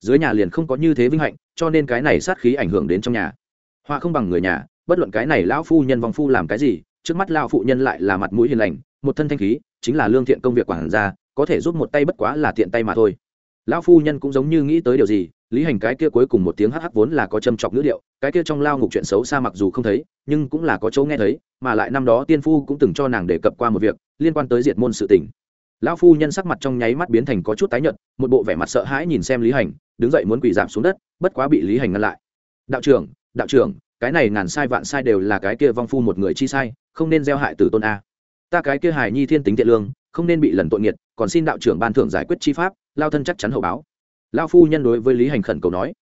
dưới nhà liền không có như thế vinh hạnh, cho nên cái này sát khí ảnh hưởng đến trong nhà. Họa không bằng người nhà, bất luận cái này lão phu nhân vong phu làm cái gì, trước mắt lão phụ nhân lại là mặt mũi hiền lành, một thân thanh khí, chính là lương thiện công việc quản gia, có thể giúp một tay bất quá là tiện tay mà thôi. Lão phu nhân cũng giống như nghĩ tới điều gì lý hành cái kia cuối cùng một tiếng hắc hắc vốn là có châm chọc ngữ điệu, cái kia trong lao ngục chuyện xấu xa mặc dù không thấy, nhưng cũng là có chỗ nghe thấy, mà lại năm đó tiên phu cũng từng cho nàng đề cập qua một việc, liên quan tới diệt môn sự tình. Lão phu nhân sắc mặt trong nháy mắt biến thành có chút tái nhợt, một bộ vẻ mặt sợ hãi nhìn xem lý hành, đứng dậy muốn quỳ giảm xuống đất, bất quá bị lý hành ngăn lại. Đạo trưởng đạo trưởng, cái này ngàn sai vạn sai đều là cái kia vong phu một người chi sai, không nên gieo hại tử tôn a. Ta cái kia hài nhi thiên tính thiện lương, không nên bị lần tội nghiệt, còn xin đạo trưởng ban thưởng giải quyết chi pháp, lao thân chắc chắn hậu báo lão phu nhân đối với lý hành khẩn cầu nói.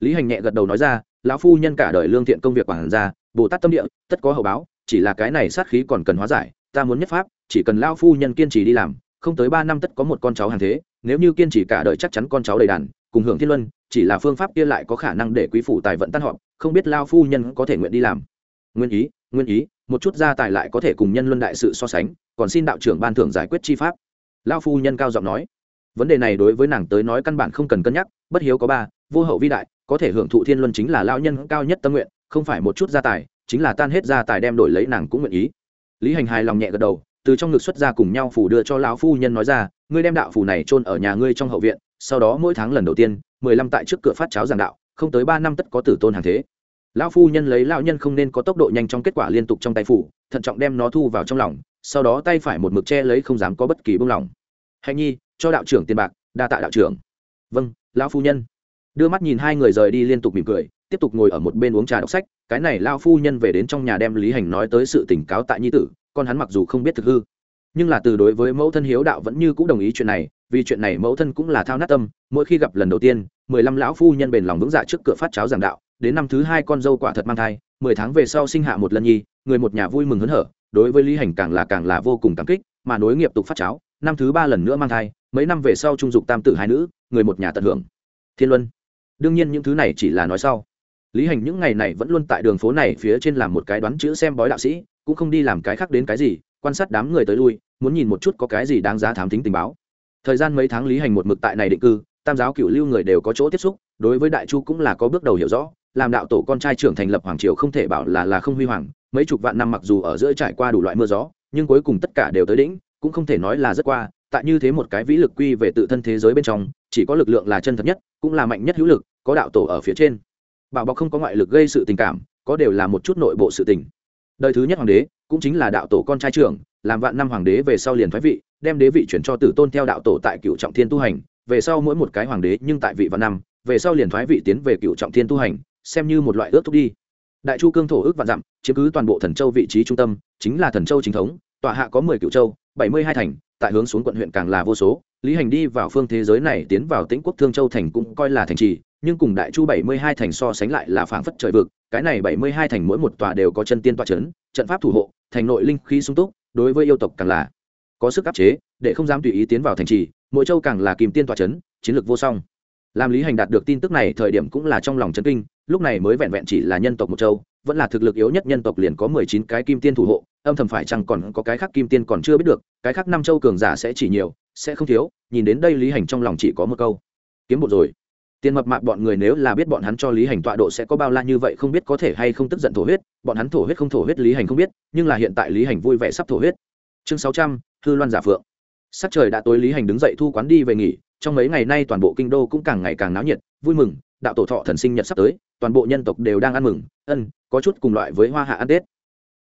Lý hành nhẹ gật đầu nói ra, lão phu nhân cả đời lương thiện công việc quản gia, bồ tát tâm địa, tất có hậu báo, chỉ là cái này sát khí còn cần hóa giải, ta muốn nhất pháp, chỉ cần lão phu nhân kiên trì đi làm, không tới ba năm tất có một con cháu hàng thế, nếu như kiên trì cả đời chắc chắn con cháu đầy đàn, cùng hưởng thiên luân, chỉ là phương pháp kia lại có khả năng để quý phủ tài vận tan họp, không biết lao phu nhân có thể nguyện đi làm. Nguyên ý nguyên ý, một chút gia tài lại có thể cùng nhân luân đại sự so sánh, còn xin đạo trưởng ban thưởng giải quyết chi pháp. Lao phu nhân cao giọng nói vấn đề này đối với nàng tới nói căn bản không cần cân nhắc, bất hiếu có ba, vô hậu vi đại, có thể hưởng thụ thiên luân chính là lao nhân cao nhất tâm nguyện, không phải một chút gia tài, chính là tan hết gia tài đem đổi lấy nàng cũng nguyện ý. Lý hành hài lòng nhẹ gật đầu, từ trong ngực xuất ra cùng nhau phủ đưa cho lão phu nhân nói ra, ngươi đem đạo phủ này chôn ở nhà ngươi trong hậu viện, sau đó mỗi tháng lần đầu tiên, mười lăm tại trước cửa phát cháo giảng đạo, không tới ba năm tất có tử tôn hàng thế. Lão phu nhân lấy lão nhân không nên có tốc độ nhanh trong kết quả liên tục trong tay phủ, thận trọng đem nó thu vào trong lòng, sau đó tay phải một mực che lấy không dám có bất kỳ buông lỏng hạnh nhi cho đạo trưởng tiền bạc, đa tạ đạo trưởng. Vâng lão phu nhân. Đưa mắt nhìn hai người rời đi liên tục mỉm cười, tiếp tục ngồi ở một bên uống trà đọc sách, cái này lao phu nhân về đến trong nhà đem lý hành nói tới sự tỉnh cáo tại nhi tử, con hắn mặc dù không biết thực hư, nhưng là từ đối với mẫu thân hiếu đạo vẫn như cũng đồng ý chuyện này, vì chuyện này mẫu thân cũng là thao nát tâm, mỗi khi gặp lần đầu tiên, mười lăm lão phu nhân bền lòng vững dạ trước cửa phát cháo giảng đạo, đến năm thứ hai con dâu quả thật mang thai, mười tháng về sau sinh hạ một lần nhi, người một nhà vui mừng hớn hở, đối với lý hành càng là càng là vô cùng cảm kích, mà nối nghiệp tục phát cháo năm thứ ba lần nữa mang thai, mấy năm về sau trung dục tam tử hai nữ, người một nhà tận hưởng. Thiên luân. Đương nhiên những thứ này chỉ là nói sau. Lý hành những ngày này vẫn luôn tại đường phố này phía trên làm một cái đoán chữ xem bói đạo sĩ, cũng không đi làm cái khác đến cái gì, quan sát đám người tới lui, muốn nhìn một chút có cái gì đáng giá thám tính tình báo. Thời gian mấy tháng lý hành một mực tại này định cư, tam giáo cựu lưu người đều có chỗ tiếp xúc, đối với đại chu cũng là có bước đầu hiểu rõ, làm đạo tổ con trai trưởng thành lập hoàng triều không thể bảo là là không huy hoàng, mấy chục vạn năm mặc dù ở giữa trải qua đủ loại mưa gió, nhưng cuối cùng tất cả đều tới đỉnh cũng không thể nói là rất qua, tại như thế một cái vĩ lực quy về tự thân thế giới bên trong, chỉ có lực lượng là chân thật nhất, cũng là mạnh nhất hữu lực, có đạo tổ ở phía trên. Bảo bọc không có ngoại lực gây sự tình cảm, có đều là một chút nội bộ sự tình. Đời thứ nhất hoàng đế, cũng chính là đạo tổ con trai trưởng, làm vạn năm hoàng đế về sau liền thoái vị, đem đế vị chuyển cho tử tôn theo đạo tổ tại cựu trọng thiên tu hành, về sau mỗi một cái hoàng đế nhưng tại vị vạn năm, về sau liền thoái vị tiến về cựu trọng thiên tu hành, xem như một loại ước thúc đi. Đại chu cương thổ ước vạn dặm, chiếm cứ toàn bộ thần châu vị trí trung tâm, chính là thần châu chính thống, tọa hạ có mười cựu châu bảy mươi hai thành, tại hướng xuống quận huyện càng là vô số. Lý hành đi vào phương thế giới này, tiến vào tĩnh quốc thương châu thành cũng coi là thành trì, nhưng cùng đại chu bảy mươi hai thành so sánh lại là phảng phất trời vực. Cái này bảy mươi hai thành mỗi một tòa đều có chân tiên tọa trấn trận pháp thủ hộ, thành nội linh khí sung túc, đối với yêu tộc càng là có sức áp chế, để không dám tùy ý tiến vào thành trì, mỗi châu càng là kìm tiên tọa trấn chiến lược vô song. Làm lý hành đạt được tin tức này, thời điểm cũng là trong lòng chấn kinh, lúc này mới vẹn vẹn chỉ là nhân tộc một châu vẫn là thực lực yếu nhất nhân tộc liền có mười chín cái kim tiên thủ hộ, âm thầm phải chăng còn có cái khác kim tiên còn chưa biết được, cái khác năm châu cường giả sẽ chỉ nhiều, sẽ không thiếu, nhìn đến đây lý hành trong lòng chỉ có một câu, kiếm bộ rồi. Tiền mập mạp bọn người nếu là biết bọn hắn cho lý hành tọa độ sẽ có bao la như vậy không biết có thể hay không tức giận thổ huyết, bọn hắn thổ huyết không thổ huyết lý hành không biết, nhưng là hiện tại lý hành vui vẻ sắp thổ huyết. Chương sáu trăm, hư loan giả phượng. Sắc trời đã tối lý hành đứng dậy thu quán đi về nghỉ, trong mấy ngày nay toàn bộ kinh đô cũng càng ngày càng náo nhiệt, vui mừng, đạo tổ thọ thần sinh nhật sắp tới toàn bộ nhân tộc đều đang ăn mừng, ân, có chút cùng loại với hoa hạ ăn tết.